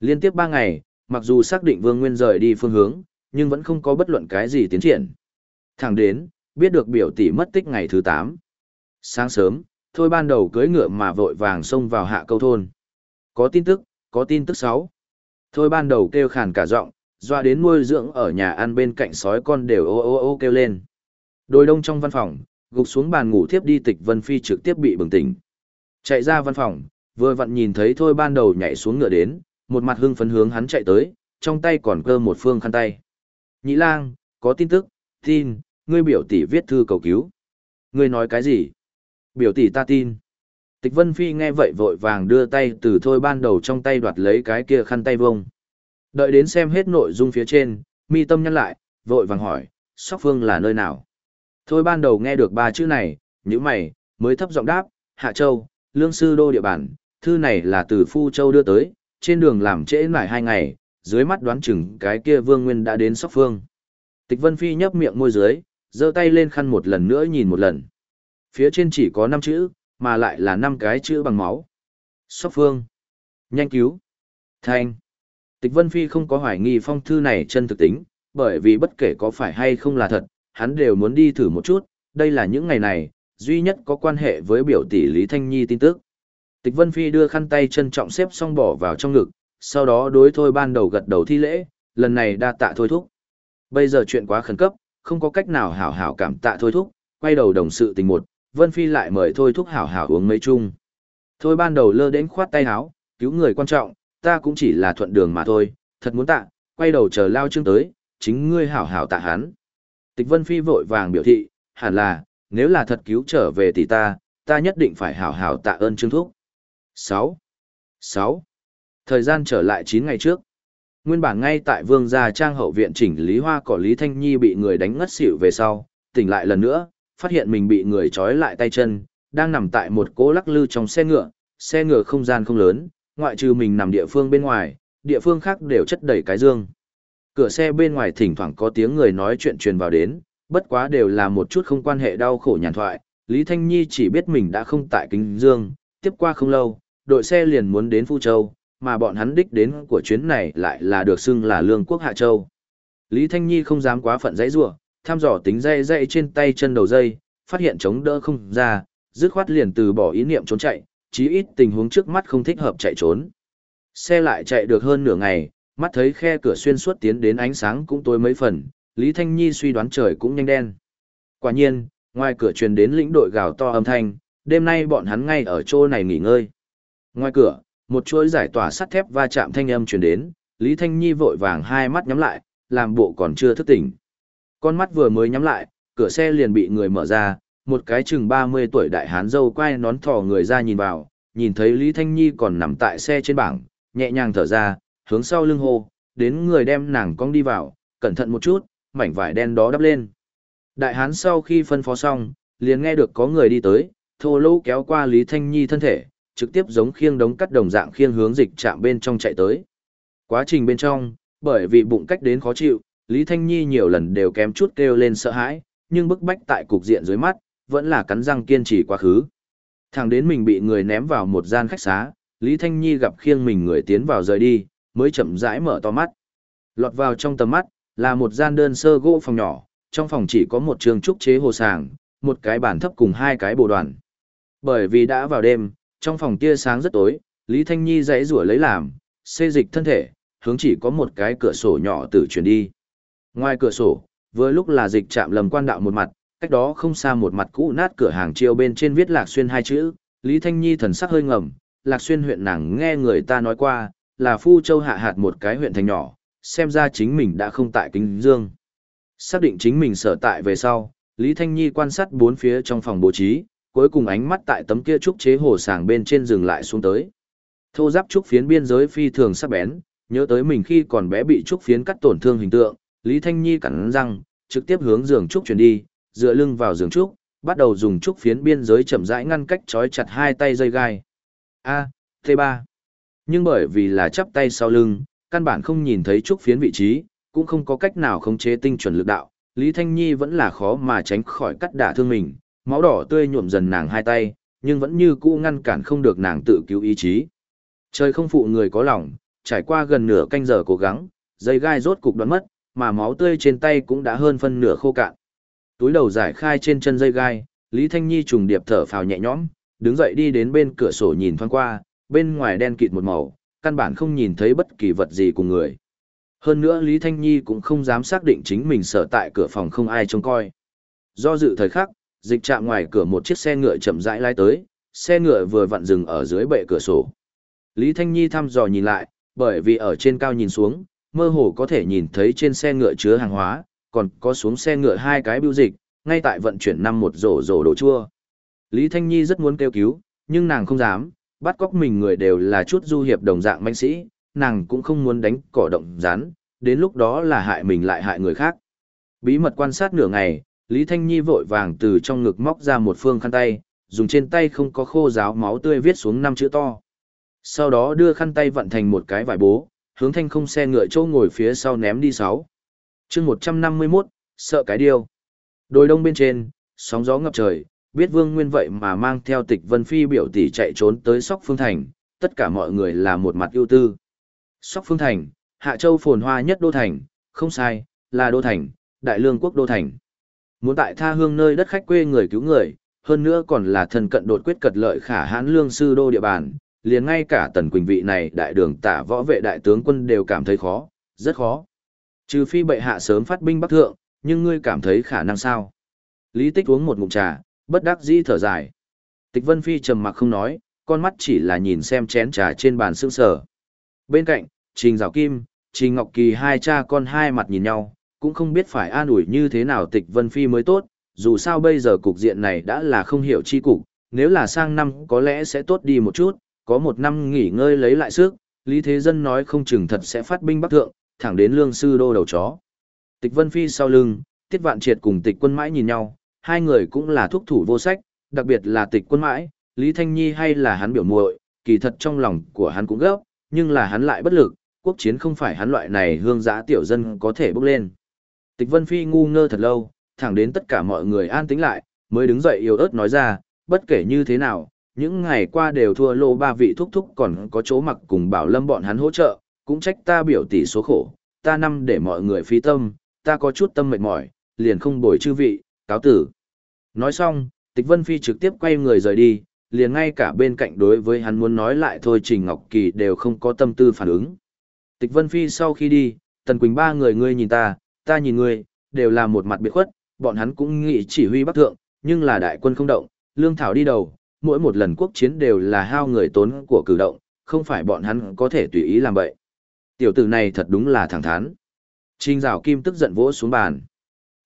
Liên tiếp ba ngày, mặc dù xác định Vương Nguyên rời đi phương hướng, nhưng vẫn không có bất luận cái gì tiến triển. Thẳng đến, biết được biểu tỷ mất tích ngày thứ 8. Sáng sớm, thôi ban đầu cưới ngựa mà vội vàng xông vào hạ câu thôn. Có tin tức, có tin tức 6. Thôi ban đầu kêu khàn cả giọng, doa đến nuôi dưỡng ở nhà ăn bên cạnh sói con đều ô ô ô kêu lên. Đôi đông trong văn phòng, gục xuống bàn ngủ thiếp đi tịch Vân Phi trực tiếp bị bừng tỉnh. Chạy ra văn phòng, vừa vặn nhìn thấy thôi ban đầu nhảy xuống ngựa đến, một mặt hưng phấn hướng hắn chạy tới, trong tay còn cơ một phương khăn tay. Nhĩ lang, có tin tức, tin, ngươi biểu tỷ viết thư cầu cứu. Ngươi nói cái gì? Biểu tỷ ta tin. Tịch Vân Phi nghe vậy vội vàng đưa tay từ thôi ban đầu trong tay đoạt lấy cái kia khăn tay vông. Đợi đến xem hết nội dung phía trên, mi tâm nhăn lại, vội vàng hỏi, Sóc Phương là nơi nào? Thôi ban đầu nghe được ba chữ này, những mày, mới thấp giọng đáp, Hạ Châu, Lương Sư Đô địa bàn, thư này là từ Phu Châu đưa tới, trên đường làm trễ mãi hai ngày, dưới mắt đoán chừng cái kia Vương Nguyên đã đến Sóc Phương. Tịch Vân Phi nhấp miệng môi dưới, giơ tay lên khăn một lần nữa nhìn một lần. Phía trên chỉ có năm chữ, mà lại là năm cái chữ bằng máu. Sóc Phương. Nhanh cứu. Thanh. Tịch Vân Phi không có hoài nghi phong thư này chân thực tính, bởi vì bất kể có phải hay không là thật, hắn đều muốn đi thử một chút, đây là những ngày này, duy nhất có quan hệ với biểu tỷ Lý Thanh Nhi tin tức. Tịch Vân Phi đưa khăn tay trân trọng xếp xong bỏ vào trong ngực, sau đó đối thôi ban đầu gật đầu thi lễ, lần này đa tạ thôi thúc. Bây giờ chuyện quá khẩn cấp, không có cách nào hảo hảo cảm tạ thôi thúc, quay đầu đồng sự tình một, Vân Phi lại mời thôi thúc hảo hảo uống mấy chung. Thôi ban đầu lơ đến khoát tay áo, cứu người quan trọng, ta cũng chỉ là thuận đường mà thôi, thật muốn tạ, quay đầu chờ lao chương tới, chính ngươi hảo hảo tạ hắn. Tịch Vân Phi vội vàng biểu thị, hẳn là, nếu là thật cứu trở về tỷ ta, ta nhất định phải hảo hảo tạ ơn Trương Thúc. 6. 6. Thời gian trở lại 9 ngày trước. Nguyên bản ngay tại Vương gia trang hậu viện chỉnh Lý Hoa cỏ Lý Thanh Nhi bị người đánh ngất xỉu về sau, tỉnh lại lần nữa, phát hiện mình bị người trói lại tay chân, đang nằm tại một cỗ lắc lư trong xe ngựa, xe ngựa không gian không lớn, ngoại trừ mình nằm địa phương bên ngoài, địa phương khác đều chất đầy cái dương. Cửa xe bên ngoài thỉnh thoảng có tiếng người nói chuyện truyền vào đến, bất quá đều là một chút không quan hệ đau khổ nhàn thoại, Lý Thanh Nhi chỉ biết mình đã không tại kinh dương, tiếp qua không lâu, đội xe liền muốn đến Phu Châu, mà bọn hắn đích đến của chuyến này lại là được xưng là Lương Quốc Hạ Châu. Lý Thanh Nhi không dám quá phận dãy rủa, thăm dò tính dây dây trên tay chân đầu dây, phát hiện chống đỡ không ra, dứt khoát liền từ bỏ ý niệm trốn chạy, chí ít tình huống trước mắt không thích hợp chạy trốn. Xe lại chạy được hơn nửa ngày, mắt thấy khe cửa xuyên suốt tiến đến ánh sáng cũng tối mấy phần, Lý Thanh Nhi suy đoán trời cũng nhanh đen. Quả nhiên, ngoài cửa truyền đến lĩnh đội gào to âm thanh, đêm nay bọn hắn ngay ở chỗ này nghỉ ngơi. Ngoài cửa, một chuỗi giải tỏa sắt thép va chạm thanh âm truyền đến, Lý Thanh Nhi vội vàng hai mắt nhắm lại, làm bộ còn chưa thức tỉnh. Con mắt vừa mới nhắm lại, cửa xe liền bị người mở ra, một cái chừng 30 tuổi đại hán dâu quay nón thò người ra nhìn vào, nhìn thấy Lý Thanh Nhi còn nằm tại xe trên bảng, nhẹ nhàng thở ra, hướng sau lưng hô, đến người đem nàng cong đi vào, cẩn thận một chút, mảnh vải đen đó đắp lên. Đại hán sau khi phân phó xong, liền nghe được có người đi tới, thô lỗ kéo qua Lý Thanh Nhi thân thể, trực tiếp giống khiêng đống cắt đồng dạng khiêng hướng dịch chạm bên trong chạy tới. Quá trình bên trong, bởi vì bụng cách đến khó chịu, Lý Thanh Nhi nhiều lần đều kém chút kêu lên sợ hãi, nhưng bức bách tại cục diện dưới mắt, vẫn là cắn răng kiên trì quá khứ. Thẳng đến mình bị người ném vào một gian khách xá, Lý Thanh Nhi gặp khiêng mình người tiến vào rời đi, mới chậm rãi mở to mắt. Lọt vào trong tầm mắt, là một gian đơn sơ gỗ phòng nhỏ, trong phòng chỉ có một trường trúc chế hồ sàng, một cái bàn thấp cùng hai cái bồ đoàn. Bởi vì đã vào đêm, trong phòng tia sáng rất tối, Lý Thanh Nhi dãy rủa lấy làm, xê dịch thân thể, hướng chỉ có một cái cửa sổ nhỏ tự chuyển đi. Ngoài cửa sổ, vừa lúc là dịch chạm lầm quan đạo một mặt, cách đó không xa một mặt cũ nát cửa hàng chiêu bên trên viết Lạc Xuyên hai chữ, Lý Thanh Nhi thần sắc hơi ngầm, Lạc Xuyên huyện nàng nghe người ta nói qua, là Phu Châu hạ hạt một cái huyện thành nhỏ, xem ra chính mình đã không tại Kính Dương. Xác định chính mình sở tại về sau, Lý Thanh Nhi quan sát bốn phía trong phòng bố trí, cuối cùng ánh mắt tại tấm kia trúc chế hồ sàng bên trên dừng lại xuống tới. Thô giáp trúc phiến biên giới phi thường sắc bén, nhớ tới mình khi còn bé bị trúc phiến cắt tổn thương hình tượng, Lý Thanh Nhi cắn răng, trực tiếp hướng giường trúc chuyển đi, dựa lưng vào giường trúc, bắt đầu dùng trúc phiến biên giới chậm rãi ngăn cách trói chặt hai tay dây gai. A, T3. Nhưng bởi vì là chắp tay sau lưng, căn bản không nhìn thấy trúc phiến vị trí, cũng không có cách nào khống chế tinh chuẩn lực đạo, Lý Thanh Nhi vẫn là khó mà tránh khỏi cắt đả thương mình, máu đỏ tươi nhuộm dần nàng hai tay, nhưng vẫn như cũ ngăn cản không được nàng tự cứu ý chí. Trời không phụ người có lòng, trải qua gần nửa canh giờ cố gắng, dây gai rốt cục đoạn mất, mà máu tươi trên tay cũng đã hơn phân nửa khô cạn. Túi đầu giải khai trên chân dây gai, Lý Thanh Nhi trùng điệp thở phào nhẹ nhõm, đứng dậy đi đến bên cửa sổ nhìn thoáng qua, bên ngoài đen kịt một màu, căn bản không nhìn thấy bất kỳ vật gì cùng người. Hơn nữa Lý Thanh Nhi cũng không dám xác định chính mình sở tại cửa phòng không ai trông coi. Do dự thời khắc, dịch chạm ngoài cửa một chiếc xe ngựa chậm rãi lái tới, xe ngựa vừa vặn dừng ở dưới bệ cửa sổ. Lý Thanh Nhi thăm dò nhìn lại, bởi vì ở trên cao nhìn xuống, mơ hồ có thể nhìn thấy trên xe ngựa chứa hàng hóa, còn có xuống xe ngựa hai cái biêu dịch, ngay tại vận chuyển năm một rổ rổ đồ chua. Lý Thanh Nhi rất muốn kêu cứu, nhưng nàng không dám, bắt cóc mình người đều là chút du hiệp đồng dạng manh sĩ, nàng cũng không muốn đánh cỏ động rán, đến lúc đó là hại mình lại hại người khác. Bí mật quan sát nửa ngày, Lý Thanh Nhi vội vàng từ trong ngực móc ra một phương khăn tay, dùng trên tay không có khô ráo máu tươi viết xuống năm chữ to. Sau đó đưa khăn tay vận thành một cái vải bố, hướng thanh không xe ngựa châu ngồi phía sau ném đi sáu. chương 151, sợ cái điều Đồi đông bên trên, sóng gió ngập trời, biết vương nguyên vậy mà mang theo tịch vân phi biểu tỷ chạy trốn tới sóc phương thành, tất cả mọi người là một mặt ưu tư. Sóc Phương Thành, Hạ Châu phồn hoa nhất đô thành, không sai, là đô thành, đại lương quốc đô thành. Muốn tại tha hương nơi đất khách quê người cứu người, hơn nữa còn là thần cận đột quyết cật lợi khả hãn lương sư đô địa bàn, liền ngay cả tần quỳnh vị này đại đường tả võ vệ đại tướng quân đều cảm thấy khó, rất khó. Trừ phi bệ hạ sớm phát binh bắc thượng, nhưng ngươi cảm thấy khả năng sao? Lý Tích uống một ngụm trà, bất đắc dĩ thở dài. Tịch Vân Phi trầm mặc không nói, con mắt chỉ là nhìn xem chén trà trên bàn sương sở. Bên cạnh, Trình Giảo Kim, Trình Ngọc Kỳ hai cha con hai mặt nhìn nhau, cũng không biết phải an ủi như thế nào Tịch Vân Phi mới tốt, dù sao bây giờ cục diện này đã là không hiểu chi cục, nếu là sang năm có lẽ sẽ tốt đi một chút, có một năm nghỉ ngơi lấy lại sức, Lý Thế Dân nói không chừng thật sẽ phát binh bắc thượng, thẳng đến lương sư đô đầu chó. Tịch Vân Phi sau lưng, Tiết Vạn Triệt cùng Tịch Quân Mãi nhìn nhau, hai người cũng là thúc thủ vô sách, đặc biệt là Tịch Quân Mãi, Lý Thanh Nhi hay là hắn biểu muội, kỳ thật trong lòng của hắn cũng gấp, nhưng là hắn lại bất lực, quốc chiến không phải hắn loại này hương giã tiểu dân có thể bước lên. Tịch Vân Phi ngu ngơ thật lâu, thẳng đến tất cả mọi người an tĩnh lại, mới đứng dậy yếu ớt nói ra, bất kể như thế nào, những ngày qua đều thua lô ba vị thúc thúc còn có chỗ mặc cùng bảo lâm bọn hắn hỗ trợ, cũng trách ta biểu tỷ số khổ, ta năm để mọi người phí tâm, ta có chút tâm mệt mỏi, liền không bồi chư vị, cáo tử. Nói xong, Tịch Vân Phi trực tiếp quay người rời đi, liền ngay cả bên cạnh đối với hắn muốn nói lại thôi Trình Ngọc Kỳ đều không có tâm tư phản ứng. Tịch Vân Phi sau khi đi, Tần Quỳnh ba người ngươi nhìn ta, ta nhìn ngươi, đều là một mặt biệt khuất, bọn hắn cũng nghĩ chỉ huy bắc thượng, nhưng là đại quân không động, lương thảo đi đầu, mỗi một lần quốc chiến đều là hao người tốn của cử động, không phải bọn hắn có thể tùy ý làm vậy. Tiểu tử này thật đúng là thẳng thắn. Trình rào kim tức giận vỗ xuống bàn.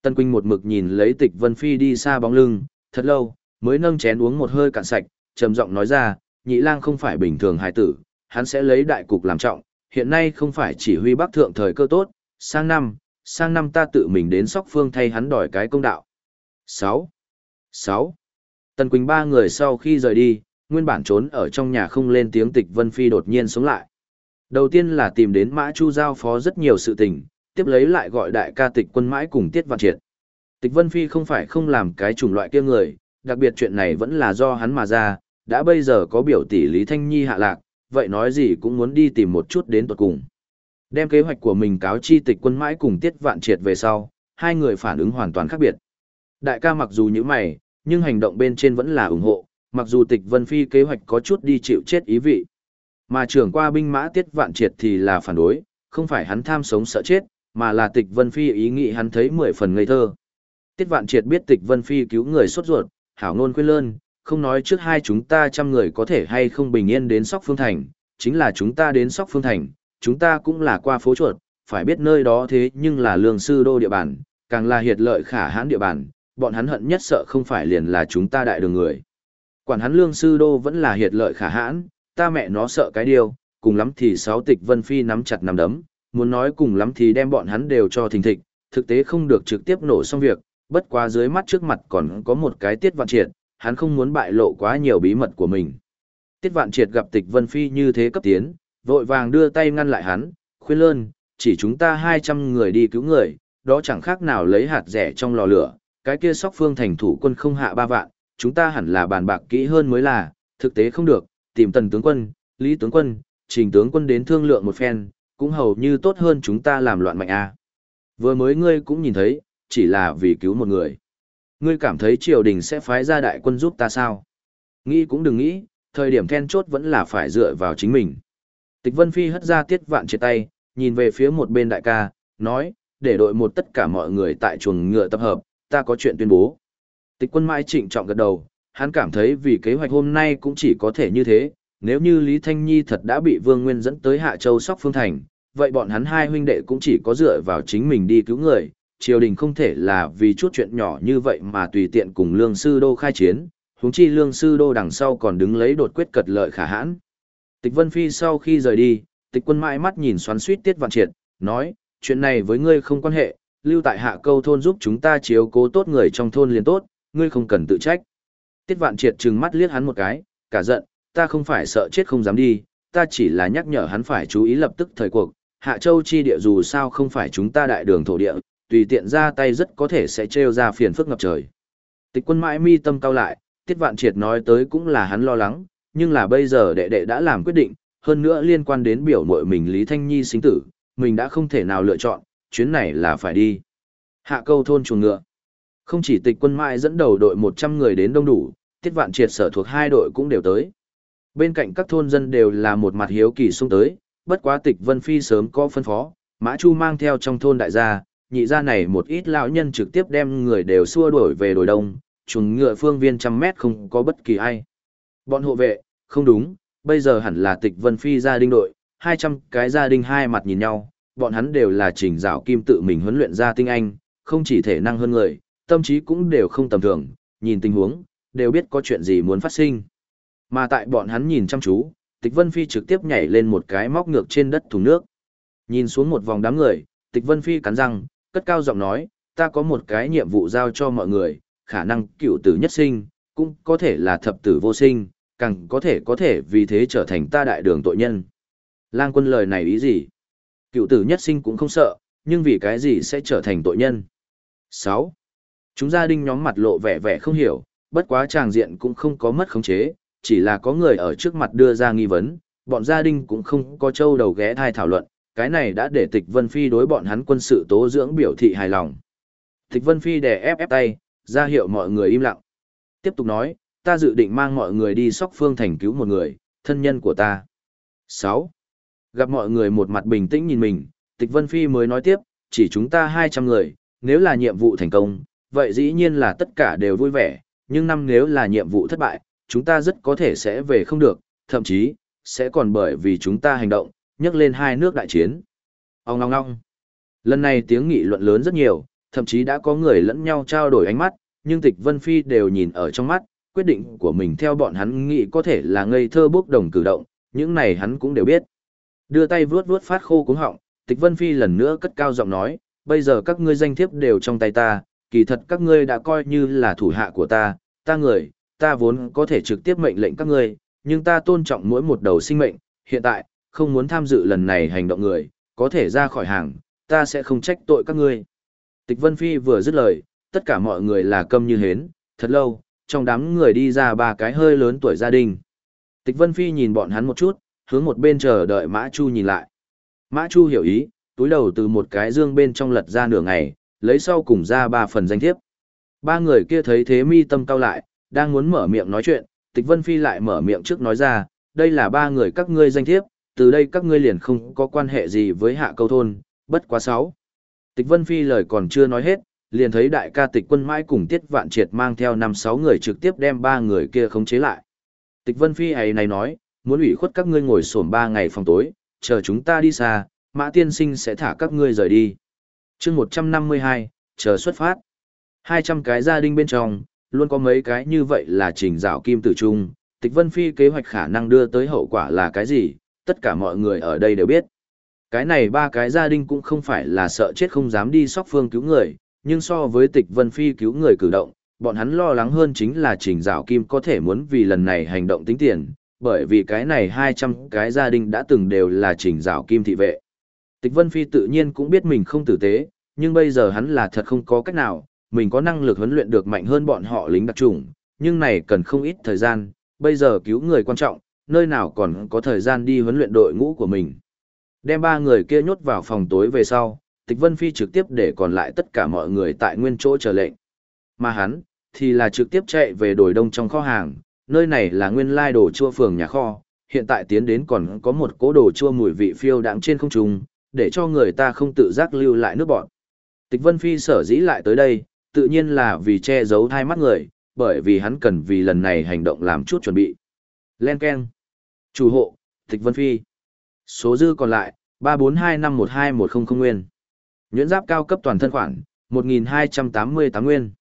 Tân Quỳnh một mực nhìn lấy tịch Vân Phi đi xa bóng lưng, thật lâu, mới nâng chén uống một hơi cạn sạch, trầm giọng nói ra, nhị lang không phải bình thường hài tử, hắn sẽ lấy đại cục làm trọng, hiện nay không phải chỉ huy bắc thượng thời cơ tốt, sang năm, sang năm ta tự mình đến sóc phương thay hắn đòi cái công đạo. 6. 6. Tần Quỳnh ba người sau khi rời đi, nguyên bản trốn ở trong nhà không lên tiếng tịch Vân Phi đột nhiên sống lại. Đầu tiên là tìm đến Mã Chu giao phó rất nhiều sự tình, tiếp lấy lại gọi đại ca tịch quân mãi cùng Tiết Vạn Triệt. Tịch Vân Phi không phải không làm cái chủng loại kia người, đặc biệt chuyện này vẫn là do hắn mà ra, đã bây giờ có biểu tỷ Lý Thanh Nhi hạ lạc, vậy nói gì cũng muốn đi tìm một chút đến tuật cùng. Đem kế hoạch của mình cáo chi tịch quân mãi cùng Tiết Vạn Triệt về sau, hai người phản ứng hoàn toàn khác biệt. Đại ca mặc dù như mày, nhưng hành động bên trên vẫn là ủng hộ, mặc dù tịch Vân Phi kế hoạch có chút đi chịu chết ý vị. Mà trưởng qua binh mã Tiết Vạn Triệt thì là phản đối, không phải hắn tham sống sợ chết, mà là tịch Vân Phi ý nghĩ hắn thấy mười phần ngây thơ. Tiết Vạn Triệt biết tịch Vân Phi cứu người sốt ruột, hảo ngôn khuyên lơn, không nói trước hai chúng ta trăm người có thể hay không bình yên đến Sóc Phương Thành, chính là chúng ta đến Sóc Phương Thành, chúng ta cũng là qua phố chuột, phải biết nơi đó thế nhưng là lương sư đô địa bàn, càng là hiệt lợi khả hãn địa bàn, bọn hắn hận nhất sợ không phải liền là chúng ta đại đường người. Quản hắn lương sư đô vẫn là hiệt lợi khả hãn, ta mẹ nó sợ cái điều, cùng lắm thì sáu tịch vân phi nắm chặt nắm đấm, muốn nói cùng lắm thì đem bọn hắn đều cho thình thịch, thực tế không được trực tiếp nổ xong việc, bất quá dưới mắt trước mặt còn có một cái tiết vạn triệt, hắn không muốn bại lộ quá nhiều bí mật của mình. Tiết vạn triệt gặp tịch vân phi như thế cấp tiến, vội vàng đưa tay ngăn lại hắn, khuyên lơn, chỉ chúng ta 200 người đi cứu người, đó chẳng khác nào lấy hạt rẻ trong lò lửa, cái kia sóc phương thành thủ quân không hạ ba vạn, chúng ta hẳn là bàn bạc kỹ hơn mới là, thực tế không được, tìm tần tướng quân, lý tướng quân, trình tướng quân đến thương lượng một phen, cũng hầu như tốt hơn chúng ta làm loạn mạnh a. Vừa mới ngươi cũng nhìn thấy, chỉ là vì cứu một người. Ngươi cảm thấy triều đình sẽ phái ra đại quân giúp ta sao? Nghĩ cũng đừng nghĩ, thời điểm then chốt vẫn là phải dựa vào chính mình. Tịch Vân Phi hất ra tiết vạn chia tay, nhìn về phía một bên đại ca, nói, để đội một tất cả mọi người tại chuồng ngựa tập hợp, ta có chuyện tuyên bố. Tịch quân mãi trịnh trọng gật đầu, hắn cảm thấy vì kế hoạch hôm nay cũng chỉ có thể như thế, nếu như Lý Thanh Nhi thật đã bị Vương Nguyên dẫn tới Hạ Châu Sóc Phương Thành, vậy bọn hắn hai huynh đệ cũng chỉ có dựa vào chính mình đi cứu người, triều đình không thể là vì chút chuyện nhỏ như vậy mà tùy tiện cùng Lương Sư Đô khai chiến, huống chi Lương Sư Đô đằng sau còn đứng lấy đột quyết cật lợi khả hãn. Tịch Vân Phi sau khi rời đi, tịch quân mãi mắt nhìn xoắn suýt Tiết Vạn Triệt, nói, chuyện này với ngươi không quan hệ, lưu tại hạ câu thôn giúp chúng ta chiếu cố tốt người trong thôn liền tốt, ngươi không cần tự trách. Tiết Vạn Triệt trừng mắt liếc hắn một cái, cả giận, ta không phải sợ chết không dám đi, ta chỉ là nhắc nhở hắn phải chú ý lập tức thời cuộc, Hạ Châu chi địa dù sao không phải chúng ta đại đường thổ địa, tùy tiện ra tay rất có thể sẽ trêu ra phiền phức ngập trời. Tịch quân mãi mi tâm cao lại, Tiết Vạn Triệt nói tới cũng là hắn lo lắng, nhưng là bây giờ đệ đệ đã làm quyết định, hơn nữa liên quan đến biểu mội mình Lý Thanh Nhi sinh tử, mình đã không thể nào lựa chọn, chuyến này là phải đi. Hạ câu thôn chuồng ngựa. Không chỉ tịch quân mãi dẫn đầu đội 100 người đến đông đủ, tiết vạn triệt sở thuộc hai đội cũng đều tới. Bên cạnh các thôn dân đều là một mặt hiếu kỳ xung tới, bất quá tịch vân phi sớm có phân phó, mã chu mang theo trong thôn đại gia, nhị gia này một ít lão nhân trực tiếp đem người đều xua đuổi về đồi đông, chuồng ngựa phương viên trăm mét không có bất kỳ ai. Bọn hộ vệ, không đúng, bây giờ hẳn là tịch vân phi gia đình đội, 200 cái gia đình hai mặt nhìn nhau, bọn hắn đều là trình dạo kim tự mình huấn luyện ra tinh anh, không chỉ thể năng hơn người, tâm trí cũng đều không tầm thường, nhìn tình huống, đều biết có chuyện gì muốn phát sinh. Mà tại bọn hắn nhìn chăm chú, Tịch Vân Phi trực tiếp nhảy lên một cái móc ngược trên đất thùng nước. Nhìn xuống một vòng đám người, Tịch Vân Phi cắn răng, cất cao giọng nói, ta có một cái nhiệm vụ giao cho mọi người, khả năng cựu tử nhất sinh, cũng có thể là thập tử vô sinh, càng có thể có thể vì thế trở thành ta đại đường tội nhân. Lang quân lời này ý gì? Cựu tử nhất sinh cũng không sợ, nhưng vì cái gì sẽ trở thành tội nhân? 6. Chúng gia đình nhóm mặt lộ vẻ vẻ không hiểu, bất quá tràng diện cũng không có mất khống chế, chỉ là có người ở trước mặt đưa ra nghi vấn, bọn gia đình cũng không có châu đầu ghé thai thảo luận, cái này đã để Tịch Vân Phi đối bọn hắn quân sự tố dưỡng biểu thị hài lòng. Tịch Vân Phi đè ép ép tay, ra hiệu mọi người im lặng. Tiếp tục nói, ta dự định mang mọi người đi sóc phương thành cứu một người, thân nhân của ta. 6. Gặp mọi người một mặt bình tĩnh nhìn mình, Tịch Vân Phi mới nói tiếp, chỉ chúng ta 200 người, nếu là nhiệm vụ thành công, vậy dĩ nhiên là tất cả đều vui vẻ, nhưng năm nếu là nhiệm vụ thất bại, chúng ta rất có thể sẽ về không được, thậm chí, sẽ còn bởi vì chúng ta hành động, nhắc lên hai nước đại chiến. Ông ngong ngong. Lần này tiếng nghị luận lớn rất nhiều, thậm chí đã có người lẫn nhau trao đổi ánh mắt, nhưng tịch Vân Phi đều nhìn ở trong mắt, quyết định của mình theo bọn hắn nghĩ có thể là ngây thơ bốc đồng cử động, những này hắn cũng đều biết. Đưa tay vuốt vuốt phát khô cuống họng, tịch Vân Phi lần nữa cất cao giọng nói, bây giờ các ngươi danh thiếp đều trong tay ta, kỳ thật các ngươi đã coi như là thủ hạ của ta, ta người, ta vốn có thể trực tiếp mệnh lệnh các ngươi, nhưng ta tôn trọng mỗi một đầu sinh mệnh, hiện tại, không muốn tham dự lần này hành động người, có thể ra khỏi hàng, ta sẽ không trách tội các ngươi. Tịch Vân Phi vừa dứt lời, tất cả mọi người là câm như hến, thật lâu, trong đám người đi ra ba cái hơi lớn tuổi gia đình. Tịch Vân Phi nhìn bọn hắn một chút, hướng một bên chờ đợi Mã Chu nhìn lại. Mã Chu hiểu ý, túi đầu từ một cái dương bên trong lật ra nửa ngày, lấy sau cùng ra ba phần danh thiếp. Ba người kia thấy thế mi tâm cao lại, đang muốn mở miệng nói chuyện, Tịch Vân Phi lại mở miệng trước nói ra, đây là ba người các ngươi danh thiếp, từ đây các ngươi liền không có quan hệ gì với hạ câu thôn, bất quá sáu. Tịch Vân Phi lời còn chưa nói hết, liền thấy đại ca tịch quân mãi cùng tiết vạn triệt mang theo năm sáu người trực tiếp đem ba người kia khống chế lại. Tịch Vân Phi ấy này nói, muốn ủy khuất các ngươi ngồi sổm ba ngày phòng tối, chờ chúng ta đi xa, mã tiên sinh sẽ thả các ngươi rời đi. chương 152, chờ xuất phát. 200 cái gia đình bên trong, luôn có mấy cái như vậy là trình rào kim tử trung, tịch vân phi kế hoạch khả năng đưa tới hậu quả là cái gì, tất cả mọi người ở đây đều biết. Cái này ba cái gia đình cũng không phải là sợ chết không dám đi sóc phương cứu người, nhưng so với tịch vân phi cứu người cử động, bọn hắn lo lắng hơn chính là trình rào kim có thể muốn vì lần này hành động tính tiền, bởi vì cái này 200 cái gia đình đã từng đều là trình rào kim thị vệ. Tịch vân phi tự nhiên cũng biết mình không tử tế, nhưng bây giờ hắn là thật không có cách nào, mình có năng lực huấn luyện được mạnh hơn bọn họ lính đặc trùng, nhưng này cần không ít thời gian, bây giờ cứu người quan trọng, nơi nào còn có thời gian đi huấn luyện đội ngũ của mình. Đem ba người kia nhốt vào phòng tối về sau, Tịch Vân Phi trực tiếp để còn lại tất cả mọi người tại nguyên chỗ chờ lệnh. Mà hắn, thì là trực tiếp chạy về đồi đông trong kho hàng, nơi này là nguyên lai đồ chua phường nhà kho, hiện tại tiến đến còn có một cố đồ chua mùi vị phiêu đãng trên không trung, để cho người ta không tự giác lưu lại nước bọn. Tịch Vân Phi sở dĩ lại tới đây, tự nhiên là vì che giấu hai mắt người, bởi vì hắn cần vì lần này hành động làm chút chuẩn bị. Len Ken. Chủ hộ, Tịch Vân Phi. Số dư còn lại, 342512100 nguyên. Nhuyễn giáp cao cấp toàn thân khoản, 1288 nguyên.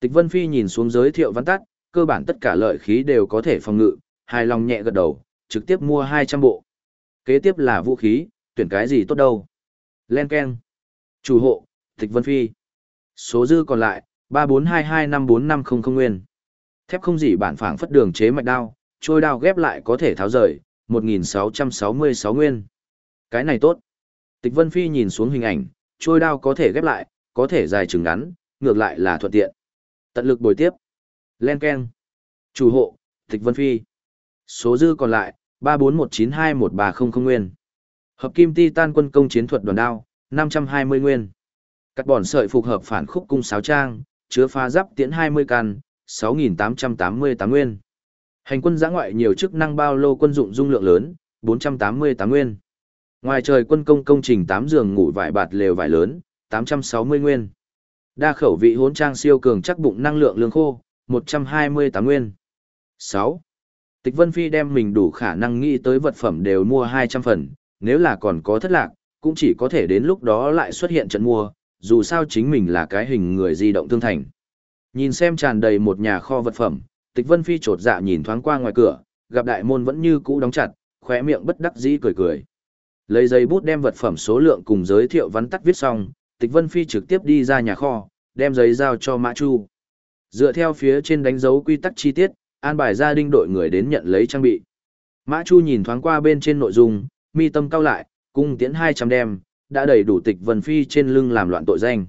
Tịch Vân Phi nhìn xuống giới thiệu văn tắt, cơ bản tất cả lợi khí đều có thể phòng ngự, hài lòng nhẹ gật đầu, trực tiếp mua 200 bộ. Kế tiếp là vũ khí, tuyển cái gì tốt đâu. Len Ken. Chủ hộ, Tịch Vân Phi. Số dư còn lại, 342254500 nguyên. Thép không gì bản phẳng phất đường chế mạch đao, trôi đao ghép lại có thể tháo rời, 1666 nguyên. Cái này tốt. Tịch Vân Phi nhìn xuống hình ảnh, trôi đao có thể ghép lại, có thể dài chừng ngắn, ngược lại là thuận tiện. Tận lực bồi tiếp. Len Ken. Chủ hộ, Tịch Vân Phi. Số dư còn lại, 341921300 nguyên. Hợp kim titan quân công chiến thuật đoàn đao, 520 nguyên. Cắt bòn sợi phục hợp phản khúc cung sáo trang, chứa pha giáp tiễn 20 căn, 6.888 nguyên. Hành quân giã ngoại nhiều chức năng bao lô quân dụng dung lượng lớn, 488 nguyên. Ngoài trời quân công công trình 8 giường ngủ vải bạt lều vải lớn, 860 nguyên. Đa khẩu vị hỗn trang siêu cường chắc bụng năng lượng lương khô, 128 nguyên. 6. Tịch Vân Phi đem mình đủ khả năng nghĩ tới vật phẩm đều mua 200 phần, nếu là còn có thất lạc, cũng chỉ có thể đến lúc đó lại xuất hiện trận mua, dù sao chính mình là cái hình người di động thương thành. Nhìn xem tràn đầy một nhà kho vật phẩm, Tịch Vân Phi trột dạ nhìn thoáng qua ngoài cửa, gặp đại môn vẫn như cũ đóng chặt, khóe miệng bất đắc dĩ cười cười. Lấy giấy bút đem vật phẩm số lượng cùng giới thiệu vắn tắt viết xong, Tịch Vân Phi trực tiếp đi ra nhà kho, đem giấy giao cho Mã Chu. Dựa theo phía trên đánh dấu quy tắc chi tiết, an bài gia đình đội người đến nhận lấy trang bị. Mã Chu nhìn thoáng qua bên trên nội dung, mi tâm cao lại, cung tiễn 200 đem, đã đầy đủ Tịch Vân Phi trên lưng làm loạn tội danh.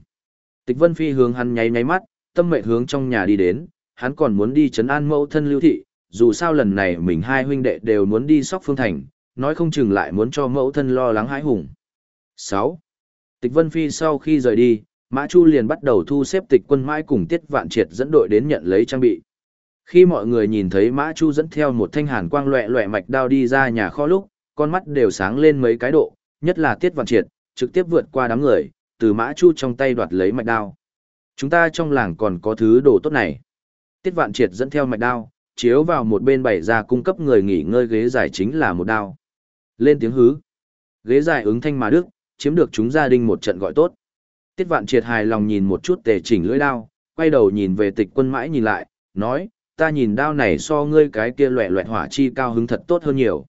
Tịch Vân Phi hướng hắn nháy nháy mắt, tâm mệnh hướng trong nhà đi đến, hắn còn muốn đi chấn an mẫu thân lưu thị, dù sao lần này mình hai huynh đệ đều muốn đi sóc phương thành, nói không chừng lại muốn cho mẫu thân lo lắng hãi hùng. sáu. Tịch Vân Phi sau khi rời đi, Mã Chu liền bắt đầu thu xếp tịch quân mãi cùng Tiết Vạn Triệt dẫn đội đến nhận lấy trang bị. Khi mọi người nhìn thấy Mã Chu dẫn theo một thanh hàn quang loẹ loẹ mạch đao đi ra nhà kho lúc, con mắt đều sáng lên mấy cái độ, nhất là Tiết Vạn Triệt, trực tiếp vượt qua đám người, từ Mã Chu trong tay đoạt lấy mạch đao. Chúng ta trong làng còn có thứ đồ tốt này. Tiết Vạn Triệt dẫn theo mạch đao, chiếu vào một bên bày ra cung cấp người nghỉ ngơi ghế dài chính là một đao. Lên tiếng hứ. Ghế dài ứng thanh mà đức, chiếm được chúng gia đình một trận gọi tốt. Tiết Vạn Triệt hài lòng nhìn một chút tề chỉnh lưỡi đao, quay đầu nhìn về tịch quân mãi nhìn lại, nói, ta nhìn đao này so ngươi cái kia loẹ loẹt hỏa chi cao hứng thật tốt hơn nhiều.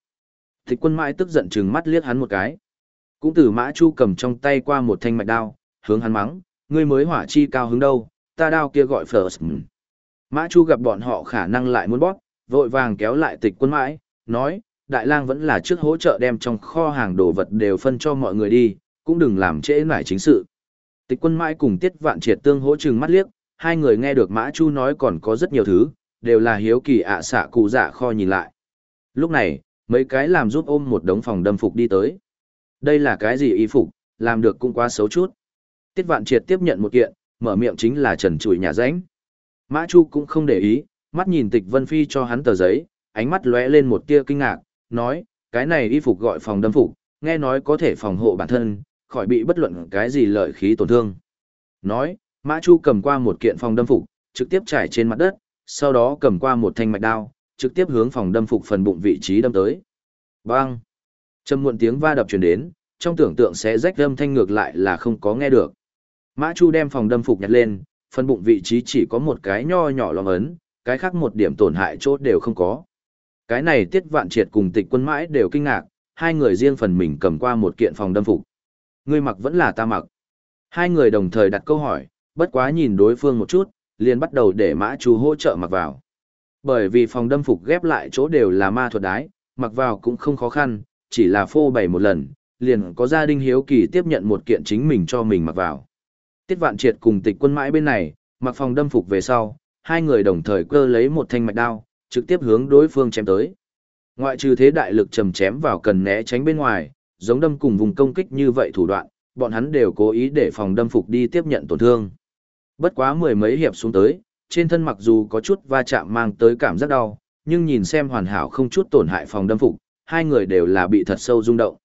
Tịch quân mãi tức giận chừng mắt liếc hắn một cái. Cũng từ mã chu cầm trong tay qua một thanh mạch đao, hướng hắn mắng, ngươi mới hỏa chi cao hứng đâu, ta đao kia gọi first. Mã chu gặp bọn họ khả năng lại muốn bóp, vội vàng kéo lại tịch quân mãi, nói, đại lang vẫn là trước hỗ trợ đem trong kho hàng đồ vật đều phân cho mọi người đi, cũng đừng làm trễ nải chính sự. Tịch quân mãi cùng tiết vạn triệt tương hỗ chừng mắt liếc, hai người nghe được mã chu nói còn có rất nhiều thứ, đều là hiếu kỳ ạ xạ cụ dạ kho nhìn lại. Lúc này, mấy cái làm giúp ôm một đống phòng đâm phục đi tới. Đây là cái gì y phục, làm được cũng quá xấu chút. Tiết vạn triệt tiếp nhận một kiện, mở miệng chính là trần trụi nhà ránh. Mã Chu cũng không để ý, mắt nhìn tịch Vân Phi cho hắn tờ giấy, ánh mắt lóe lên một tia kinh ngạc, nói, cái này y phục gọi phòng đâm phục, nghe nói có thể phòng hộ bản thân, khỏi bị bất luận cái gì lợi khí tổn thương. Nói, Mã Chu cầm qua một kiện phòng đâm phục, trực tiếp trải trên mặt đất, sau đó cầm qua một thanh mạch đao, trực tiếp hướng phòng đâm phục phần bụng vị trí đâm tới. Bang! Trầm muộn tiếng va đập truyền đến, trong tưởng tượng sẽ rách âm thanh ngược lại là không có nghe được. Mã Chu đem phòng đâm phục nhặt lên, phần bụng vị trí chỉ có một cái nho nhỏ lõm ấn, cái khác một điểm tổn hại chốt đều không có. Cái này tiết vạn triệt cùng tịch quân mãi đều kinh ngạc, hai người riêng phần mình cầm qua một kiện phòng đâm phục. Ngươi mặc vẫn là ta mặc. Hai người đồng thời đặt câu hỏi, bất quá nhìn đối phương một chút, liền bắt đầu để mã Chu hỗ trợ mặc vào. Bởi vì phòng đâm phục ghép lại chỗ đều là ma thuật đái, mặc vào cũng không khó khăn, chỉ là phô bày một lần, liền có gia đình hiếu kỳ tiếp nhận một kiện chính mình cho mình mặc vào. Tiết vạn triệt cùng tịch quân mãi bên này, mặc phòng đâm phục về sau, hai người đồng thời cơ lấy một thanh mạch đao, trực tiếp hướng đối phương chém tới. Ngoại trừ thế đại lực trầm chém vào cần né tránh bên ngoài, giống đâm cùng vùng công kích như vậy thủ đoạn, bọn hắn đều cố ý để phòng đâm phục đi tiếp nhận tổn thương. Bất quá mười mấy hiệp xuống tới, trên thân mặc dù có chút va chạm mang tới cảm giác đau, nhưng nhìn xem hoàn hảo không chút tổn hại phòng đâm phục, hai người đều là bị thật sâu rung động.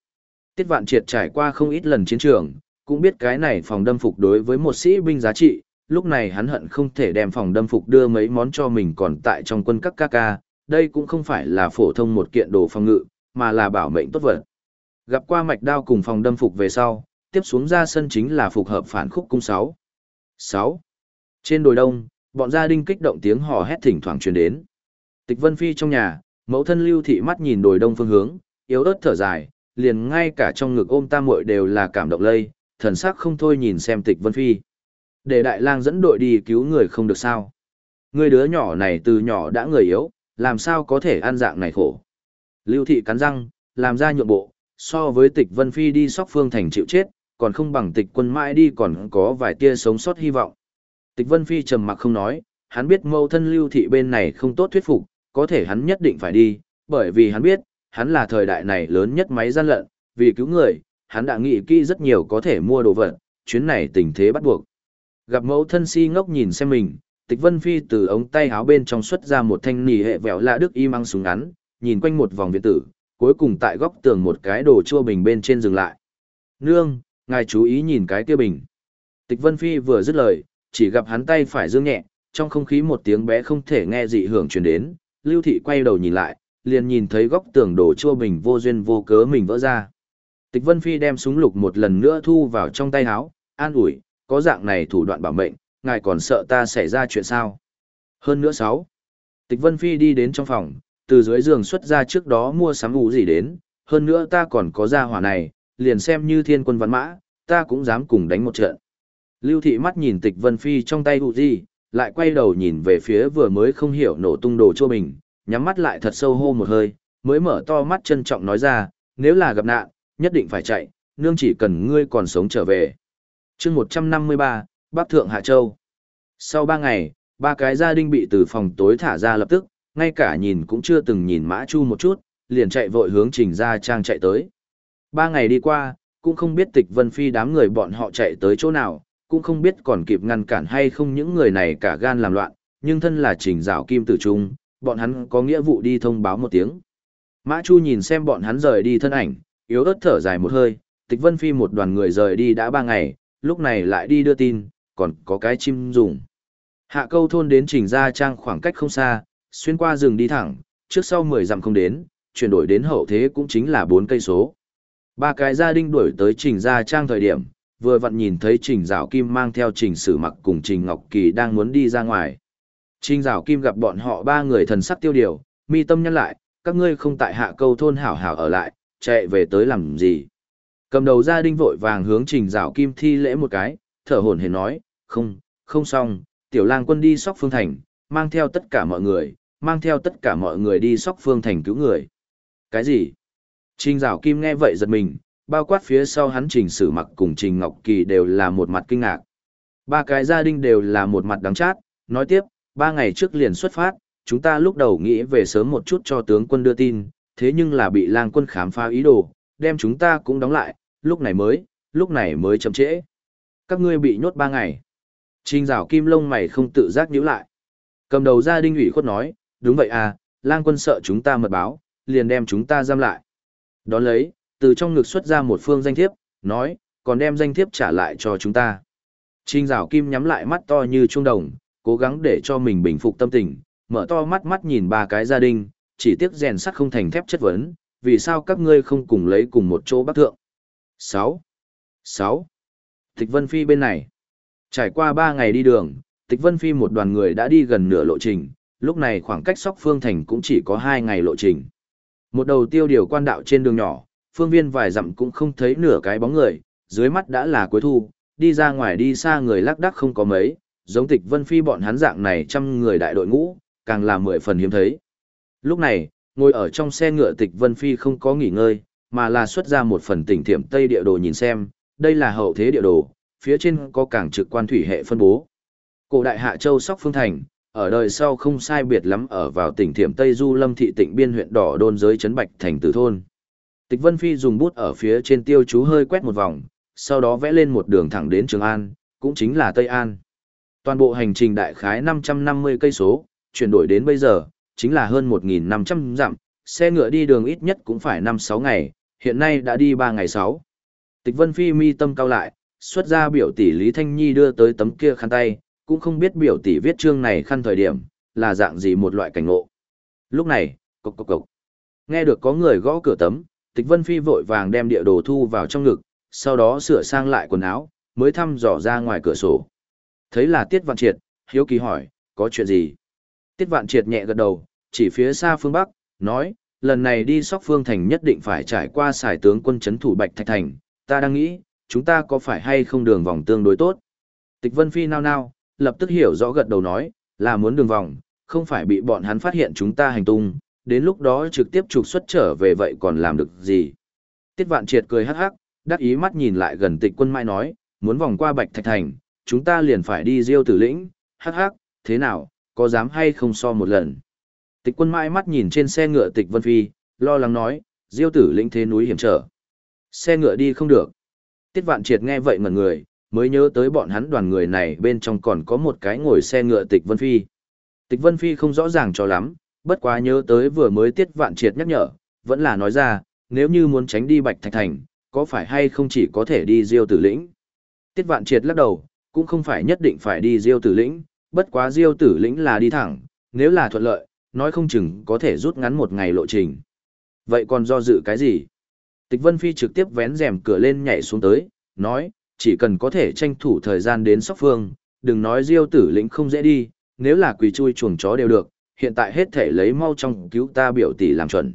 Tiết vạn triệt trải qua không ít lần chiến trường, cũng biết cái này phòng đâm phục đối với một sĩ binh giá trị, lúc này hắn hận không thể đem phòng đâm phục đưa mấy món cho mình còn tại trong quân các ca ca, đây cũng không phải là phổ thông một kiện đồ phòng ngự, mà là bảo mệnh tốt vật. Gặp qua mạch đao cùng phòng đâm phục về sau, tiếp xuống ra sân chính là phục hợp phản khúc cung 6. 6. Trên đồi đông, bọn gia đình kích động tiếng hò hét thỉnh thoảng truyền đến. Tịch Vân Phi trong nhà, mẫu thân lưu thị mắt nhìn đồi đông phương hướng, yếu ớt thở dài, liền ngay cả trong ngực ôm tam muội đều là cảm động lây, thần sắc không thôi nhìn xem Tịch Vân Phi. Để đại lang dẫn đội đi cứu người không được sao. Người đứa nhỏ này từ nhỏ đã người yếu, làm sao có thể ăn dạng này khổ. Lưu thị cắn răng, làm ra nhượng bộ, so với tịch Vân Phi đi sóc phương thành chịu chết, còn không bằng tịch quân mãi đi còn có vài tia sống sót hy vọng. Tịch Vân Phi trầm mặc không nói, hắn biết mâu thân lưu thị bên này không tốt thuyết phục, có thể hắn nhất định phải đi, bởi vì hắn biết, hắn là thời đại này lớn nhất máy gian lận, vì cứu người, hắn đã nghĩ kỹ rất nhiều có thể mua đồ vật, chuyến này tình thế bắt buộc. Gặp mẫu thân si ngốc nhìn xem mình, tịch vân phi từ ống tay áo bên trong xuất ra một thanh nỉ hệ vẹo lạ đức y mang súng ngắn, nhìn quanh một vòng viện tử, cuối cùng tại góc tường một cái đồ chua bình bên trên dừng lại. Nương, ngài chú ý nhìn cái kia bình. Tịch vân phi vừa dứt lời, chỉ gặp hắn tay phải dương nhẹ, trong không khí một tiếng bé không thể nghe dị hưởng truyền đến, lưu thị quay đầu nhìn lại, liền nhìn thấy góc tường đổ chua bình vô duyên vô cớ mình vỡ ra. Tịch Vân Phi đem súng lục một lần nữa thu vào trong tay áo, an ủi, có dạng này thủ đoạn bảo mệnh, ngài còn sợ ta xảy ra chuyện sao? Hơn nữa sáu. Tịch Vân Phi đi đến trong phòng, từ dưới giường xuất ra trước đó mua sắm ủ gì đến, hơn nữa ta còn có gia hỏa này, liền xem như thiên quân văn mã, ta cũng dám cùng đánh một trận. Lưu thị mắt nhìn tịch Vân Phi trong tay ủ gì, lại quay đầu nhìn về phía vừa mới không hiểu nổ tung đồ chua bình, nhắm mắt lại thật sâu hô một hơi, mới mở to mắt trân trọng nói ra, nếu là gặp nạn, nhất định phải chạy, nương chỉ cần ngươi còn sống trở về. chương 153, Bắc Thượng Hạ Châu. Sau ba ngày, ba cái gia đình bị từ phòng tối thả ra lập tức, ngay cả nhìn cũng chưa từng nhìn Mã Chu một chút, liền chạy vội hướng trình ra trang chạy tới. Ba ngày đi qua, cũng không biết tịch Vân Phi đám người bọn họ chạy tới chỗ nào, cũng không biết còn kịp ngăn cản hay không những người này cả gan làm loạn, nhưng thân là trình rào kim tử trung, bọn hắn có nghĩa vụ đi thông báo một tiếng. Mã Chu nhìn xem bọn hắn rời đi thân ảnh, yếu ớt thở dài một hơi, tịch vân phi một đoàn người rời đi đã ba ngày, lúc này lại đi đưa tin, còn có cái chim dùng. Hạ câu thôn đến trình ra trang khoảng cách không xa, xuyên qua rừng đi thẳng, trước sau 10 dặm không đến, chuyển đổi đến hậu thế cũng chính là 4 cây số. Ba cái gia đình đuổi tới trình ra trang thời điểm, vừa vặn nhìn thấy trình rào kim mang theo trình sử mặc cùng trình ngọc kỳ đang muốn đi ra ngoài. Trình rào kim gặp bọn họ ba người thần sắc tiêu điều, mi tâm nhăn lại, các ngươi không tại hạ câu thôn hảo hảo ở lại, chạy về tới làm gì. Cầm đầu gia đình vội vàng hướng trình rào kim thi lễ một cái, thở hổn hển nói, không, không xong, tiểu lang quân đi sóc phương thành, mang theo tất cả mọi người, mang theo tất cả mọi người đi sóc phương thành cứu người. Cái gì? Trình rào kim nghe vậy giật mình, bao quát phía sau hắn trình sử mặc cùng trình ngọc kỳ đều là một mặt kinh ngạc. Ba cái gia đình đều là một mặt đắng chát, nói tiếp, ba ngày trước liền xuất phát, chúng ta lúc đầu nghĩ về sớm một chút cho tướng quân đưa tin, thế nhưng là bị lang quân khám phá ý đồ, đem chúng ta cũng đóng lại, lúc này mới, lúc này mới chậm trễ. Các ngươi bị nhốt ba ngày. Trình Dạo kim lông mày không tự giác nhíu lại. Cầm đầu gia đình ủy khuất nói, đúng vậy à, lang quân sợ chúng ta mật báo, liền đem chúng ta giam lại. Đón lấy, từ trong ngực xuất ra một phương danh thiếp, nói, còn đem danh thiếp trả lại cho chúng ta. Trình rào kim nhắm lại mắt to như trung đồng, cố gắng để cho mình bình phục tâm tình, mở to mắt mắt nhìn ba cái gia đình, chỉ tiếc rèn sắt không thành thép chất vấn, vì sao các ngươi không cùng lấy cùng một chỗ bắc thượng. 6. 6. Tịch Vân Phi bên này. Trải qua 3 ngày đi đường, Tịch Vân Phi một đoàn người đã đi gần nửa lộ trình, lúc này khoảng cách Sóc Phương Thành cũng chỉ có 2 ngày lộ trình. Một đầu tiêu điều quan đạo trên đường nhỏ, phương viên vài dặm cũng không thấy nửa cái bóng người, dưới mắt đã là cuối thu, đi ra ngoài đi xa người lác đác không có mấy, giống Tịch Vân Phi bọn hắn dạng này trăm người đại đội ngũ, càng là mười phần hiếm thấy. Lúc này, ngồi ở trong xe ngựa tịch Vân Phi không có nghỉ ngơi, mà là xuất ra một phần tỉnh thiểm Tây địa đồ nhìn xem, đây là hậu thế địa đồ, phía trên có cảng trực quan thủy hệ phân bố. Cổ đại Hạ Châu Sóc Phương Thành, ở đời sau không sai biệt lắm ở vào tỉnh thiểm Tây Du Lâm thị tịnh biên huyện đỏ đôn giới trấn Bạch thành tử thôn. Tịch Vân Phi dùng bút ở phía trên tiêu chú hơi quét một vòng, sau đó vẽ lên một đường thẳng đến Trường An, cũng chính là Tây An. Toàn bộ hành trình đại khái 550 cây số, chuyển đổi đến bây giờ, chính là hơn 1.500 dặm, xe ngựa đi đường ít nhất cũng phải 5-6 ngày, hiện nay đã đi 3 ngày 6. Tịch Vân Phi mi tâm cao lại, xuất ra biểu tỷ Lý Thanh Nhi đưa tới tấm kia khăn tay, cũng không biết biểu tỷ viết chương này khăn thời điểm, là dạng gì một loại cảnh ngộ. Lúc này, cộc cộc cộc. Nghe được có người gõ cửa tấm, Tịch Vân Phi vội vàng đem địa đồ thu vào trong ngực, sau đó sửa sang lại quần áo, mới thăm dò ra ngoài cửa sổ. Thấy là Tiết Vạn Triệt, hiếu kỳ hỏi, có chuyện gì? Tiết Vạn Triệt nhẹ gật đầu, chỉ phía xa phương Bắc, nói, lần này đi sóc phương thành nhất định phải trải qua xài tướng quân chấn thủ Bạch Thạch Thành, ta đang nghĩ, chúng ta có phải hay không đường vòng tương đối tốt? Tịch Vân Phi nao nao, lập tức hiểu rõ gật đầu nói, là muốn đường vòng, không phải bị bọn hắn phát hiện chúng ta hành tung, đến lúc đó trực tiếp trục xuất trở về vậy còn làm được gì? Tiết Vạn Triệt cười hắc hắc, đắc ý mắt nhìn lại gần tịch quân mai nói, muốn vòng qua Bạch Thạch Thành, chúng ta liền phải đi diêu tử lĩnh, hắc hắc, thế nào, có dám hay không so một lần. Tịch quân Mai mắt nhìn trên xe ngựa tịch Vân Phi, lo lắng nói, diêu tử lĩnh thế núi hiểm trở. Xe ngựa đi không được. Tiết vạn triệt nghe vậy ngẩn người, mới nhớ tới bọn hắn đoàn người này bên trong còn có một cái ngồi xe ngựa tịch Vân Phi. Tịch Vân Phi không rõ ràng cho lắm, bất quá nhớ tới vừa mới tiết vạn triệt nhắc nhở, vẫn là nói ra, nếu như muốn tránh đi Bạch Thạch Thành, có phải hay không chỉ có thể đi Diêu Tử Lĩnh. Tiết vạn triệt lắc đầu, cũng không phải nhất định phải đi Diêu Tử Lĩnh, bất quá Diêu Tử Lĩnh là đi thẳng, nếu là thuận lợi, nói không chừng có thể rút ngắn một ngày lộ trình. Vậy còn do dự cái gì? Tịch Vân Phi trực tiếp vén rèm cửa lên nhảy xuống tới, nói, chỉ cần có thể tranh thủ thời gian đến sóc phương, đừng nói Diêu Tử Lĩnh không dễ đi, nếu là quỳ chui chuồng chó đều được, hiện tại hết thể lấy mau trong cứu ta biểu tỷ làm chuẩn.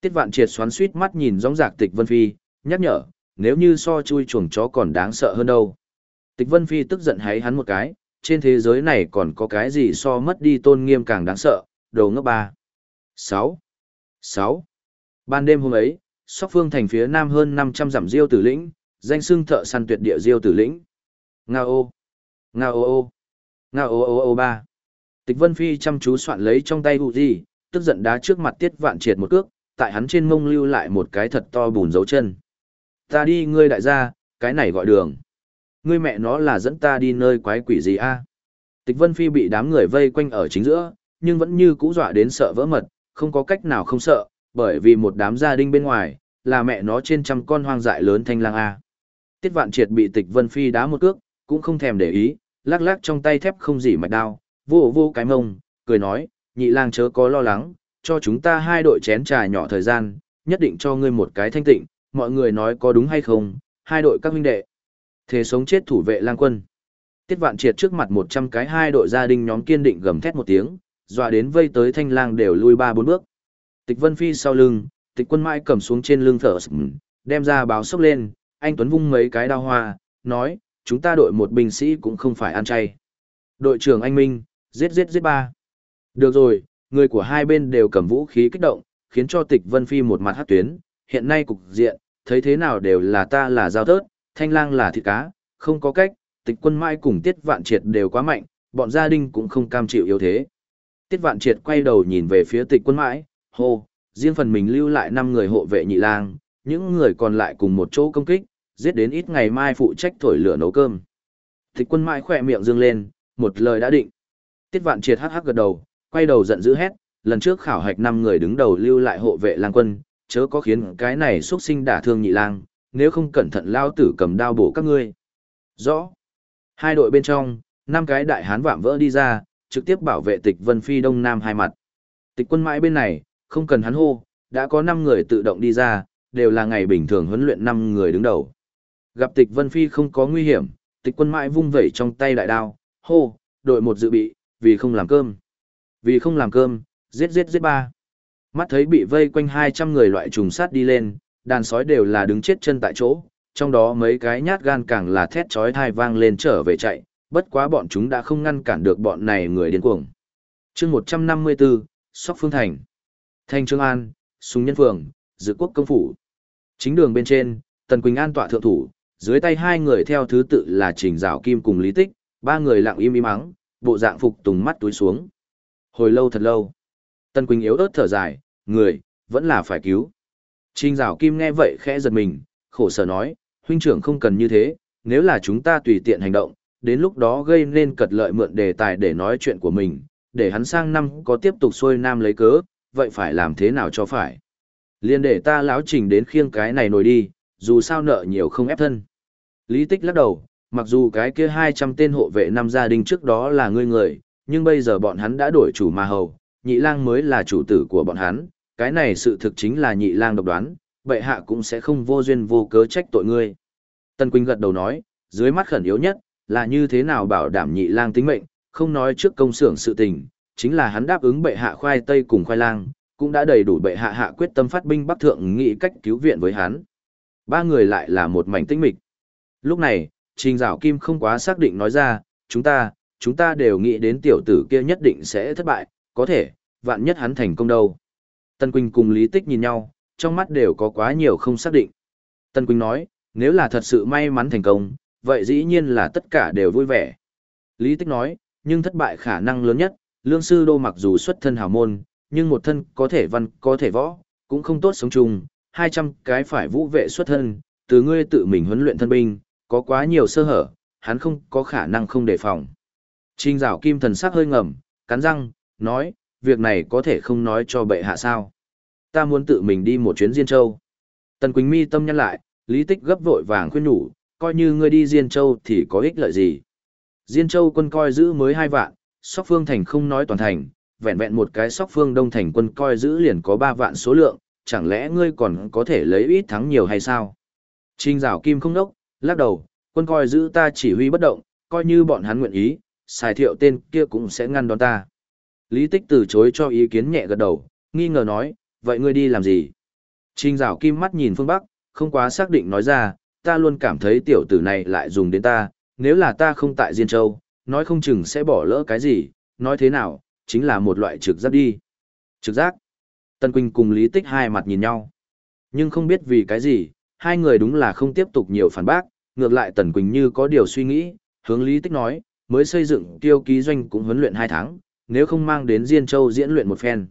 Tiết vạn triệt xoắn suýt mắt nhìn gióng giạc tịch Vân Phi, nhắc nhở, nếu như so chui chuồng chó còn đáng sợ hơn đâu. Tịch Vân Phi tức giận háy hắn một cái, trên thế giới này còn có cái gì so mất đi tôn nghiêm càng đáng sợ, đầu ngốc ba. 6. 6. Ban đêm hôm ấy, Sóc Phương thành phía nam hơn 500 dặm diêu tử lĩnh, danh xưng thợ săn tuyệt địa diêu tử lĩnh. Nga ô. Nga ô ô. Nga ô ô ô ba. Tịch Vân Phi chăm chú soạn lấy trong tay Uzi, gì, tức giận đá trước mặt tiết vạn triệt một cước, tại hắn trên mông lưu lại một cái thật to bùn dấu chân. Ta đi ngươi đại gia, cái này gọi đường. Ngươi mẹ nó là dẫn ta đi nơi quái quỷ gì a? Tịch Vân Phi bị đám người vây quanh ở chính giữa, nhưng vẫn như cũ dọa đến sợ vỡ mật, không có cách nào không sợ, bởi vì một đám gia đình bên ngoài, là mẹ nó trên trăm con hoang dại lớn thanh lang a. Tiết Vạn Triệt bị Tịch Vân Phi đá một cước, cũng không thèm để ý, lắc lắc trong tay thép không gì mạch đao, vô vô cái mông, cười nói, nhị lang chớ có lo lắng, cho chúng ta hai đội chén trà nhỏ thời gian, nhất định cho ngươi một cái thanh tịnh, mọi người nói có đúng hay không, hai đội các huynh đệ. Thế sống chết thủ vệ lang quân. Tiết vạn triệt trước mặt 100 cái hai đội gia đình nhóm kiên định gầm thét một tiếng, dọa đến vây tới thanh lang đều lui ba bốn bước. Tịch Vân Phi sau lưng, tịch quân mãi cầm xuống trên lưng thở đem ra báo sốc lên, anh Tuấn vung mấy cái đao hoa, nói, chúng ta đội một binh sĩ cũng không phải ăn chay. Đội trưởng anh Minh, giết giết giết ba. Được rồi, người của hai bên đều cầm vũ khí kích động, khiến cho tịch Vân Phi một mặt hát tuyến, hiện nay cục diện, thấy thế nào đều là ta là giao thớt, thanh lang là thịt cá, không có cách, tịch quân mãi cùng tiết vạn triệt đều quá mạnh, bọn gia đình cũng không cam chịu yếu thế. Tiết vạn triệt quay đầu nhìn về phía tịch quân mãi, hô, riêng phần mình lưu lại 5 người hộ vệ nhị lang, những người còn lại cùng một chỗ công kích, giết đến ít ngày mai phụ trách thổi lửa nấu cơm. Tịch quân mãi khỏe miệng dương lên, một lời đã định. Tiết vạn triệt hắc hắc gật đầu, quay đầu giận dữ hét, lần trước khảo hạch 5 người đứng đầu lưu lại hộ vệ lang quân, chớ có khiến cái này xuất sinh đả thương nhị lang, nếu không cẩn thận lao tử cầm đao bổ các ngươi. Rõ. Hai đội bên trong, năm cái đại hán vạm vỡ đi ra, trực tiếp bảo vệ tịch Vân Phi Đông Nam hai mặt. Tịch quân mãi bên này, không cần hắn hô, đã có 5 người tự động đi ra, đều là ngày bình thường huấn luyện 5 người đứng đầu. Gặp tịch Vân Phi không có nguy hiểm, tịch quân mãi vung vẩy trong tay đại đao, hô, đội một dự bị, vì không làm cơm. Vì không làm cơm, giết giết giết ba. Mắt thấy bị vây quanh 200 người loại trùng sát đi lên, đàn sói đều là đứng chết chân tại chỗ, trong đó mấy cái nhát gan càng là thét chói thai vang lên trở về chạy, bất quá bọn chúng đã không ngăn cản được bọn này người điên cuồng. chương 154, Sóc Phương Thành. Thanh Trương An, Súng Nhân Phường, Dự Quốc Công Phủ. Chính đường bên trên, Tần Quỳnh An tọa thượng thủ, dưới tay hai người theo thứ tự là Trình Giảo Kim cùng Lý Tích, ba người lặng im im mắng bộ dạng phục tùng mắt túi xuống. Hồi lâu thật lâu. tân Quỳnh yếu ớt thở dài, người, vẫn là phải cứu. Trình Giảo Kim nghe vậy khẽ giật mình, khổ sở nói, huynh trưởng không cần như thế, nếu là chúng ta tùy tiện hành động, đến lúc đó gây nên cật lợi mượn đề tài để nói chuyện của mình, để hắn sang năm có tiếp tục xuôi nam lấy cớ, vậy phải làm thế nào cho phải. Liên để ta lão trình đến khiêng cái này nổi đi, dù sao nợ nhiều không ép thân. Lý tích lắc đầu, mặc dù cái kia 200 tên hộ vệ năm gia đình trước đó là ngươi người, nhưng bây giờ bọn hắn đã đổi chủ mà hầu, nhị lang mới là chủ tử của bọn hắn, cái này sự thực chính là nhị lang độc đoán, bệ hạ cũng sẽ không vô duyên vô cớ trách tội ngươi. Tân Quỳnh gật đầu nói, dưới mắt khẩn yếu nhất, là như thế nào bảo đảm nhị lang tính mệnh, không nói trước công xưởng sự tình, chính là hắn đáp ứng bệ hạ khoai tây cùng khoai lang, cũng đã đầy đủ bệ hạ hạ quyết tâm phát binh bắc thượng nghị cách cứu viện với hắn. Ba người lại là một mảnh tinh mịch. Lúc này, Trình Giảo Kim không quá xác định nói ra, chúng ta, chúng ta đều nghĩ đến tiểu tử kia nhất định sẽ thất bại, có thể, vạn nhất hắn thành công đâu. Tân Quỳnh cùng Lý Tích nhìn nhau, trong mắt đều có quá nhiều không xác định. Tân Quỳnh nói, nếu là thật sự may mắn thành công, vậy dĩ nhiên là tất cả đều vui vẻ. Lý Tích nói, nhưng thất bại khả năng lớn nhất, lương sư đô mặc dù xuất thân hào môn, nhưng một thân có thể văn, có thể võ, cũng không tốt sống chung, 200 cái phải vũ vệ xuất thân, từ ngươi tự mình huấn luyện thân binh, có quá nhiều sơ hở, hắn không có khả năng không đề phòng. Trình rào kim thần sắc hơi ngầm, cắn răng, nói, việc này có thể không nói cho bệ hạ sao. Ta muốn tự mình đi một chuyến Diên Châu. Tần Quỳnh mi tâm nhăn lại, lý tích gấp vội vàng khuyên nhủ, coi như ngươi đi Diên Châu thì có ích lợi gì. Diên Châu quân coi giữ mới hai vạn, sóc phương thành không nói toàn thành, vẹn vẹn một cái sóc phương đông thành quân coi giữ liền có ba vạn số lượng, chẳng lẽ ngươi còn có thể lấy ít thắng nhiều hay sao? Trình rào kim không đốc, lắc đầu, quân coi giữ ta chỉ huy bất động, coi như bọn hắn nguyện ý, xài thiệu tên kia cũng sẽ ngăn đón ta. Lý tích từ chối cho ý kiến nhẹ gật đầu, nghi ngờ nói, vậy ngươi đi làm gì? Trình rào kim mắt nhìn phương Bắc, không quá xác định nói ra, ta luôn cảm thấy tiểu tử này lại dùng đến ta, nếu là ta không tại Diên Châu, nói không chừng sẽ bỏ lỡ cái gì, nói thế nào, chính là một loại trực giác đi. Trực giác. Tân Quỳnh cùng Lý Tích hai mặt nhìn nhau. Nhưng không biết vì cái gì, hai người đúng là không tiếp tục nhiều phản bác, ngược lại Tần Quỳnh như có điều suy nghĩ, hướng Lý Tích nói, mới xây dựng tiêu ký doanh cũng huấn luyện hai tháng, nếu không mang đến Diên Châu diễn luyện một phen.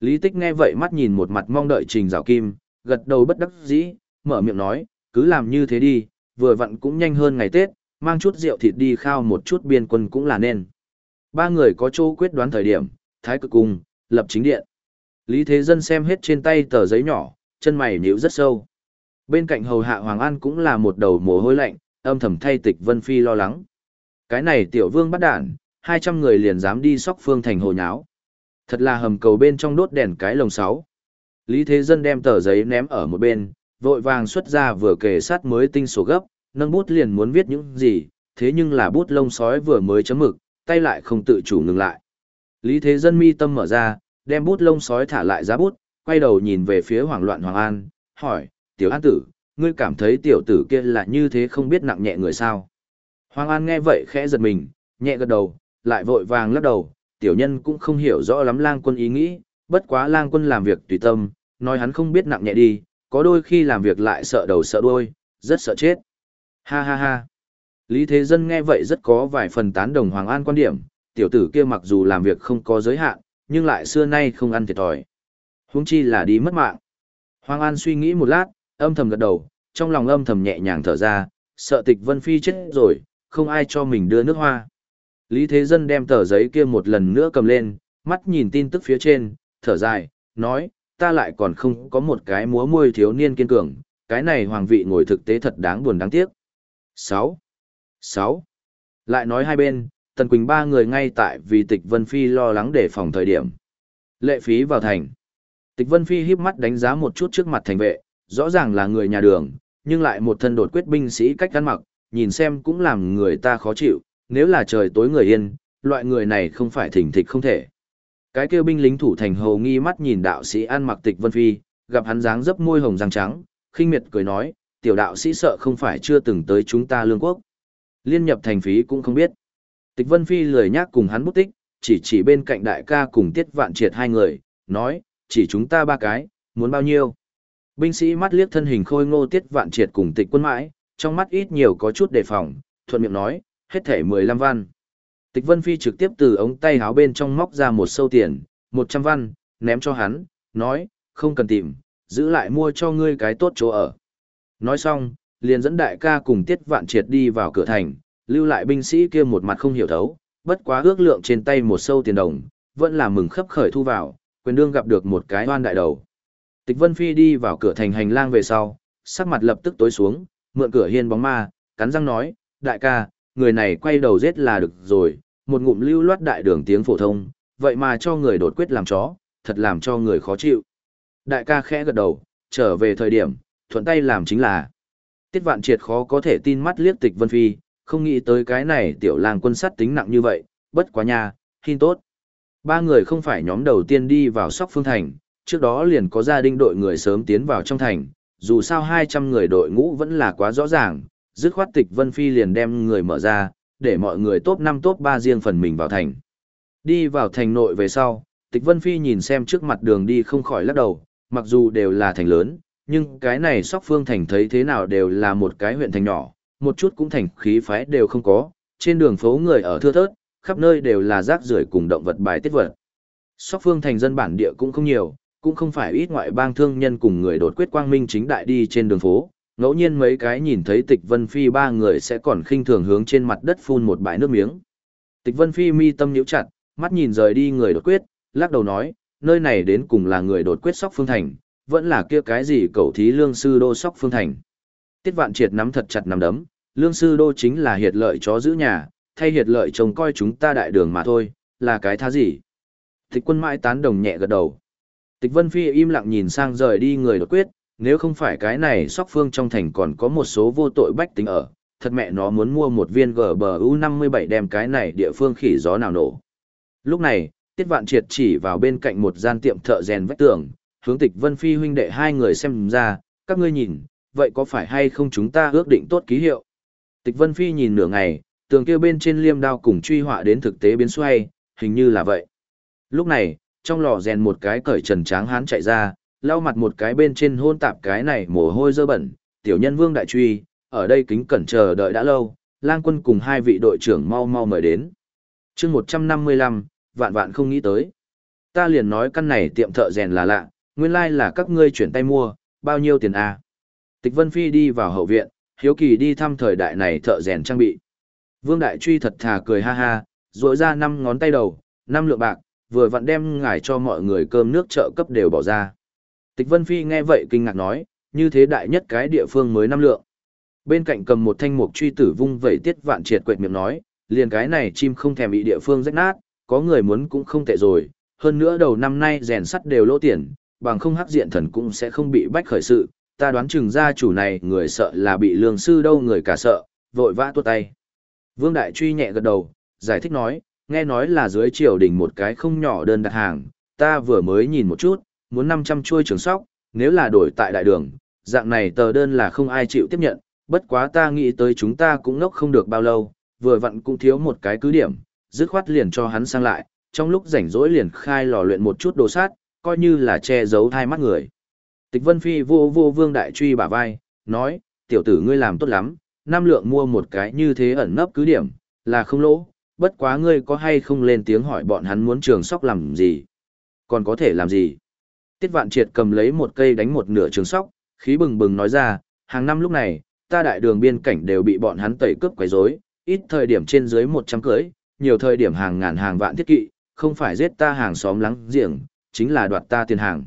Lý Tích nghe vậy mắt nhìn một mặt mong đợi Trình Giảo Kim, gật đầu bất đắc dĩ, mở miệng nói, cứ làm như thế đi, vừa vặn cũng nhanh hơn ngày Tết, mang chút rượu thịt đi khao một chút biên quân cũng là nên. Ba người có chỗ quyết đoán thời điểm, thái cực cung, lập chính điện. Lý Thế Dân xem hết trên tay tờ giấy nhỏ, chân mày nhíu rất sâu. Bên cạnh hầu hạ Hoàng An cũng là một đầu mồ hôi lạnh, âm thầm thay tịch Vân Phi lo lắng. Cái này tiểu vương bắt đản, 200 người liền dám đi sóc phương thành hồ nháo. Thật là hầm cầu bên trong đốt đèn cái lồng sáu. Lý Thế Dân đem tờ giấy ném ở một bên, vội vàng xuất ra vừa kề sát mới tinh sổ gấp, nâng bút liền muốn viết những gì, thế nhưng là bút lông sói vừa mới chấm mực, tay lại không tự chủ ngừng lại. Lý Thế Dân mi tâm mở ra, đem bút lông sói thả lại giá bút, quay đầu nhìn về phía hoảng loạn Hoàng An, hỏi, tiểu an tử, ngươi cảm thấy tiểu tử kia là như thế không biết nặng nhẹ người sao? Hoàng An nghe vậy khẽ giật mình, nhẹ gật đầu, lại vội vàng lắc đầu, tiểu nhân cũng không hiểu rõ lắm lang quân ý nghĩ, bất quá lang quân làm việc tùy tâm, nói hắn không biết nặng nhẹ đi, có đôi khi làm việc lại sợ đầu sợ đuôi, rất sợ chết. Ha ha ha. Lý Thế Dân nghe vậy rất có vài phần tán đồng Hoàng An quan điểm, tiểu tử kia mặc dù làm việc không có giới hạn, nhưng lại xưa nay không ăn thiệt thòi. Huống chi là đi mất mạng. Hoàng An suy nghĩ một lát, âm thầm gật đầu, trong lòng âm thầm nhẹ nhàng thở ra, sợ tịch Vân Phi chết rồi, không ai cho mình đưa nước hoa. Lý Thế Dân đem tờ giấy kia một lần nữa cầm lên, mắt nhìn tin tức phía trên, thở dài, nói, ta lại còn không có một cái múa môi thiếu niên kiên cường, cái này hoàng vị ngồi thực tế thật đáng buồn đáng tiếc. 6. 6. Lại nói hai bên, Tần Quỳnh ba người ngay tại vì Tịch Vân Phi lo lắng để phòng thời điểm. Lệ phí vào thành. Tịch Vân Phi híp mắt đánh giá một chút trước mặt thành vệ, rõ ràng là người nhà đường, nhưng lại một thân đột quyết binh sĩ cách ăn mặc, nhìn xem cũng làm người ta khó chịu, nếu là trời tối người yên, loại người này không phải thỉnh thịch không thể. Cái kêu binh lính thủ thành hầu nghi mắt nhìn đạo sĩ ăn mặc Tịch Vân Phi, gặp hắn dáng dấp môi hồng răng trắng, khinh miệt cười nói, tiểu đạo sĩ sợ không phải chưa từng tới chúng ta lương quốc. Liên nhập thành phí cũng không biết. Tịch Vân Phi lười nhác cùng hắn bút tích, chỉ chỉ bên cạnh đại ca cùng tiết vạn triệt hai người, nói, chỉ chúng ta ba cái, muốn bao nhiêu. Binh sĩ mắt liếc thân hình khôi ngô tiết vạn triệt cùng tịch quân mãi, trong mắt ít nhiều có chút đề phòng, thuận miệng nói, hết thể 15 văn. Tịch Vân Phi trực tiếp từ ống tay háo bên trong móc ra một sâu tiền, 100 văn, ném cho hắn, nói, không cần tìm, giữ lại mua cho ngươi cái tốt chỗ ở. Nói xong, liền dẫn đại ca cùng tiết vạn triệt đi vào cửa thành, lưu lại binh sĩ kia một mặt không hiểu thấu, bất quá ước lượng trên tay một sâu tiền đồng, vẫn là mừng khấp khởi thu vào, quyền đương gặp được một cái oan đại đầu. Tịch Vân Phi đi vào cửa thành hành lang về sau, sắc mặt lập tức tối xuống, mượn cửa hiên bóng ma, cắn răng nói, đại ca, người này quay đầu giết là được rồi, một ngụm lưu loát đại đường tiếng phổ thông, vậy mà cho người đột quyết làm chó, thật làm cho người khó chịu. Đại ca khẽ gật đầu, trở về thời điểm, thuận tay làm chính là. Tiết vạn triệt khó có thể tin mắt liếc tịch Vân Phi, không nghĩ tới cái này tiểu lang quân sát tính nặng như vậy, bất quá nha, hin tốt. Ba người không phải nhóm đầu tiên đi vào sóc phương thành, trước đó liền có gia đình đội người sớm tiến vào trong thành, dù sao 200 người đội ngũ vẫn là quá rõ ràng, dứt khoát tịch Vân Phi liền đem người mở ra, để mọi người top 5 top 3 riêng phần mình vào thành. Đi vào thành nội về sau, tịch Vân Phi nhìn xem trước mặt đường đi không khỏi lắc đầu, mặc dù đều là thành lớn, nhưng cái này sóc phương thành thấy thế nào đều là một cái huyện thành nhỏ, một chút cũng thành khí phái đều không có, trên đường phố người ở thưa thớt, khắp nơi đều là rác rưởi cùng động vật bài tiết vật. Sóc phương thành dân bản địa cũng không nhiều, cũng không phải ít ngoại bang thương nhân cùng người đột quyết quang minh chính đại đi trên đường phố, ngẫu nhiên mấy cái nhìn thấy Tịch Vân Phi ba người sẽ còn khinh thường hướng trên mặt đất phun một bãi nước miếng. Tịch Vân Phi mi tâm nhíu chặt, mắt nhìn rời đi người đột quyết, lắc đầu nói, nơi này đến cùng là người đột quyết sóc phương thành, vẫn là kia cái gì cậu thí lương sư đô sóc phương thành. Tiết vạn triệt nắm thật chặt nắm đấm, lương sư đô chính là hiệt lợi chó giữ nhà, thay hiệt lợi trông coi chúng ta đại đường mà thôi, là cái thá gì. Tịch quân mãi tán đồng nhẹ gật đầu. Tịch vân phi im lặng nhìn sang rời đi người đột quyết, nếu không phải cái này sóc phương trong thành còn có một số vô tội bách tính ở, thật mẹ nó muốn mua một viên GBU 57 đem cái này địa phương khỉ gió nào nổ. Lúc này, Tiết Vạn Triệt chỉ vào bên cạnh một gian tiệm thợ rèn vách tường, hướng Tịch Vân Phi huynh đệ hai người xem ra, các ngươi nhìn, vậy có phải hay không chúng ta ước định tốt ký hiệu? Tịch Vân Phi nhìn nửa ngày, tường kia bên trên liêm đao cùng truy họa đến thực tế biến xoay, hình như là vậy. Lúc này, trong lò rèn một cái cởi trần tráng hán chạy ra, lau mặt một cái bên trên hôn tạp cái này mồ hôi dơ bẩn, tiểu nhân vương đại truy, ở đây kính cẩn chờ đợi đã lâu, lang quân cùng hai vị đội trưởng mau mau mời đến. chương 155, vạn vạn không nghĩ tới. Ta liền nói căn này tiệm thợ rèn là lạ, nguyên lai like là các ngươi chuyển tay mua, bao nhiêu tiền à? Tịch Vân Phi đi vào hậu viện, hiếu kỳ đi thăm thời đại này thợ rèn trang bị. Vương Đại Truy thật thà cười ha ha, rỗi ra năm ngón tay đầu, năm lượng bạc, vừa vặn đem ngài cho mọi người cơm nước trợ cấp đều bỏ ra. Tịch Vân Phi nghe vậy kinh ngạc nói, như thế đại nhất cái địa phương mới năm lượng. Bên cạnh cầm một thanh mục truy tử vung vẩy tiết vạn triệt quệt miệng nói, liền cái này chim không thèm bị địa phương rách nát, có người muốn cũng không tệ rồi, hơn nữa đầu năm nay rèn sắt đều lỗ tiền, bằng không hắc diện thần cũng sẽ không bị bách khởi sự, ta đoán chừng gia chủ này người sợ là bị lương sư đâu người cả sợ, vội vã tuốt tay. Vương Đại Truy nhẹ gật đầu, giải thích nói, nghe nói là dưới triều đình một cái không nhỏ đơn đặt hàng, ta vừa mới nhìn một chút, muốn 500 chuôi trường sóc, nếu là đổi tại đại đường, dạng này tờ đơn là không ai chịu tiếp nhận, bất quá ta nghĩ tới chúng ta cũng ngốc không được bao lâu, vừa vặn cũng thiếu một cái cứ điểm, dứt khoát liền cho hắn sang lại, trong lúc rảnh rỗi liền khai lò luyện một chút đồ sát, coi như là che giấu hai mắt người. Tịch Vân Phi vô vô vương đại truy bả vai, nói, tiểu tử ngươi làm tốt lắm, năm lượng mua một cái như thế ẩn nấp cứ điểm, là không lỗ, bất quá ngươi có hay không lên tiếng hỏi bọn hắn muốn trường sóc làm gì, còn có thể làm gì. Tiết Vạn Triệt cầm lấy một cây đánh một nửa trường sóc, khí bừng bừng nói ra, hàng năm lúc này, ta đại đường biên cảnh đều bị bọn hắn tẩy cướp quấy rối, ít thời điểm trên dưới 100 cưới, nhiều thời điểm hàng ngàn hàng vạn thiết kỵ, không phải giết ta hàng xóm lắng giềng, chính là đoạt ta tiền hàng.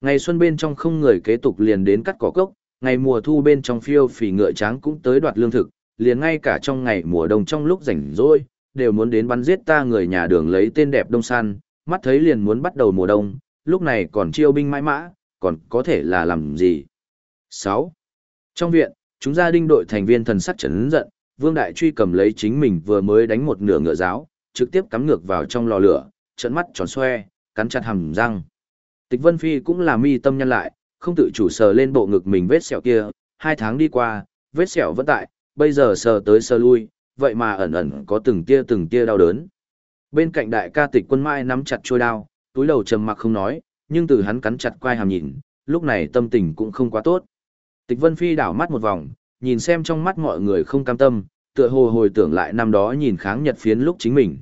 Ngày xuân bên trong không người kế tục liền đến cắt cỏ cốc, ngày mùa thu bên trong phiêu phì ngựa trắng cũng tới đoạt lương thực, liền ngay cả trong ngày mùa đông trong lúc rảnh rỗi, đều muốn đến bắn giết ta người nhà đường lấy tên đẹp đông San, mắt thấy liền muốn bắt đầu mùa đông, lúc này còn chiêu binh mãi mã, còn có thể là làm gì? 6. Trong viện, chúng gia đình đội thành viên thần sắc chấn giận, Vương Đại Truy cầm lấy chính mình vừa mới đánh một nửa ngựa giáo, trực tiếp cắm ngược vào trong lò lửa, trận mắt tròn xoe, cắn chặt hàm răng. Tịch Vân Phi cũng là mi tâm nhân lại, không tự chủ sờ lên bộ ngực mình vết sẹo kia, hai tháng đi qua, vết sẹo vẫn tại, bây giờ sờ tới sờ lui, vậy mà ẩn ẩn có từng tia từng tia đau đớn. Bên cạnh đại ca tịch quân mai nắm chặt trôi đao, túi đầu trầm mặc không nói, nhưng từ hắn cắn chặt quai hàm nhìn, lúc này tâm tình cũng không quá tốt. Tịch Vân Phi đảo mắt một vòng, nhìn xem trong mắt mọi người không cam tâm, tựa hồ hồi tưởng lại năm đó nhìn kháng nhật phiến lúc chính mình.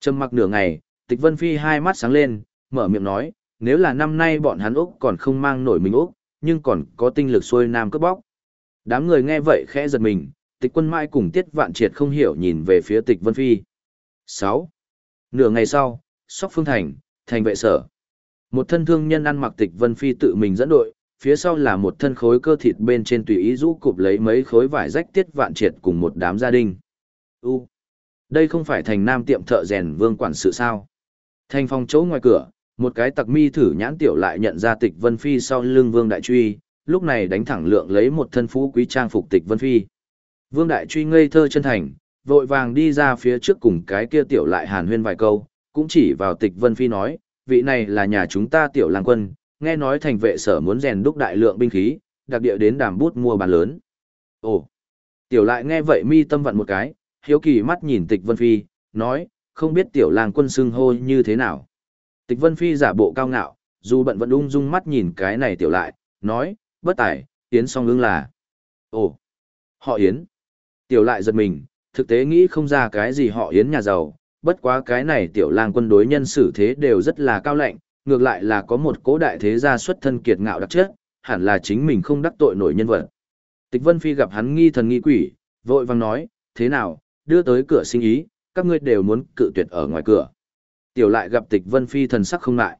Trầm mặc nửa ngày, Tịch Vân Phi hai mắt sáng lên, mở miệng nói, nếu là năm nay bọn hắn Úc còn không mang nổi mình Úc, nhưng còn có tinh lực xuôi nam cướp bóc. Đám người nghe vậy khẽ giật mình, tịch quân mai cùng tiết vạn triệt không hiểu nhìn về phía tịch Vân Phi. 6. Nửa ngày sau, sóc phương thành, thành vệ sở. Một thân thương nhân ăn mặc tịch Vân Phi tự mình dẫn đội, phía sau là một thân khối cơ thịt bên trên tùy ý rũ cụp lấy mấy khối vải rách tiết vạn triệt cùng một đám gia đình. U. Đây không phải thành nam tiệm thợ rèn vương quản sự sao? Thành phòng chỗ ngoài cửa, một cái tặc mi thử nhãn tiểu lại nhận ra tịch Vân Phi sau lưng Vương Đại Truy, lúc này đánh thẳng lượng lấy một thân phú quý trang phục tịch Vân Phi. Vương Đại Truy ngây thơ chân thành, vội vàng đi ra phía trước cùng cái kia tiểu lại hàn huyên vài câu, cũng chỉ vào tịch Vân Phi nói, vị này là nhà chúng ta tiểu lang quân, nghe nói thành vệ sở muốn rèn đúc đại lượng binh khí, đặc địa đến đàm bút mua bàn lớn. Ồ! Tiểu lại nghe vậy mi tâm vận một cái, hiếu kỳ mắt nhìn tịch Vân Phi, nói, không biết tiểu lang quân xưng hô như thế nào. Tịch Vân Phi giả bộ cao ngạo, dù bận vẫn ung dung mắt nhìn cái này tiểu lại, nói, bất tài, Yến song ưng là. Ồ, họ Yến. Tiểu lại giật mình, thực tế nghĩ không ra cái gì họ Yến nhà giàu, bất quá cái này tiểu lang quân đối nhân xử thế đều rất là cao lạnh, ngược lại là có một cố đại thế gia xuất thân kiệt ngạo đặc chất, hẳn là chính mình không đắc tội nổi nhân vật. Tịch Vân Phi gặp hắn nghi thần nghi quỷ, vội vàng nói, thế nào, đưa tới cửa sinh ý, các ngươi đều muốn cự tuyệt ở ngoài cửa. Tiểu lại gặp Tịch Vân Phi thần sắc không lại.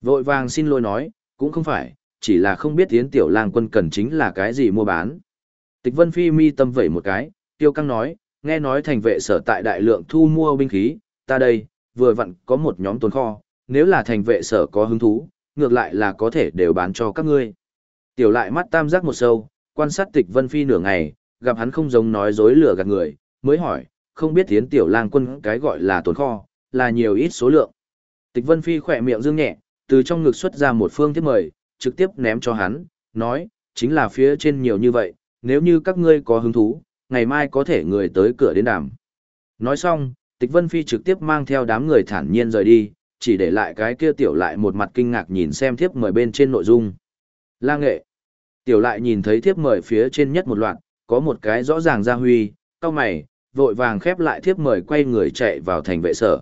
Vội vàng xin lỗi nói, cũng không phải, chỉ là không biết tiến tiểu lang quân cần chính là cái gì mua bán. Tịch Vân Phi mi tâm vẩy một cái, tiêu căng nói, nghe nói thành vệ sở tại đại lượng thu mua binh khí, ta đây, vừa vặn có một nhóm tồn kho, nếu là thành vệ sở có hứng thú, ngược lại là có thể đều bán cho các ngươi. Tiểu lại mắt tam giác một sâu, quan sát tịch Vân Phi nửa ngày, gặp hắn không giống nói dối lừa gạt người, mới hỏi, không biết tiến tiểu lang quân cái gọi là tồn kho, là nhiều ít số lượng. Tịch Vân Phi khỏe miệng dương nhẹ, từ trong ngực xuất ra một phương thiết mời, trực tiếp ném cho hắn, nói, chính là phía trên nhiều như vậy, nếu như các ngươi có hứng thú, ngày mai có thể người tới cửa đến đàm. Nói xong, Tịch Vân Phi trực tiếp mang theo đám người thản nhiên rời đi, chỉ để lại cái kia tiểu lại một mặt kinh ngạc nhìn xem thiếp mời bên trên nội dung. La nghệ. Tiểu lại nhìn thấy thiếp mời phía trên nhất một loạt, có một cái rõ ràng ra huy, cao mày, vội vàng khép lại thiếp mời quay người chạy vào thành vệ sở.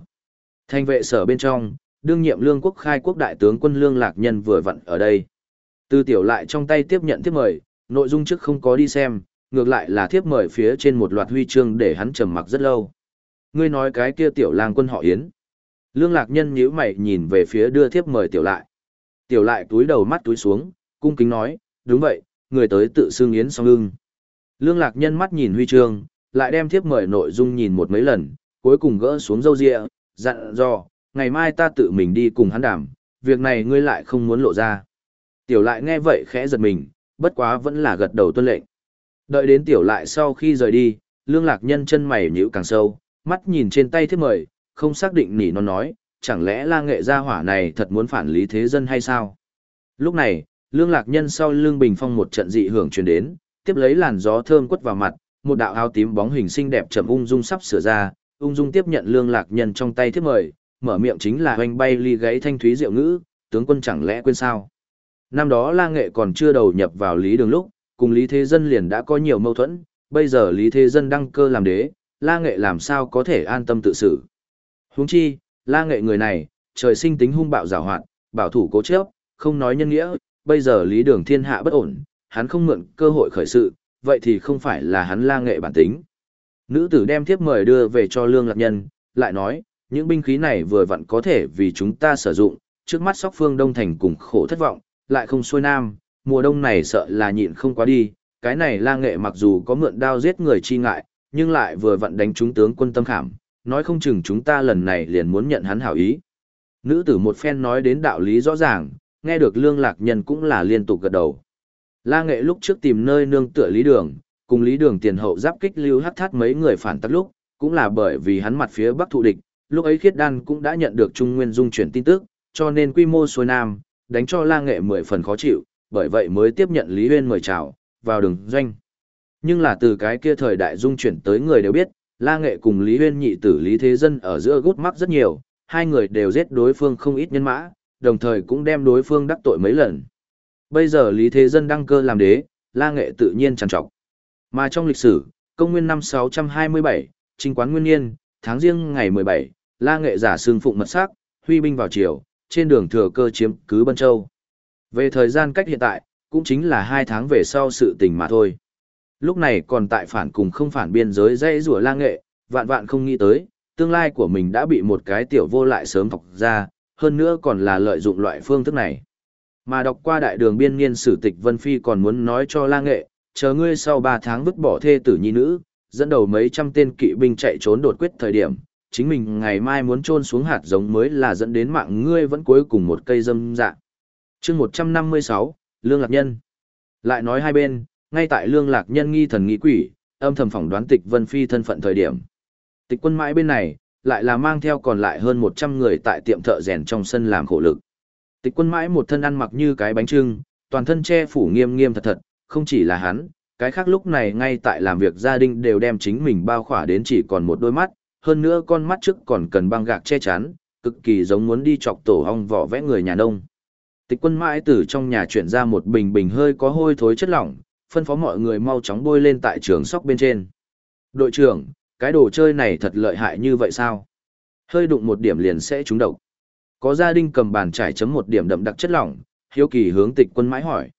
Thành vệ sở bên trong, đương nhiệm lương quốc khai quốc đại tướng quân lương lạc nhân vừa vặn ở đây. Từ tiểu lại trong tay tiếp nhận thiếp mời, nội dung trước không có đi xem, ngược lại là thiếp mời phía trên một loạt huy chương để hắn trầm mặc rất lâu. Ngươi nói cái kia tiểu lang quân họ Yến. Lương lạc nhân nhíu mày nhìn về phía đưa thiếp mời tiểu lại. Tiểu lại túi đầu mắt túi xuống, cung kính nói, đúng vậy, người tới tự xưng Yến song ưng. Lương lạc nhân mắt nhìn huy chương, lại đem thiếp mời nội dung nhìn một mấy lần, cuối cùng gỡ xuống dâu rịa, dặn dò, ngày mai ta tự mình đi cùng hắn đảm, việc này ngươi lại không muốn lộ ra. Tiểu lại nghe vậy khẽ giật mình, bất quá vẫn là gật đầu tuân lệnh. Đợi đến tiểu lại sau khi rời đi, lương lạc nhân chân mày nhíu càng sâu, mắt nhìn trên tay thiếp mời, không xác định nỉ nó nói, chẳng lẽ la nghệ gia hỏa này thật muốn phản lý thế dân hay sao? Lúc này, lương lạc nhân sau lương bình phong một trận dị hưởng truyền đến, tiếp lấy làn gió thơm quất vào mặt, một đạo áo tím bóng hình xinh đẹp chậm ung dung sắp sửa ra, ung dung tiếp nhận lương lạc nhân trong tay thiếp mời, mở miệng chính là hoành bay ly gãy thanh thúy diệu ngữ, tướng quân chẳng lẽ quên sao? Năm đó la nghệ còn chưa đầu nhập vào lý đường lúc, cùng lý thế dân liền đã có nhiều mâu thuẫn, bây giờ lý thế dân đăng cơ làm đế, la nghệ làm sao có thể an tâm tự xử. Huống chi, la nghệ người này, trời sinh tính hung bạo giảo hoạt, bảo thủ cố chấp, không nói nhân nghĩa, bây giờ lý đường thiên hạ bất ổn, hắn không mượn cơ hội khởi sự, vậy thì không phải là hắn la nghệ bản tính. Nữ tử đem thiếp mời đưa về cho lương lạc nhân, lại nói, những binh khí này vừa vặn có thể vì chúng ta sử dụng, trước mắt sóc phương đông thành cùng khổ thất vọng, lại không xuôi nam, mùa đông này sợ là nhịn không quá đi, cái này la nghệ mặc dù có mượn đao giết người chi ngại, nhưng lại vừa vặn đánh trúng tướng quân tâm khảm, nói không chừng chúng ta lần này liền muốn nhận hắn hảo ý. Nữ tử một phen nói đến đạo lý rõ ràng, nghe được lương lạc nhân cũng là liên tục gật đầu. La nghệ lúc trước tìm nơi nương tựa lý đường, cùng lý đường tiền hậu giáp kích lưu hắt thát mấy người phản tắc lúc, cũng là bởi vì hắn mặt phía bắc thụ địch, lúc ấy khiết đan cũng đã nhận được trung nguyên dung chuyển tin tức, cho nên quy mô xuôi nam, đánh cho la nghệ mười phần khó chịu, bởi vậy mới tiếp nhận Lý Huyên mời chào, vào đường doanh. Nhưng là từ cái kia thời đại dung chuyển tới người đều biết, La Nghệ cùng Lý Huyên nhị tử Lý Thế Dân ở giữa gút mắc rất nhiều, hai người đều giết đối phương không ít nhân mã, đồng thời cũng đem đối phương đắc tội mấy lần. Bây giờ Lý Thế Dân đăng cơ làm đế, La Nghệ tự nhiên trằn trọc. Mà trong lịch sử, công nguyên năm 627, trinh quán nguyên niên, tháng riêng ngày 17, La Nghệ giả xương phụng mật sắc, huy binh vào triều, trên đường thừa cơ chiếm cứ Bân Châu. Về thời gian cách hiện tại, cũng chính là hai tháng về sau sự tình mà thôi. Lúc này còn tại phản cùng không phản biên giới dãy rùa la nghệ, vạn vạn không nghĩ tới, tương lai của mình đã bị một cái tiểu vô lại sớm thọc ra, hơn nữa còn là lợi dụng loại phương thức này. Mà đọc qua đại đường biên niên sử tịch Vân Phi còn muốn nói cho la nghệ, chờ ngươi sau 3 tháng vứt bỏ thê tử nhi nữ, dẫn đầu mấy trăm tên kỵ binh chạy trốn đột quyết thời điểm, chính mình ngày mai muốn trôn xuống hạt giống mới là dẫn đến mạng ngươi vẫn cuối cùng một cây dâm dạng chương một trăm năm mươi sáu, lương lạc nhân. Lại nói hai bên, ngay tại lương lạc nhân nghi thần nghi quỷ, âm thầm phỏng đoán tịch vân phi thân phận thời điểm. Tịch quân mãi bên này, lại là mang theo còn lại hơn một trăm người tại tiệm thợ rèn trong sân làm khổ lực. Tịch quân mãi một thân ăn mặc như cái bánh trưng, toàn thân che phủ nghiêm nghiêm thật thật, không chỉ là hắn, cái khác lúc này ngay tại làm việc gia đình đều đem chính mình bao khỏa đến chỉ còn một đôi mắt hơn nữa con mắt trước còn cần băng gạc che chắn cực kỳ giống muốn đi chọc tổ ong vỏ vẽ người nhà nông Tịch quân mãi từ trong nhà chuyển ra một bình bình hơi có hôi thối chất lỏng, phân phó mọi người mau chóng bôi lên tại trường sóc bên trên. Đội trưởng, cái đồ chơi này thật lợi hại như vậy sao? Hơi đụng một điểm liền sẽ trúng độc. Có gia đình cầm bàn trải chấm một điểm đậm đặc chất lỏng, hiếu kỳ hướng tịch quân mãi hỏi.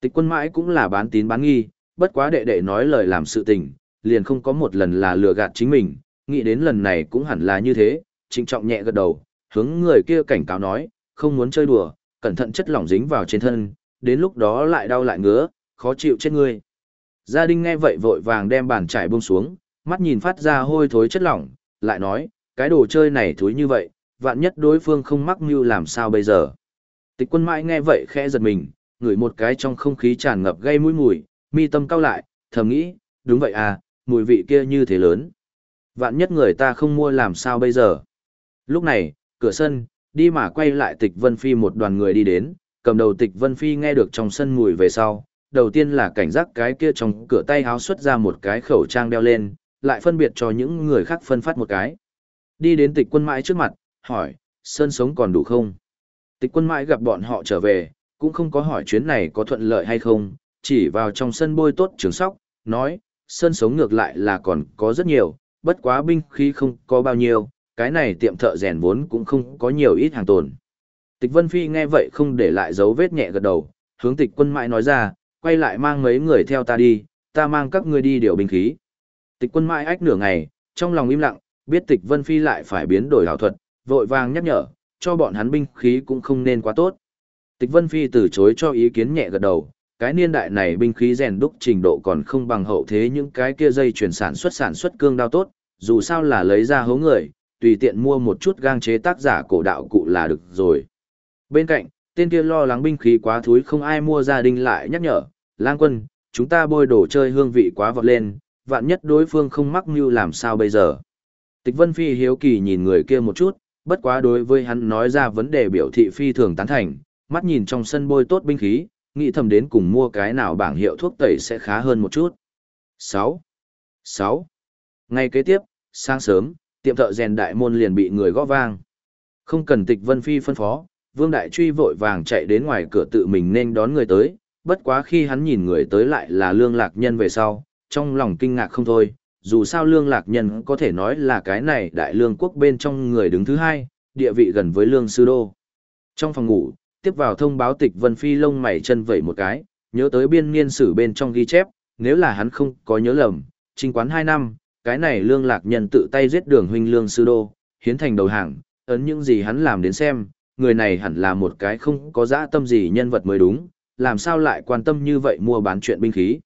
Tịch quân mãi cũng là bán tín bán nghi, bất quá đệ đệ nói lời làm sự tình, liền không có một lần là lừa gạt chính mình, nghĩ đến lần này cũng hẳn là như thế, trịnh trọng nhẹ gật đầu, hướng người kia cảnh cáo nói, không muốn chơi đùa, cẩn thận chất lỏng dính vào trên thân, đến lúc đó lại đau lại ngứa, khó chịu chết ngươi. Gia đình nghe vậy vội vàng đem bàn trải buông xuống, mắt nhìn phát ra hôi thối chất lỏng, lại nói, cái đồ chơi này thối như vậy, vạn nhất đối phương không mắc mưu làm sao bây giờ. Tịch quân mãi nghe vậy khẽ giật mình, ngửi một cái trong không khí tràn ngập gây mũi mùi, mi tâm cao lại, thầm nghĩ, đúng vậy à, mùi vị kia như thế lớn. Vạn nhất người ta không mua làm sao bây giờ. Lúc này, cửa sân, đi mà quay lại tịch Vân Phi một đoàn người đi đến, cầm đầu tịch Vân Phi nghe được trong sân mùi về sau. Đầu tiên là cảnh giác cái kia trong cửa tay háo xuất ra một cái khẩu trang đeo lên, lại phân biệt cho những người khác phân phát một cái. Đi đến tịch quân mãi trước mặt, hỏi, sơn sống còn đủ không? Tịch quân mãi gặp bọn họ trở về, cũng không có hỏi chuyến này có thuận lợi hay không, chỉ vào trong sân bôi tốt trường sóc, nói, sơn sống ngược lại là còn có rất nhiều, bất quá binh khí không có bao nhiêu, cái này tiệm thợ rèn vốn cũng không có nhiều ít hàng tồn. Tịch Vân Phi nghe vậy không để lại dấu vết nhẹ gật đầu, hướng tịch quân mãi nói ra, quay lại mang mấy người theo ta đi, ta mang các ngươi đi điều binh khí. Tịch quân mãi ách nửa ngày, trong lòng im lặng, biết tịch Vân Phi lại phải biến đổi hảo thuật, vội vàng nhắc nhở, cho bọn hắn binh khí cũng không nên quá tốt. Tịch Vân Phi từ chối cho ý kiến nhẹ gật đầu, cái niên đại này binh khí rèn đúc trình độ còn không bằng hậu thế những cái kia dây chuyển sản xuất sản xuất cương đao tốt, dù sao là lấy ra hố người, tùy tiện mua một chút gang chế tác giả cổ đạo cụ là được rồi. Bên cạnh, tên kia lo lắng binh khí quá thúi không ai mua gia đình lại nhắc nhở, lang quân, chúng ta bôi đồ chơi hương vị quá vọt lên, vạn nhất đối phương không mắc mưu làm sao bây giờ. Tịch Vân Phi hiếu kỳ nhìn người kia một chút, bất quá đối với hắn nói ra vấn đề biểu thị phi thường tán thành, mắt nhìn trong sân bôi tốt binh khí, nghĩ thầm đến cùng mua cái nào bảng hiệu thuốc tẩy sẽ khá hơn một chút. 6. 6. ngay kế tiếp, sáng sớm, tiệm thợ rèn đại môn liền bị người gõ vang. Không cần tịch Vân Phi phân phó, Vương Đại Truy vội vàng chạy đến ngoài cửa tự mình nên đón người tới, bất quá khi hắn nhìn người tới lại là lương lạc nhân về sau, trong lòng kinh ngạc không thôi, dù sao lương lạc nhân có thể nói là cái này đại lương quốc bên trong người đứng thứ hai, địa vị gần với lương sư đô. Trong phòng ngủ, tiếp vào thông báo tịch Vân Phi lông mày chân vẩy một cái, nhớ tới biên niên sử bên trong ghi chép, nếu là hắn không có nhớ lầm, trình quán hai năm, cái này lương lạc nhân tự tay giết đường huynh lương sư đô, hiến thành đầu hàng, ấn những gì hắn làm đến xem, người này hẳn là một cái không có dã tâm gì nhân vật mới đúng, làm sao lại quan tâm như vậy mua bán chuyện binh khí.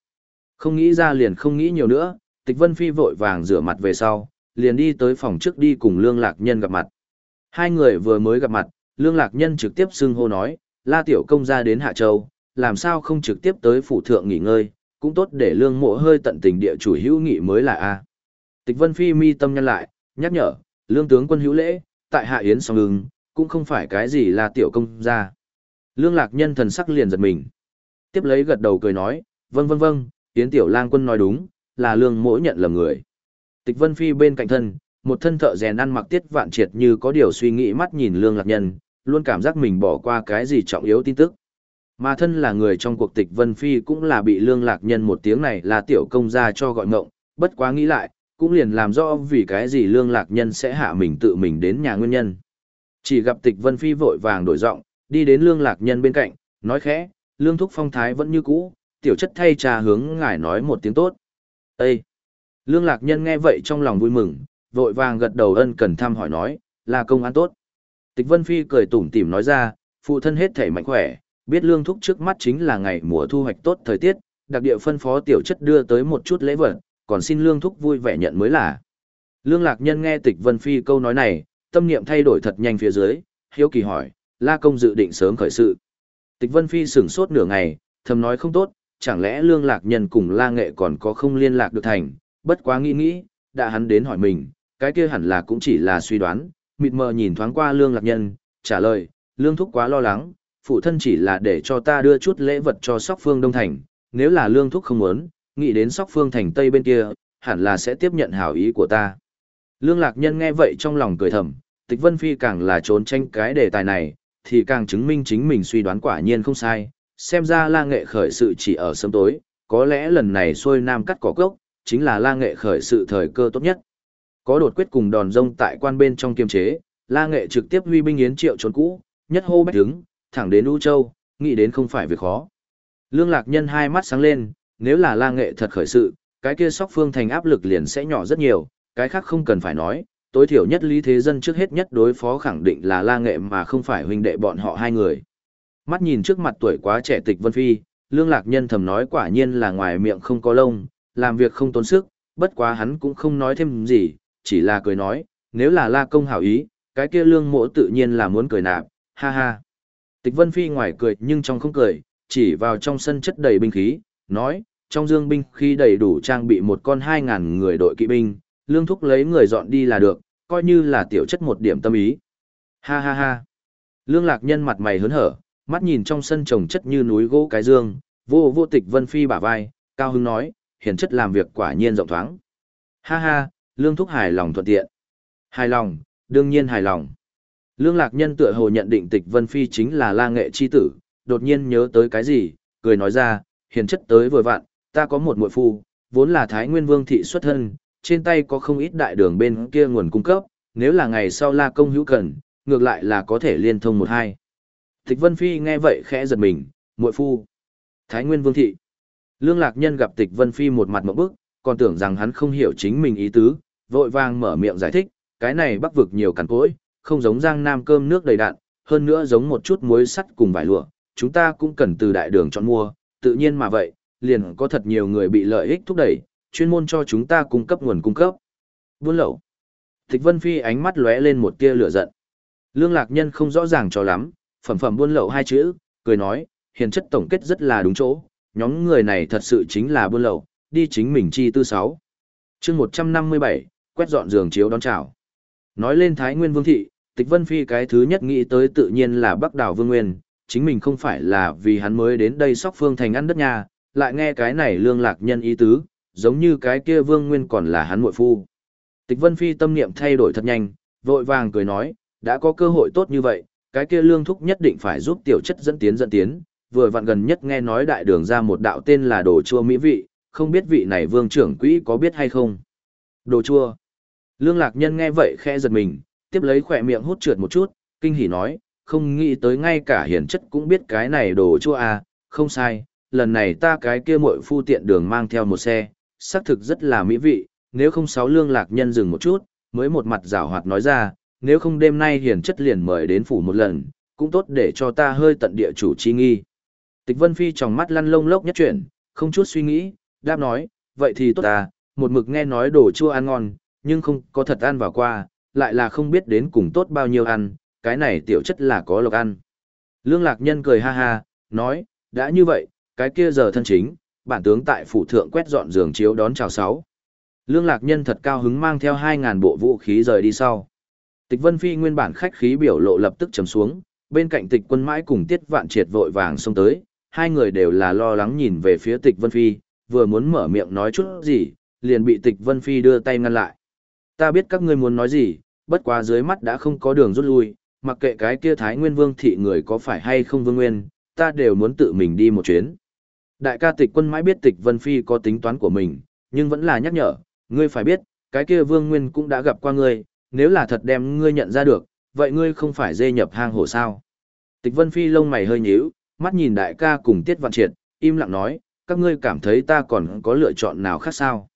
Không nghĩ ra liền không nghĩ nhiều nữa, tịch vân phi vội vàng rửa mặt về sau, liền đi tới phòng trước đi cùng lương lạc nhân gặp mặt. Hai người vừa mới gặp mặt, lương lạc nhân trực tiếp xưng hô nói, la tiểu công ra đến Hạ Châu, làm sao không trực tiếp tới phủ thượng nghỉ ngơi, cũng tốt để lương mộ hơi tận tình địa chủ hữu nghị mới là A. Tịch Vân Phi mi tâm nhân lại, nhắc nhở, lương tướng quân hữu lễ, tại Hạ Yến song ưng, cũng không phải cái gì là tiểu công gia. Lương lạc nhân thần sắc liền giật mình. Tiếp lấy gật đầu cười nói, vâng vâng vâng, Yến tiểu lang quân nói đúng, là lương mỗi nhận lầm người. Tịch Vân Phi bên cạnh thân, một thân thợ rèn ăn mặc tiết vạn triệt như có điều suy nghĩ mắt nhìn lương lạc nhân, luôn cảm giác mình bỏ qua cái gì trọng yếu tin tức. Mà thân là người trong cuộc tịch Vân Phi cũng là bị lương lạc nhân một tiếng này là tiểu công gia cho gọi ngộng, bất quá nghĩ lại, cũng liền làm rõ vì cái gì lương lạc nhân sẽ hạ mình tự mình đến nhà nguyên nhân. Chỉ gặp tịch Vân Phi vội vàng đổi giọng, đi đến lương lạc nhân bên cạnh, nói khẽ, lương thúc phong thái vẫn như cũ, tiểu chất thay trà hướng ngài nói một tiếng tốt. Ê! Lương lạc nhân nghe vậy trong lòng vui mừng, vội vàng gật đầu ân cần thăm hỏi nói, là công an tốt. Tịch Vân Phi cười tủm tỉm nói ra, phụ thân hết thể mạnh khỏe, biết lương thúc trước mắt chính là ngày mùa thu hoạch tốt thời tiết, đặc địa phân phó tiểu chất đưa tới một chút lễ vật, còn xin lương thúc vui vẻ nhận mới là. Lương lạc nhân nghe tịch Vân Phi câu nói này, tâm niệm thay đổi thật nhanh phía dưới, hiếu kỳ hỏi, la công dự định sớm khởi sự. Tịch Vân Phi sửng sốt nửa ngày, thầm nói không tốt, chẳng lẽ lương lạc nhân cùng la nghệ còn có không liên lạc được thành, bất quá nghĩ nghĩ, đã hắn đến hỏi mình, cái kia hẳn là cũng chỉ là suy đoán, mịt mờ nhìn thoáng qua lương lạc nhân, trả lời, lương thúc quá lo lắng, phụ thân chỉ là để cho ta đưa chút lễ vật cho sóc phương đông thành, nếu là lương thúc không muốn, nghĩ đến sóc phương thành tây bên kia, hẳn là sẽ tiếp nhận hảo ý của ta. Lương lạc nhân nghe vậy trong lòng cười thầm, tịch vân phi càng là trốn tranh cái đề tài này, thì càng chứng minh chính mình suy đoán quả nhiên không sai, xem ra la nghệ khởi sự chỉ ở sớm tối, có lẽ lần này xuôi nam cắt cỏ cốc, chính là la nghệ khởi sự thời cơ tốt nhất. Có đột quyết cùng đòn rông tại quan bên trong kiềm chế, La Nghệ trực tiếp huy binh yến triệu trốn cũ, nhất hô bách đứng, thẳng đến U Châu, nghĩ đến không phải việc khó. Lương Lạc Nhân hai mắt sáng lên, nếu là La Nghệ thật khởi sự, cái kia sóc phương thành áp lực liền sẽ nhỏ rất nhiều, cái khác không cần phải nói, tối thiểu nhất lý thế dân trước hết nhất đối phó khẳng định là La Nghệ mà không phải huynh đệ bọn họ hai người. Mắt nhìn trước mặt tuổi quá trẻ tịch Vân Phi, Lương Lạc Nhân thầm nói quả nhiên là ngoài miệng không có lông, làm việc không tốn sức, bất quá hắn cũng không nói thêm gì, chỉ là cười nói, nếu là La Công hảo ý, cái kia lương mộ tự nhiên là muốn cười nạp, ha ha. Tịch Vân Phi ngoài cười nhưng trong không cười, chỉ vào trong sân chất đầy binh khí, nói, trong dương binh khi đầy đủ trang bị một con hai ngàn người đội kỵ binh, lương thúc lấy người dọn đi là được, coi như là tiểu chất một điểm tâm ý. Ha ha ha. Lương lạc nhân mặt mày hớn hở, mắt nhìn trong sân trồng chất như núi gỗ cái dương, vô vô tịch Vân Phi bả vai, cao hứng nói, hiển chất làm việc quả nhiên rộng thoáng. Ha ha, lương thúc hài lòng thuận tiện. Hài lòng, đương nhiên hài lòng. Lương lạc nhân tựa hồ nhận định tịch Vân Phi chính là la nghệ chi tử, đột nhiên nhớ tới cái gì, cười nói ra, hiền chất tới vừa vặn, ta có một muội phu, vốn là Thái Nguyên Vương thị xuất thân, trên tay có không ít đại đường bên kia nguồn cung cấp, nếu là ngày sau la công hữu cần, ngược lại là có thể liên thông một hai. Tịch Vân Phi nghe vậy khẽ giật mình, muội phu. Thái Nguyên Vương thị. Lương Lạc Nhân gặp Tịch Vân Phi một mặt mộng bức, còn tưởng rằng hắn không hiểu chính mình ý tứ, vội vàng mở miệng giải thích, cái này bắc vực nhiều cằn cỗi, không giống giang nam cơm nước đầy đạn, hơn nữa giống một chút muối sắt cùng vải lụa, chúng ta cũng cần từ đại đường chọn mua, tự nhiên mà vậy, liền có thật nhiều người bị lợi ích thúc đẩy, chuyên môn cho chúng ta cung cấp nguồn cung cấp. Buôn lậu. Thích Vân Phi ánh mắt lóe lên một tia lửa giận. Lương Lạc Nhân không rõ ràng cho lắm, phẩm phẩm buôn lậu hai chữ, cười nói, hiền chất tổng kết rất là đúng chỗ, nhóm người này thật sự chính là buôn lậu, đi chính mình chi tư sáu. chương 157, quét dọn giường chiếu đón chào. Nói lên Thái Nguyên Vương Thị, Tịch Vân Phi cái thứ nhất nghĩ tới tự nhiên là Bắc Đảo Vương Nguyên, chính mình không phải là vì hắn mới đến đây sóc phương thành ăn đất nhà, lại nghe cái này lương lạc nhân ý tứ, giống như cái kia Vương Nguyên còn là hắn muội phu. Tịch Vân Phi tâm niệm thay đổi thật nhanh, vội vàng cười nói, đã có cơ hội tốt như vậy, cái kia lương thúc nhất định phải giúp tiểu chất dẫn tiến dẫn tiến, vừa vặn gần nhất nghe nói đại đường ra một đạo tên là đồ chua mỹ vị, không biết vị này vương trưởng quỹ có biết hay không. Đồ chua. Lương lạc nhân nghe vậy khẽ giật mình, tiếp lấy khỏe miệng hút trượt một chút, kinh hỉ nói, không nghĩ tới ngay cả hiển chất cũng biết cái này đồ chua à, không sai, lần này ta cái kia muội phu tiện đường mang theo một xe, xác thực rất là mỹ vị, nếu không sáu lương lạc nhân dừng một chút, mới một mặt rảo hoạt nói ra, nếu không đêm nay hiển chất liền mời đến phủ một lần, cũng tốt để cho ta hơi tận địa chủ chi nghi. Tịch Vân Phi trong mắt lăn lông lốc nhất chuyển, không chút suy nghĩ, đáp nói, vậy thì tốt ta, một mực nghe nói đồ chua ăn ngon, nhưng không có thật ăn vào qua, lại là không biết đến cùng tốt bao nhiêu ăn, cái này tiểu chất là có lộc ăn. Lương Lạc Nhân cười ha ha, nói, đã như vậy, cái kia giờ thân chính, bản tướng tại phủ thượng quét dọn giường chiếu đón chào sáu. Lương Lạc Nhân thật cao hứng mang theo 2.000 bộ vũ khí rời đi sau. Tịch Vân Phi nguyên bản khách khí biểu lộ lập tức trầm xuống, bên cạnh tịch quân mãi cùng tiết vạn triệt vội vàng xông tới, hai người đều là lo lắng nhìn về phía tịch Vân Phi, vừa muốn mở miệng nói chút gì, liền bị tịch Vân Phi đưa tay ngăn lại. Ta biết các ngươi muốn nói gì, bất quá dưới mắt đã không có đường rút lui, mặc kệ cái kia Thái Nguyên Vương thị người có phải hay không Vương Nguyên, ta đều muốn tự mình đi một chuyến. Đại ca tịch quân mãi biết tịch Vân Phi có tính toán của mình, nhưng vẫn là nhắc nhở, ngươi phải biết, cái kia Vương Nguyên cũng đã gặp qua ngươi, nếu là thật đem ngươi nhận ra được, vậy ngươi không phải dê nhập hang hổ sao. Tịch Vân Phi lông mày hơi nhíu, mắt nhìn đại ca cùng Tiết Văn Triệt, im lặng nói, các ngươi cảm thấy ta còn có lựa chọn nào khác sao?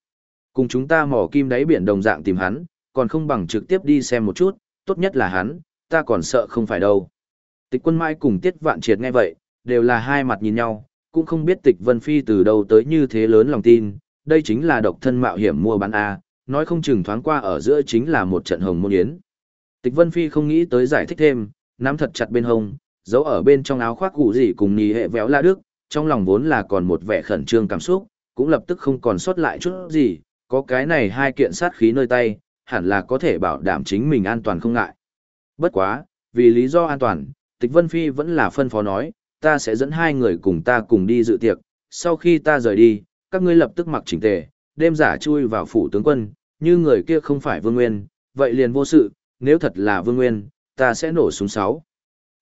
Cùng chúng ta mò kim đáy biển đồng dạng tìm hắn, còn không bằng trực tiếp đi xem một chút, tốt nhất là hắn, ta còn sợ không phải đâu. Tịch quân mai cùng Tiết Vạn Triệt nghe vậy, đều là hai mặt nhìn nhau, cũng không biết Tịch Vân Phi từ đâu tới như thế lớn lòng tin, đây chính là độc thân mạo hiểm mua bán A, nói không chừng thoáng qua ở giữa chính là một trận hồng môn yến. Tịch Vân Phi không nghĩ tới giải thích thêm, nắm thật chặt bên hông, giấu ở bên trong áo khoác cũ gì cùng nhì hệ véo la đức, trong lòng vốn là còn một vẻ khẩn trương cảm xúc, cũng lập tức không còn sót lại chút gì, có cái này hai kiện sát khí nơi tay, hẳn là có thể bảo đảm chính mình an toàn không ngại. Bất quá, vì lý do an toàn, Tịch Vân Phi vẫn là phân phó nói, ta sẽ dẫn hai người cùng ta cùng đi dự tiệc, sau khi ta rời đi, các ngươi lập tức mặc chỉnh tề, đêm giả chui vào phủ tướng quân, như người kia không phải Vương Nguyên, vậy liền vô sự, nếu thật là Vương Nguyên, ta sẽ nổ súng sáu.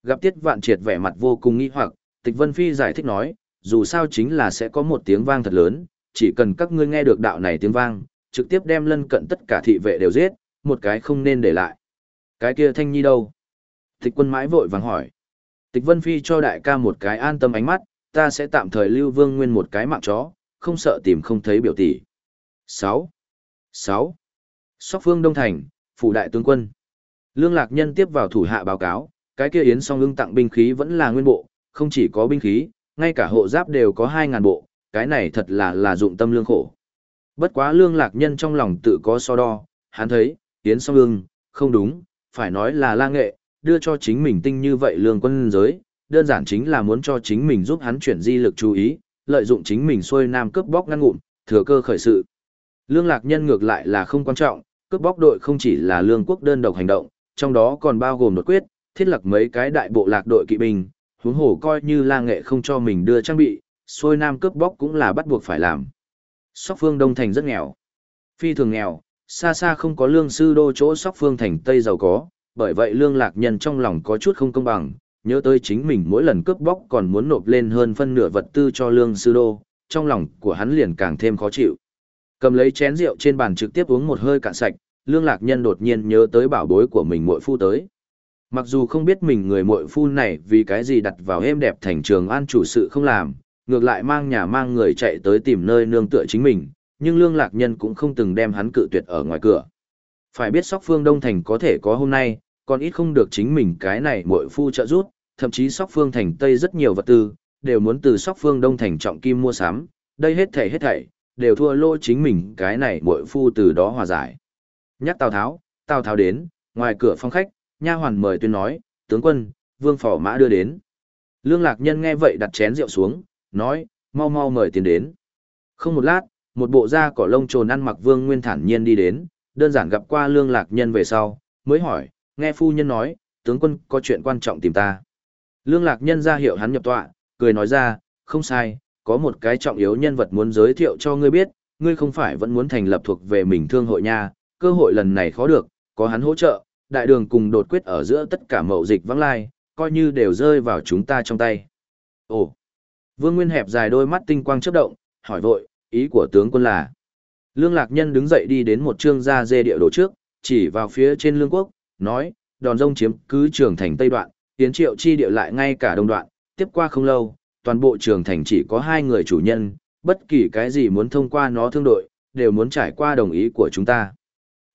Gặp Tiết Vạn Triệt vẻ mặt vô cùng nghi hoặc, Tịch Vân Phi giải thích nói, dù sao chính là sẽ có một tiếng vang thật lớn, chỉ cần các ngươi nghe được đạo này tiếng vang, trực tiếp đem lân cận tất cả thị vệ đều giết, một cái không nên để lại. Cái kia Thanh Nhi đâu? Tịch quân mãi vội vàng hỏi. Tịch Vân Phi cho đại ca một cái an tâm ánh mắt, ta sẽ tạm thời lưu Vương Nguyên một cái mạng chó, không sợ tìm không thấy biểu tỷ. 6. 6. Sóc Phương Đông Thành, Phủ Đại Tướng Quân. Lương Lạc Nhân tiếp vào thủ hạ báo cáo, cái kia Yến song ưng tặng binh khí vẫn là nguyên bộ, không chỉ có binh khí, ngay cả hộ giáp đều có 2.000 bộ, cái này thật là là dụng tâm lương khổ. Bất quá Lương Lạc Nhân trong lòng tự có so đo, hắn thấy, Yến song ưng, không đúng, phải nói là la nghệ, đưa cho chính mình tinh như vậy lương quân giới, đơn giản chính là muốn cho chính mình giúp hắn chuyển di lực chú ý, lợi dụng chính mình xuôi nam cướp bóc ngăn ngụm, thừa cơ khởi sự. Lương lạc nhân ngược lại là không quan trọng, cướp bóc đội không chỉ là lương quốc đơn độc hành động, trong đó còn bao gồm đột quyết, thiết lập mấy cái đại bộ lạc đội kỵ binh, huống hồ coi như la nghệ không cho mình đưa trang bị, xuôi nam cướp bóc cũng là bắt buộc phải làm. Sóc phương Đông Thành rất nghèo. Phi thường nghèo, xa xa không có lương sư đô chỗ Sóc phương Thành Tây giàu có, bởi vậy lương lạc nhân trong lòng có chút không công bằng, nhớ tới chính mình mỗi lần cướp bóc còn muốn nộp lên hơn phân nửa vật tư cho lương sư đô, trong lòng của hắn liền càng thêm khó chịu. Cầm lấy chén rượu trên bàn trực tiếp uống một hơi cạn sạch, lương lạc nhân đột nhiên nhớ tới bảo bối của mình muội phu tới. Mặc dù không biết mình người muội phu này vì cái gì đặt vào êm đẹp thành trường an chủ sự không làm, ngược lại mang nhà mang người chạy tới tìm nơi nương tựa chính mình, nhưng lương lạc nhân cũng không từng đem hắn cự tuyệt ở ngoài cửa. Phải biết sóc phương Đông Thành có thể có hôm nay, còn ít không được chính mình cái này muội phu trợ giúp, thậm chí sóc phương thành Tây rất nhiều vật tư, đều muốn từ sóc phương Đông Thành trọng kim mua sắm, đây hết thảy hết thảy, đều thua lỗ chính mình cái này muội phu từ đó hòa giải. Nhắc Tào Tháo, Tào Tháo đến, ngoài cửa phong khách, nha hoàn mời tuyên nói, tướng quân, vương phò mã đưa đến. Lương Lạc Nhân nghe vậy đặt chén rượu xuống, nói, mau mau mời tiền đến. Không một lát, một bộ da cỏ lông trồn ăn mặc vương nguyên thản nhiên đi đến, đơn giản gặp qua Lương Lạc Nhân về sau, mới hỏi, nghe phu nhân nói, tướng quân có chuyện quan trọng tìm ta. Lương Lạc Nhân ra hiệu hắn nhập tọa, cười nói ra, không sai, có một cái trọng yếu nhân vật muốn giới thiệu cho ngươi biết, ngươi không phải vẫn muốn thành lập thuộc về mình thương hội nha, cơ hội lần này khó được, có hắn hỗ trợ, đại đường cùng đột quyết ở giữa tất cả mậu dịch vắng lai, coi như đều rơi vào chúng ta trong tay. Ồ! Vương Nguyên hẹp dài đôi mắt tinh quang chớp động, hỏi vội, ý của tướng quân là. Lương Lạc Nhân đứng dậy đi đến một trương gia dê địa đồ trước, chỉ vào phía trên lương quốc, nói, đòn rông chiếm cứ trường thành Tây Đoạn, tiến triệu chi địa lại ngay cả đông đoạn, tiếp qua không lâu, toàn bộ trường thành chỉ có hai người chủ nhân, bất kỳ cái gì muốn thông qua nó thương đội, đều muốn trải qua đồng ý của chúng ta.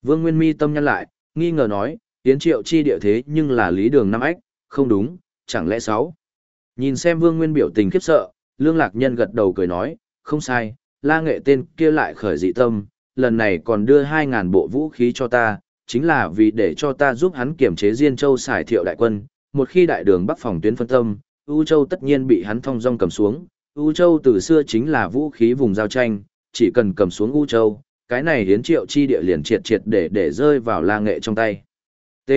Vương Nguyên Mi tâm nhăn lại, nghi ngờ nói, tiến triệu chi địa thế nhưng là lý đường năm ách, không đúng, chẳng lẽ sáu. Nhìn xem Vương Nguyên biểu tình khiếp sợ, Lương Lạc Nhân gật đầu cười nói, không sai, la nghệ tên kia lại khởi dị tâm, lần này còn đưa 2.000 bộ vũ khí cho ta, chính là vì để cho ta giúp hắn kiểm chế Diên Châu xài thiệu đại quân, một khi đại đường bắc phòng tuyến phân tâm, U Châu tất nhiên bị hắn thong dong cầm xuống. U Châu từ xưa chính là vũ khí vùng giao tranh, chỉ cần cầm xuống U Châu, cái này hiến triệu chi địa liền triệt triệt để để rơi vào la nghệ trong tay. T.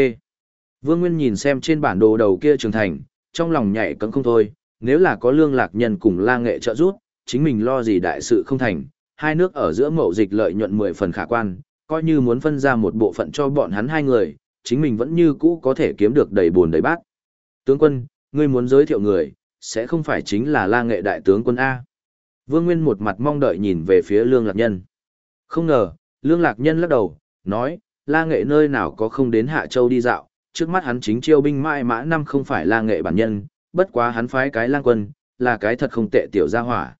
Vương Nguyên nhìn xem trên bản đồ đầu kia trường thành, trong lòng nhảy cẫng không thôi, nếu là có lương lạc nhân cùng la nghệ trợ giúp, chính mình lo gì đại sự không thành, hai nước ở giữa mậu dịch lợi nhuận mười phần khả quan, coi như muốn phân ra một bộ phận cho bọn hắn hai người, chính mình vẫn như cũ có thể kiếm được đầy buồn đầy bát. Tướng quân, ngươi muốn giới thiệu người, sẽ không phải chính là la nghệ đại tướng quân A. Vương Nguyên một mặt mong đợi nhìn về phía Lương Lạc Nhân. Không ngờ, Lương Lạc Nhân lắc đầu, nói, la nghệ nơi nào có không đến Hạ Châu đi dạo, trước mắt hắn chính chiêu binh mãi mã năm không phải la nghệ bản nhân, bất quá hắn phái cái lang quân, là cái thật không tệ tiểu gia hỏa.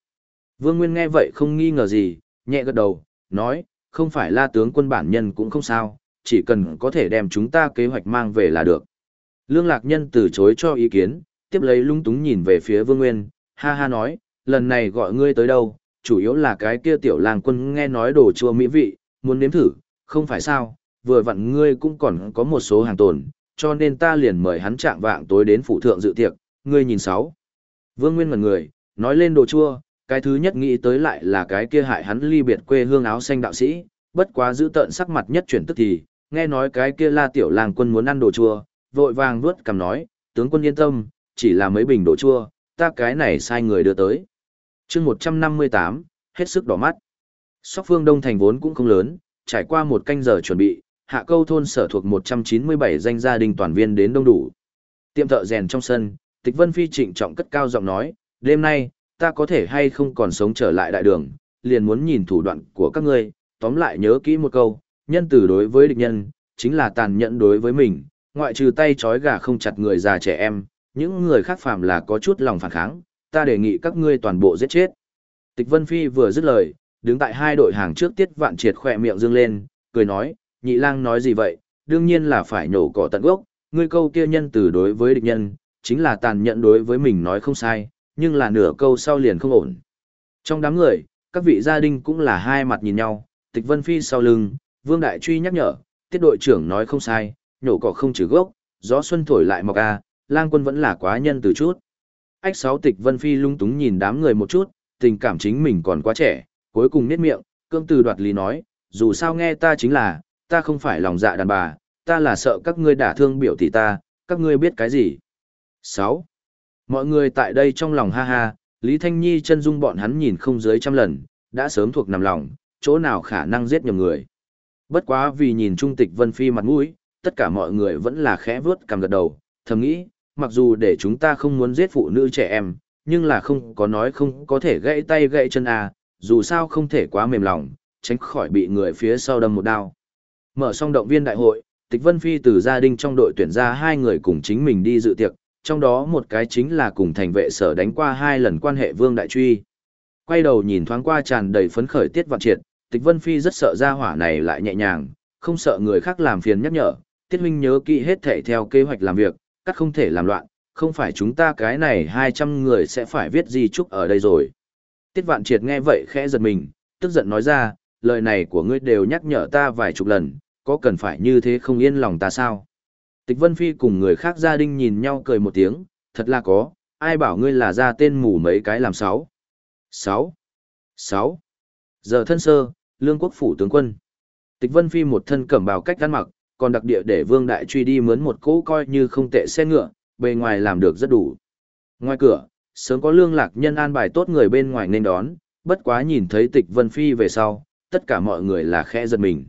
Vương Nguyên nghe vậy không nghi ngờ gì, nhẹ gật đầu, nói, không phải la tướng quân bản nhân cũng không sao, chỉ cần có thể đem chúng ta kế hoạch mang về là được. Lương Lạc Nhân từ chối cho ý kiến, tiếp lấy lung túng nhìn về phía Vương Nguyên, ha ha nói, lần này gọi ngươi tới đâu, chủ yếu là cái kia tiểu lang quân nghe nói đồ chua mỹ vị, muốn nếm thử, không phải sao, vừa vặn ngươi cũng còn có một số hàng tồn, cho nên ta liền mời hắn trạng vạng tối đến phủ thượng dự tiệc, ngươi nhìn sáu. Vương Nguyên ngẩn người, nói lên đồ chua, cái thứ nhất nghĩ tới lại là cái kia hại hắn ly biệt quê hương áo xanh đạo sĩ, bất quá giữ tợn sắc mặt nhất chuyển tức thì, nghe nói cái kia la tiểu làng quân muốn ăn đồ chua, vội vàng vuốt cầm nói, tướng quân yên tâm, chỉ là mấy bình đồ chua, ta cái này sai người đưa tới. chương 158, hết sức đỏ mắt. Sóc phương Đông thành vốn cũng không lớn, trải qua một canh giờ chuẩn bị, hạ câu thôn sở thuộc 197 danh gia đình toàn viên đến đông đủ. Tiệm thợ rèn trong sân, Tịch Vân Phi trịnh trọng cất cao giọng nói, đêm nay, ta có thể hay không còn sống trở lại đại đường, liền muốn nhìn thủ đoạn của các ngươi, tóm lại nhớ kỹ một câu, nhân từ đối với địch nhân, chính là tàn nhẫn đối với mình, ngoại trừ tay trói gà không chặt người già trẻ em, những người khác phàm là có chút lòng phản kháng, ta đề nghị các ngươi toàn bộ giết chết. Tịch Vân Phi vừa dứt lời, đứng tại hai đội hàng trước tiết vạn triệt khỏe miệng dương lên, cười nói, nhị lang nói gì vậy, đương nhiên là phải nhổ cỏ tận gốc, ngươi câu kia nhân từ đối với địch nhân, chính là tàn nhẫn đối với mình nói không sai, nhưng là nửa câu sau liền không ổn. Trong đám người, các vị gia đình cũng là hai mặt nhìn nhau, tịch vân phi sau lưng, vương đại truy nhắc nhở, tiết đội trưởng nói không sai, nhổ cỏ không trừ gốc, gió xuân thổi lại mọc à, lang quân vẫn là quá nhân từ chút. Ách sáu tịch vân phi lung túng nhìn đám người một chút, tình cảm chính mình còn quá trẻ, cuối cùng nét miệng, cương từ đoạt lý nói, dù sao nghe ta chính là, ta không phải lòng dạ đàn bà, ta là sợ các ngươi đả thương biểu tỷ ta, các ngươi biết cái gì. 6. Mọi người tại đây trong lòng ha ha, Lý Thanh Nhi chân dung bọn hắn nhìn không dưới trăm lần, đã sớm thuộc nằm lòng, chỗ nào khả năng giết nhầm người. Bất quá vì nhìn trung tịch Vân Phi mặt mũi, tất cả mọi người vẫn là khẽ vướt cầm gật đầu, thầm nghĩ, mặc dù để chúng ta không muốn giết phụ nữ trẻ em, nhưng là không có nói không có thể gãy tay gãy chân à, dù sao không thể quá mềm lòng, tránh khỏi bị người phía sau đâm một đao. Mở xong động viên đại hội, Tịch Vân Phi từ gia đình trong đội tuyển ra hai người cùng chính mình đi dự tiệc, trong đó một cái chính là cùng thành vệ sở đánh qua hai lần quan hệ Vương Đại Truy. Quay đầu nhìn thoáng qua tràn đầy phấn khởi tiết vạn triệt, Tịch Vân Phi rất sợ ra hỏa này lại nhẹ nhàng, không sợ người khác làm phiền nhắc nhở, Tiết huynh nhớ kỹ hết thể theo kế hoạch làm việc, cắt không thể làm loạn, không phải chúng ta cái này 200 người sẽ phải viết gì chúc ở đây rồi. Tiết Vạn Triệt nghe vậy khẽ giật mình, tức giận nói ra, lời này của ngươi đều nhắc nhở ta vài chục lần, có cần phải như thế không yên lòng ta sao? Tịch Vân Phi cùng người khác gia đình nhìn nhau cười một tiếng, thật là có, ai bảo ngươi là ra tên mù mấy cái làm sáu. Sáu. Sáu. Giờ thân sơ, lương quốc phủ tướng quân. Tịch Vân Phi một thân cẩm bào cách ăn mặc, còn đặc địa để Vương Đại Truy đi mướn một cỗ coi như không tệ xe ngựa, bề ngoài làm được rất đủ. Ngoài cửa, sớm có lương lạc nhân an bài tốt người bên ngoài nên đón, bất quá nhìn thấy Tịch Vân Phi về sau, tất cả mọi người là khẽ giật mình.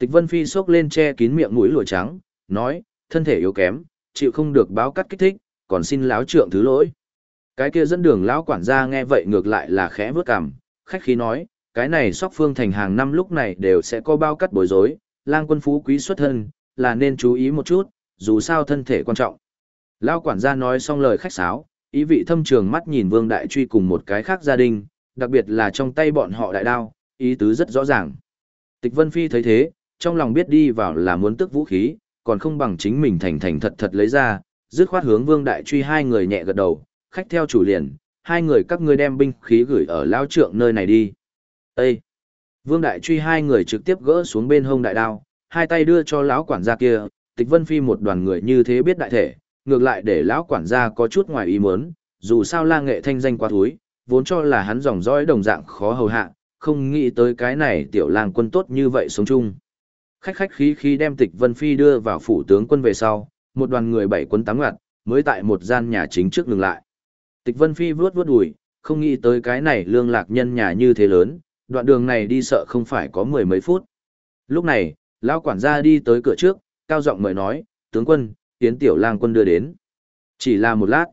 Tịch Vân Phi sốc lên che kín miệng mũi lụa trắng, nói, thân thể yếu kém, chịu không được báo cắt kích thích, còn xin láo trượng thứ lỗi. Cái kia dẫn đường lão quản gia nghe vậy ngược lại là khẽ vớt cằm, khách khí nói, cái này sóc phương thành hàng năm lúc này đều sẽ có bao cắt bối rối, lang quân phú quý xuất thân, là nên chú ý một chút, dù sao thân thể quan trọng. Lão quản gia nói xong lời khách sáo, ý vị thâm trường mắt nhìn vương đại truy cùng một cái khác gia đình, đặc biệt là trong tay bọn họ đại đao, ý tứ rất rõ ràng. Tịch Vân Phi thấy thế, trong lòng biết đi vào là muốn tức vũ khí, còn không bằng chính mình thành thành thật thật lấy ra, dứt khoát hướng Vương Đại Truy hai người nhẹ gật đầu, khách theo chủ liền, hai người các ngươi đem binh khí gửi ở lao trượng nơi này đi. Ê! Vương Đại Truy hai người trực tiếp gỡ xuống bên hông đại đao, hai tay đưa cho lão quản gia kia, Tịch Vân Phi một đoàn người như thế biết đại thể, ngược lại để lão quản gia có chút ngoài ý muốn, dù sao la nghệ thanh danh quá thúi, vốn cho là hắn dòng dõi đồng dạng khó hầu hạ, không nghĩ tới cái này tiểu lang quân tốt như vậy sống chung. Khách khách khí khí đem tịch Vân Phi đưa vào phủ tướng quân về sau, một đoàn người bảy quân tám ngặt, mới tại một gian nhà chính trước ngừng lại. Tịch Vân Phi vuốt vuốt đùi, không nghĩ tới cái này lương lạc nhân nhà như thế lớn, đoạn đường này đi sợ không phải có mười mấy phút. Lúc này, lão quản gia đi tới cửa trước, cao giọng mời nói, tướng quân, tiến tiểu lang quân đưa đến. Chỉ là một lát,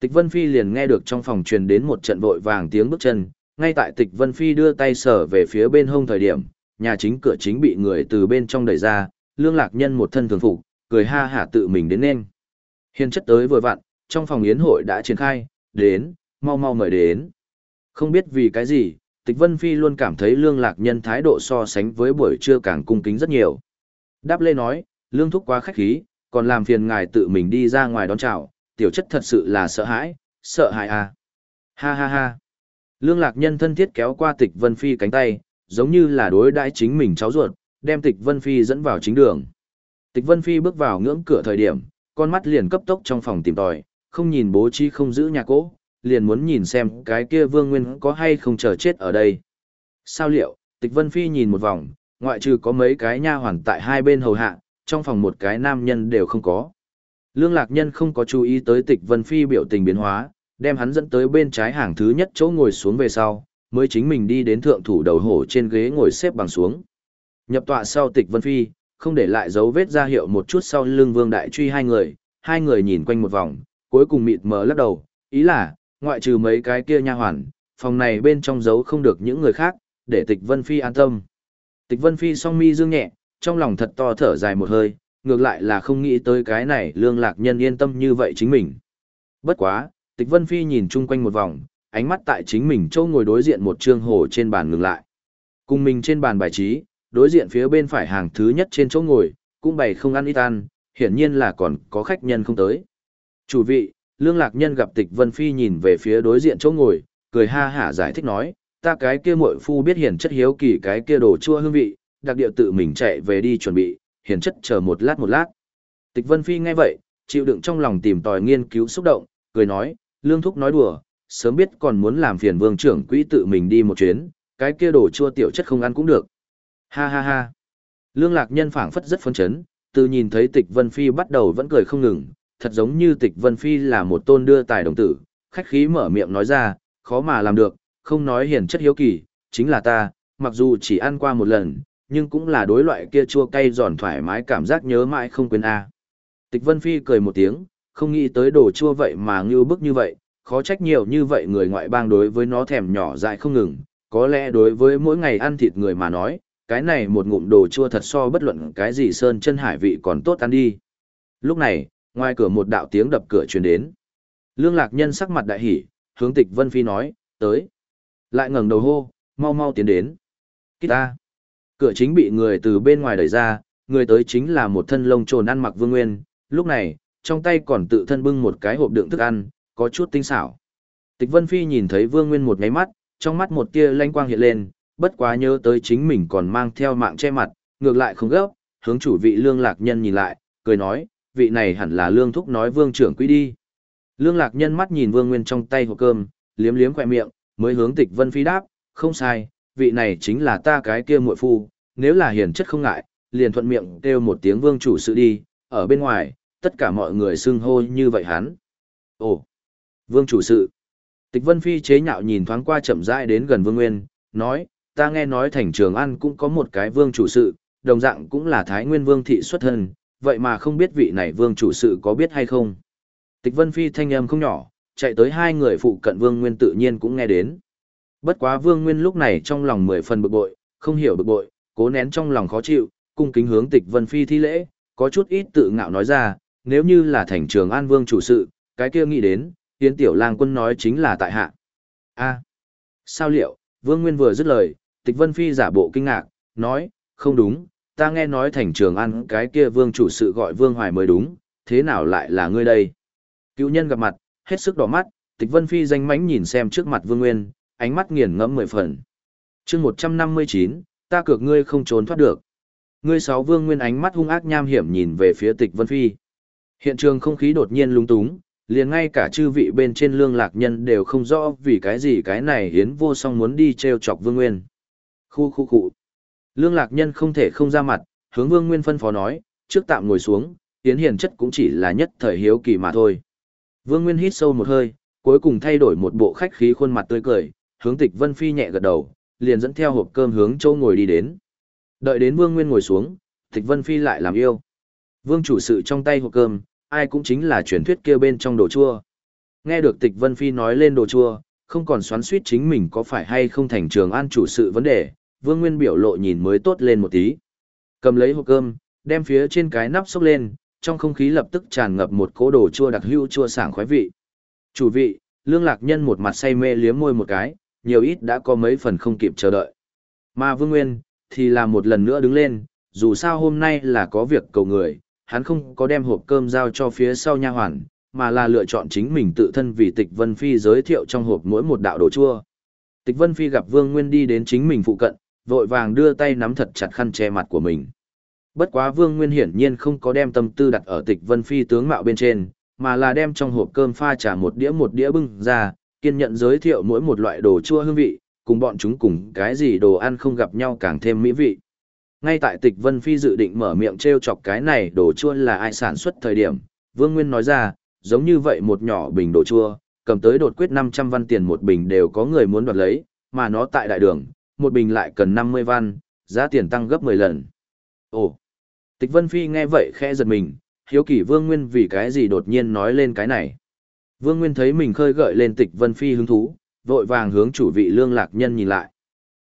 Tịch Vân Phi liền nghe được trong phòng truyền đến một trận vội vàng tiếng bước chân, ngay tại Tịch Vân Phi đưa tay sở về phía bên hông thời điểm, nhà chính cửa chính bị người từ bên trong đẩy ra, lương lạc nhân một thân thường phục, cười ha hả tự mình đến nên. Hiền chất tới vừa vặn, trong phòng yến hội đã triển khai, đến, mau mau mời đến. Không biết vì cái gì, Tịch Vân Phi luôn cảm thấy lương lạc nhân thái độ so sánh với buổi trưa càng cung kính rất nhiều. Đáp lê nói, lương thúc quá khách khí, còn làm phiền ngài tự mình đi ra ngoài đón chào, tiểu chất thật sự là sợ hãi, sợ hãi à. Ha ha ha. Lương lạc nhân thân thiết kéo qua tịch Vân Phi cánh tay, giống như là đối đãi chính mình cháu ruột, đem Tịch Vân Phi dẫn vào chính đường. Tịch Vân Phi bước vào ngưỡng cửa thời điểm, con mắt liền cấp tốc trong phòng tìm tòi, không nhìn bố trí không giữ nhà cỗ, liền muốn nhìn xem cái kia Vương Nguyên có hay không chờ chết ở đây. Sao liệu, Tịch Vân Phi nhìn một vòng, ngoại trừ có mấy cái nha hoàn tại hai bên hầu hạ, trong phòng một cái nam nhân đều không có. Lương Lạc Nhân không có chú ý tới Tịch Vân Phi biểu tình biến hóa, đem hắn dẫn tới bên trái hàng thứ nhất chỗ ngồi xuống về sau, mới chính mình đi đến thượng thủ đầu hổ trên ghế ngồi xếp bằng xuống. Nhập tọa sau tịch Vân Phi, không để lại dấu vết ra hiệu một chút sau lưng Vương Đại Truy hai người, hai người nhìn quanh một vòng, cuối cùng mịt mờ lắc đầu, ý là, ngoại trừ mấy cái kia nha hoàn, phòng này bên trong giấu không được những người khác, để tịch Vân Phi an tâm. Tịch Vân Phi song mi dương nhẹ, trong lòng thật to thở dài một hơi, ngược lại là không nghĩ tới cái này lương lạc nhân yên tâm như vậy chính mình. Bất quá, tịch vân phi nhìn chung quanh một vòng, ánh mắt tại chính mình châu ngồi đối diện một trương hồ trên bàn ngừng lại. Cùng mình trên bàn bài trí, đối diện phía bên phải hàng thứ nhất trên chỗ ngồi, cũng bày không ăn ít ăn, hiển nhiên là còn có khách nhân không tới. Chủ vị, Lương Lạc Nhân gặp Tịch Vân Phi nhìn về phía đối diện chỗ ngồi, cười ha hả giải thích nói, ta cái kia muội phu biết hiển chất hiếu kỳ cái kia đồ chua hương vị, đặc địa tự mình chạy về đi chuẩn bị, hiển chất chờ một lát một lát. Tịch Vân Phi nghe vậy, chịu đựng trong lòng tìm tòi nghiên cứu xúc động, cười nói, Lương Thúc nói đùa, sớm biết còn muốn làm phiền vương trưởng quỹ tự mình đi một chuyến, cái kia đồ chua tiểu chất không ăn cũng được. Ha ha ha. Lương Lạc Nhân phảng phất rất phấn chấn, từ nhìn thấy Tịch Vân Phi bắt đầu vẫn cười không ngừng, thật giống như Tịch Vân Phi là một tôn đưa tài đồng tử, khách khí mở miệng nói ra, khó mà làm được, không nói hiền chất hiếu kỳ, chính là ta, mặc dù chỉ ăn qua một lần, nhưng cũng là đối loại kia chua cay giòn thoải mái cảm giác nhớ mãi không quên a. Tịch Vân Phi cười một tiếng, không nghĩ tới đồ chua vậy mà ngưu bức như vậy, khó trách nhiều như vậy người ngoại bang đối với nó thèm nhỏ dại không ngừng, có lẽ đối với mỗi ngày ăn thịt người mà nói, cái này một ngụm đồ chua thật so bất luận cái gì sơn chân hải vị còn tốt ăn đi. Lúc này, ngoài cửa một đạo tiếng đập cửa truyền đến. Lương Lạc Nhân sắc mặt đại hỉ, hướng Tịch Vân Phi nói, tới. Lại ngẩng đầu hô, mau mau tiến đến. Kít ta. Cửa chính bị người từ bên ngoài đẩy ra, người tới chính là một thân lông trồn ăn mặc vương nguyên, lúc này, trong tay còn tự thân bưng một cái hộp đựng thức ăn, có chút tinh xảo. Tịch Vân Phi nhìn thấy vương nguyên một ngáy mắt, trong mắt một tia lanh quang hiện lên, bất quá nhớ tới chính mình còn mang theo mạng che mặt, ngược lại không gấp, hướng chủ vị lương lạc nhân nhìn lại, cười nói, vị này hẳn là lương thúc nói vương trưởng quý đi. Lương lạc nhân mắt nhìn vương nguyên trong tay hộp cơm, liếm liếm khỏe miệng, mới hướng tịch vân phi đáp, không sai, vị này chính là ta cái kia muội phu, nếu là hiền chất không ngại, liền thuận miệng kêu một tiếng vương chủ sự đi, ở bên ngoài, tất cả mọi người xưng hô như vậy hắn. Ồ, vương chủ sự. Tịch vân phi chế nhạo nhìn thoáng qua chậm rãi đến gần vương nguyên, nói, ta nghe nói thành trường ăn cũng có một cái vương chủ sự, đồng dạng cũng là thái nguyên vương thị xuất thân, vậy mà không biết vị này vương chủ sự có biết hay không. Tịch vân phi thanh âm không nhỏ, chạy tới hai người phụ cận vương nguyên tự nhiên cũng nghe đến. Bất quá vương nguyên lúc này trong lòng mười phần bực bội, không hiểu bực bội, cố nén trong lòng khó chịu, cung kính hướng tịch vân phi thi lễ, có chút ít tự ngạo nói ra, nếu như là thành trường an vương chủ sự, cái kia nghĩ đến, tiến tiểu lang quân nói chính là tại hạ. a sao liệu, vương nguyên vừa dứt lời, tịch vân phi giả bộ kinh ngạc, nói, không đúng, ta nghe nói thành trường an cái kia vương chủ sự gọi vương hoài mới đúng, thế nào lại là ngươi đây? Cựu nhân gặp mặt, hết sức đỏ mắt, tịch vân phi danh mánh nhìn xem trước mặt vương nguyên, ánh mắt nghiền ngẫm mười phần. chương một trăm năm mươi chín, ta cược ngươi không trốn thoát được. Ngươi sáu vương nguyên ánh mắt hung ác nham hiểm nhìn về phía tịch vân phi. Hiện trường không khí đột nhiên lung túng, liền ngay cả chư vị bên trên lương lạc nhân đều không rõ vì cái gì cái này hiến vô song muốn đi treo chọc vương nguyên. Khu khu khu. Lương lạc nhân không thể không ra mặt, hướng vương nguyên phân phó nói, trước tạm ngồi xuống, hiến hiền chất cũng chỉ là nhất thời hiếu kỳ mà thôi. Vương Nguyên hít sâu một hơi, cuối cùng thay đổi một bộ khách khí khuôn mặt tươi cười, hướng Tịch Vân Phi nhẹ gật đầu, liền dẫn theo hộp cơm hướng châu ngồi đi đến. Đợi đến Vương Nguyên ngồi xuống, Tịch Vân Phi lại làm yêu. Vương chủ sự trong tay hộp cơm, ai cũng chính là truyền thuyết kia bên trong đồ chua. Nghe được Tịch Vân Phi nói lên đồ chua, không còn xoắn suýt chính mình có phải hay không thành trường an chủ sự vấn đề, Vương Nguyên biểu lộ nhìn mới tốt lên một tí. Cầm lấy hộp cơm, đem phía trên cái nắp xốc lên, trong không khí lập tức tràn ngập một cỗ đồ chua đặc hữu chua sảng khoái vị. Chủ vị, Lương Lạc Nhân một mặt say mê liếm môi một cái, nhiều ít đã có mấy phần không kịp chờ đợi. Mà Vương Nguyên, thì là một lần nữa đứng lên, dù sao hôm nay là có việc cầu người, hắn không có đem hộp cơm giao cho phía sau nha hoàn, mà là lựa chọn chính mình tự thân vì Tịch Vân Phi giới thiệu trong hộp mỗi một đạo đồ chua. Tịch Vân Phi gặp Vương Nguyên đi đến chính mình phụ cận, vội vàng đưa tay nắm thật chặt khăn che mặt của mình. Bất quá Vương Nguyên hiển nhiên không có đem tâm tư đặt ở tịch vân phi tướng mạo bên trên, mà là đem trong hộp cơm pha trà một đĩa một đĩa bưng ra, kiên nhận giới thiệu mỗi một loại đồ chua hương vị, cùng bọn chúng cùng cái gì đồ ăn không gặp nhau càng thêm mỹ vị. Ngay tại tịch vân phi dự định mở miệng treo chọc cái này đồ chua là ai sản xuất thời điểm, Vương Nguyên nói ra, giống như vậy một nhỏ bình đồ chua, cầm tới đột quyết 500 văn tiền một bình đều có người muốn đoạt lấy, mà nó tại đại đường, một bình lại cần 50 văn, giá tiền tăng gấp 10 lần. Ồ, Tịch Vân Phi nghe vậy khẽ giật mình, hiếu kỳ Vương Nguyên vì cái gì đột nhiên nói lên cái này. Vương Nguyên thấy mình khơi gợi lên Tịch Vân Phi hứng thú, vội vàng hướng chủ vị Lương Lạc Nhân nhìn lại.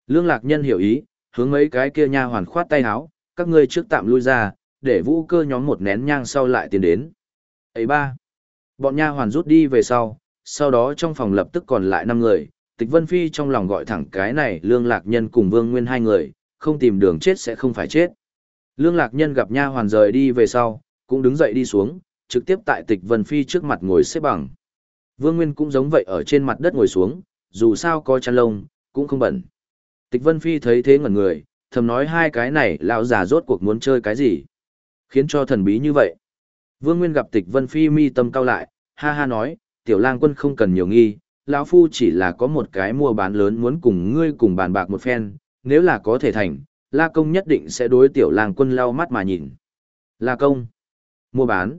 Lương Lạc Nhân hiểu ý, hướng mấy cái kia nha hoàn khoát tay áo, các ngươi trước tạm lui ra, để vũ cơ nhóm một nén nhang sau lại tiến đến. Ấy ba, bọn nha hoàn rút đi về sau, sau đó trong phòng lập tức còn lại năm người, tịch vân phi trong lòng gọi thẳng cái này lương lạc nhân cùng vương nguyên hai người, không tìm đường chết sẽ không phải chết. Lương lạc nhân gặp nha hoàn rời đi về sau, cũng đứng dậy đi xuống, trực tiếp tại tịch vân phi trước mặt ngồi xếp bằng. Vương Nguyên cũng giống vậy ở trên mặt đất ngồi xuống, dù sao có chăn lông, cũng không bẩn. Tịch Vân Phi thấy thế ngẩn người, thầm nói hai cái này lão già rốt cuộc muốn chơi cái gì. Khiến cho thần bí như vậy. Vương Nguyên gặp tịch Vân Phi mi tâm cao lại, ha ha nói, tiểu lang quân không cần nhiều nghi, lão phu chỉ là có một cái mua bán lớn muốn cùng ngươi cùng bàn bạc một phen, nếu là có thể thành, La Công nhất định sẽ đối tiểu lang quân lau mắt mà nhìn. La Công, mua bán.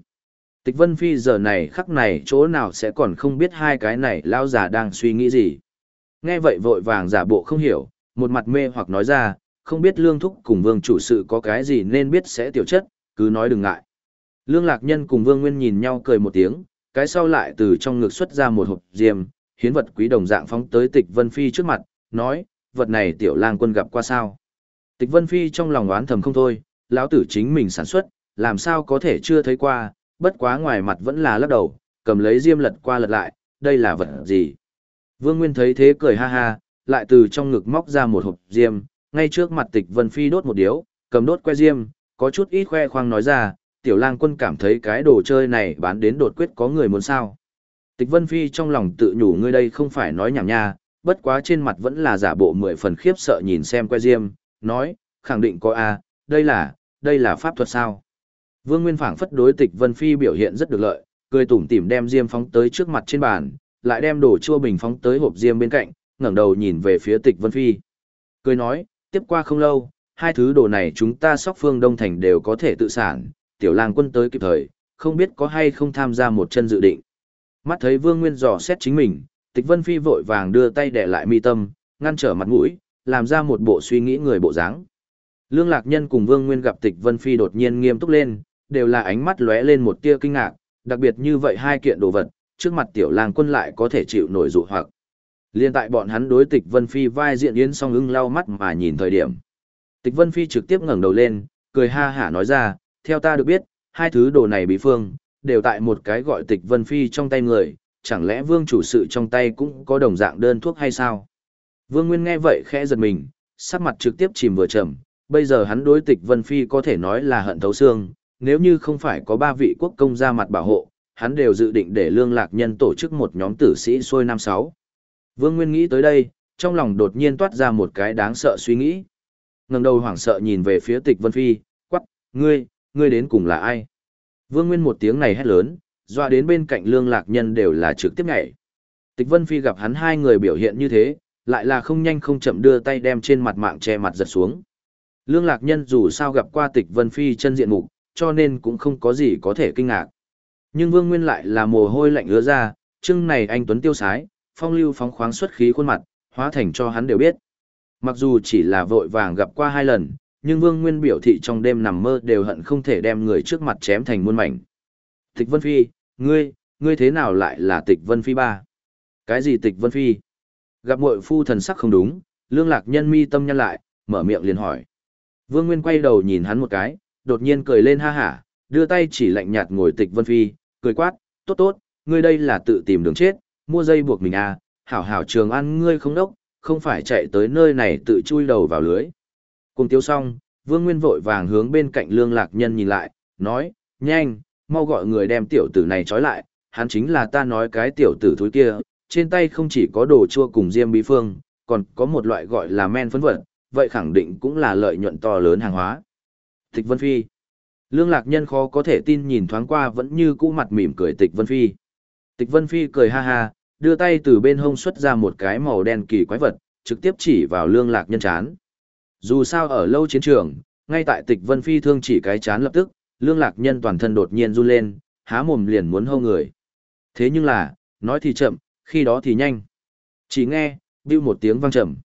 Tịch Vân Phi giờ này khắc này chỗ nào sẽ còn không biết hai cái này lão già đang suy nghĩ gì. Nghe vậy vội vàng giả bộ không hiểu, một mặt mê hoặc nói ra, không biết lương thúc cùng vương chủ sự có cái gì nên biết sẽ tiểu chất, cứ nói đừng ngại. Lương lạc nhân cùng vương nguyên nhìn nhau cười một tiếng, cái sau lại từ trong ngực xuất ra một hộp diêm, hiến vật quý đồng dạng phóng tới tịch vân phi trước mặt, nói, vật này tiểu lang quân gặp qua sao. Tịch vân phi trong lòng oán thầm không thôi, lão tử chính mình sản xuất, làm sao có thể chưa thấy qua, bất quá ngoài mặt vẫn là lắc đầu, cầm lấy diêm lật qua lật lại, đây là vật gì. Vương Nguyên thấy thế cười ha ha, lại từ trong ngực móc ra một hộp diêm, ngay trước mặt tịch vân phi đốt một điếu, cầm đốt que diêm, có chút ít khoe khoang nói ra, tiểu lang quân cảm thấy cái đồ chơi này bán đến đột quyết có người muốn sao. Tịch vân phi trong lòng tự nhủ ngươi đây không phải nói nhảm nha, bất quá trên mặt vẫn là giả bộ mười phần khiếp sợ nhìn xem que diêm, nói, khẳng định có a, đây là, đây là pháp thuật sao. Vương Nguyên phảng phất đối tịch vân phi biểu hiện rất được lợi, cười tủm tỉm đem diêm phóng tới trước mặt trên bàn, lại đem đồ chua bình phóng tới hộp diêm bên cạnh, ngẩng đầu nhìn về phía tịch vân phi. Cười nói, tiếp qua không lâu, hai thứ đồ này chúng ta sóc phương Đông Thành đều có thể tự sản, tiểu lang quân tới kịp thời, không biết có hay không tham gia một chân dự định. Mắt thấy vương nguyên dò xét chính mình, tịch vân phi vội vàng đưa tay để lại mi tâm, ngăn trở mặt mũi, làm ra một bộ suy nghĩ người bộ dáng. Lương Lạc Nhân cùng Vương Nguyên gặp Tịch Vân Phi đột nhiên nghiêm túc lên, đều là ánh mắt lóe lên một tia kinh ngạc, đặc biệt như vậy hai kiện đồ vật, trước mặt tiểu lang quân lại có thể chịu nổi dụ hoặc. Liên tại bọn hắn đối Tịch Vân Phi vai diện yến song ưng lau mắt mà nhìn thời điểm. Tịch Vân Phi trực tiếp ngẩng đầu lên, cười ha hả nói ra, theo ta được biết, hai thứ đồ này bị phương, đều tại một cái gọi Tịch Vân Phi trong tay người, chẳng lẽ vương chủ sự trong tay cũng có đồng dạng đơn thuốc hay sao? Vương Nguyên nghe vậy khẽ giật mình, sắc mặt trực tiếp chìm vừa trầm, bây giờ hắn đối Tịch Vân Phi có thể nói là hận thấu xương, nếu như không phải có ba vị quốc công ra mặt bảo hộ, hắn đều dự định để lương lạc nhân tổ chức một nhóm tử sĩ xuôi năm sáu. Vương Nguyên nghĩ tới đây, trong lòng đột nhiên toát ra một cái đáng sợ suy nghĩ. ngẩng đầu hoảng sợ nhìn về phía tịch Vân Phi, quắc, ngươi, ngươi đến cùng là ai? Vương Nguyên một tiếng này hét lớn, doa đến bên cạnh lương lạc nhân đều là trực tiếp nhảy. Tịch Vân Phi gặp hắn hai người biểu hiện như thế, lại là không nhanh không chậm đưa tay đem trên mặt mạng che mặt giật xuống. Lương lạc nhân dù sao gặp qua tịch Vân Phi chân diện mục, cho nên cũng không có gì có thể kinh ngạc. Nhưng Vương Nguyên lại là mồ hôi lạnh ứa ra, chưng này anh Tuấn tiêu sái, phong lưu phóng khoáng xuất khí khuôn mặt, hóa thành cho hắn đều biết. Mặc dù chỉ là vội vàng gặp qua hai lần, nhưng Vương Nguyên biểu thị trong đêm nằm mơ đều hận không thể đem người trước mặt chém thành muôn mảnh. Tịch Vân Phi, ngươi, ngươi thế nào lại là Tịch Vân Phi ba? Cái gì Tịch Vân Phi? Gặp muội phu thần sắc không đúng, Lương Lạc Nhân mi tâm nhăn lại, mở miệng liền hỏi. Vương Nguyên quay đầu nhìn hắn một cái, đột nhiên cười lên ha hả, đưa tay chỉ lạnh nhạt ngồi tịch vân phi, cười quát, tốt tốt, ngươi đây là tự tìm đường chết, mua dây buộc mình à, hảo hảo trường ăn ngươi không đốc, không phải chạy tới nơi này tự chui đầu vào lưới. Cùng tiêu xong, vương nguyên vội vàng hướng bên cạnh lương lạc nhân nhìn lại, nói, nhanh, mau gọi người đem tiểu tử này trói lại, hắn chính là ta nói cái tiểu tử thúi kia, trên tay không chỉ có đồ chua cùng diêm bí phương, còn có một loại gọi là men phấn vật, vậy khẳng định cũng là lợi nhuận to lớn hàng hóa. Tịch Vân Phi. Lương Lạc Nhân khó có thể tin nhìn thoáng qua vẫn như cũ mặt mỉm cười Tịch Vân Phi. Tịch Vân Phi cười ha ha, đưa tay từ bên hông xuất ra một cái màu đen kỳ quái vật, trực tiếp chỉ vào Lương Lạc Nhân chán. Dù sao ở lâu chiến trường, ngay tại Tịch Vân Phi thương chỉ cái chán lập tức, Lương Lạc Nhân toàn thân đột nhiên run lên, há mồm liền muốn hâu người. Thế nhưng là, nói thì chậm, khi đó thì nhanh. Chỉ nghe, bưu một tiếng vang trầm.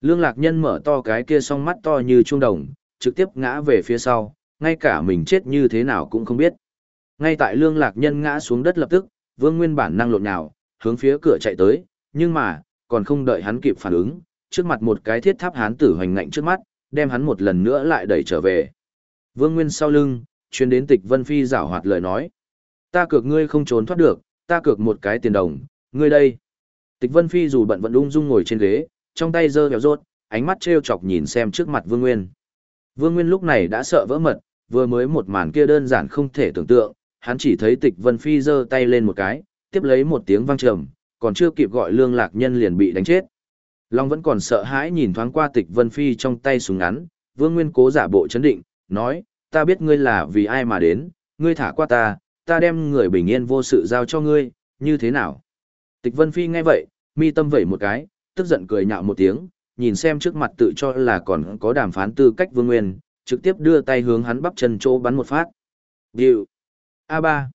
Lương Lạc Nhân mở to cái kia song mắt to như trung đồng, trực tiếp ngã về phía sau, ngay cả mình chết như thế nào cũng không biết. Ngay tại lương lạc nhân ngã xuống đất lập tức, vương nguyên bản năng lộn nhào, hướng phía cửa chạy tới, nhưng mà, còn không đợi hắn kịp phản ứng, trước mặt một cái thiết tháp hán tử hoành ngạnh trước mắt, đem hắn một lần nữa lại đẩy trở về. Vương Nguyên sau lưng, chuyên đến tịch Vân Phi giảo hoạt lời nói. Ta cược ngươi không trốn thoát được, ta cược một cái tiền đồng, ngươi đây. Tịch Vân Phi dù bận vẫn ung dung ngồi trên ghế, trong tay giơ béo rốt, ánh mắt trêu chọc nhìn xem trước mặt Vương Nguyên. Vương Nguyên lúc này đã sợ vỡ mật, vừa mới một màn kia đơn giản không thể tưởng tượng, hắn chỉ thấy Tịch Vân Phi giơ tay lên một cái, tiếp lấy một tiếng vang trầm, còn chưa kịp gọi Lương Lạc Nhân liền bị đánh chết. Long vẫn còn sợ hãi nhìn thoáng qua Tịch Vân Phi trong tay súng ngắn, Vương Nguyên cố giả bộ chấn định, nói, ta biết ngươi là vì ai mà đến, ngươi thả qua ta, ta đem người bình yên vô sự giao cho ngươi, như thế nào? Tịch Vân Phi nghe vậy, mi tâm vẩy một cái, tức giận cười nhạo một tiếng, nhìn xem trước mặt tự cho là còn có đàm phán tư cách Vương Nguyên, trực tiếp đưa tay hướng hắn bắp chân chỗ bắn một phát. A ba.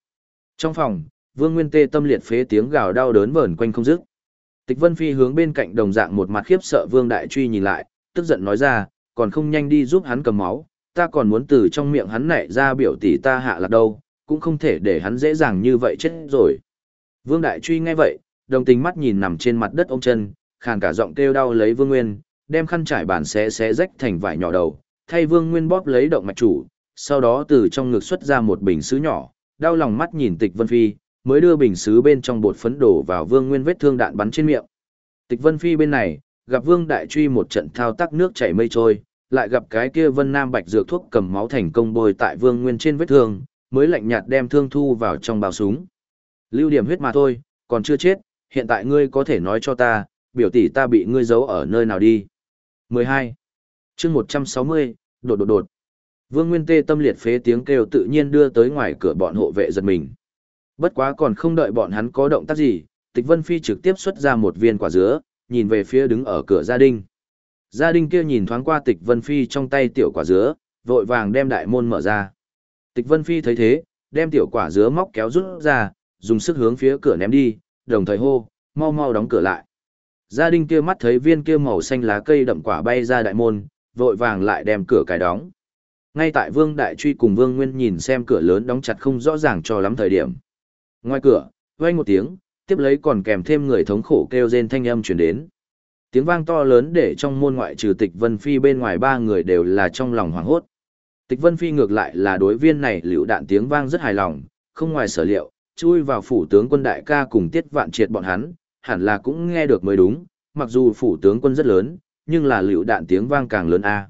Trong phòng, Vương Nguyên tê tâm liệt phế tiếng gào đau đớn vờn quanh không dứt. Tịch Vân Phi hướng bên cạnh đồng dạng một mặt khiếp sợ Vương Đại Truy nhìn lại, tức giận nói ra, còn không nhanh đi giúp hắn cầm máu, ta còn muốn từ trong miệng hắn nảy ra biểu tỷ ta hạ lạc đâu, cũng không thể để hắn dễ dàng như vậy chết rồi. Vương Đại Truy nghe vậy, đồng tình mắt nhìn nằm trên mặt đất ông chân, khàn cả giọng kêu đau lấy Vương Nguyên, đem khăn trải bàn xé xé rách thành vải nhỏ đầu, thay Vương Nguyên bóp lấy động mạch chủ, sau đó từ trong ngực xuất ra một bình sứ nhỏ, đau lòng mắt nhìn Tịch Vân Phi, mới đưa bình sứ bên trong bột phấn đổ vào Vương Nguyên vết thương đạn bắn trên miệng. Tịch Vân Phi bên này, gặp Vương Đại Truy một trận thao tác nước chảy mây trôi, lại gặp cái kia Vân Nam Bạch dược thuốc cầm máu thành công bôi tại Vương Nguyên trên vết thương, mới lạnh nhạt đem thương thu vào trong bao súng. Lưu điểm huyết mà thôi, còn chưa chết, hiện tại ngươi có thể nói cho ta, biểu tỷ ta bị ngươi giấu ở nơi nào đi. 12. chương 160, đột đột đột. Vương Nguyên Tê tâm liệt phế tiếng kêu tự nhiên đưa tới ngoài cửa bọn hộ vệ giật mình. Bất quá còn không đợi bọn hắn có động tác gì, Tịch Vân Phi trực tiếp xuất ra một viên quả dứa, nhìn về phía đứng ở cửa gia đình. Gia đình kia nhìn thoáng qua Tịch Vân Phi trong tay tiểu quả dứa, vội vàng đem đại môn mở ra. Tịch Vân Phi thấy thế, đem tiểu quả dứa móc kéo rút ra, dùng sức hướng phía cửa ném đi, đồng thời hô, mau mau đóng cửa lại. Gia đình kia mắt thấy viên kia màu xanh lá cây đậm quả bay ra đại môn, vội vàng lại đem cửa cài đóng. Ngay tại Vương Đại Truy cùng Vương Nguyên nhìn xem cửa lớn đóng chặt không rõ ràng cho lắm thời điểm. Ngoài cửa, vang một tiếng, tiếp lấy còn kèm thêm người thống khổ kêu rên thanh âm truyền đến. Tiếng vang to lớn để trong môn ngoại trừ Tịch Vân Phi bên ngoài ba người đều là trong lòng hoảng hốt. Tịch Vân Phi ngược lại là đối viên này liều đạn tiếng vang rất hài lòng, không ngoài sở liệu, chui vào phủ tướng quân đại ca cùng tiết vạn triệt bọn hắn, hẳn là cũng nghe được mới đúng, mặc dù phủ tướng quân rất lớn, nhưng là liều đạn tiếng vang càng lớn a.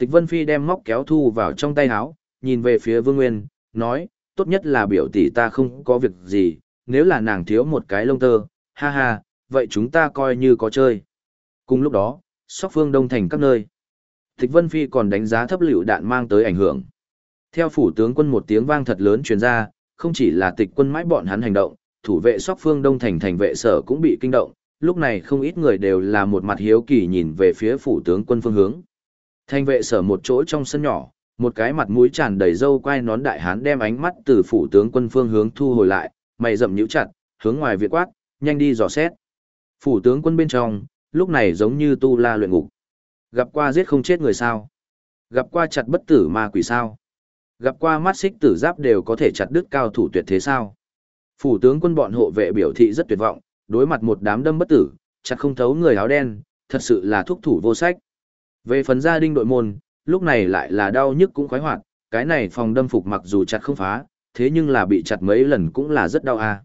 Tịch Vân Phi đem móc kéo thu vào trong tay áo, nhìn về phía Vương Nguyên, nói, tốt nhất là biểu tỷ ta không có việc gì, nếu là nàng thiếu một cái lông tơ, ha ha, vậy chúng ta coi như có chơi. Cùng lúc đó, sóc phương đông thành các nơi. Tịch Vân Phi còn đánh giá thấp liệu đạn mang tới ảnh hưởng. Theo phủ tướng quân một tiếng vang thật lớn truyền ra, không chỉ là tịch quân mãi bọn hắn hành động, thủ vệ sóc phương đông thành thành vệ sở cũng bị kinh động, lúc này không ít người đều là một mặt hiếu kỳ nhìn về phía phủ tướng quân phương hướng. Thành vệ sở một chỗ trong sân nhỏ, một cái mặt mũi tràn đầy râu quai nón đại hán đem ánh mắt từ phủ tướng quân phương hướng thu hồi lại, mày rậm nhíu chặt, hướng ngoài việt quát, nhanh đi dò xét. Phủ tướng quân bên trong, lúc này giống như tu la luyện ngục. Gặp qua giết không chết người sao? Gặp qua chặt bất tử ma quỷ sao? Gặp qua mắt xích tử giáp đều có thể chặt đứt cao thủ tuyệt thế sao? Phủ tướng quân bọn hộ vệ biểu thị rất tuyệt vọng, đối mặt một đám đâm bất tử, chặt không thấu người áo đen, thật sự là thúc thủ vô sách. Về phần gia đình đội môn, lúc này lại là đau nhức cũng khoái hoạt, cái này phòng đâm phục mặc dù chặt không phá, thế nhưng là bị chặt mấy lần cũng là rất đau à.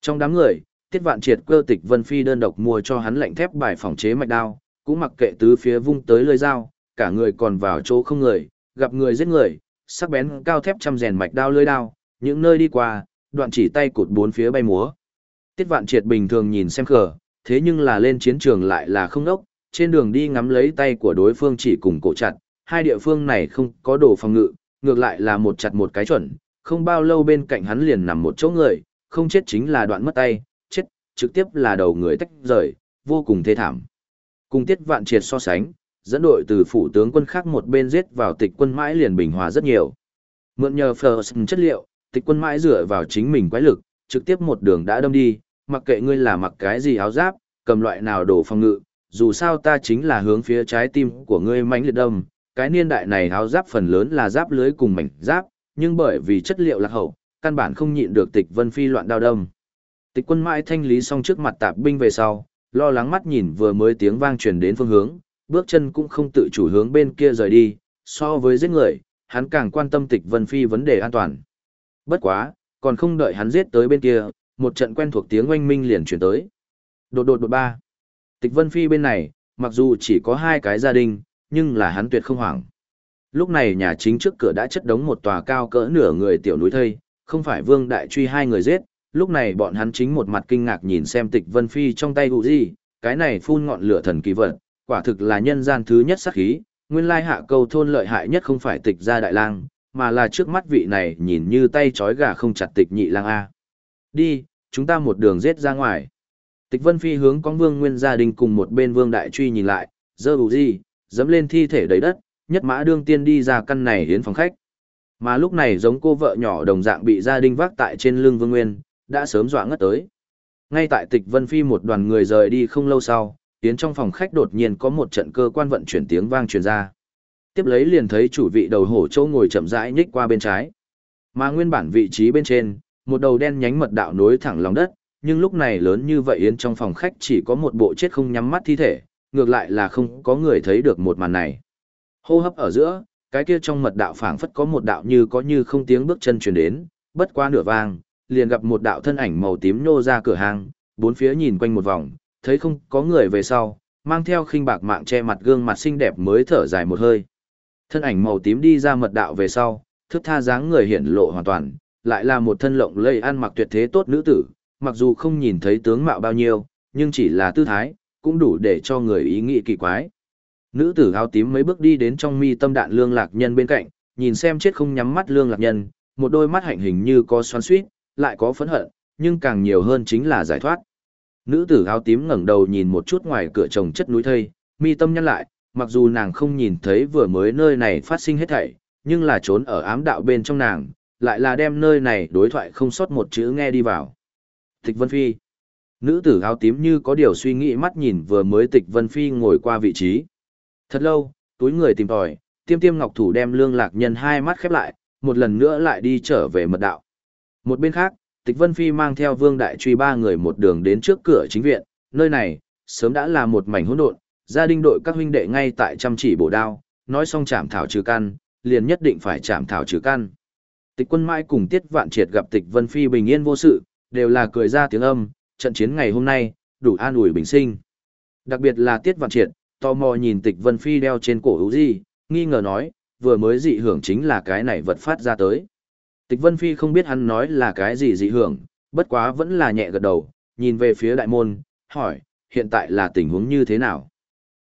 Trong đám người, Tiết Vạn Triệt cơ tịch Vân Phi đơn độc mua cho hắn lạnh thép bài phòng chế mạch đao, cũng mặc kệ tứ phía vung tới lưỡi dao, cả người còn vào chỗ không người, gặp người giết người, sắc bén cao thép trăm rèn mạch đao lưỡi đao, những nơi đi qua, đoạn chỉ tay cụt bốn phía bay múa. Tiết Vạn Triệt bình thường nhìn xem khờ, thế nhưng là lên chiến trường lại là không đốc, trên đường đi ngắm lấy tay của đối phương chỉ cùng cổ chặt, hai địa phương này không có đồ phòng ngự, ngược lại là một chặt một cái chuẩn, không bao lâu bên cạnh hắn liền nằm một chỗ người, không chết chính là đoạn mất tay, chết, trực tiếp là đầu người tách rời, vô cùng thê thảm. Cùng tiết vạn triệt so sánh, dẫn đội từ phủ tướng quân khác một bên giết vào tịch quân mãi liền bình hòa rất nhiều. Mượn nhờ Ferguson chất liệu, tịch quân mãi dựa vào chính mình quái lực, trực tiếp một đường đã đâm đi, mặc kệ ngươi là mặc cái gì áo giáp, cầm loại nào đồ phòng ngự, dù sao ta chính là hướng phía trái tim của ngươi mãnh liệt đâm, cái niên đại này áo giáp phần lớn là giáp lưới cùng mảnh giáp, nhưng bởi vì chất liệu lạc hậu, căn bản không nhịn được tịch vân phi loạn đao đâm. Tịch quân mãi thanh lý xong trước mặt tạp binh về sau, lo lắng mắt nhìn vừa mới tiếng vang truyền đến phương hướng, bước chân cũng không tự chủ hướng bên kia rời đi, so với giết người, hắn càng quan tâm tịch Vân Phi vấn đề an toàn. Bất quá, còn không đợi hắn giết tới bên kia, một trận quen thuộc tiếng oanh minh liền truyền tới. Đột đột đột ba. Tịch Vân Phi bên này, mặc dù chỉ có hai cái gia đình, nhưng là hắn tuyệt không hoảng. Lúc này nhà chính trước cửa đã chất đống một tòa cao cỡ nửa người tiểu núi thây, không phải Vương Đại Truy hai người giết, lúc này bọn hắn chính một mặt kinh ngạc nhìn xem Tịch Vân Phi trong tay hụ gì, cái này phun ngọn lửa thần kỳ vật, quả thực là nhân gian thứ nhất sát khí, nguyên lai hạ câu thôn lợi hại nhất không phải Tịch gia đại lang, mà là trước mắt vị này nhìn như tay trói gà không chặt Tịch nhị lang a. Đi, chúng ta một đường giết ra ngoài. Tịch Vân Phi hướng con Vương Nguyên gia đình cùng một bên Vương Đại Truy nhìn lại, dơ bù gì, dẫm lên thi thể đầy đất, nhất mã đương tiên đi ra căn này hiến phòng khách. Mà lúc này giống cô vợ nhỏ đồng dạng bị gia đình vác tại trên lưng Vương Nguyên, đã sớm dọa ngất tới. Ngay tại Tịch Vân Phi một đoàn người rời đi không lâu sau, tiến trong phòng khách đột nhiên có một trận cơ quan vận chuyển tiếng vang truyền ra. Tiếp lấy liền thấy chủ vị đầu hổ châu ngồi chậm rãi nhích qua bên trái. Mà nguyên bản vị trí bên trên, một đầu đen nhánh mật đạo nối thẳng lòng đất, nhưng lúc này lớn như vậy yến trong phòng khách chỉ có một bộ chết không nhắm mắt thi thể, ngược lại là không có người thấy được một màn này. Hô hấp ở giữa, cái kia trong mật đạo phảng phất có một đạo như có như không tiếng bước chân truyền đến, bất qua nửa vang, liền gặp một đạo thân ảnh màu tím nhô ra cửa hàng, bốn phía nhìn quanh một vòng, thấy không có người về sau, mang theo khinh bạc mạng che mặt gương mặt xinh đẹp mới thở dài một hơi. Thân ảnh màu tím đi ra mật đạo về sau, thức tha dáng người hiển lộ hoàn toàn, lại là một thân lộng lây ăn mặc tuyệt thế tốt nữ tử, mặc dù không nhìn thấy tướng mạo bao nhiêu, nhưng chỉ là tư thái, cũng đủ để cho người ý nghĩ kỳ quái. Nữ tử áo tím mấy bước đi đến trong mi tâm đạn lương lạc nhân bên cạnh, nhìn xem chết không nhắm mắt lương lạc nhân, một đôi mắt hạnh hình như có xoắn suýt, lại có phẫn hận, nhưng càng nhiều hơn chính là giải thoát. Nữ tử áo tím ngẩng đầu nhìn một chút ngoài cửa trồng chất núi thây, mi tâm nhăn lại, mặc dù nàng không nhìn thấy vừa mới nơi này phát sinh hết thảy, nhưng là trốn ở ám đạo bên trong nàng, lại là đem nơi này đối thoại không sót một chữ nghe đi vào. Tịch Vân Phi Nữ tử áo tím như có điều suy nghĩ mắt nhìn vừa mới Tịch Vân Phi ngồi qua vị trí. Thật lâu, túi người tìm tòi, tiêm tiêm ngọc thủ đem lương lạc nhân hai mắt khép lại, một lần nữa lại đi trở về mật đạo. Một bên khác, Tịch Vân Phi mang theo Vương Đại Truy ba người một đường đến trước cửa chính viện, nơi này, sớm đã là một mảnh hỗn độn, gia đình đội các huynh đệ ngay tại chăm chỉ bổ đao, nói xong chạm thảo trừ căn, liền nhất định phải chạm thảo trừ căn. Tịch quân mãi cùng Tiết Vạn Triệt gặp Tịch Vân Phi bình yên vô sự, đều là cười ra tiếng âm, trận chiến ngày hôm nay, đủ an ủi bình sinh. Đặc biệt là Tiết Vạn Triệt, tò mò nhìn Tịch Vân Phi đeo trên cổ hữu gì, nghi ngờ nói, vừa mới dị hưởng chính là cái này vật phát ra tới. Tịch Vân Phi không biết hắn nói là cái gì dị hưởng, bất quá vẫn là nhẹ gật đầu, nhìn về phía đại môn, hỏi, hiện tại là tình huống như thế nào?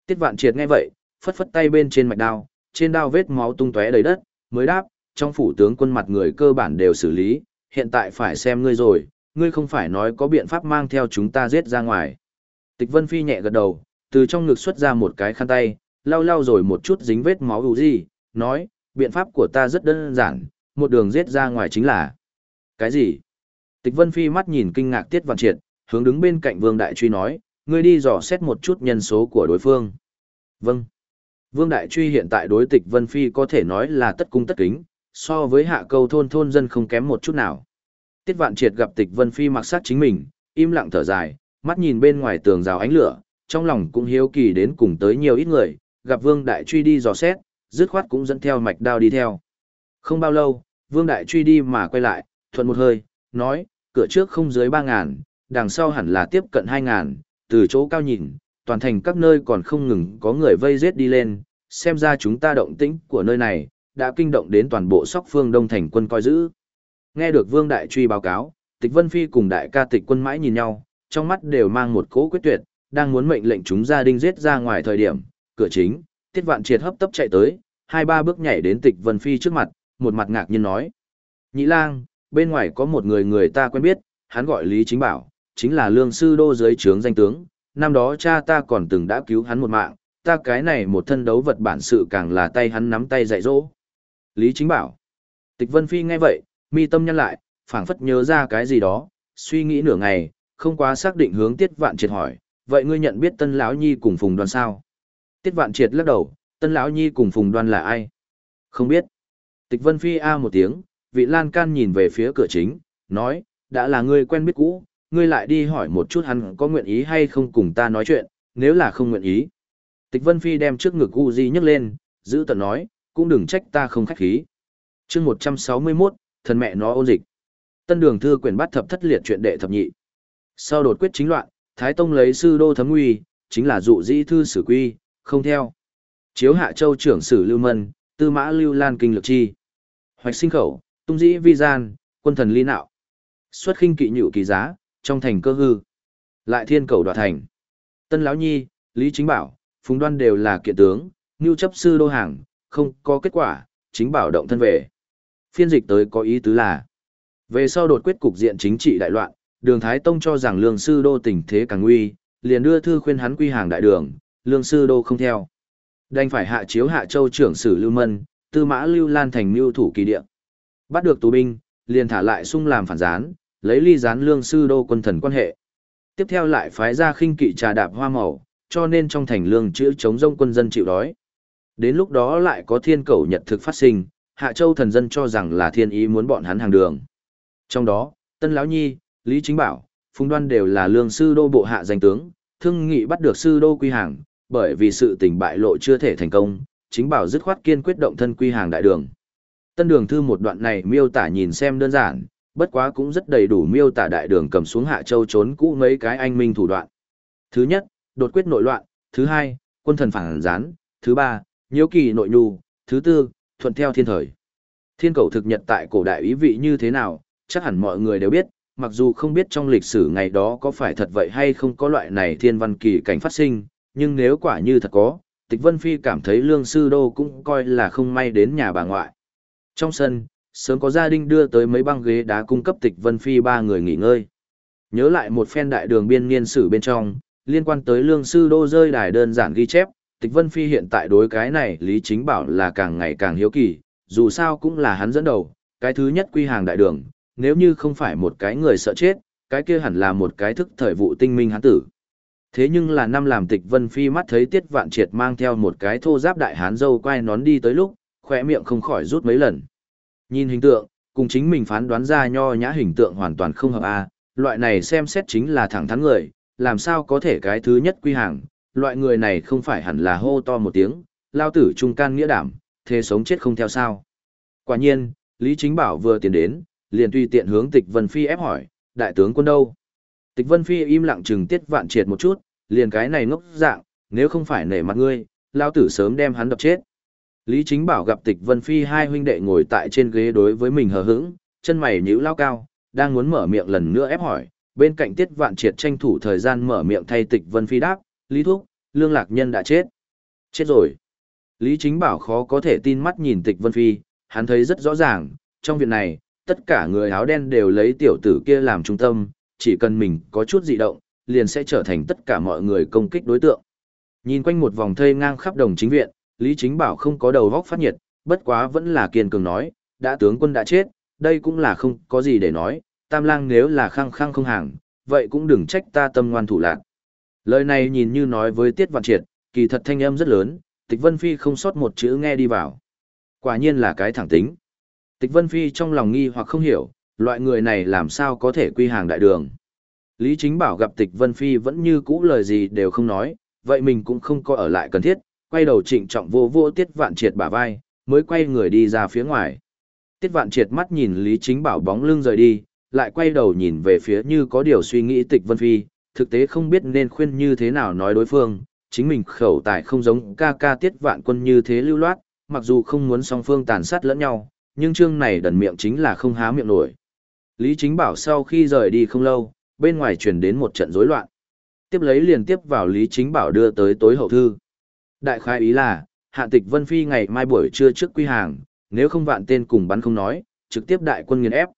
Tiết Vạn Triệt nghe vậy, phất phất tay bên trên mạch đao, trên đao vết máu tung tóe đầy đất, mới đáp, trong phủ tướng quân mặt người cơ bản đều xử lý, hiện tại phải xem ngươi rồi, ngươi không phải nói có biện pháp mang theo chúng ta giết ra ngoài. Tịch Vân Phi nhẹ gật đầu, từ trong ngực xuất ra một cái khăn tay, lau lau rồi một chút dính vết máu hữu gì, nói, biện pháp của ta rất đơn giản, một đường giết ra ngoài chính là... Cái gì? Tịch Vân Phi mắt nhìn kinh ngạc Tiết Vạn Triệt, hướng đứng bên cạnh Vương Đại Truy nói, ngươi đi dò xét một chút nhân số của đối phương. Vâng. Vương Đại Truy hiện tại đối Tịch Vân Phi có thể nói là tất cung tất kính, so với hạ câu thôn thôn dân không kém một chút nào. Tiết Vạn Triệt gặp Tịch Vân Phi mặc sát chính mình, im lặng thở dài, mắt nhìn bên ngoài tường rào ánh lửa, trong lòng cũng hiếu kỳ đến cùng tới nhiều ít người, gặp Vương Đại Truy đi dò xét, dứt khoát cũng dẫn theo mạch đao đi theo. Không bao lâu, Vương Đại truy đi mà quay lại, thuận một hơi, nói, cửa trước không dưới 3.000, đằng sau hẳn là tiếp cận 2.000, từ chỗ cao nhìn, toàn thành các nơi còn không ngừng có người vây giết đi lên, xem ra chúng ta động tĩnh của nơi này, đã kinh động đến toàn bộ sóc phương đông thành quân coi giữ. Nghe được Vương Đại truy báo cáo, Tịch Vân Phi cùng đại ca tịch quân mãi nhìn nhau, trong mắt đều mang một cỗ quyết tuyệt, đang muốn mệnh lệnh chúng gia đình giết ra ngoài thời điểm, cửa chính, Tiết Vạn Triệt hấp tấp chạy tới, hai ba bước nhảy đến Tịch Vân Phi trước mặt, một mặt ngạc nhiên nói. Nhĩ lang, bên ngoài có một người người ta quen biết, hắn gọi Lý Chính Bảo, chính là lương sư đô dưới trướng danh tướng, năm đó cha ta còn từng đã cứu hắn một mạng, ta cái này một thân đấu vật bản sự càng là tay hắn nắm tay dạy dỗ. Lý Chính Bảo. Tịch Vân Phi nghe vậy, mi tâm nhăn lại, phảng phất nhớ ra cái gì đó, suy nghĩ nửa ngày, không quá xác định hướng Tiết Vạn Triệt hỏi, vậy ngươi nhận biết Tân lão nhi cùng Phùng Đoan sao? Tiết Vạn Triệt lắc đầu, Tân lão nhi cùng Phùng Đoan là ai? Không biết. Tịch Vân Phi a một tiếng, vị lan can nhìn về phía cửa chính, nói, đã là ngươi quen biết cũ, ngươi lại đi hỏi một chút hắn có nguyện ý hay không cùng ta nói chuyện, nếu là không nguyện ý. Tịch Vân Phi đem trước ngực U Di nhấc lên, giữ tận nói, cũng đừng trách ta không khách khí. chương 161, thần mẹ nó ôn dịch. Tân đường thư quyển bắt thập thất liệt chuyện đệ thập nhị. Sau đột quyết chính loạn, Thái Tông lấy sư đô thấm nguy, chính là dụ dĩ thư sử quy, không theo. Chiếu hạ châu trưởng sử lưu mân, tư mã lưu lan kinh lực chi. Hoạch sinh khẩu, tung dĩ vi gian, quân thần ly nạo. Xuất khinh kỵ nhự kỳ giá, trong thành cơ hư. Lại thiên cầu đoạt thành. Tân lão nhi, Lý Chính Bảo, Phùng Đoan đều là kiện tướng, ngưu chấp sư đô hàng, không có kết quả, chính bảo động thân về. Phiên dịch tới có ý tứ là, về sau đột quyết cục diện chính trị đại loạn, đường Thái Tông cho rằng lương sư đô tình thế càng nguy, liền đưa thư khuyên hắn quy hàng đại đường, lương sư đô không theo. Đành phải hạ chiếu hạ châu trưởng sử Lưu Mân, tư mã Lưu Lan thành mưu thủ kỳ địa. Bắt được tù binh, liền thả lại sung làm phản gián, lấy ly gián lương sư đô quân thần quan hệ. Tiếp theo lại phái ra khinh kỵ trà đạp hoa màu, cho nên trong thành lương chữ chống rông quân dân chịu đói. Đến lúc đó lại có thiên cầu nhật thực phát sinh, Hạ Châu thần dân cho rằng là thiên ý muốn bọn hắn hàng đường. Trong đó, Tân Lão Nhi, Lý Chính Bảo, Phùng Đoan đều là lương sư đô bộ hạ danh tướng, thương nghị bắt được sư đô quy hàng, bởi vì sự tình bại lộ chưa thể thành công, Chính Bảo dứt khoát kiên quyết động thân quy hàng đại đường. Tân đường thư một đoạn này miêu tả nhìn xem đơn giản, bất quá cũng rất đầy đủ miêu tả đại đường cầm xuống Hạ Châu trốn cũ mấy cái anh minh thủ đoạn. Thứ nhất, đột quyết nội loạn, thứ hai, quân thần phản gián, thứ ba, nhiễu kỳ nội nhu, thứ tư, thuận theo thiên thời. Thiên cầu thực nhật tại cổ đại ý vị như thế nào, chắc hẳn mọi người đều biết, mặc dù không biết trong lịch sử ngày đó có phải thật vậy hay không có loại này thiên văn kỳ cảnh phát sinh, nhưng nếu quả như thật có, Tịch Vân Phi cảm thấy lương sư đô cũng coi là không may đến nhà bà ngoại. Trong sân, sớm có gia đình đưa tới mấy băng ghế đá cung cấp Tịch Vân Phi ba người nghỉ ngơi. Nhớ lại một phen đại đường biên niên sử bên trong, liên quan tới lương sư đô rơi đài đơn giản ghi chép, Tịch Vân Phi hiện tại đối cái này Lý Chính Bảo là càng ngày càng hiếu kỳ, dù sao cũng là hắn dẫn đầu, cái thứ nhất quy hàng đại đường, nếu như không phải một cái người sợ chết, cái kia hẳn là một cái thức thời vụ tinh minh hắn tử. Thế nhưng là năm làm Tịch Vân Phi mắt thấy Tiết Vạn Triệt mang theo một cái thô giáp đại hán dâu quay nón đi tới lúc, khỏe miệng không khỏi rút mấy lần. Nhìn hình tượng, cùng chính mình phán đoán ra nho nhã hình tượng hoàn toàn không hợp a, loại này xem xét chính là thẳng thắn người, làm sao có thể cái thứ nhất quy hàng, loại người này không phải hẳn là hô to một tiếng, lao tử trung can nghĩa đảm, thế sống chết không theo sao. Quả nhiên, Lý Chính Bảo vừa tiến đến, liền tùy tiện hướng Tịch Vân Phi ép hỏi, đại tướng quân đâu? Tịch Vân Phi im lặng chừng tiết vạn triệt một chút, liền cái này ngốc dạng, nếu không phải nể mặt ngươi, lao tử sớm đem hắn đập chết. Lý Chính Bảo gặp Tịch Vân Phi hai huynh đệ ngồi tại trên ghế đối với mình hờ hững, chân mày nhíu lao cao, đang muốn mở miệng lần nữa ép hỏi, bên cạnh Tiết Vạn Triệt tranh thủ thời gian mở miệng thay Tịch Vân Phi đáp, Lý Thúc, Lương Lạc Nhân đã chết. Chết rồi. Lý Chính Bảo khó có thể tin mắt nhìn Tịch Vân Phi, hắn thấy rất rõ ràng, trong việc này, tất cả người áo đen đều lấy tiểu tử kia làm trung tâm, chỉ cần mình có chút dị động, liền sẽ trở thành tất cả mọi người công kích đối tượng. Nhìn quanh một vòng thây ngang khắp đồng chính viện, Lý Chính Bảo không có đầu góc phát nhiệt, bất quá vẫn là kiên cường nói, đã tướng quân đã chết, đây cũng là không có gì để nói, tam lang nếu là khăng khăng không hàng, vậy cũng đừng trách ta tâm ngoan thủ lạc. Lời này nhìn như nói với Tiết Vạn Triệt, kỳ thật thanh âm rất lớn, Tịch Vân Phi không sót một chữ nghe đi vào. Quả nhiên là cái thẳng tính. Tịch Vân Phi trong lòng nghi hoặc không hiểu, loại người này làm sao có thể quy hàng đại đường. Lý Chính Bảo gặp Tịch Vân Phi vẫn như cũ lời gì đều không nói, vậy mình cũng không có ở lại cần thiết, quay đầu trịnh trọng vô vô Tiết Vạn Triệt bả vai, mới quay người đi ra phía ngoài. Tiết Vạn Triệt mắt nhìn Lý Chính Bảo bóng lưng rời đi, lại quay đầu nhìn về phía như có điều suy nghĩ Tịch Vân Phi, thực tế không biết nên khuyên như thế nào nói đối phương, chính mình khẩu tài không giống ca ca tiết vạn quân như thế lưu loát, mặc dù không muốn song phương tàn sát lẫn nhau, nhưng chương này đần miệng chính là không há miệng nổi. Lý Chính Bảo sau khi rời đi không lâu, bên ngoài truyền đến một trận rối loạn. Tiếp lấy liền tiếp vào Lý Chính Bảo đưa tới tối hậu thư. Đại khai ý là, hạ tịch Vân Phi ngày mai buổi trưa trước quy hàng, nếu không vạn tên cùng bắn không nói, trực tiếp đại quân nghiền ép.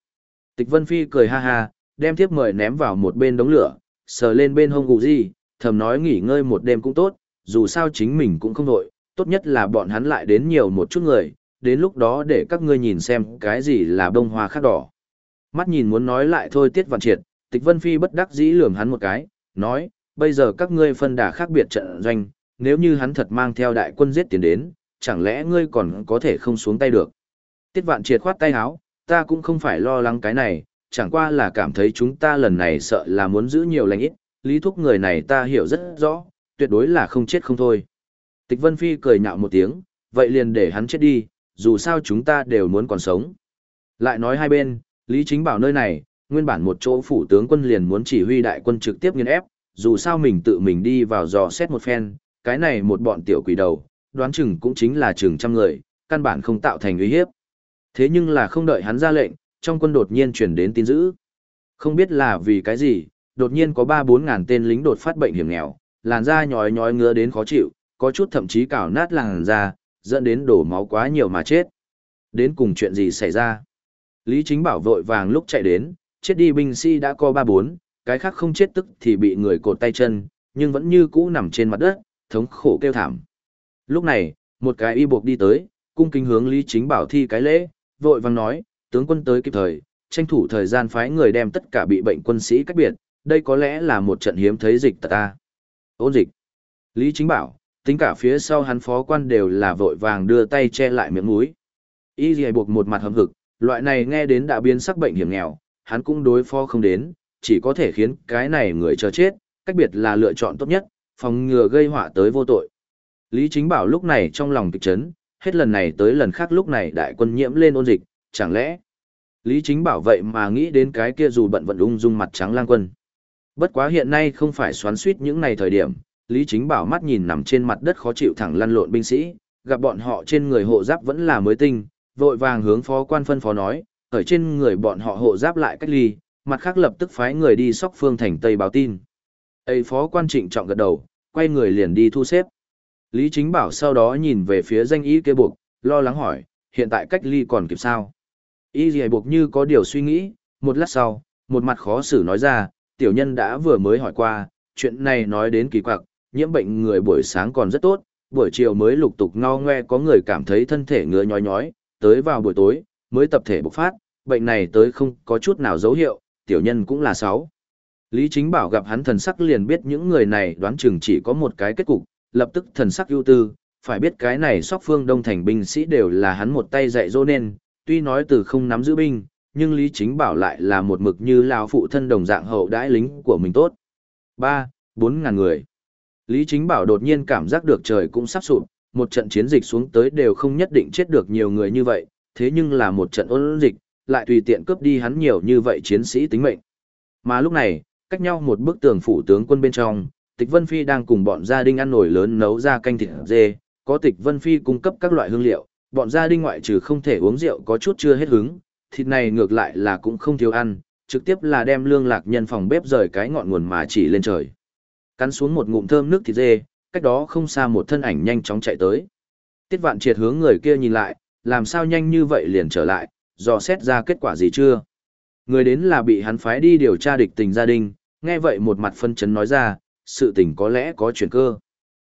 Tịch Vân Phi cười ha ha, đem tiếp mời ném vào một bên đống lửa, sờ lên bên hông gù gì, thầm nói nghỉ ngơi một đêm cũng tốt, dù sao chính mình cũng không đội, tốt nhất là bọn hắn lại đến nhiều một chút người, đến lúc đó để các ngươi nhìn xem cái gì là bông hoa khác đỏ. Mắt nhìn muốn nói lại thôi tiết vạn triệt, tịch vân phi bất đắc dĩ lườm hắn một cái, nói, bây giờ các ngươi phân đà khác biệt trận doanh, nếu như hắn thật mang theo đại quân giết tiền đến, chẳng lẽ ngươi còn có thể không xuống tay được. Tiết vạn triệt khoát tay áo, ta cũng không phải lo lắng cái này, chẳng qua là cảm thấy chúng ta lần này sợ là muốn giữ nhiều lành ít, lý thúc người này ta hiểu rất rõ, tuyệt đối là không chết không thôi. Tịch Vân Phi cười nhạo một tiếng, vậy liền để hắn chết đi, dù sao chúng ta đều muốn còn sống. Lại nói hai bên, Lý Chính Bảo nơi này, nguyên bản một chỗ phủ tướng quân liền muốn chỉ huy đại quân trực tiếp nghiên ép, dù sao mình tự mình đi vào dò xét một phen, cái này một bọn tiểu quỷ đầu, đoán chừng cũng chính là chừng trăm người, căn bản không tạo thành uy hiếp. Thế nhưng là không đợi hắn ra lệnh, trong quân đột nhiên chuyển đến tin dữ. Không biết là vì cái gì, đột nhiên có 3-4 ngàn tên lính đột phát bệnh hiểm nghèo, làn da nhói nhói ngứa đến khó chịu, có chút thậm chí cào nát làn da, dẫn đến đổ máu quá nhiều mà chết. Đến cùng chuyện gì xảy ra? Lý Chính Bảo vội vàng lúc chạy đến, chết đi binh sĩ đã có 3-4, cái khác không chết tức thì bị người cột tay chân, nhưng vẫn như cũ nằm trên mặt đất, thống khổ kêu thảm. Lúc này, một cái y buộc đi tới, cung kính hướng Lý Chính Bảo thi cái lễ, vội vàng nói, tướng quân tới kịp thời, tranh thủ thời gian phái người đem tất cả bị bệnh quân sĩ cách biệt, đây có lẽ là một trận hiếm thấy dịch tật ta. Ôn dịch. Lý Chính Bảo, tính cả phía sau hắn phó quan đều là vội vàng đưa tay che lại miệng mũi. Y dì buộc một mặt hầm hực, loại này nghe đến đã biến sắc bệnh hiểm nghèo, hắn cũng đối phó không đến, chỉ có thể khiến cái này người chờ chết, cách biệt là lựa chọn tốt nhất, phòng ngừa gây họa tới vô tội. Lý Chính Bảo lúc này trong lòng kịch chấn, hết lần này tới lần khác lúc này đại quân nhiễm lên ôn dịch, chẳng lẽ Lý Chính Bảo vậy mà nghĩ đến cái kia dù bận vận ung dung mặt trắng lang quân. Bất quá hiện nay không phải xoắn suýt những này thời điểm, Lý Chính Bảo mắt nhìn nằm trên mặt đất khó chịu thẳng lăn lộn binh sĩ, gặp bọn họ trên người hộ giáp vẫn là mới tinh, vội vàng hướng phó quan phân phó nói, ở trên người bọn họ hộ giáp lại cách ly, mặt khác lập tức phái người đi sóc phương thành Tây báo tin. Ây phó quan trịnh trọng gật đầu, quay người liền đi thu xếp. Lý Chính Bảo sau đó nhìn về phía danh y kia buộc, lo lắng hỏi, hiện tại cách ly còn kịp sao? Y gì buộc như có điều suy nghĩ, một lát sau, một mặt khó xử nói ra, tiểu nhân đã vừa mới hỏi qua, chuyện này nói đến kỳ quặc, nhiễm bệnh người buổi sáng còn rất tốt, buổi chiều mới lục tục ngo ngoe có người cảm thấy thân thể ngứa nhói nhói, tới vào buổi tối, mới tập thể bộc phát, bệnh này tới không có chút nào dấu hiệu, tiểu nhân cũng là sáu. Lý Chính Bảo gặp hắn thần sắc liền biết những người này đoán chừng chỉ có một cái kết cục, lập tức thần sắc ưu tư, phải biết cái này sóc phương đông thành binh sĩ đều là hắn một tay dạy dỗ nên, tuy nói từ không nắm giữ binh, nhưng Lý Chính Bảo lại là một mực như lao phụ thân đồng dạng hậu đãi lính của mình tốt. Ba, bốn ngàn người. Lý Chính Bảo đột nhiên cảm giác được trời cũng sắp sụp, một trận chiến dịch xuống tới đều không nhất định chết được nhiều người như vậy, thế nhưng là một trận ôn dịch, lại tùy tiện cướp đi hắn nhiều như vậy chiến sĩ tính mệnh. Mà lúc này, cách nhau một bức tường phủ tướng quân bên trong, Tịch Vân Phi đang cùng bọn gia đình ăn nổi lớn nấu ra canh thịt dê, có Tịch Vân Phi cung cấp các loại hương liệu, bọn gia đình ngoại trừ không thể uống rượu có chút chưa hết hứng, thịt này ngược lại là cũng không thiếu ăn, trực tiếp là đem lương lạc nhân phòng bếp rời cái ngọn nguồn mà chỉ lên trời. Cắn xuống một ngụm thơm nước thịt dê, cách đó không xa một thân ảnh nhanh chóng chạy tới. Tiết vạn triệt hướng người kia nhìn lại, làm sao nhanh như vậy liền trở lại, dò xét ra kết quả gì chưa. Người đến là bị hắn phái đi điều tra địch tình gia đình, nghe vậy một mặt phân chấn nói ra, sự tình có lẽ có chuyển cơ.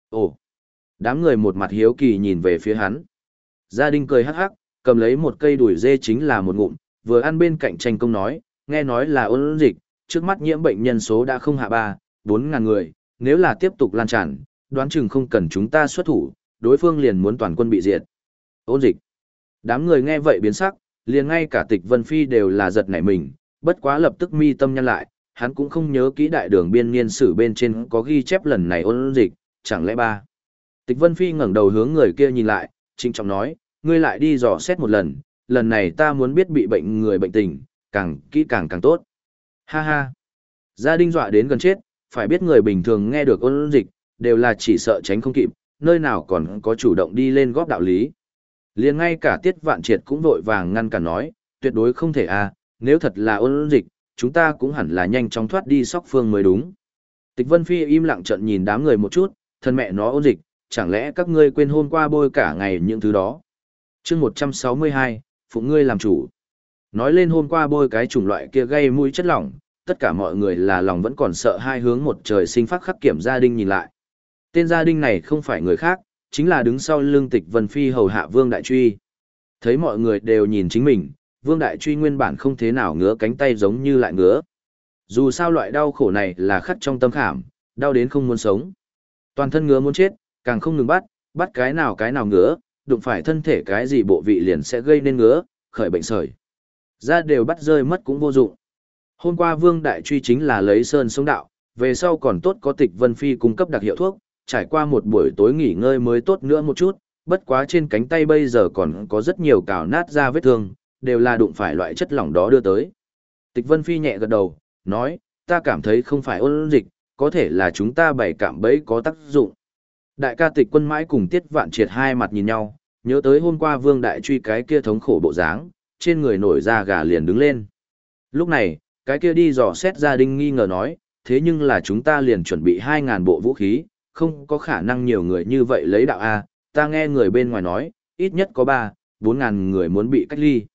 Ồ! Đám người một mặt hiếu kỳ nhìn về phía hắn. Gia đình cười hắc hắc, cầm lấy một cây đuổi dê chính là một ngụm, vừa ăn bên cạnh tranh công nói, nghe nói là ôn dịch, trước mắt nhiễm bệnh nhân số đã không hạ ba, bốn ngàn người, nếu là tiếp tục lan tràn, đoán chừng không cần chúng ta xuất thủ, đối phương liền muốn toàn quân bị diệt. Ôn dịch. Đám người nghe vậy biến sắc, liền ngay cả tịch Vân Phi đều là giật nảy mình, bất quá lập tức mi tâm nhăn lại, hắn cũng không nhớ kỹ đại đường biên niên sử bên trên có ghi chép lần này ôn dịch, chẳng lẽ ba. Tịch Vân Phi ngẩng đầu hướng người kia nhìn lại, trinh trọng nói, ngươi lại đi dò xét một lần, lần này ta muốn biết bị bệnh người bệnh tình, càng kỹ càng càng tốt. Ha ha. Gia đình dọa đến gần chết, phải biết người bình thường nghe được ôn dịch, đều là chỉ sợ tránh không kịp, nơi nào còn có chủ động đi lên góp đạo lý. liền ngay cả tiết vạn triệt cũng vội vàng ngăn cản nói, tuyệt đối không thể à, nếu thật là ôn dịch, chúng ta cũng hẳn là nhanh chóng thoát đi sóc phương mới đúng. Tịch Vân Phi im lặng trận nhìn đám người một chút, thân mẹ nó ôn dịch, chẳng lẽ các ngươi quên hôm qua bôi cả ngày những thứ đó chương 162, phụng ngươi làm chủ. Nói lên hôm qua bôi cái chủng loại kia gây mũi chất lỏng, tất cả mọi người là lòng vẫn còn sợ hai hướng một trời sinh phát khắc kiểm gia đình nhìn lại. Tên gia đình này không phải người khác, chính là đứng sau lưng tịch Vân Phi hầu hạ Vương Đại Truy. Thấy mọi người đều nhìn chính mình, Vương Đại Truy nguyên bản không thế nào ngứa cánh tay giống như lại ngứa. Dù sao loại đau khổ này là khắc trong tâm khảm, đau đến không muốn sống. Toàn thân ngứa muốn chết, càng không ngừng bắt, bắt cái nào cái nào ngứa, đụng phải thân thể cái gì bộ vị liền sẽ gây nên ngứa, khởi bệnh sởi. da đều bắt rơi mất cũng vô dụng. Hôm qua Vương Đại Truy chính là lấy sơn sống đạo, về sau còn tốt có tịch Vân Phi cung cấp đặc hiệu thuốc, trải qua một buổi tối nghỉ ngơi mới tốt nữa một chút, bất quá trên cánh tay bây giờ còn có rất nhiều cào nát ra vết thương, đều là đụng phải loại chất lỏng đó đưa tới. Tịch Vân Phi nhẹ gật đầu, nói, ta cảm thấy không phải ôn dịch, có thể là chúng ta bày cảm bấy có tác dụng. Đại ca tịch quân mãi cùng tiết vạn triệt hai mặt nhìn nhau, nhớ tới hôm qua vương đại truy cái kia thống khổ bộ dáng, trên người nổi da gà liền đứng lên. Lúc này, cái kia đi dò xét gia đình nghi ngờ nói, thế nhưng là chúng ta liền chuẩn bị 2.000 bộ vũ khí, không có khả năng nhiều người như vậy lấy đạo A, ta nghe người bên ngoài nói, ít nhất có 3, 4.000 người muốn bị cách ly.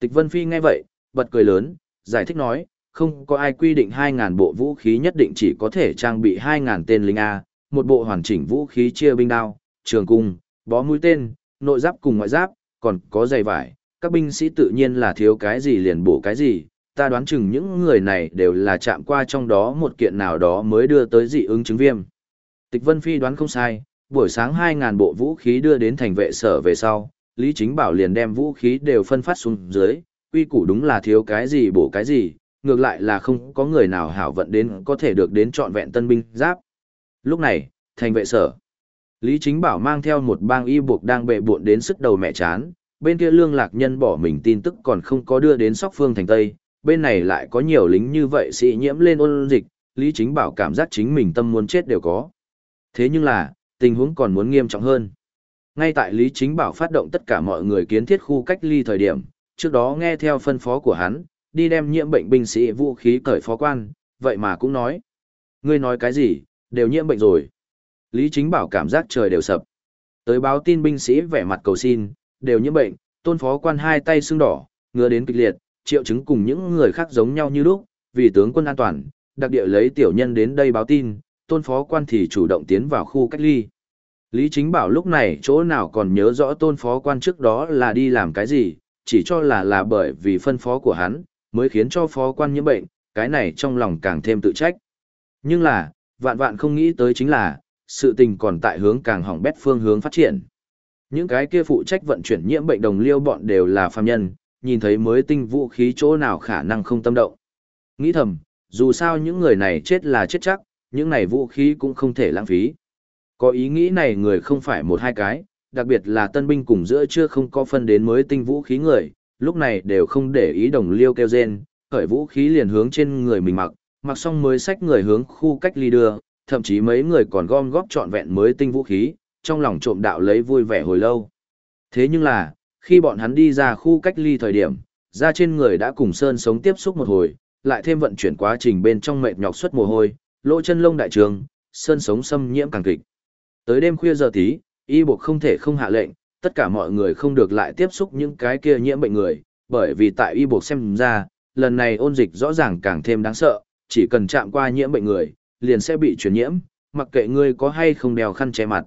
Tịch Vân Phi nghe vậy, bật cười lớn, giải thích nói, không có ai quy định 2.000 bộ vũ khí nhất định chỉ có thể trang bị 2.000 tên lính A, một bộ hoàn chỉnh vũ khí chia binh đao, trường cung, bó mũi tên, nội giáp cùng ngoại giáp, còn có giày vải, các binh sĩ tự nhiên là thiếu cái gì liền bổ cái gì, ta đoán chừng những người này đều là chạm qua trong đó một kiện nào đó mới đưa tới dị ứng chứng viêm. Tịch Vân Phi đoán không sai, buổi sáng 2.000 bộ vũ khí đưa đến thành vệ sở về sau, Lý Chính Bảo liền đem vũ khí đều phân phát xuống dưới, quy củ đúng là thiếu cái gì bổ cái gì, ngược lại là không có người nào hảo vận đến có thể được đến trọn vẹn tân binh giáp. Lúc này, thành vệ sở, Lý Chính Bảo mang theo một bang y buộc đang bệ buộn đến sức đầu mẹ chán, bên kia lương lạc nhân bỏ mình tin tức còn không có đưa đến sóc phương thành Tây, bên này lại có nhiều lính như vậy sĩ nhiễm lên ôn dịch, Lý Chính Bảo cảm giác chính mình tâm muốn chết đều có. Thế nhưng là, tình huống còn muốn nghiêm trọng hơn. Ngay tại Lý Chính Bảo phát động tất cả mọi người kiến thiết khu cách ly thời điểm, trước đó nghe theo phân phó của hắn, đi đem nhiễm bệnh binh sĩ vũ khí cởi phó quan, vậy mà cũng nói. Ngươi nói cái gì, đều nhiễm bệnh rồi. Lý Chính Bảo cảm giác trời đều sập. Tới báo tin binh sĩ vẻ mặt cầu xin, đều nhiễm bệnh, tôn phó quan hai tay sưng đỏ, ngứa đến kịch liệt, triệu chứng cùng những người khác giống nhau như lúc, vì tướng quân an toàn, đặc địa lấy tiểu nhân đến đây báo tin, tôn phó quan thì chủ động tiến vào khu cách ly. Lý Chính Bảo lúc này chỗ nào còn nhớ rõ tôn phó quan trước đó là đi làm cái gì, chỉ cho là là bởi vì phân phó của hắn, mới khiến cho phó quan nhiễm bệnh, cái này trong lòng càng thêm tự trách. Nhưng là, vạn vạn không nghĩ tới chính là, sự tình còn tại hướng càng hỏng bét phương hướng phát triển. Những cái kia phụ trách vận chuyển nhiễm bệnh đồng liêu bọn đều là phàm nhân, nhìn thấy mới tinh vũ khí chỗ nào khả năng không tâm động. Nghĩ thầm, dù sao những người này chết là chết chắc, những này vũ khí cũng không thể lãng phí. Có ý nghĩ này người không phải một hai cái, đặc biệt là tân binh cùng giữa chưa không có phân đến mới tinh vũ khí người, lúc này đều không để ý đồng liêu kêu rên, khởi vũ khí liền hướng trên người mình mặc, mặc xong mới sách người hướng khu cách ly đưa, thậm chí mấy người còn gom góp trọn vẹn mới tinh vũ khí, trong lòng trộm đạo lấy vui vẻ hồi lâu. Thế nhưng là, khi bọn hắn đi ra khu cách ly thời điểm, ra trên người đã cùng sơn sống tiếp xúc một hồi, lại thêm vận chuyển quá trình bên trong mệt nhọc suất mồ hôi, lỗ chân lông đại trường, sơn sống xâm nhiễm càng kịch. Tới đêm khuya giờ tí, y buộc không thể không hạ lệnh, tất cả mọi người không được lại tiếp xúc những cái kia nhiễm bệnh người, bởi vì tại y buộc xem ra, lần này ôn dịch rõ ràng càng thêm đáng sợ, chỉ cần chạm qua nhiễm bệnh người, liền sẽ bị truyền nhiễm, mặc kệ ngươi có hay không đeo khăn che mặt.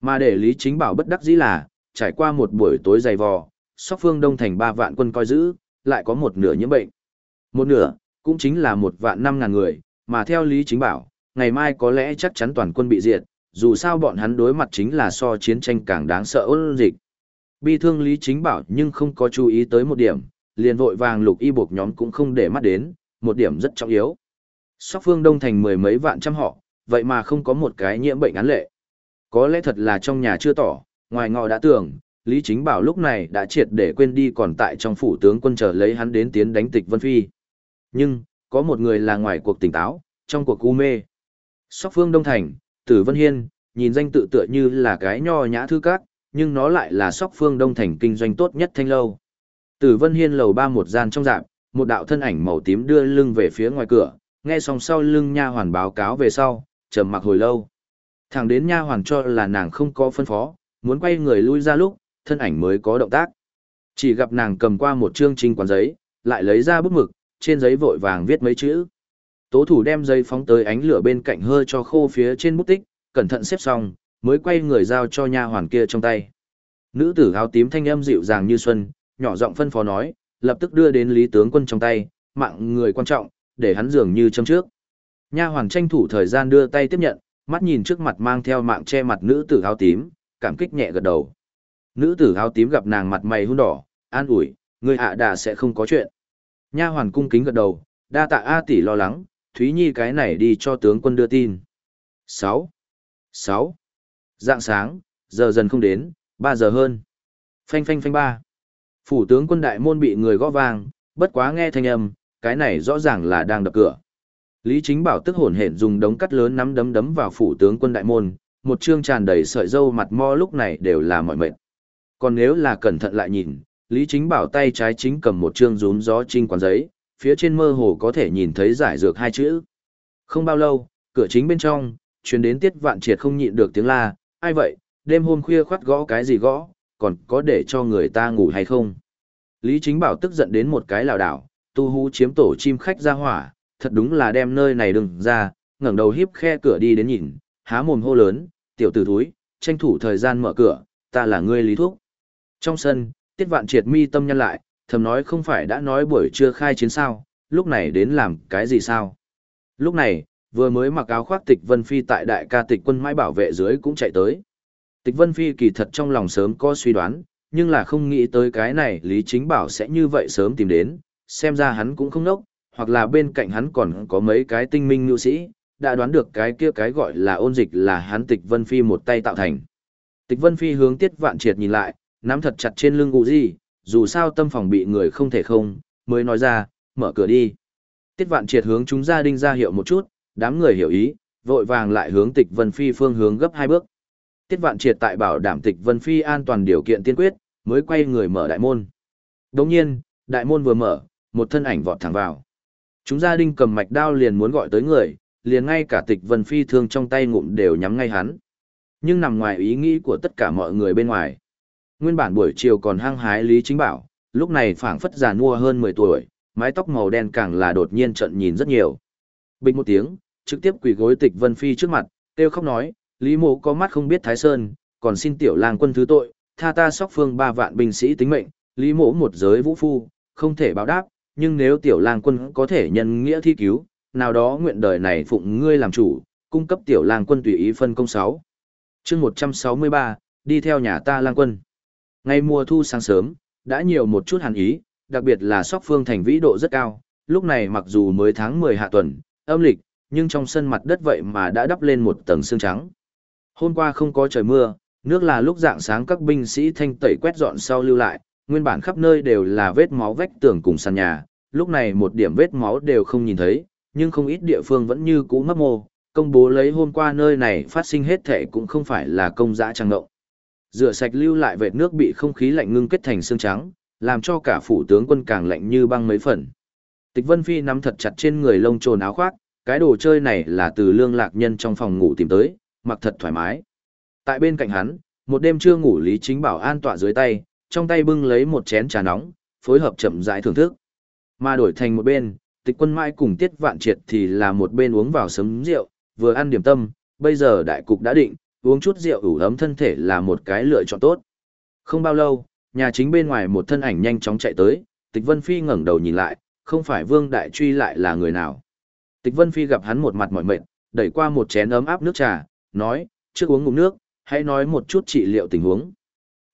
Mà để Lý Chính Bảo bất đắc dĩ là, trải qua một buổi tối dày vò, sóc phương đông thành ba vạn quân coi giữ, lại có một nửa nhiễm bệnh. Một nửa, cũng chính là một vạn năm ngàn người, mà theo Lý Chính Bảo, ngày mai có lẽ chắc chắn toàn quân bị diệt, dù sao bọn hắn đối mặt chính là so chiến tranh càng đáng sợ ôn dịch. Bi thương Lý Chính Bảo nhưng không có chú ý tới một điểm, liền vội vàng lục y buộc nhóm cũng không để mắt đến, một điểm rất trọng yếu. Sóc phương đông thành mười mấy vạn trăm họ, vậy mà không có một cái nhiễm bệnh án lệ. Có lẽ thật là trong nhà chưa tỏ, ngoài ngọ đã tưởng, Lý Chính Bảo lúc này đã triệt để quên đi còn tại trong phủ tướng quân chờ lấy hắn đến tiến đánh tịch Vân Phi. Nhưng, có một người là ngoài cuộc tỉnh táo, trong cuộc u mê. Sóc phương Đông Thành, Tử Vân Hiên, nhìn danh tự tựa như là cái nho nhã thư cát, nhưng nó lại là sóc phương Đông Thành kinh doanh tốt nhất thanh lâu. Tử Vân Hiên lầu ba một gian trong dạng, một đạo thân ảnh màu tím đưa lưng về phía ngoài cửa, nghe xong sau lưng nha hoàn báo cáo về sau, trầm mặc hồi lâu. Thẳng đến nha hoàn cho là nàng không có phân phó, muốn quay người lui ra lúc, thân ảnh mới có động tác. Chỉ gặp nàng cầm qua một chương trình quán giấy, lại lấy ra bút mực, trên giấy vội vàng viết mấy chữ. Tố thủ đem giấy phóng tới ánh lửa bên cạnh hơi cho khô phía trên bút tích, cẩn thận xếp xong, mới quay người giao cho nha hoàn kia trong tay. Nữ tử áo tím thanh âm dịu dàng như xuân, nhỏ giọng phân phó nói, lập tức đưa đến lý tướng quân trong tay, mạng người quan trọng, để hắn dường như châm trước. Nha hoàn tranh thủ thời gian đưa tay tiếp nhận, mắt nhìn trước mặt mang theo mạng che mặt nữ tử áo tím, cảm kích nhẹ gật đầu. Nữ tử áo tím gặp nàng mặt mày hun đỏ, an ủi, người hạ đà sẽ không có chuyện. Nha hoàn cung kính gật đầu, đa tạ A tỷ lo lắng, Thúy Nhi cái này đi cho tướng quân đưa tin. 6. 6. Dạng sáng, giờ dần không đến, ba giờ hơn. Phanh phanh phanh ba. Phủ tướng quân đại môn bị người gõ vang, bất quá nghe thanh âm, cái này rõ ràng là đang đập cửa. Lý Chính Bảo tức hổn hển dùng đống cắt lớn nắm đấm đấm vào phủ tướng quân đại môn, một trương tràn đầy sợi dâu mặt mo lúc này đều là mọi mệt. Còn nếu là cẩn thận lại nhìn, Lý Chính Bảo tay trái chính cầm một trương rún gió trinh quán giấy, phía trên mơ hồ có thể nhìn thấy giải dược hai chữ. Không bao lâu, cửa chính bên trong, truyền đến tiết vạn triệt không nhịn được tiếng la, ai vậy, đêm hôm khuya khoát gõ cái gì gõ, còn có để cho người ta ngủ hay không? Lý Chính Bảo tức giận đến một cái lào đảo, tu hú chiếm tổ chim khách ra hỏa, thật đúng là đem nơi này đừng ra, ngẩng đầu hiếp khe cửa đi đến nhìn, há mồm hô lớn, tiểu tử thúi, tranh thủ thời gian mở cửa, ta là ngươi Lý thuốc. Trong sân, Tiết Vạn Triệt mi tâm nhân lại, thầm nói không phải đã nói buổi trưa khai chiến sao, lúc này đến làm cái gì sao? Lúc này, vừa mới mặc áo khoác Tịch Vân Phi tại đại ca Tịch quân mãi bảo vệ dưới cũng chạy tới. Tịch Vân Phi kỳ thật trong lòng sớm có suy đoán, nhưng là không nghĩ tới cái này Lý Chính Bảo sẽ như vậy sớm tìm đến, xem ra hắn cũng không nốc, hoặc là bên cạnh hắn còn có mấy cái tinh minh nhu sĩ, đã đoán được cái kia cái gọi là ôn dịch là hắn Tịch Vân Phi một tay tạo thành. Tịch Vân Phi hướng Tiết Vạn Triệt nhìn lại, nắm thật chặt trên lưng uzi dù sao tâm phòng bị người không thể không, mới nói ra, mở cửa đi. Tiết Vạn Triệt hướng chúng gia đình ra hiệu một chút, đám người hiểu ý, vội vàng lại hướng Tịch Vân Phi phương hướng gấp hai bước. Tiết Vạn Triệt tại bảo đảm Tịch Vân Phi an toàn điều kiện tiên quyết, mới quay người mở đại môn. Đồng nhiên, đại môn vừa mở, một thân ảnh vọt thẳng vào. Chúng gia đình cầm mạch đao liền muốn gọi tới người, liền ngay cả Tịch Vân Phi thương trong tay ngụm đều nhắm ngay hắn. Nhưng nằm ngoài ý nghĩ của tất cả mọi người bên ngoài. Nguyên bản buổi chiều còn hăng hái Lý Chính Bảo, lúc này phảng phất già nua hơn 10 tuổi, mái tóc màu đen càng là đột nhiên trận nhìn rất nhiều. Bình một tiếng, trực tiếp quỳ gối tịch Vân Phi trước mặt, kêu khóc nói, Lý Mộ có mắt không biết Thái Sơn, còn xin tiểu lang quân thứ tội, tha ta sóc phương ba vạn binh sĩ tính mệnh, Lý Mộ một giới vũ phu, không thể báo đáp, nhưng nếu tiểu lang quân có thể nhân nghĩa thi cứu, nào đó nguyện đời này phụng ngươi làm chủ, cung cấp tiểu lang quân tùy ý phân công sáu. Chương 163, đi theo nhà ta lang quân. Ngày mùa thu sáng sớm, đã nhiều một chút hàn ý, đặc biệt là sóc phương thành vĩ độ rất cao, lúc này mặc dù mới tháng 10 hạ tuần, âm lịch, nhưng trong sân mặt đất vậy mà đã đắp lên một tầng sương trắng. Hôm qua không có trời mưa, nước là lúc dạng sáng các binh sĩ thanh tẩy quét dọn sau lưu lại, nguyên bản khắp nơi đều là vết máu vách tường cùng sàn nhà, lúc này một điểm vết máu đều không nhìn thấy, nhưng không ít địa phương vẫn như cũ mấp mô, công bố lấy hôm qua nơi này phát sinh hết thể cũng không phải là công dã trang ngộng. Rửa sạch lưu lại vệt nước bị không khí lạnh ngưng kết thành xương trắng, làm cho cả phủ tướng quân càng lạnh như băng mấy phần. Tịch Vân Phi nắm thật chặt trên người lông trồn áo khoác, cái đồ chơi này là từ lương lạc nhân trong phòng ngủ tìm tới, mặc thật thoải mái. Tại bên cạnh hắn, một đêm chưa ngủ Lý Chính Bảo an tọa dưới tay, trong tay bưng lấy một chén trà nóng, phối hợp chậm rãi thưởng thức. Mà đổi thành một bên, tịch quân mai cùng tiết vạn triệt thì là một bên uống vào sấm rượu, vừa ăn điểm tâm, bây giờ đại cục đã định, uống chút rượu ủ ấm thân thể là một cái lựa chọn tốt. Không bao lâu, nhà chính bên ngoài một thân ảnh nhanh chóng chạy tới, Tịch Vân Phi ngẩng đầu nhìn lại, không phải Vương Đại Truy lại là người nào. Tịch Vân Phi gặp hắn một mặt mỏi mệt, đẩy qua một chén ấm áp nước trà, nói, trước uống ngụm nước, hãy nói một chút trị liệu tình huống.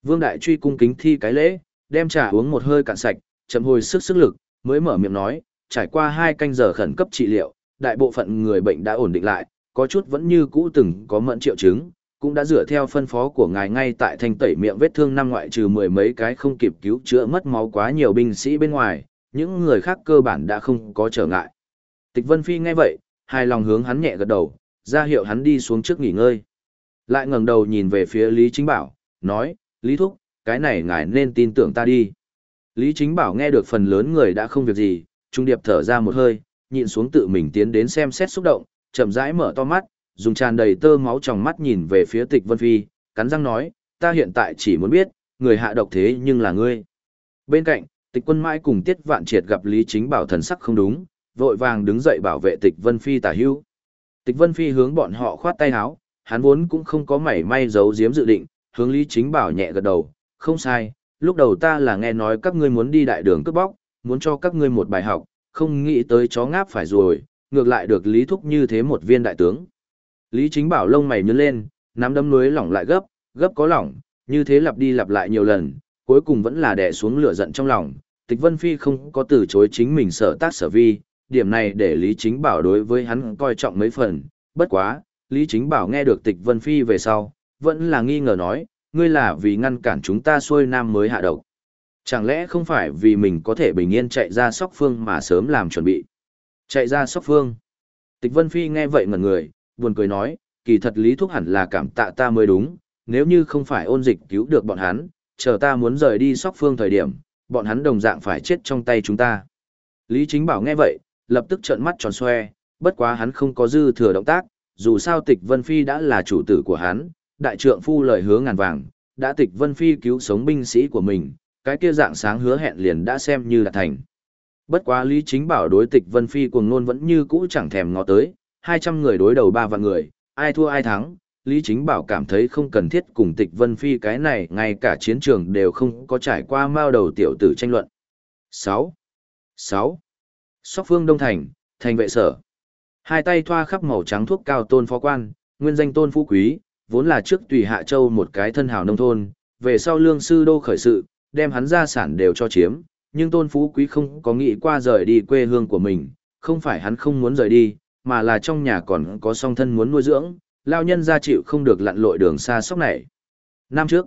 Vương Đại Truy cung kính thi cái lễ, đem trà uống một hơi cạn sạch, chậm hồi sức sức lực, mới mở miệng nói, trải qua hai canh giờ khẩn cấp trị liệu, đại bộ phận người bệnh đã ổn định lại, có chút vẫn như cũ từng có mẫn triệu chứng, cũng đã dựa theo phân phó của ngài ngay tại thanh tẩy miệng vết thương năm ngoại trừ mười mấy cái không kịp cứu chữa mất máu quá nhiều binh sĩ bên ngoài, những người khác cơ bản đã không có trở ngại. Tịch Vân Phi nghe vậy, hai lòng hướng hắn nhẹ gật đầu, ra hiệu hắn đi xuống trước nghỉ ngơi. Lại ngẩng đầu nhìn về phía Lý Chính Bảo, nói, Lý Thúc, cái này ngài nên tin tưởng ta đi. Lý Chính Bảo nghe được phần lớn người đã không việc gì, trung điệp thở ra một hơi, nhịn xuống tự mình tiến đến xem xét xúc động, chậm rãi mở to mắt, dùng tràn đầy tơ máu trong mắt nhìn về phía tịch Vân Phi, cắn răng nói, ta hiện tại chỉ muốn biết, người hạ độc thế nhưng là ngươi. Bên cạnh, tịch quân mãi cùng tiết vạn triệt gặp Lý Chính Bảo thần sắc không đúng, vội vàng đứng dậy bảo vệ tịch Vân Phi tả hưu. Tịch Vân Phi hướng bọn họ khoát tay áo, hắn vốn cũng không có mảy may giấu giếm dự định, hướng Lý Chính Bảo nhẹ gật đầu, không sai, lúc đầu ta là nghe nói các ngươi muốn đi đại đường cướp bóc, muốn cho các ngươi một bài học, không nghĩ tới chó ngáp phải rồi, ngược lại được Lý Thúc như thế một viên đại tướng. Lý Chính Bảo lông mày nhướng lên, nắm đấm núi lỏng lại gấp, gấp có lỏng, như thế lặp đi lặp lại nhiều lần, cuối cùng vẫn là đè xuống lửa giận trong lòng. Tịch Vân Phi không có từ chối chính mình sở tác sở vi, điểm này để Lý Chính Bảo đối với hắn coi trọng mấy phần, bất quá, Lý Chính Bảo nghe được Tịch Vân Phi về sau, vẫn là nghi ngờ nói, ngươi là vì ngăn cản chúng ta xuôi nam mới hạ độc. Chẳng lẽ không phải vì mình có thể bình yên chạy ra sóc phương mà sớm làm chuẩn bị? Chạy ra sóc phương. Tịch Vân Phi nghe vậy ngẩn người, buồn cười nói, kỳ thật lý thúc hẳn là cảm tạ ta mới đúng, nếu như không phải ôn dịch cứu được bọn hắn, chờ ta muốn rời đi sóc phương thời điểm, bọn hắn đồng dạng phải chết trong tay chúng ta. Lý Chính Bảo nghe vậy, lập tức trợn mắt tròn xoe, bất quá hắn không có dư thừa động tác, dù sao tịch Vân Phi đã là chủ tử của hắn, đại trượng phu lời hứa ngàn vàng, đã tịch Vân Phi cứu sống binh sĩ của mình, cái kia dạng sáng hứa hẹn liền đã xem như là thành. Bất quá Lý Chính Bảo đối tịch Vân Phi cuồng nôn vẫn như cũ chẳng thèm ngó tới, 200 người đối đầu ba vạn người, ai thua ai thắng, Lý Chính Bảo cảm thấy không cần thiết cùng tịch Vân Phi cái này ngay cả chiến trường đều không có trải qua mao đầu tiểu tử tranh luận. 6. 6. Sóc phương Đông Thành, thành vệ sở. Hai tay thoa khắp màu trắng thuốc cao tôn phó quan, nguyên danh tôn phú quý, vốn là trước tùy Hạ Châu một cái thân hào nông thôn, về sau lương sư đô khởi sự, đem hắn gia sản đều cho chiếm, nhưng tôn phú quý không có nghĩ qua rời đi quê hương của mình, không phải hắn không muốn rời đi, mà là trong nhà còn có song thân muốn nuôi dưỡng, lao nhân gia chịu không được lặn lội đường xa sóc này. Năm trước,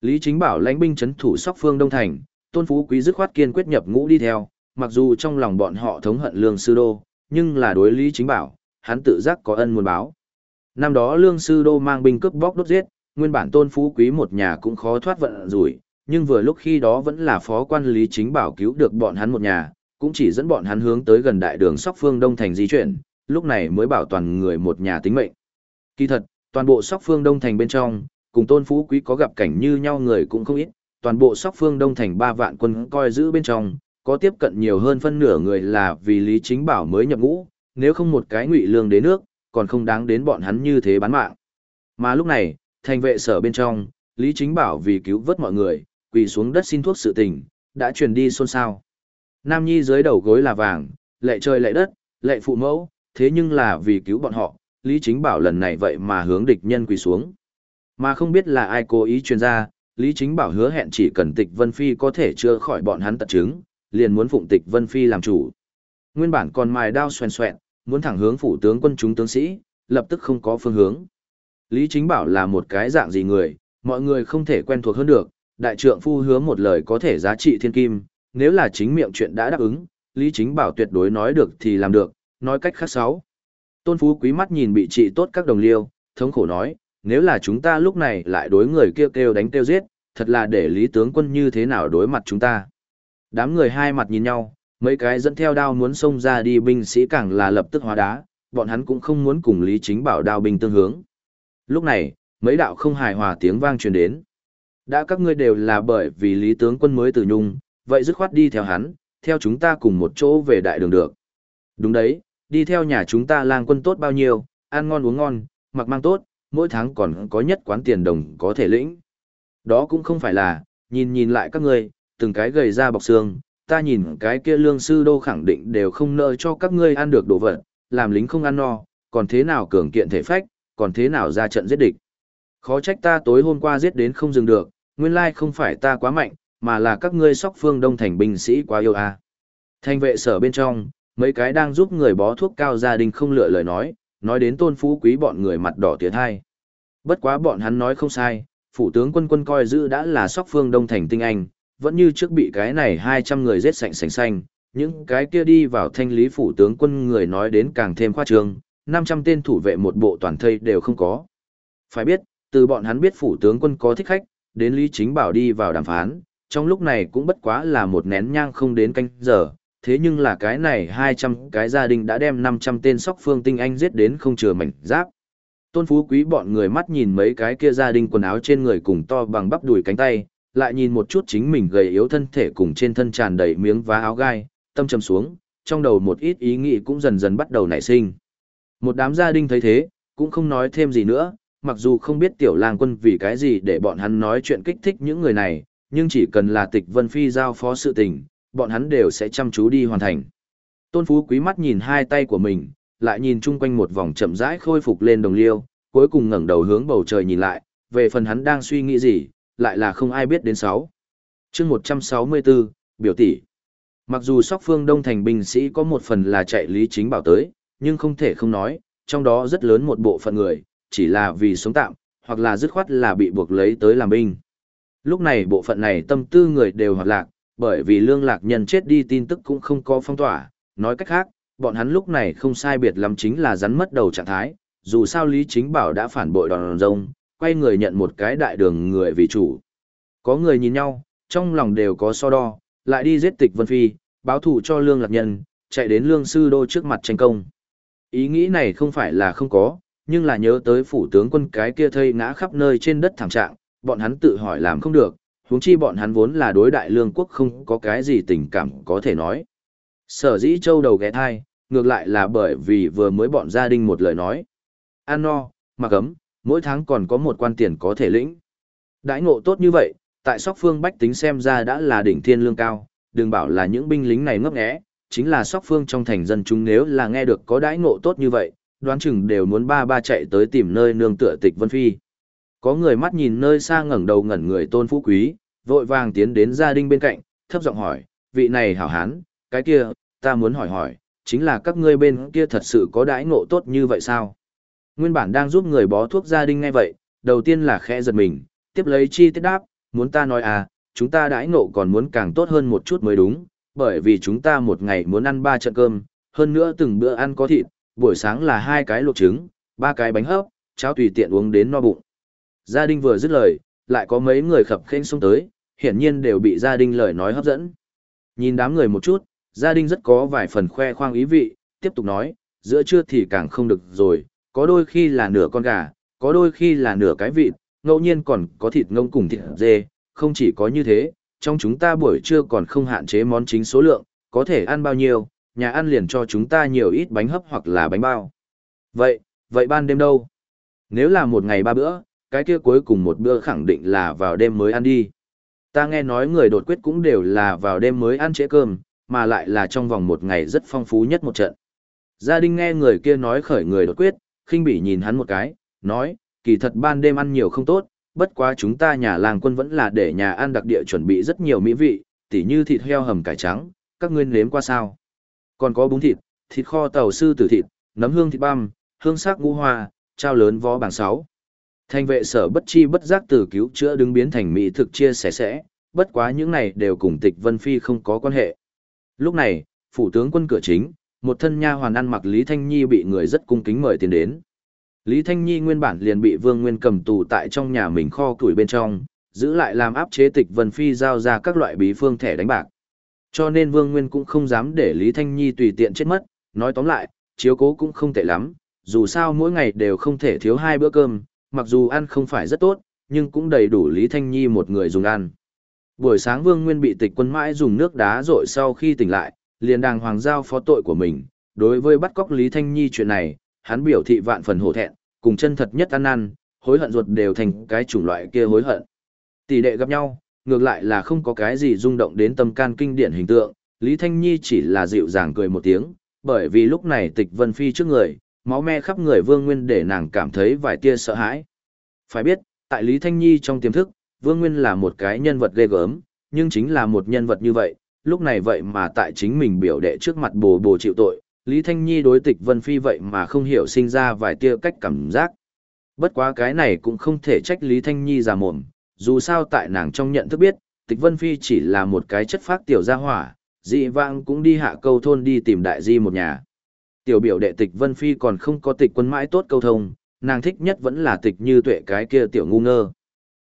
Lý Chính Bảo lãnh binh chấn thủ sóc phương Đông Thành, tôn phú quý dứt khoát kiên quyết nhập ngũ đi theo, mặc dù trong lòng bọn họ thống hận lương sư đô, nhưng là đối Lý Chính Bảo, hắn tự giác có ân muốn báo. Năm đó lương sư đô mang binh cướp bóc đốt giết, nguyên bản tôn phú quý một nhà cũng khó thoát vận rủi, nhưng vừa lúc khi đó vẫn là phó quan lý chính bảo cứu được bọn hắn một nhà, cũng chỉ dẫn bọn hắn hướng tới gần đại đường Sóc Phương Đông Thành di chuyển, lúc này mới bảo toàn người một nhà tính mệnh. Kỳ thật, toàn bộ Sóc Phương Đông Thành bên trong, cùng tôn phú quý có gặp cảnh như nhau người cũng không ít, toàn bộ Sóc Phương Đông Thành ba vạn quân coi giữ bên trong, có tiếp cận nhiều hơn phân nửa người là vì Lý Chính Bảo mới nhập ngũ, nếu không một cái ngụy lương đến nước, còn không đáng đến bọn hắn như thế bán mạng. Mà lúc này, thành vệ sở bên trong, Lý Chính Bảo vì cứu vớt mọi người, quỳ xuống đất xin thuốc sự tình, đã truyền đi xôn xao. Nam Nhi dưới đầu gối là vàng, lệ trời lệ đất, lệ phụ mẫu, thế nhưng là vì cứu bọn họ, Lý Chính Bảo lần này vậy mà hướng địch nhân quỳ xuống. Mà không biết là ai cố ý truyền ra, Lý Chính Bảo hứa hẹn chỉ cần Tịch Vân Phi có thể chữa khỏi bọn hắn tật chứng, liền muốn phụng Tịch Vân Phi làm chủ. Nguyên bản còn mài đao xoèn xoẹn, muốn thẳng hướng phủ tướng quân chúng tướng sĩ, lập tức không có phương hướng. Lý Chính Bảo là một cái dạng gì người, mọi người không thể quen thuộc hơn được, đại trượng phu hứa một lời có thể giá trị thiên kim, nếu là chính miệng chuyện đã đáp ứng, Lý Chính Bảo tuyệt đối nói được thì làm được, nói cách khác sáu. Tôn Phú quý mắt nhìn bị trị tốt các đồng liêu, thống khổ nói, nếu là chúng ta lúc này lại đối người kêu kêu đánh kêu giết, thật là để Lý tướng quân như thế nào đối mặt chúng ta. Đám người hai mặt nhìn nhau, mấy cái dẫn theo đao muốn xông ra đi binh sĩ càng là lập tức hóa đá, bọn hắn cũng không muốn cùng Lý Chính Bảo đao binh tương hướng. Lúc này, mấy đạo không hài hòa tiếng vang truyền đến. Đã các ngươi đều là bởi vì Lý tướng quân mới từ nhung, vậy dứt khoát đi theo hắn, theo chúng ta cùng một chỗ về đại đường được. Đúng đấy, đi theo nhà chúng ta lang quân tốt bao nhiêu, ăn ngon uống ngon, mặc mang tốt, mỗi tháng còn có nhất quán tiền đồng có thể lĩnh. Đó cũng không phải là, nhìn nhìn lại các ngươi, từng cái gầy ra bọc xương, ta nhìn cái kia lương sư đô khẳng định đều không nợ cho các ngươi ăn được đồ vật, làm lính không ăn no, còn thế nào cường kiện thể phách, còn thế nào ra trận giết địch. Khó trách ta tối hôm qua giết đến không dừng được, nguyên lai không phải ta quá mạnh, mà là các ngươi sóc phương đông thành binh sĩ quá yêu a. À. Thanh vệ sở bên trong, mấy cái đang giúp người bó thuốc cao gia đình không lựa lời nói, nói đến tôn phú quý bọn người mặt đỏ tiến hai. Bất quá bọn hắn nói không sai, phủ tướng quân quân coi giữ đã là sóc phương đông thành tinh anh, vẫn như trước bị cái này 200 người giết sạch sành xanh, những cái kia đi vào thanh lý phủ tướng quân người nói đến càng thêm khoa trương, 500 tên thủ vệ một bộ toàn thây đều không có. Phải biết, từ bọn hắn biết phủ tướng quân có thích khách, đến Lý Chính Bảo đi vào đàm phán, trong lúc này cũng bất quá là một nén nhang không đến canh giờ, thế nhưng là cái này 200 cái gia đình đã đem 500 tên sóc phương tinh anh giết đến không chừa mảnh giáp. Tôn Phú Quý bọn người mắt nhìn mấy cái kia gia đình quần áo trên người cùng to bằng bắp đùi cánh tay, lại nhìn một chút chính mình gầy yếu thân thể cùng trên thân tràn đầy miếng vá áo gai, tâm trầm xuống, trong đầu một ít ý nghĩ cũng dần dần bắt đầu nảy sinh. Một đám gia đình thấy thế, cũng không nói thêm gì nữa, mặc dù không biết tiểu lang quân vì cái gì để bọn hắn nói chuyện kích thích những người này, nhưng chỉ cần là tịch vân phi giao phó sự tình, bọn hắn đều sẽ chăm chú đi hoàn thành. Tôn Phú quý mắt nhìn hai tay của mình, lại nhìn chung quanh một vòng chậm rãi khôi phục lên đồng liêu, cuối cùng ngẩng đầu hướng bầu trời nhìn lại, về phần hắn đang suy nghĩ gì, lại là không ai biết đến sáu. chương 164, biểu tỷ. Mặc dù sóc phương đông thành binh sĩ có một phần là chạy lý chính bảo tới, nhưng không thể không nói, trong đó rất lớn một bộ phận người, chỉ là vì sống tạm, hoặc là dứt khoát là bị buộc lấy tới làm binh. Lúc này bộ phận này tâm tư người đều hoạt lạc, bởi vì lương lạc nhân chết đi tin tức cũng không có phong tỏa, nói cách khác, bọn hắn lúc này không sai biệt lắm chính là rắn mất đầu trạng thái, dù sao Lý Chính Bảo đã phản bội đòn rông, quay người nhận một cái đại đường người vì chủ. Có người nhìn nhau, trong lòng đều có so đo, lại đi giết tịch Vân Phi, báo thủ cho lương lạc nhân, chạy đến lương sư đô trước mặt tranh công. Ý nghĩ này không phải là không có, nhưng là nhớ tới phủ tướng quân cái kia thây ngã khắp nơi trên đất thảm trạng, bọn hắn tự hỏi làm không được, huống chi bọn hắn vốn là đối đại lương quốc không có cái gì tình cảm có thể nói. Sở dĩ châu đầu ghé thai, ngược lại là bởi vì vừa mới bọn gia đình một lời nói. an no, mặc ấm, mỗi tháng còn có một quan tiền có thể lĩnh. Đãi ngộ tốt như vậy, tại sóc phương bách tính xem ra đã là đỉnh thiên lương cao, đừng bảo là những binh lính này ngấp nghé, chính là sóc phương trong thành dân chúng nếu là nghe được có đãi ngộ tốt như vậy, đoán chừng đều muốn ba ba chạy tới tìm nơi nương tựa tịch Vân Phi. Có người mắt nhìn nơi xa ngẩng đầu ngẩn người tôn phú quý, vội vàng tiến đến gia đình bên cạnh, thấp giọng hỏi, vị này hảo hán, cái kia, ta muốn hỏi hỏi, chính là các ngươi bên kia thật sự có đãi ngộ tốt như vậy sao? Nguyên bản đang giúp người bó thuốc gia đình ngay vậy, đầu tiên là khẽ giật mình, tiếp lấy chi tiết đáp, muốn ta nói à, chúng ta đãi ngộ còn muốn càng tốt hơn một chút mới đúng, bởi vì chúng ta một ngày muốn ăn ba trận cơm, hơn nữa từng bữa ăn có thịt, buổi sáng là hai cái luộc trứng, ba cái bánh hấp, cháo tùy tiện uống đến no bụng. Gia đình vừa dứt lời, lại có mấy người khập khênh xông tới, hiển nhiên đều bị gia đình lời nói hấp dẫn. Nhìn đám người một chút, gia đình rất có vài phần khoe khoang ý vị, tiếp tục nói, giữa trưa thì càng không được rồi, có đôi khi là nửa con gà, có đôi khi là nửa cái vịt, ngẫu nhiên còn có thịt ngông cùng thịt dê, không chỉ có như thế, trong chúng ta buổi trưa còn không hạn chế món chính số lượng, có thể ăn bao nhiêu, nhà ăn liền cho chúng ta nhiều ít bánh hấp hoặc là bánh bao. Vậy, vậy ban đêm đâu? Nếu là một ngày ba bữa, cái kia cuối cùng một bữa khẳng định là vào đêm mới ăn đi. Ta nghe nói người đột quyết cũng đều là vào đêm mới ăn trễ cơm, mà lại là trong vòng một ngày rất phong phú nhất một trận. Gia đình nghe người kia nói khởi người đột quyết, khinh bỉ nhìn hắn một cái, nói, kỳ thật ban đêm ăn nhiều không tốt, bất quá chúng ta nhà làng quân vẫn là để nhà ăn đặc địa chuẩn bị rất nhiều mỹ vị, tỉ như thịt heo hầm cải trắng, các ngươi nếm qua sao. Còn có bún thịt, thịt kho tàu sư tử thịt, nấm hương thịt băm, hương sắc ngũ hoa, trao lớn vó bảng sáu. Thanh vệ sở bất chi bất giác từ cứu chữa đứng biến thành mỹ thực chia sẻ sẽ, bất quá những này đều cùng tịch Vân Phi không có quan hệ. Lúc này, phủ tướng quân cửa chính, một thân nha hoàn ăn mặc Lý Thanh Nhi bị người rất cung kính mời tiền đến. Lý Thanh Nhi nguyên bản liền bị Vương Nguyên cầm tù tại trong nhà mình kho củi bên trong, giữ lại làm áp chế tịch Vân Phi giao ra các loại bí phương thẻ đánh bạc. Cho nên Vương Nguyên cũng không dám để Lý Thanh Nhi tùy tiện chết mất, nói tóm lại, chiếu cố cũng không tệ lắm, dù sao mỗi ngày đều không thể thiếu hai bữa cơm, mặc dù ăn không phải rất tốt, nhưng cũng đầy đủ Lý Thanh Nhi một người dùng ăn. Buổi sáng Vương Nguyên bị tịch quân mãi dùng nước đá rội sau khi tỉnh lại, liền đàng hoàng giao phó tội của mình. Đối với bắt cóc Lý Thanh Nhi chuyện này, hắn biểu thị vạn phần hổ thẹn, cùng chân thật nhất ăn ăn, hối hận ruột đều thành cái chủng loại kia hối hận. Tỷ đệ gặp nhau, ngược lại là không có cái gì rung động đến tâm can kinh điển hình tượng, Lý Thanh Nhi chỉ là dịu dàng cười một tiếng, bởi vì lúc này tịch vân phi trước người, máu me khắp người Vương Nguyên để nàng cảm thấy vài tia sợ hãi. Phải biết, tại Lý Thanh Nhi trong tiềm thức, Vương Nguyên là một cái nhân vật ghê gớm, nhưng chính là một nhân vật như vậy, lúc này vậy mà tại chính mình biểu đệ trước mặt bồ bồ chịu tội, Lý Thanh Nhi đối tịch Vân Phi vậy mà không hiểu sinh ra vài tia cách cảm giác. Bất quá cái này cũng không thể trách Lý Thanh Nhi già mồm, dù sao tại nàng trong nhận thức biết, tịch Vân Phi chỉ là một cái chất phác tiểu gia hỏa, dị vãng cũng đi hạ câu thôn đi tìm đại di một nhà. Tiểu biểu đệ tịch Vân Phi còn không có tịch quân mãi tốt câu thông, nàng thích nhất vẫn là tịch như tuệ cái kia tiểu ngu ngơ.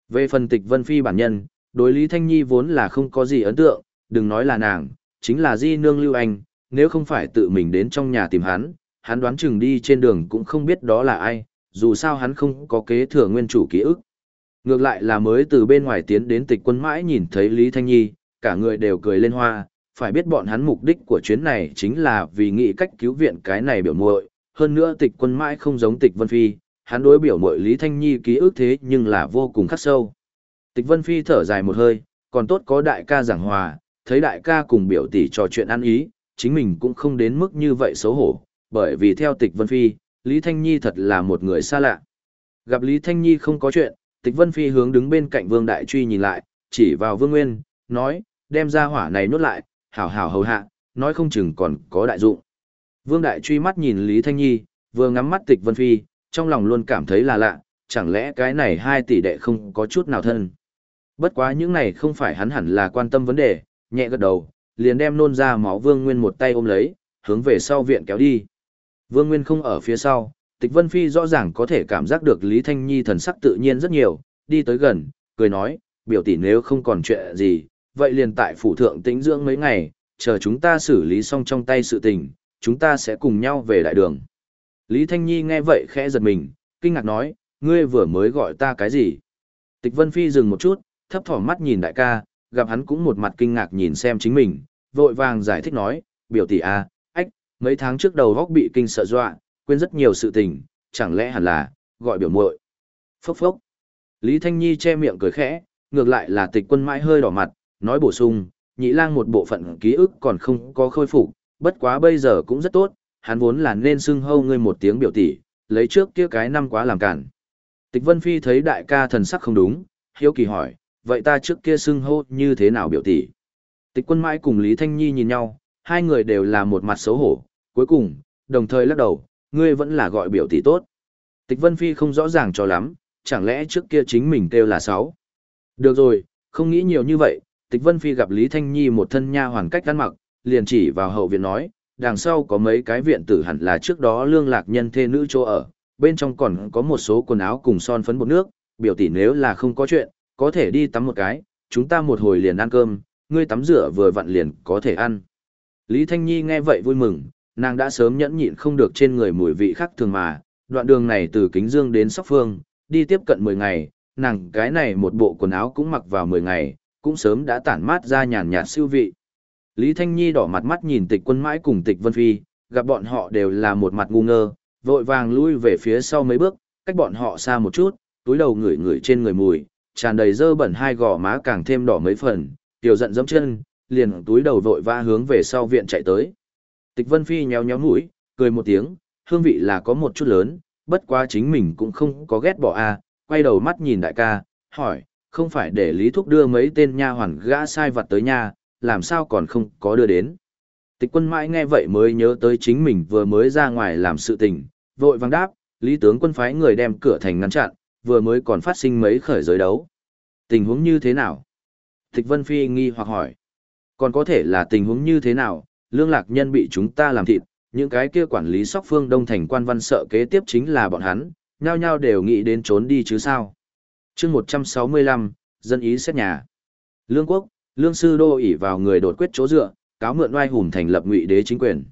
Về phần tịch Vân Phi bản nhân, đối Lý Thanh Nhi vốn là không có gì ấn tượng, đừng nói là nàng, chính là di nương lưu anh, nếu không phải tự mình đến trong nhà tìm hắn, hắn đoán chừng đi trên đường cũng không biết đó là ai, dù sao hắn không có kế thừa nguyên chủ ký ức. Ngược lại là mới từ bên ngoài tiến đến tịch quân mãi nhìn thấy Lý Thanh Nhi, cả người đều cười lên hoa, phải biết bọn hắn mục đích của chuyến này chính là vì nghĩ cách cứu viện cái này biểu muội hơn nữa tịch quân mãi không giống tịch Vân Phi, hắn đối biểu muội Lý Thanh Nhi ký ức thế nhưng là vô cùng khắc sâu. Tịch Vân Phi thở dài một hơi, còn tốt có đại ca giảng hòa, thấy đại ca cùng biểu tỷ trò chuyện ăn ý, chính mình cũng không đến mức như vậy xấu hổ, bởi vì theo tịch Vân Phi, Lý Thanh Nhi thật là một người xa lạ. Gặp Lý Thanh Nhi không có chuyện, tịch Vân Phi hướng đứng bên cạnh Vương Đại Truy nhìn lại, chỉ vào Vương Nguyên, nói, đem ra hỏa này nuốt lại, hảo hảo hầu hạ, nói không chừng còn có đại dụng. Vương Đại Truy mắt nhìn Lý Thanh Nhi, vừa ngắm mắt tịch Vân Phi, trong lòng luôn cảm thấy là lạ, Chẳng lẽ cái này hai tỷ đệ không có chút nào thân? Bất quá những này không phải hắn hẳn là quan tâm vấn đề, nhẹ gật đầu, liền đem nôn ra máu Vương Nguyên một tay ôm lấy, hướng về sau viện kéo đi. Vương Nguyên không ở phía sau, Tịch Vân Phi rõ ràng có thể cảm giác được Lý Thanh Nhi thần sắc tự nhiên rất nhiều, đi tới gần, cười nói, biểu tỷ nếu không còn chuyện gì, vậy liền tại phủ thượng tĩnh dưỡng mấy ngày, chờ chúng ta xử lý xong trong tay sự tình, chúng ta sẽ cùng nhau về đại đường. Lý Thanh Nhi nghe vậy khẽ giật mình, kinh ngạc nói, ngươi vừa mới gọi ta cái gì? Tịch Vân Phi dừng một chút, thấp thỏm mắt nhìn đại ca, gặp hắn cũng một mặt kinh ngạc nhìn xem chính mình, vội vàng giải thích nói, biểu tỷ a, à, ách, mấy tháng trước đầu góc bị kinh sợ dọa, quên rất nhiều sự tình, chẳng lẽ hẳn là, gọi biểu muội. Phốc phốc. Lý Thanh Nhi che miệng cười khẽ, ngược lại là tịch quân mãi hơi đỏ mặt, nói bổ sung, nhị lang một bộ phận ký ức còn không có khôi phục, bất quá bây giờ cũng rất tốt, hắn vốn là nên xưng hâu ngươi một tiếng biểu tỷ, lấy trước kia cái năm quá làm cản. Tịch Vân Phi thấy đại ca thần sắc không đúng, hiếu kỳ hỏi, vậy ta trước kia xưng hô như thế nào biểu tỷ? Tịch quân mãi cùng Lý Thanh Nhi nhìn nhau, hai người đều là một mặt xấu hổ, cuối cùng, đồng thời lắc đầu, ngươi vẫn là gọi biểu tỷ tốt. Tịch Vân Phi không rõ ràng cho lắm, chẳng lẽ trước kia chính mình kêu là sáu. Được rồi, không nghĩ nhiều như vậy, Tịch Vân Phi gặp Lý Thanh Nhi một thân nha hoàn cách ăn mặc, liền chỉ vào hậu viện nói, đằng sau có mấy cái viện tử hẳn là trước đó lương lạc nhân thê nữ chỗ ở, bên trong còn có một số quần áo cùng son phấn bột nước, biểu tỷ nếu là không có chuyện, có thể đi tắm một cái, chúng ta một hồi liền ăn cơm, ngươi tắm rửa vừa vặn liền có thể ăn. Lý Thanh Nhi nghe vậy vui mừng, nàng đã sớm nhẫn nhịn không được trên người mùi vị khác thường mà, đoạn đường này từ Kính Dương đến Sóc Phương, đi tiếp cận 10 ngày, nàng cái này một bộ quần áo cũng mặc vào 10 ngày, cũng sớm đã tản mát ra nhàn nhạt siêu vị. Lý Thanh Nhi đỏ mặt mắt nhìn tịch quân mãi cùng tịch Vân Phi, gặp bọn họ đều là một mặt ngu ngơ, vội vàng lui về phía sau mấy bước, cách bọn họ xa một chút, túi đầu ngửi ngửi trên người mùi, tràn đầy dơ bẩn hai gò má càng thêm đỏ mấy phần, tiểu giận dẫm chân, liền túi đầu vội va hướng về sau viện chạy tới. Tịch Vân Phi nhéo nhéo mũi, cười một tiếng, hương vị là có một chút lớn, bất quá chính mình cũng không có ghét bỏ a, à, quay đầu mắt nhìn đại ca, hỏi, không phải để Lý Thúc đưa mấy tên nha hoàn gã sai vật tới nhà, làm sao còn không có đưa đến. Tịch quân mãi nghe vậy mới nhớ tới chính mình vừa mới ra ngoài làm sự tình, vội vàng đáp, Lý tướng quân phái người đem cửa thành ngăn chặn, vừa mới còn phát sinh mấy khởi giới đấu. Tình huống như thế nào? Tịch Vân Phi nghi hoặc hỏi. Còn có thể là tình huống như thế nào, lương lạc nhân bị chúng ta làm thịt, những cái kia quản lý sóc phương đông thành quan văn sợ kế tiếp chính là bọn hắn, nhao nhao đều nghĩ đến trốn đi chứ sao. chương 165, dân ý xét nhà. Lương quốc, lương sư đô ỉ vào người đột quyết chỗ dựa, cáo mượn oai hùng thành lập ngụy đế chính quyền.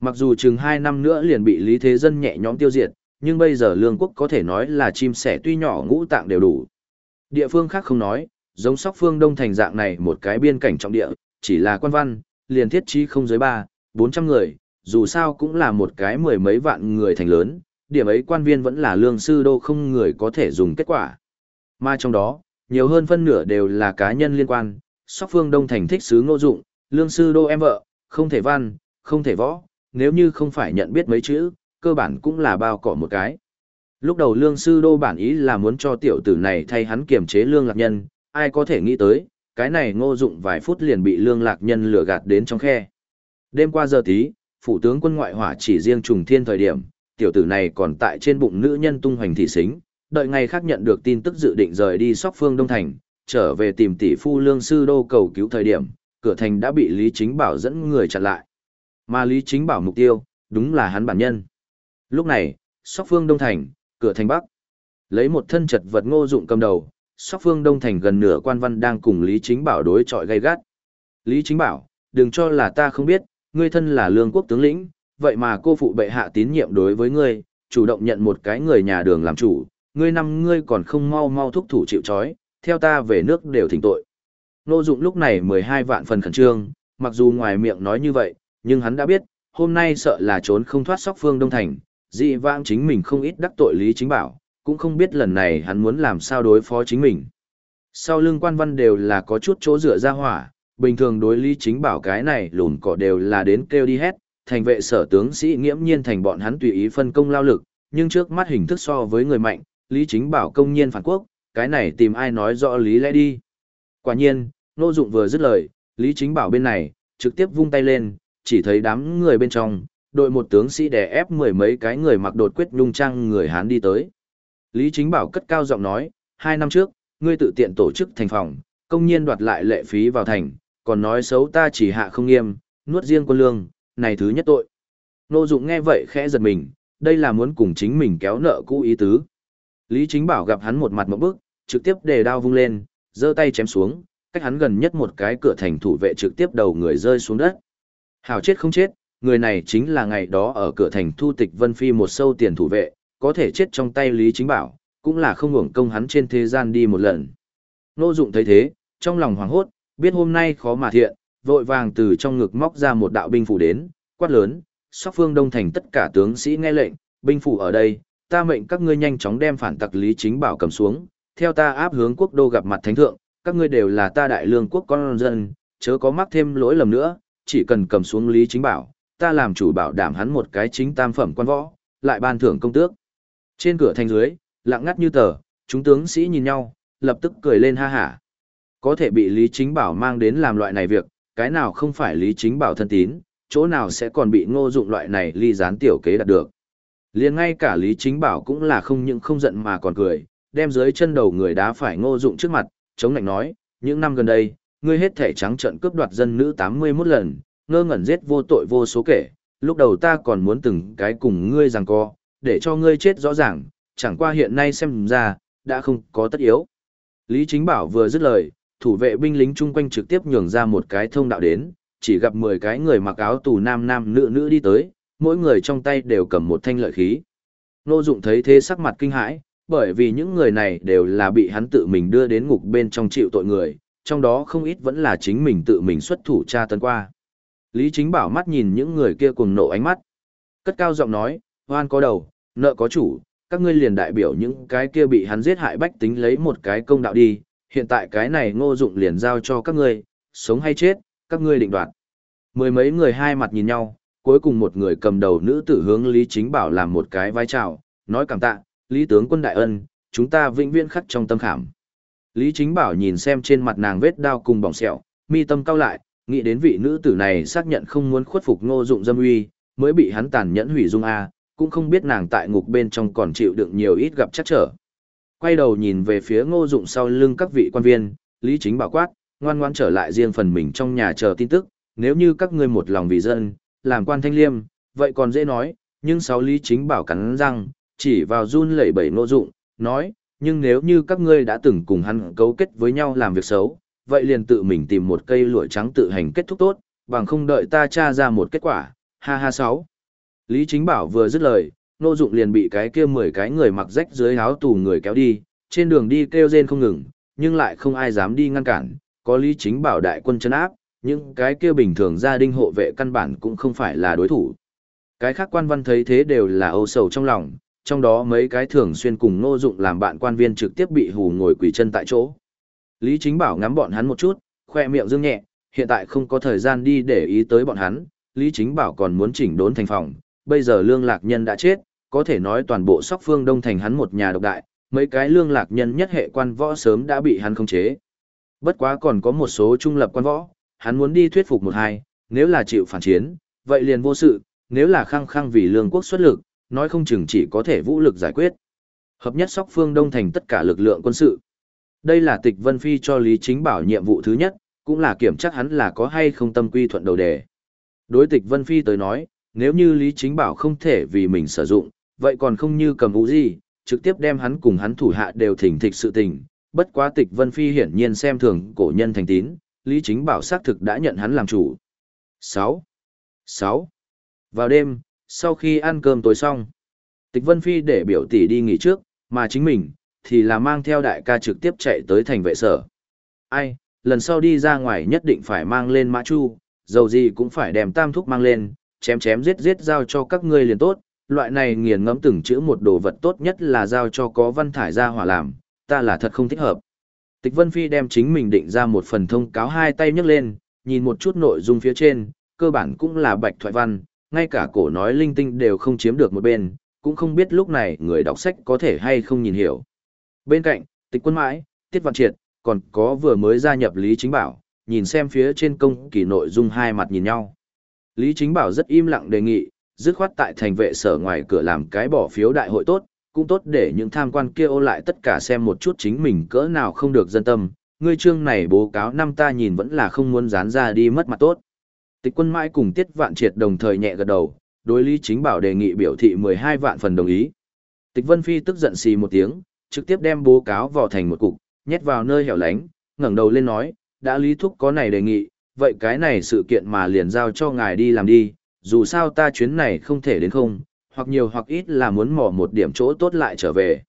Mặc dù chừng 2 năm nữa liền bị lý thế dân nhẹ nhõm tiêu diệt, nhưng bây giờ lương quốc có thể nói là chim sẻ tuy nhỏ ngũ tạng đều đủ. Địa phương khác không nói, giống sóc phương đông thành dạng này một cái biên cảnh trọng địa, chỉ là quan văn, liền thiết trí không dưới 3, 400 người, dù sao cũng là một cái mười mấy vạn người thành lớn, điểm ấy quan viên vẫn là lương sư đô không người có thể dùng kết quả. Mà trong đó, nhiều hơn phân nửa đều là cá nhân liên quan, sóc phương đông thành thích sứ ngô dụng, lương sư đô em vợ, không thể văn, không thể võ, nếu như không phải nhận biết mấy chữ, cơ bản cũng là bao cỏ một cái. Lúc đầu lương sư đô bản ý là muốn cho tiểu tử này thay hắn kiềm chế lương lạc nhân, ai có thể nghĩ tới, cái này ngô dụng vài phút liền bị lương lạc nhân lừa gạt đến trong khe. Đêm qua giờ tí, phủ tướng quân ngoại hỏa chỉ riêng trùng thiên thời điểm, tiểu tử này còn tại trên bụng nữ nhân tung hoành thị xính, đợi ngày khác nhận được tin tức dự định rời đi sóc phương Đông Thành, trở về tìm tỷ phu lương sư đô cầu cứu thời điểm, cửa thành đã bị Lý Chính Bảo dẫn người chặn lại. Mà Lý Chính Bảo mục tiêu, đúng là hắn bản nhân. Lúc này, sóc phương Đông Thành, cửa thành Bắc. Lấy một thân chật vật ngô dụng cầm đầu, sóc phương Đông Thành gần nửa quan văn đang cùng Lý Chính Bảo đối chọi gay gắt. Lý Chính Bảo, đừng cho là ta không biết, ngươi thân là lương quốc tướng lĩnh, vậy mà cô phụ bệ hạ tín nhiệm đối với ngươi, chủ động nhận một cái người nhà đường làm chủ, ngươi năm ngươi còn không mau mau thúc thủ chịu trói, theo ta về nước đều thỉnh tội. Nô dụng lúc này 12 vạn phần khẩn trương, mặc dù ngoài miệng nói như vậy, nhưng hắn đã biết, hôm nay sợ là trốn không thoát sóc phương Đông Thành, dị vãng chính mình không ít đắc tội Lý Chính Bảo, cũng không biết lần này hắn muốn làm sao đối phó chính mình. Sau lưng quan văn đều là có chút chỗ dựa ra hỏa, bình thường đối Lý Chính Bảo cái này lùn cỏ đều là đến kêu đi hết, thành vệ sở tướng sĩ nghiễm nhiên thành bọn hắn tùy ý phân công lao lực, nhưng trước mắt hình thức so với người mạnh, Lý Chính Bảo công nhiên phản quốc, cái này tìm ai nói rõ lý lẽ đi. Quả nhiên, Nô Dụng vừa dứt lời, Lý Chính Bảo bên này, trực tiếp vung tay lên, chỉ thấy đám người bên trong, đội một tướng sĩ đè ép mười mấy cái người mặc đột quyết nhung trang người Hán đi tới. Lý Chính Bảo cất cao giọng nói, hai năm trước, ngươi tự tiện tổ chức thành phòng, công nhiên đoạt lại lệ phí vào thành, còn nói xấu ta chỉ hạ không nghiêm, nuốt riêng quân lương, này thứ nhất tội. Nô Dụng nghe vậy khẽ giật mình, đây là muốn cùng chính mình kéo nợ cũ ý tứ. Lý Chính Bảo gặp hắn một mặt một bước, trực tiếp đề đao vung lên, giơ tay chém xuống, cách hắn gần nhất một cái cửa thành thủ vệ trực tiếp đầu người rơi xuống đất. Hảo chết không chết, người này chính là ngày đó ở cửa thành thu tịch Vân Phi một sâu tiền thủ vệ, có thể chết trong tay Lý Chính Bảo, cũng là không hưởng công hắn trên thế gian đi một lần. Nô Dụng thấy thế, trong lòng hoảng hốt, biết hôm nay khó mà thiện, vội vàng từ trong ngực móc ra một đạo binh phủ đến, quát lớn, sóc phương đông thành tất cả tướng sĩ nghe lệnh, binh phủ ở đây, ta mệnh các ngươi nhanh chóng đem phản tặc Lý Chính Bảo cầm xuống, theo ta áp hướng quốc đô gặp mặt thánh thượng, các ngươi đều là ta đại lương quốc con dân, chớ có mắc thêm lỗi lầm nữa, chỉ cần cầm xuống Lý Chính Bảo, ta làm chủ bảo đảm hắn một cái chính tam phẩm quan võ, lại ban thưởng công tước. Trên cửa thành dưới, lặng ngắt như tờ, chúng tướng sĩ nhìn nhau, lập tức cười lên ha hả. Có thể bị Lý Chính Bảo mang đến làm loại này việc, cái nào không phải Lý Chính Bảo thân tín, chỗ nào sẽ còn bị ngô dụng loại này ly gián tiểu kế đạt được. liền ngay cả Lý Chính Bảo cũng là không những không giận mà còn cười, đem dưới chân đầu người đá phải ngô dụng trước mặt, chống lạnh nói, những năm gần đây, ngươi hết thể trắng trận cướp đoạt dân nữ 81 lần, ngơ ngẩn giết vô tội vô số kể, lúc đầu ta còn muốn từng cái cùng ngươi rằng co, để cho ngươi chết rõ ràng, chẳng qua hiện nay xem ra, đã không có tất yếu. Lý Chính Bảo vừa dứt lời, thủ vệ binh lính chung quanh trực tiếp nhường ra một cái thông đạo đến, chỉ gặp 10 cái người mặc áo tù nam nam nữ nữ đi tới, mỗi người trong tay đều cầm một thanh lợi khí. Nô Dụng thấy thế sắc mặt kinh hãi, bởi vì những người này đều là bị hắn tự mình đưa đến ngục bên trong chịu tội người, trong đó không ít vẫn là chính mình tự mình xuất thủ tra tấn qua. Lý Chính Bảo mắt nhìn những người kia cuồng nộ ánh mắt. Cất cao giọng nói, hoan có đầu, nợ có chủ, các ngươi liền đại biểu những cái kia bị hắn giết hại bách tính lấy một cái công đạo đi, hiện tại cái này ngô dụng liền giao cho các ngươi, sống hay chết, các ngươi định đoạt. Mười mấy người hai mặt nhìn nhau, cuối cùng một người cầm đầu nữ tử hướng Lý Chính Bảo làm một cái vai chào, nói cảm tạ, Lý tướng quân đại ân, chúng ta vĩnh viễn khắc trong tâm khảm. Lý Chính Bảo nhìn xem trên mặt nàng vết đao cùng bỏng sẹo, mi tâm cao lại, nghĩ đến vị nữ tử này xác nhận không muốn khuất phục ngô dụng dâm uy, mới bị hắn tàn nhẫn hủy dung A, cũng không biết nàng tại ngục bên trong còn chịu đựng nhiều ít gặp chắc trở. Quay đầu nhìn về phía ngô dụng sau lưng các vị quan viên, Lý Chính bảo quát, ngoan ngoan trở lại riêng phần mình trong nhà chờ tin tức, nếu như các ngươi một lòng vì dân, làm quan thanh liêm, vậy còn dễ nói, nhưng sáu Lý Chính bảo cắn răng, chỉ vào run lẩy bẩy ngô dụng, nói, nhưng nếu như các ngươi đã từng cùng hắn cấu kết với nhau làm việc xấu, vậy liền tự mình tìm một cây lụa trắng tự hành kết thúc tốt, bằng không đợi ta tra ra một kết quả, ha ha sáu. Lý Chính Bảo vừa dứt lời, Nô Dụng liền bị cái kia 10 cái người mặc rách dưới áo tù người kéo đi, trên đường đi kêu rên không ngừng, nhưng lại không ai dám đi ngăn cản, có Lý Chính Bảo đại quân trấn áp, nhưng cái kia bình thường gia đình hộ vệ căn bản cũng không phải là đối thủ. Cái khác quan văn thấy thế đều là âu sầu trong lòng, trong đó mấy cái thường xuyên cùng Nô Dụng làm bạn quan viên trực tiếp bị hù ngồi quỳ chân tại chỗ. Lý Chính Bảo ngắm bọn hắn một chút, khoe miệng dương nhẹ, hiện tại không có thời gian đi để ý tới bọn hắn, Lý Chính Bảo còn muốn chỉnh đốn thành phòng, bây giờ lương lạc nhân đã chết, có thể nói toàn bộ sóc phương đông thành hắn một nhà độc đại, mấy cái lương lạc nhân nhất hệ quan võ sớm đã bị hắn khống chế. Bất quá còn có một số trung lập quan võ, hắn muốn đi thuyết phục một hai, nếu là chịu phản chiến, vậy liền vô sự, nếu là khăng khăng vì lương quốc xuất lực, nói không chừng chỉ có thể vũ lực giải quyết. Hợp nhất sóc phương đông thành tất cả lực lượng quân sự. Đây là tịch Vân Phi cho Lý Chính Bảo nhiệm vụ thứ nhất, cũng là kiểm tra hắn là có hay không tâm quy thuận đầu đề. Đối tịch Vân Phi tới nói, nếu như Lý Chính Bảo không thể vì mình sử dụng, vậy còn không như cầm vũ gì, trực tiếp đem hắn cùng hắn thủ hạ đều thỉnh thịch sự tình. Bất quá tịch Vân Phi hiển nhiên xem thường cổ nhân thành tín, Lý Chính Bảo xác thực đã nhận hắn làm chủ. 6. 6. Vào đêm, sau khi ăn cơm tối xong, tịch Vân Phi để biểu tỷ đi nghỉ trước, mà chính mình, thì là mang theo đại ca trực tiếp chạy tới thành vệ sở. Ai, lần sau đi ra ngoài nhất định phải mang lên mã chu, dầu gì cũng phải đem tam thúc mang lên, chém chém giết giết giao cho các ngươi liền tốt, loại này nghiền ngẫm từng chữ một đồ vật tốt nhất là giao cho có văn thải ra hỏa làm, ta là thật không thích hợp. Tịch Vân Phi đem chính mình định ra một phần thông cáo hai tay nhấc lên, nhìn một chút nội dung phía trên, cơ bản cũng là bạch thoại văn, ngay cả cổ nói linh tinh đều không chiếm được một bên, cũng không biết lúc này người đọc sách có thể hay không nhìn hiểu. Bên cạnh, tịch quân mãi, tiết văn triệt, còn có vừa mới gia nhập Lý Chính Bảo, nhìn xem phía trên công kỳ nội dung hai mặt nhìn nhau. Lý Chính Bảo rất im lặng đề nghị, dứt khoát tại thành vệ sở ngoài cửa làm cái bỏ phiếu đại hội tốt, cũng tốt để những tham quan kia ô lại tất cả xem một chút chính mình cỡ nào không được dân tâm, ngươi chương này bố cáo năm ta nhìn vẫn là không muốn dán ra đi mất mặt tốt. Tịch quân mãi cùng tiết vạn triệt đồng thời nhẹ gật đầu, đối lý chính bảo đề nghị biểu thị 12 vạn phần đồng ý. Tịch vân phi tức giận xì một tiếng, trực tiếp đem bố cáo vào thành một cục, nhét vào nơi hẻo lánh, ngẩng đầu lên nói, đã lý thúc có này đề nghị, vậy cái này sự kiện mà liền giao cho ngài đi làm đi, dù sao ta chuyến này không thể đến không, hoặc nhiều hoặc ít là muốn mò một điểm chỗ tốt lại trở về.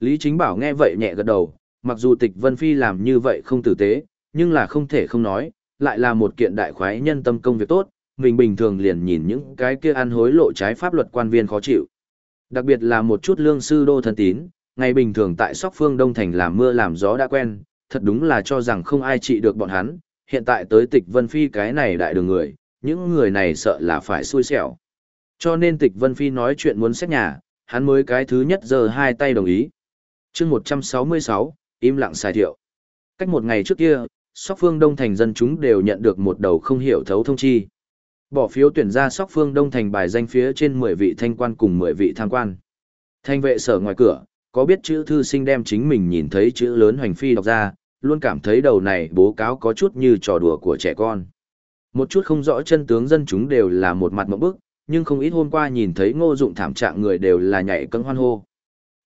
Lý Chính Bảo nghe vậy nhẹ gật đầu, mặc dù tịch Vân Phi làm như vậy không tử tế, nhưng là không thể không nói, lại là một kiện đại khoái nhân tâm công việc tốt, mình bình thường liền nhìn những cái kia ăn hối lộ trái pháp luật quan viên khó chịu. Đặc biệt là một chút lương sư đô thân tín, ngày bình thường tại Sóc Phương Đông Thành làm mưa làm gió đã quen, thật đúng là cho rằng không ai trị được bọn hắn, hiện tại tới tịch Vân Phi cái này đại đường người, những người này sợ là phải xui xẻo. Cho nên tịch Vân Phi nói chuyện muốn xét nhà, hắn mới cái thứ nhất giờ hai tay đồng ý. chương 166, im lặng xài thiệu. Cách một ngày trước kia, Sóc Phương Đông Thành dân chúng đều nhận được một đầu không hiểu thấu thông chi. Bỏ phiếu tuyển ra Sóc Phương Đông Thành bài danh phía trên 10 vị thanh quan cùng 10 vị tham quan. Thanh vệ sở ngoài cửa, có biết chữ thư sinh đem chính mình nhìn thấy chữ lớn hoành phi đọc ra, luôn cảm thấy đầu này bố cáo có chút như trò đùa của trẻ con. Một chút không rõ chân tướng dân chúng đều là một mặt mộng bức, nhưng không ít hôm qua nhìn thấy ngô dụng thảm trạng người đều là nhảy cân hoan hô.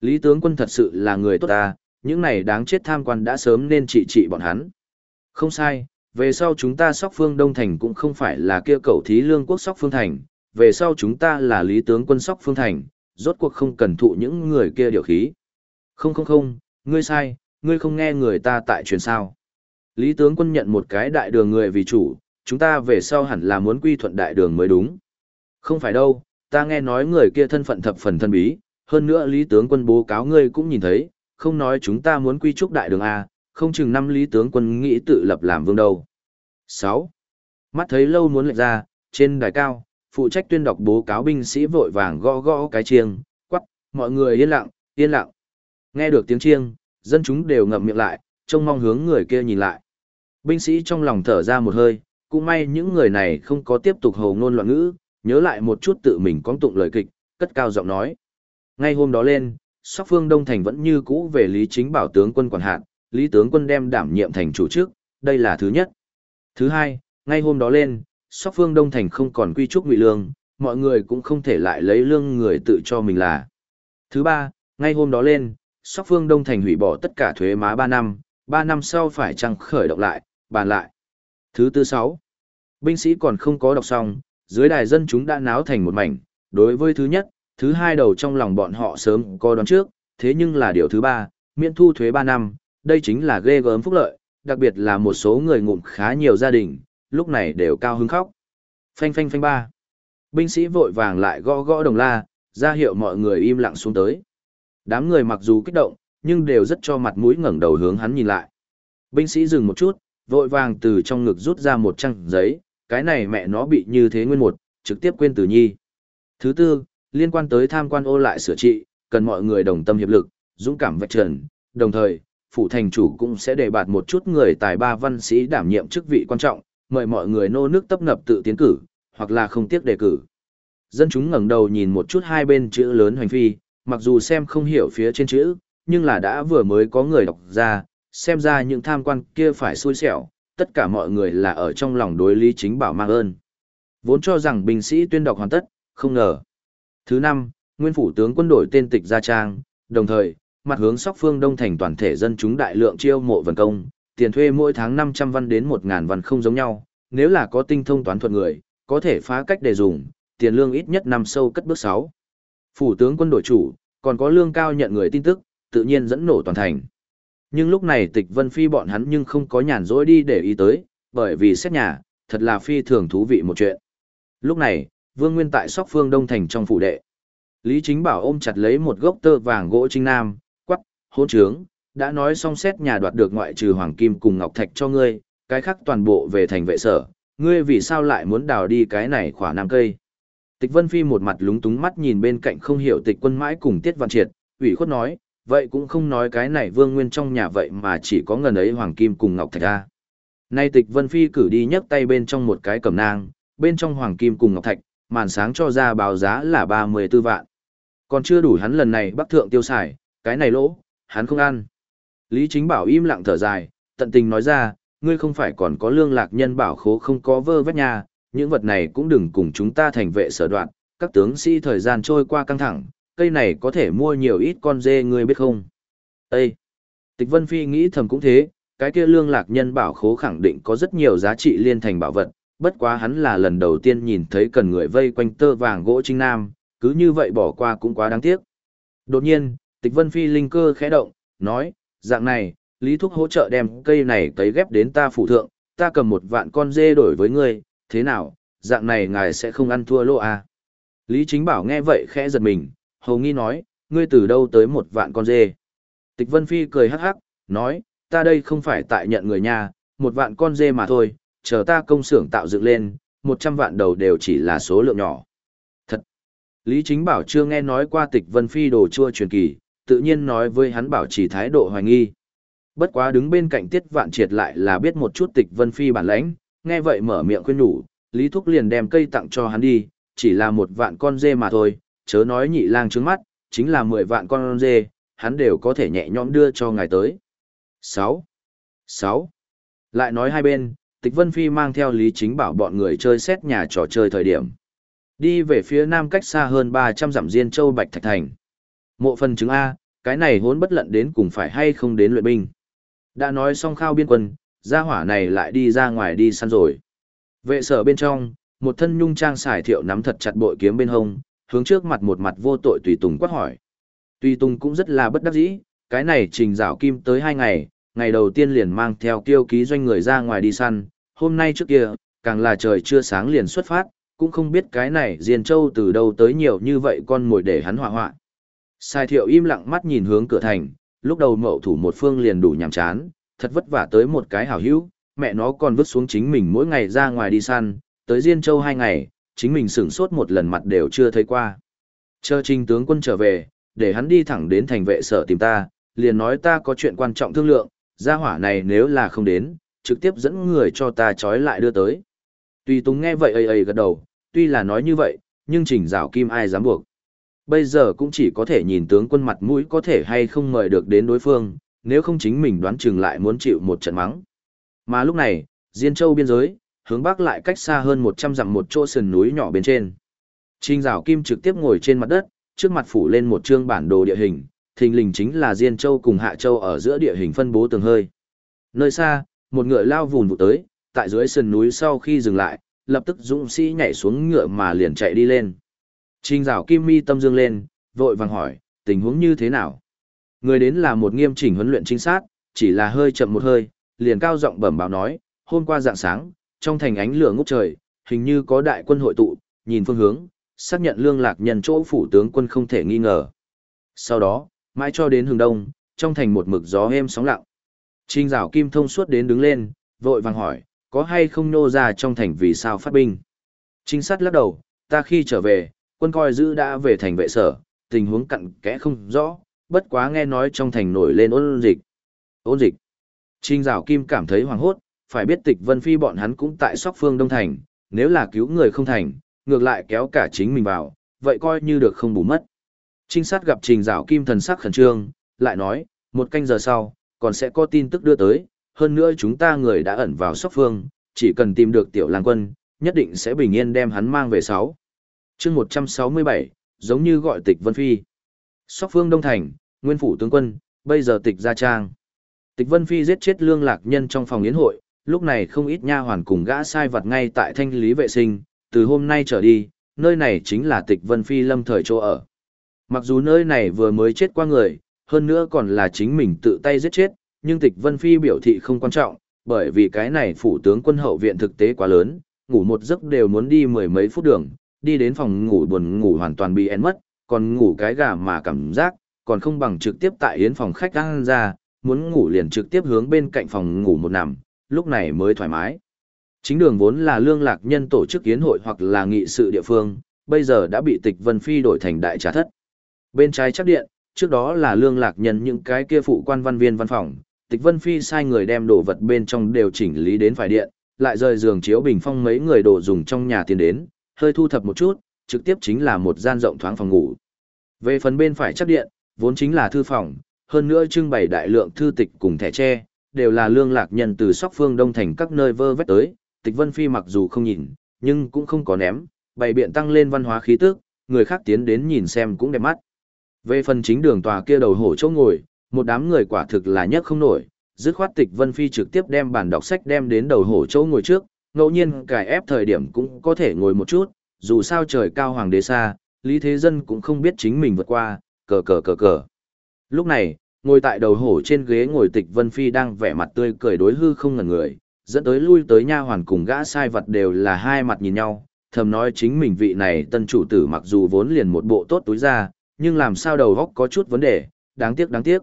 Lý tướng quân thật sự là người tốt ta, những này đáng chết tham quan đã sớm nên trị trị bọn hắn. Không sai, về sau chúng ta sóc phương Đông Thành cũng không phải là kia cầu thí lương quốc sóc phương thành, về sau chúng ta là lý tướng quân sóc phương thành, rốt cuộc không cần thụ những người kia điều khí. Không không không, ngươi sai, ngươi không nghe người ta tại truyền sao. Lý tướng quân nhận một cái đại đường người vì chủ, chúng ta về sau hẳn là muốn quy thuận đại đường mới đúng. Không phải đâu, ta nghe nói người kia thân phận thập phần thân bí, hơn nữa lý tướng quân bố cáo ngươi cũng nhìn thấy, không nói chúng ta muốn quy trúc đại đường A, không chừng năm lý tướng quân nghĩ tự lập làm vương đâu. 6. Mắt thấy lâu muốn lệch ra, trên đài cao, phụ trách tuyên đọc bố cáo binh sĩ vội vàng gõ gõ cái chiêng, quắc, mọi người yên lặng, yên lặng. Nghe được tiếng chiêng, dân chúng đều ngậm miệng lại, trông mong hướng người kia nhìn lại. Binh sĩ trong lòng thở ra một hơi, cũng may những người này không có tiếp tục hồ ngôn loạn ngữ, nhớ lại một chút tự mình có tụng lời kịch, cất cao giọng nói. Ngay hôm đó lên, Sóc Phương Đông Thành vẫn như cũ về Lý Chính Bảo tướng quân quản hạt, Lý tướng quân đem đảm nhiệm thành chủ trước, đây là thứ nhất. Thứ hai, ngay hôm đó lên, Sóc Phương Đông Thành không còn quy trúc ngụy lương, mọi người cũng không thể lại lấy lương người tự cho mình là. Thứ ba, ngay hôm đó lên, Sóc Phương Đông Thành hủy bỏ tất cả thuế má 3 năm, 3 năm sau phải chăng khởi động lại, bàn lại. Thứ tư sáu, binh sĩ còn không có đọc xong, dưới đài dân chúng đã náo thành một mảnh, đối với thứ nhất, thứ hai đầu trong lòng bọn họ sớm có đoán trước, thế nhưng là điều thứ ba, miễn thu thuế 3 năm, đây chính là ghê gớm phúc lợi, đặc biệt là một số người ngụm khá nhiều gia đình, lúc này đều cao hứng khóc. Phanh phanh phanh ba. Binh sĩ vội vàng lại gõ gõ đồng la, ra hiệu mọi người im lặng xuống tới. Đám người mặc dù kích động, nhưng đều rất cho mặt mũi ngẩng đầu hướng hắn nhìn lại. Binh sĩ dừng một chút, vội vàng từ trong ngực rút ra một trang giấy, cái này mẹ nó bị như thế nguyên một, trực tiếp quên tử nhi. Thứ tư, liên quan tới tham quan ô lại sửa trị, cần mọi người đồng tâm hiệp lực, dũng cảm vạch trần, đồng thời, phủ thành chủ cũng sẽ đề bạt một chút người tài ba văn sĩ đảm nhiệm chức vị quan trọng, mời mọi người nô nước tấp nập tự tiến cử, hoặc là không tiếc đề cử. Dân chúng ngẩng đầu nhìn một chút hai bên chữ lớn hoành phi, mặc dù xem không hiểu phía trên chữ, nhưng là đã vừa mới có người đọc ra, xem ra những tham quan kia phải xui xẻo, tất cả mọi người là ở trong lòng đối lý chính bảo mang ơn. Vốn cho rằng binh sĩ tuyên đọc hoàn tất, không ngờ. Thứ năm, nguyên phủ tướng quân đổi tên tịch gia trang, đồng thời, mặt hướng sóc phương đông thành toàn thể dân chúng đại lượng chiêu mộ vần công, tiền thuê mỗi tháng 500 văn đến 1.000 văn không giống nhau, nếu là có tinh thông toán thuật người, có thể phá cách để dùng, tiền lương ít nhất năm sâu cất bước 6. Phủ tướng quân đội chủ, còn có lương cao nhận người tin tức, tự nhiên dẫn nổ toàn thành. Nhưng lúc này tịch vân phi bọn hắn nhưng không có nhàn rỗi đi để ý tới, bởi vì xét nhà, thật là phi thường thú vị một chuyện. Lúc này, vương nguyên tại sóc phương đông thành trong phủ đệ. Lý chính bảo ôm chặt lấy một gốc tơ vàng gỗ trinh nam, quắc, hôn trướng, đã nói xong xét nhà đoạt được ngoại trừ hoàng kim cùng ngọc thạch cho ngươi, cái khác toàn bộ về thành vệ sở, ngươi vì sao lại muốn đào đi cái này khỏa nam cây. Tịch Vân Phi một mặt lúng túng mắt nhìn bên cạnh không hiểu tịch quân mãi cùng Tiết Văn Triệt, ủy khuất nói, vậy cũng không nói cái này vương nguyên trong nhà vậy mà chỉ có ngần ấy hoàng kim cùng ngọc thạch ra. Nay tịch Vân Phi cử đi nhấc tay bên trong một cái cầm nang, bên trong hoàng kim cùng ngọc thạch, màn sáng cho ra báo giá là 34 vạn. Còn chưa đủ hắn lần này bắc thượng tiêu xài, cái này lỗ, hắn không ăn. Lý Chính Bảo im lặng thở dài, tận tình nói ra, ngươi không phải còn có lương lạc nhân bảo khố không có vơ vét nhà, những vật này cũng đừng cùng chúng ta thành vệ sở đoạn, các tướng sĩ thời gian trôi qua căng thẳng, cây này có thể mua nhiều ít con dê ngươi biết không? Ê! Tịch Vân Phi nghĩ thầm cũng thế, cái kia lương lạc nhân bảo khố khẳng định có rất nhiều giá trị liên thành bảo vật, bất quá hắn là lần đầu tiên nhìn thấy cần người vây quanh tơ vàng gỗ trinh nam, cứ như vậy bỏ qua cũng quá đáng tiếc. Đột nhiên, Tịch Vân Phi linh cơ khẽ động, nói, dạng này, Lý Thúc hỗ trợ đem cây này cấy ghép đến ta phủ thượng, ta cầm một vạn con dê đổi với ngươi, thế nào, dạng này ngài sẽ không ăn thua lỗ à. Lý Chính Bảo nghe vậy khẽ giật mình, hầu nghi nói, ngươi từ đâu tới một vạn con dê. Tịch Vân Phi cười hắc hắc, nói, ta đây không phải tại nhận người nhà, một vạn con dê mà thôi, chờ ta công xưởng tạo dựng lên, một trăm vạn đầu đều chỉ là số lượng nhỏ. Thật! Lý Chính Bảo chưa nghe nói qua tịch Vân Phi đồ chua truyền kỳ, tự nhiên nói với hắn bảo chỉ thái độ hoài nghi. Bất quá đứng bên cạnh tiết vạn triệt lại là biết một chút tịch Vân Phi bản lãnh, nghe vậy mở miệng khuyên nhủ, Lý Thúc liền đem cây tặng cho hắn đi, chỉ là một vạn con dê mà thôi, chớ nói nhị lang trướng mắt, chính là mười vạn con dê, hắn đều có thể nhẹ nhõm đưa cho ngài tới. 6. 6. Lại nói hai bên, Tịch Vân Phi mang theo Lý Chính Bảo bọn người chơi xét nhà trò chơi thời điểm. Đi về phía nam cách xa hơn 300 dặm Diên Châu Bạch Thạch Thành. Mộ phần chứng A, cái này hốn bất lận đến cùng phải hay không đến luyện binh. Đã nói xong khao biên quân, gia hỏa này lại đi ra ngoài đi săn rồi. Vệ sở bên trong, một thân nhung trang xài thiệu nắm thật chặt bội kiếm bên hông, hướng trước mặt một mặt vô tội tùy tùng quát hỏi. Tùy tùng cũng rất là bất đắc dĩ, cái này trình rào kim tới hai ngày, ngày đầu tiên liền mang theo tiêu ký doanh người ra ngoài đi săn, hôm nay trước kia, càng là trời chưa sáng liền xuất phát, cũng không biết cái này diền Châu từ đâu tới nhiều như vậy con mồi để hắn hỏa họa. Sai thiệu im lặng mắt nhìn hướng cửa thành, lúc đầu mậu thủ một phương liền đủ nhàm chán, thật vất vả tới một cái hảo hữu, mẹ nó còn vứt xuống chính mình mỗi ngày ra ngoài đi săn, tới Diên Châu hai ngày, chính mình sửng sốt một lần mặt đều chưa thấy qua. Chờ trình tướng quân trở về, để hắn đi thẳng đến thành vệ sở tìm ta, liền nói ta có chuyện quan trọng thương lượng, gia hỏa này nếu là không đến, trực tiếp dẫn người cho ta trói lại đưa tới. Tùy Tùng nghe vậy ây ây gật đầu, tuy là nói như vậy, nhưng chỉnh rào kim ai dám buộc. Bây giờ cũng chỉ có thể nhìn tướng quân mặt mũi có thể hay không mời được đến đối phương, nếu không chính mình đoán chừng lại muốn chịu một trận mắng. Mà lúc này, Diên Châu biên giới, hướng bắc lại cách xa hơn 100 dặm một chỗ sườn núi nhỏ bên trên. Trình Giảo Kim trực tiếp ngồi trên mặt đất, trước mặt phủ lên một chương bản đồ địa hình, thình lình chính là Diên Châu cùng Hạ Châu ở giữa địa hình phân bố tường hơi. Nơi xa, một ngựa lao vùn vụt tới, tại dưới sườn núi sau khi dừng lại, lập tức dũng sĩ nhảy xuống ngựa mà liền chạy đi lên. Trình Giảo Kim mi tâm dương lên, vội vàng hỏi, tình huống như thế nào? Người đến là một nghiêm chỉnh huấn luyện chính xác, chỉ là hơi chậm một hơi, liền cao giọng bẩm báo nói, hôm qua dạng sáng, trong thành ánh lửa ngút trời, hình như có đại quân hội tụ, nhìn phương hướng, xác nhận lương lạc nhân chỗ phủ tướng quân không thể nghi ngờ. Sau đó, mãi cho đến hướng đông, trong thành một mực gió êm sóng lặng. Trình rào kim thông suốt đến đứng lên, vội vàng hỏi, có hay không nô ra trong thành vì sao phát binh? Trinh sát lắc đầu, ta khi trở về, quân coi giữ đã về thành vệ sở, tình huống cặn kẽ không rõ, bất quá nghe nói trong thành nổi lên ôn dịch. Ôn dịch. Trình rào kim cảm thấy hoàng hốt, phải biết tịch vân phi bọn hắn cũng tại sóc phương đông thành, nếu là cứu người không thành, ngược lại kéo cả chính mình vào, vậy coi như được không bù mất. Trinh sát gặp trình rào kim thần sắc khẩn trương, lại nói, một canh giờ sau, còn sẽ có tin tức đưa tới, hơn nữa chúng ta người đã ẩn vào sóc phương, chỉ cần tìm được tiểu lang quân, nhất định sẽ bình yên đem hắn mang về sáu. chương 167, giống như gọi tịch Vân Phi. Sóc phương Đông Thành, nguyên phủ tướng quân, bây giờ tịch gia trang. Tịch Vân Phi giết chết lương lạc nhân trong phòng yến hội, lúc này không ít nha hoàn cùng gã sai vật ngay tại thanh lý vệ sinh, từ hôm nay trở đi, nơi này chính là tịch Vân Phi lâm thời chỗ ở. Mặc dù nơi này vừa mới chết qua người, hơn nữa còn là chính mình tự tay giết chết, nhưng tịch Vân Phi biểu thị không quan trọng, bởi vì cái này phủ tướng quân hậu viện thực tế quá lớn, ngủ một giấc đều muốn đi mười mấy phút đường, đi đến phòng ngủ buồn ngủ hoàn toàn bị én mất, còn ngủ cái gà mà cảm giác, còn không bằng trực tiếp tại yến phòng khách ăn ra, muốn ngủ liền trực tiếp hướng bên cạnh phòng ngủ một nằm, lúc này mới thoải mái. Chính đường vốn là lương lạc nhân tổ chức yến hội hoặc là nghị sự địa phương, bây giờ đã bị tịch Vân Phi đổi thành đại trà thất. Bên trái chắc điện, trước đó là lương lạc nhân những cái kia phụ quan văn viên văn phòng, tịch Vân Phi sai người đem đồ vật bên trong đều chỉnh lý đến phải điện, lại rời giường chiếu bình phong mấy người đồ dùng trong nhà tiền đến, hơi thu thập một chút, trực tiếp chính là một gian rộng thoáng phòng ngủ. Về phần bên phải chắc điện, vốn chính là thư phòng, hơn nữa trưng bày đại lượng thư tịch cùng thẻ tre, đều là lương lạc nhân từ sóc phương đông thành các nơi vơ vét tới, tịch vân phi mặc dù không nhìn, nhưng cũng không có ném, bày biện tăng lên văn hóa khí tức, người khác tiến đến nhìn xem cũng đẹp mắt. Về phần chính đường tòa kia đầu hổ chỗ ngồi, một đám người quả thực là nhất không nổi, dứt khoát tịch Vân Phi trực tiếp đem bản đọc sách đem đến đầu hổ chỗ ngồi trước, ngẫu nhiên cải ép thời điểm cũng có thể ngồi một chút, dù sao trời cao hoàng đế xa, Lý Thế Dân cũng không biết chính mình vượt qua, cờ cờ cờ cờ. Lúc này, ngồi tại đầu hổ trên ghế ngồi tịch Vân Phi đang vẻ mặt tươi cười đối hư không ngần người, dẫn tới lui tới nha hoàn cùng gã sai vật đều là hai mặt nhìn nhau, thầm nói chính mình vị này tân chủ tử mặc dù vốn liền một bộ tốt túi ra, nhưng làm sao đầu góc có chút vấn đề, đáng tiếc đáng tiếc.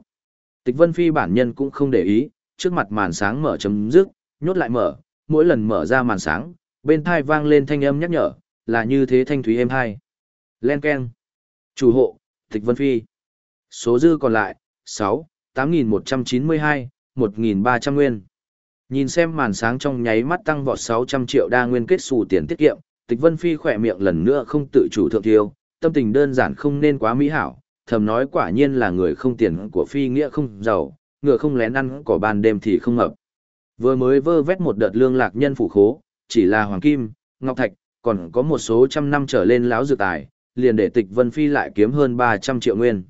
Tịch Vân Phi bản nhân cũng không để ý, trước mặt màn sáng mở chấm dứt, nhốt lại mở, mỗi lần mở ra màn sáng, bên thai vang lên thanh âm nhắc nhở, là như thế thanh thúy êm hai. Len Ken. Chủ hộ, Tịch Vân Phi. Số dư còn lại, 6, 8.192, 1.300 nguyên. Nhìn xem màn sáng trong nháy mắt tăng vọt 600 triệu đa nguyên kết xù tiền tiết kiệm, Tịch Vân Phi khỏe miệng lần nữa không tự chủ thượng thiêu, tâm tình đơn giản không nên quá mỹ hảo, thầm nói quả nhiên là người không tiền của Phi nghĩa không giàu, ngựa không lén ăn cỏ ban đêm thì không ngập. Vừa mới vơ vét một đợt lương lạc nhân phủ khố, chỉ là hoàng kim, ngọc thạch, còn có một số trăm năm trở lên láo dự tài, liền để Tịch Vân Phi lại kiếm hơn 300 triệu nguyên.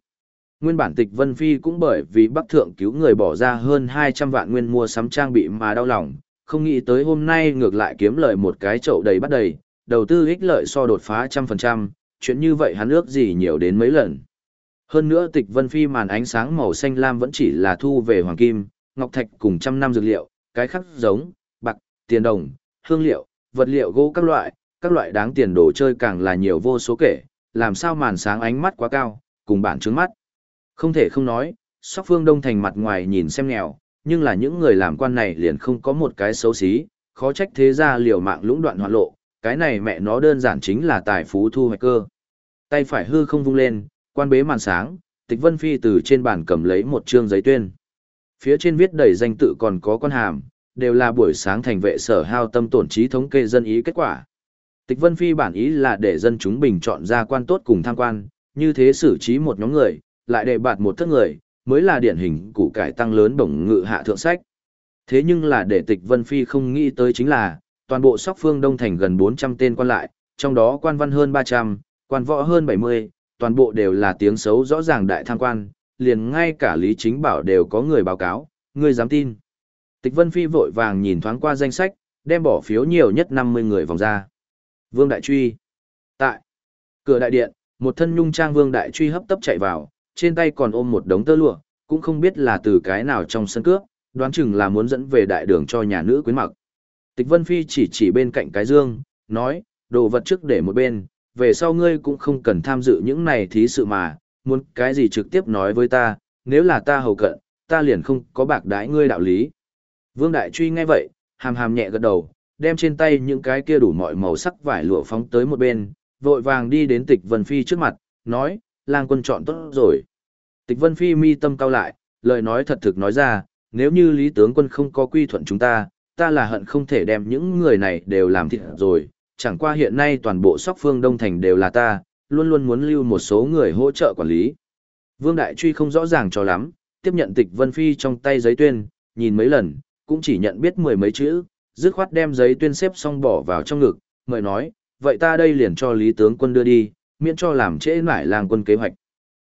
Nguyên bản Tịch Vân Phi cũng bởi vì Bắc Thượng cứu người bỏ ra hơn 200 vạn nguyên mua sắm trang bị mà đau lòng, không nghĩ tới hôm nay ngược lại kiếm lợi một cái chậu đầy bắt đầy, đầu tư ích lợi so đột phá trăm phần trăm, chuyện như vậy hắn ước gì nhiều đến mấy lần. Hơn nữa tịch vân phi màn ánh sáng màu xanh lam vẫn chỉ là thu về hoàng kim, ngọc thạch cùng trăm năm dược liệu, cái khắc giống, bạc, tiền đồng, hương liệu, vật liệu gỗ các loại, các loại đáng tiền đồ chơi càng là nhiều vô số kể, làm sao màn sáng ánh mắt quá cao, cùng bản trướng mắt. Không thể không nói, sóc phương đông thành mặt ngoài nhìn xem nghèo, nhưng là những người làm quan này liền không có một cái xấu xí, khó trách thế ra liều mạng lũng đoạn hoạn lộ, cái này mẹ nó đơn giản chính là tài phú thu hoạch cơ. Tay phải hư không vung lên, quan bế màn sáng, Tịch Vân Phi từ trên bàn cầm lấy một trương giấy tuyên. Phía trên viết đầy danh tự còn có con hàm, đều là buổi sáng thành vệ sở hao tâm tổn trí thống kê dân ý kết quả. Tịch Vân Phi bản ý là để dân chúng bình chọn ra quan tốt cùng tham quan, như thế xử trí một nhóm người, lại để bạt một thất người, mới là điển hình củ cải tăng lớn bổng ngự hạ thượng sách. Thế nhưng là để Tịch Vân Phi không nghĩ tới chính là, toàn bộ sóc phương đông thành gần 400 tên quan lại, trong đó quan văn hơn 300, quan võ hơn 70, toàn bộ đều là tiếng xấu rõ ràng đại tham quan, liền ngay cả Lý Chính Bảo đều có người báo cáo, người dám tin. Tịch Vân Phi vội vàng nhìn thoáng qua danh sách, đem bỏ phiếu nhiều nhất 50 người vòng ra. Vương Đại Truy. Tại. Cửa đại điện, một thân nhung trang Vương Đại Truy hấp tấp chạy vào, trên tay còn ôm một đống tơ lụa, cũng không biết là từ cái nào trong sân cướp, đoán chừng là muốn dẫn về đại đường cho nhà nữ quyến mặc. Tịch Vân Phi chỉ chỉ bên cạnh cái dương, nói, đồ vật trước để một bên, về sau ngươi cũng không cần tham dự những này thí sự mà, muốn cái gì trực tiếp nói với ta, nếu là ta hầu cận, ta liền không có bạc đái ngươi đạo lý. Vương Đại Truy nghe vậy, hàm hàm nhẹ gật đầu, đem trên tay những cái kia đủ mọi màu sắc vải lụa phóng tới một bên, vội vàng đi đến Tịch Vân Phi trước mặt, nói, lang quân chọn tốt rồi. Tịch Vân Phi mi tâm cao lại, lời nói thật thực nói ra, nếu như Lý Tướng quân không có quy thuận chúng ta, ta là hận không thể đem những người này đều làm thịt rồi, chẳng qua hiện nay toàn bộ sóc phương Đông Thành đều là ta, luôn luôn muốn lưu một số người hỗ trợ quản lý. Vương Đại Truy không rõ ràng cho lắm, tiếp nhận tịch Vân Phi trong tay giấy tuyên, nhìn mấy lần, cũng chỉ nhận biết mười mấy chữ, dứt khoát đem giấy tuyên xếp xong bỏ vào trong ngực, mời nói, vậy ta đây liền cho Lý Tướng quân đưa đi, miễn cho làm trễ nải làng quân kế hoạch.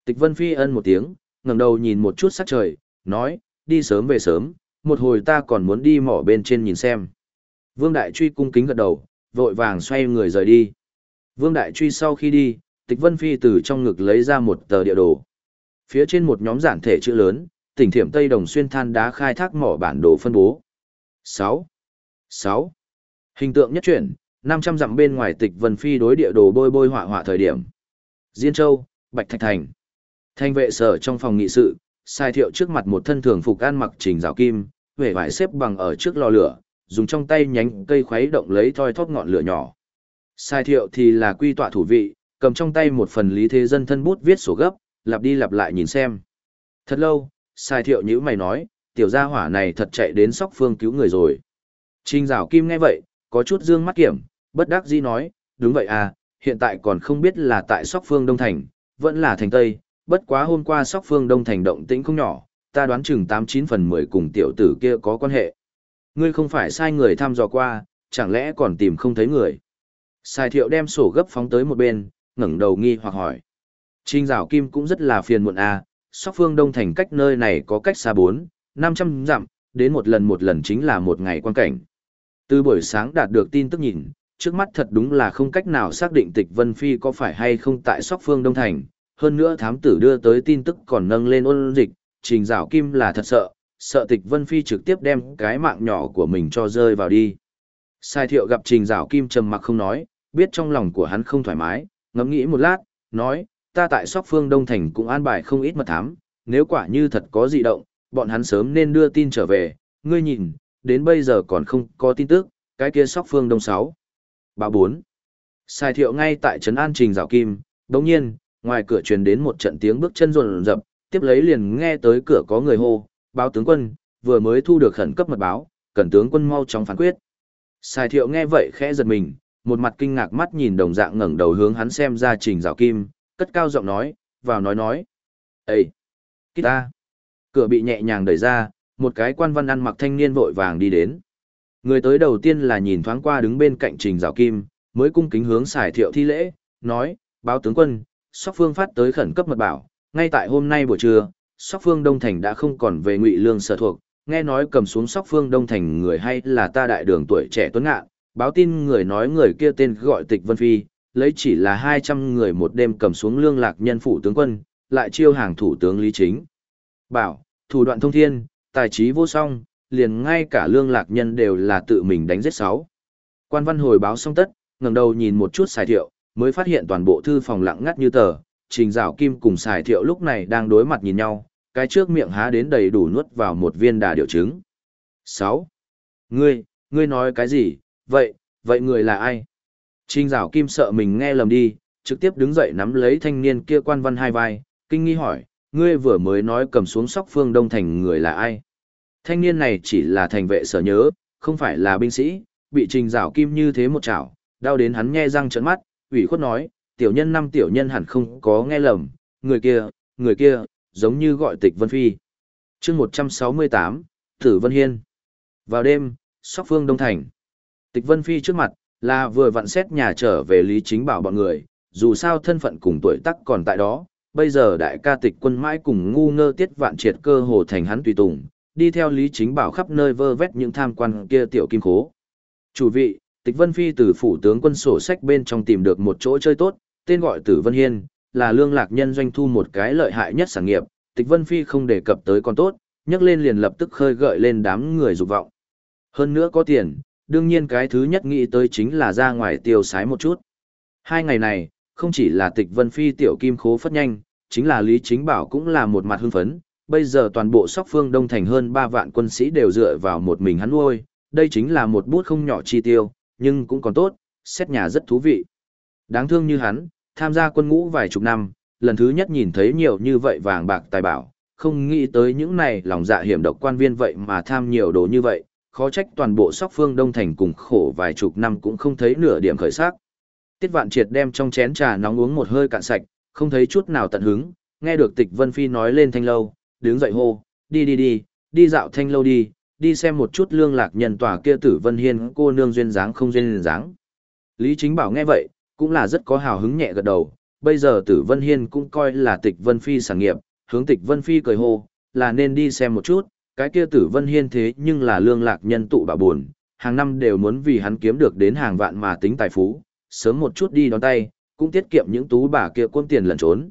Tịch Vân Phi ân một tiếng, ngẩng đầu nhìn một chút sắc trời, nói, đi sớm về sớm, một hồi ta còn muốn đi mỏ bên trên nhìn xem. Vương Đại Truy cung kính gật đầu, vội vàng xoay người rời đi. Vương Đại Truy sau khi đi, Tịch Vân Phi từ trong ngực lấy ra một tờ địa đồ. Phía trên một nhóm giản thể chữ lớn, tỉnh thiểm Tây Đồng xuyên than đá khai thác mỏ bản đồ phân bố. 6. 6. Hình tượng nhất chuyển, 500 dặm bên ngoài Tịch Vân Phi đối địa đồ bôi bôi họa họa thời điểm. Diên Châu, Bạch Thạch Thành. Thanh vệ sở trong phòng nghị sự, sai thiệu trước mặt một thân thường phục ăn mặc trình rào kim, vẻ vải xếp bằng ở trước lò lửa, dùng trong tay nhánh cây khuấy động lấy thoi thóp ngọn lửa nhỏ. Sai thiệu thì là quy tọa thủ vị, cầm trong tay một phần lý thế dân thân bút viết sổ gấp, lặp đi lặp lại nhìn xem. Thật lâu, sai thiệu như mày nói, tiểu gia hỏa này thật chạy đến sóc phương cứu người rồi. Trình rào kim nghe vậy, có chút dương mắt kiểm, bất đắc dĩ nói, đúng vậy à, hiện tại còn không biết là tại sóc phương Đông Thành, vẫn là thành Tây, bất quá hôm qua sóc phương đông thành động tĩnh không nhỏ, ta đoán chừng 89 phần 10 cùng tiểu tử kia có quan hệ. Ngươi không phải sai người thăm dò qua, chẳng lẽ còn tìm không thấy người. Sai thiệu đem sổ gấp phóng tới một bên, ngẩng đầu nghi hoặc hỏi. Trình rào kim cũng rất là phiền muộn à, sóc phương đông thành cách nơi này có cách xa 4, 500 dặm, đến một lần một lần chính là một ngày quan cảnh. Từ buổi sáng đạt được tin tức nhìn, trước mắt thật đúng là không cách nào xác định tịch Vân Phi có phải hay không tại sóc phương Đông Thành. Hơn nữa thám tử đưa tới tin tức còn nâng lên ôn dịch, trình rào kim là thật sợ, sợ tịch Vân Phi trực tiếp đem cái mạng nhỏ của mình cho rơi vào đi. Sai thiệu gặp trình rào kim trầm mặc không nói, biết trong lòng của hắn không thoải mái, ngẫm nghĩ một lát, nói, ta tại sóc phương Đông Thành cũng an bài không ít mật thám, nếu quả như thật có dị động, bọn hắn sớm nên đưa tin trở về, ngươi nhìn, đến bây giờ còn không có tin tức, cái kia sóc phương Đông 6. Bà 4. Sai thiệu ngay tại Trấn An Trình Giảo Kim, đồng nhiên, ngoài cửa truyền đến một trận tiếng bước chân rồn rập, tiếp lấy liền nghe tới cửa có người hô, báo tướng quân, vừa mới thu được khẩn cấp mật báo, cần tướng quân mau chóng phán quyết. Sai thiệu nghe vậy khẽ giật mình, một mặt kinh ngạc mắt nhìn đồng dạng ngẩng đầu hướng hắn xem ra Trình Giảo Kim, cất cao giọng nói, vào nói nói. Ê! Kít ta! Cửa bị nhẹ nhàng đẩy ra, một cái quan văn ăn mặc thanh niên vội vàng đi đến. Người tới đầu tiên là nhìn thoáng qua đứng bên cạnh Trình Giảo Kim, mới cung kính hướng xài thiệu thi lễ, nói, báo tướng quân, Sóc Phương phát tới khẩn cấp mật bảo, ngay tại hôm nay buổi trưa, Sóc Phương Đông Thành đã không còn về ngụy lương sở thuộc, nghe nói cầm xuống Sóc Phương Đông Thành người hay là ta đại đường tuổi trẻ tuấn ngạn, báo tin người nói người kia tên gọi Tịch Vân Phi, lấy chỉ là 200 người một đêm cầm xuống lương lạc nhân phủ tướng quân, lại chiêu hàng thủ tướng Lý Chính. Bảo, thủ đoạn thông thiên, tài trí vô song, liền ngay cả lương lạc nhân đều là tự mình đánh giết sáu. Quan văn hồi báo xong tất, ngẩng đầu nhìn một chút xài thiệu, mới phát hiện toàn bộ thư phòng lặng ngắt như tờ, trình rào kim cùng xài thiệu lúc này đang đối mặt nhìn nhau, cái trước miệng há đến đầy đủ nuốt vào một viên đà điều trứng. 6. Ngươi, ngươi nói cái gì, vậy, vậy người là ai? Trình rào kim sợ mình nghe lầm đi, trực tiếp đứng dậy nắm lấy thanh niên kia quan văn hai vai, kinh nghi hỏi, ngươi vừa mới nói cầm xuống sóc phương đông thành người là ai? Thanh niên này chỉ là thành vệ sở nhớ, không phải là binh sĩ, bị trình rảo kim như thế một chảo, đau đến hắn nghe răng trợn mắt, ủy khuất nói, tiểu nhân năm tiểu nhân hẳn không có nghe lầm, người kia, người kia, giống như gọi tịch Vân Phi. chương 168, Tử Vân Hiên. Vào đêm, sóc phương Đông Thành. Tịch Vân Phi trước mặt, là vừa vặn xét nhà trở về Lý Chính Bảo bọn người, dù sao thân phận cùng tuổi tác còn tại đó, bây giờ đại ca tịch quân mãi cùng ngu ngơ tiết vạn triệt cơ hồ thành hắn tùy tùng, đi theo Lý Chính Bảo khắp nơi vơ vét những tham quan kia tiểu kim khố. Chủ vị, Tịch Vân Phi từ phủ tướng quân sổ sách bên trong tìm được một chỗ chơi tốt, tên gọi Tử Vân Hiên, là lương lạc nhân doanh thu một cái lợi hại nhất sản nghiệp, Tịch Vân Phi không đề cập tới con tốt, nhắc lên liền lập tức khơi gợi lên đám người dục vọng. Hơn nữa có tiền, đương nhiên cái thứ nhất nghĩ tới chính là ra ngoài tiêu sái một chút. Hai ngày này, không chỉ là Tịch Vân Phi tiểu kim khố phất nhanh, chính là Lý Chính Bảo cũng là một mặt hưng phấn, bây giờ toàn bộ sóc phương đông thành hơn 3 vạn quân sĩ đều dựa vào một mình hắn nuôi, đây chính là một bút không nhỏ chi tiêu, nhưng cũng còn tốt, xét nhà rất thú vị. Đáng thương như hắn, tham gia quân ngũ vài chục năm, lần thứ nhất nhìn thấy nhiều như vậy vàng bạc tài bảo, không nghĩ tới những này lòng dạ hiểm độc quan viên vậy mà tham nhiều đồ như vậy, khó trách toàn bộ sóc phương đông thành cùng khổ vài chục năm cũng không thấy nửa điểm khởi sắc. Tiết vạn triệt đem trong chén trà nóng uống một hơi cạn sạch, không thấy chút nào tận hứng, nghe được tịch Vân Phi nói lên thanh lâu, đứng dậy hô, đi đi đi, đi dạo thanh lâu đi, đi xem một chút lương lạc nhân tòa kia tử vân hiên cô nương duyên dáng không duyên dáng. Lý Chính Bảo nghe vậy, cũng là rất có hào hứng nhẹ gật đầu, bây giờ tử vân hiên cũng coi là tịch vân phi sản nghiệp, hướng tịch vân phi cười hô, là nên đi xem một chút, cái kia tử vân hiên thế nhưng là lương lạc nhân tụ bà buồn, hàng năm đều muốn vì hắn kiếm được đến hàng vạn mà tính tài phú, sớm một chút đi đón tay, cũng tiết kiệm những tú bà kia quân tiền lẩn trốn.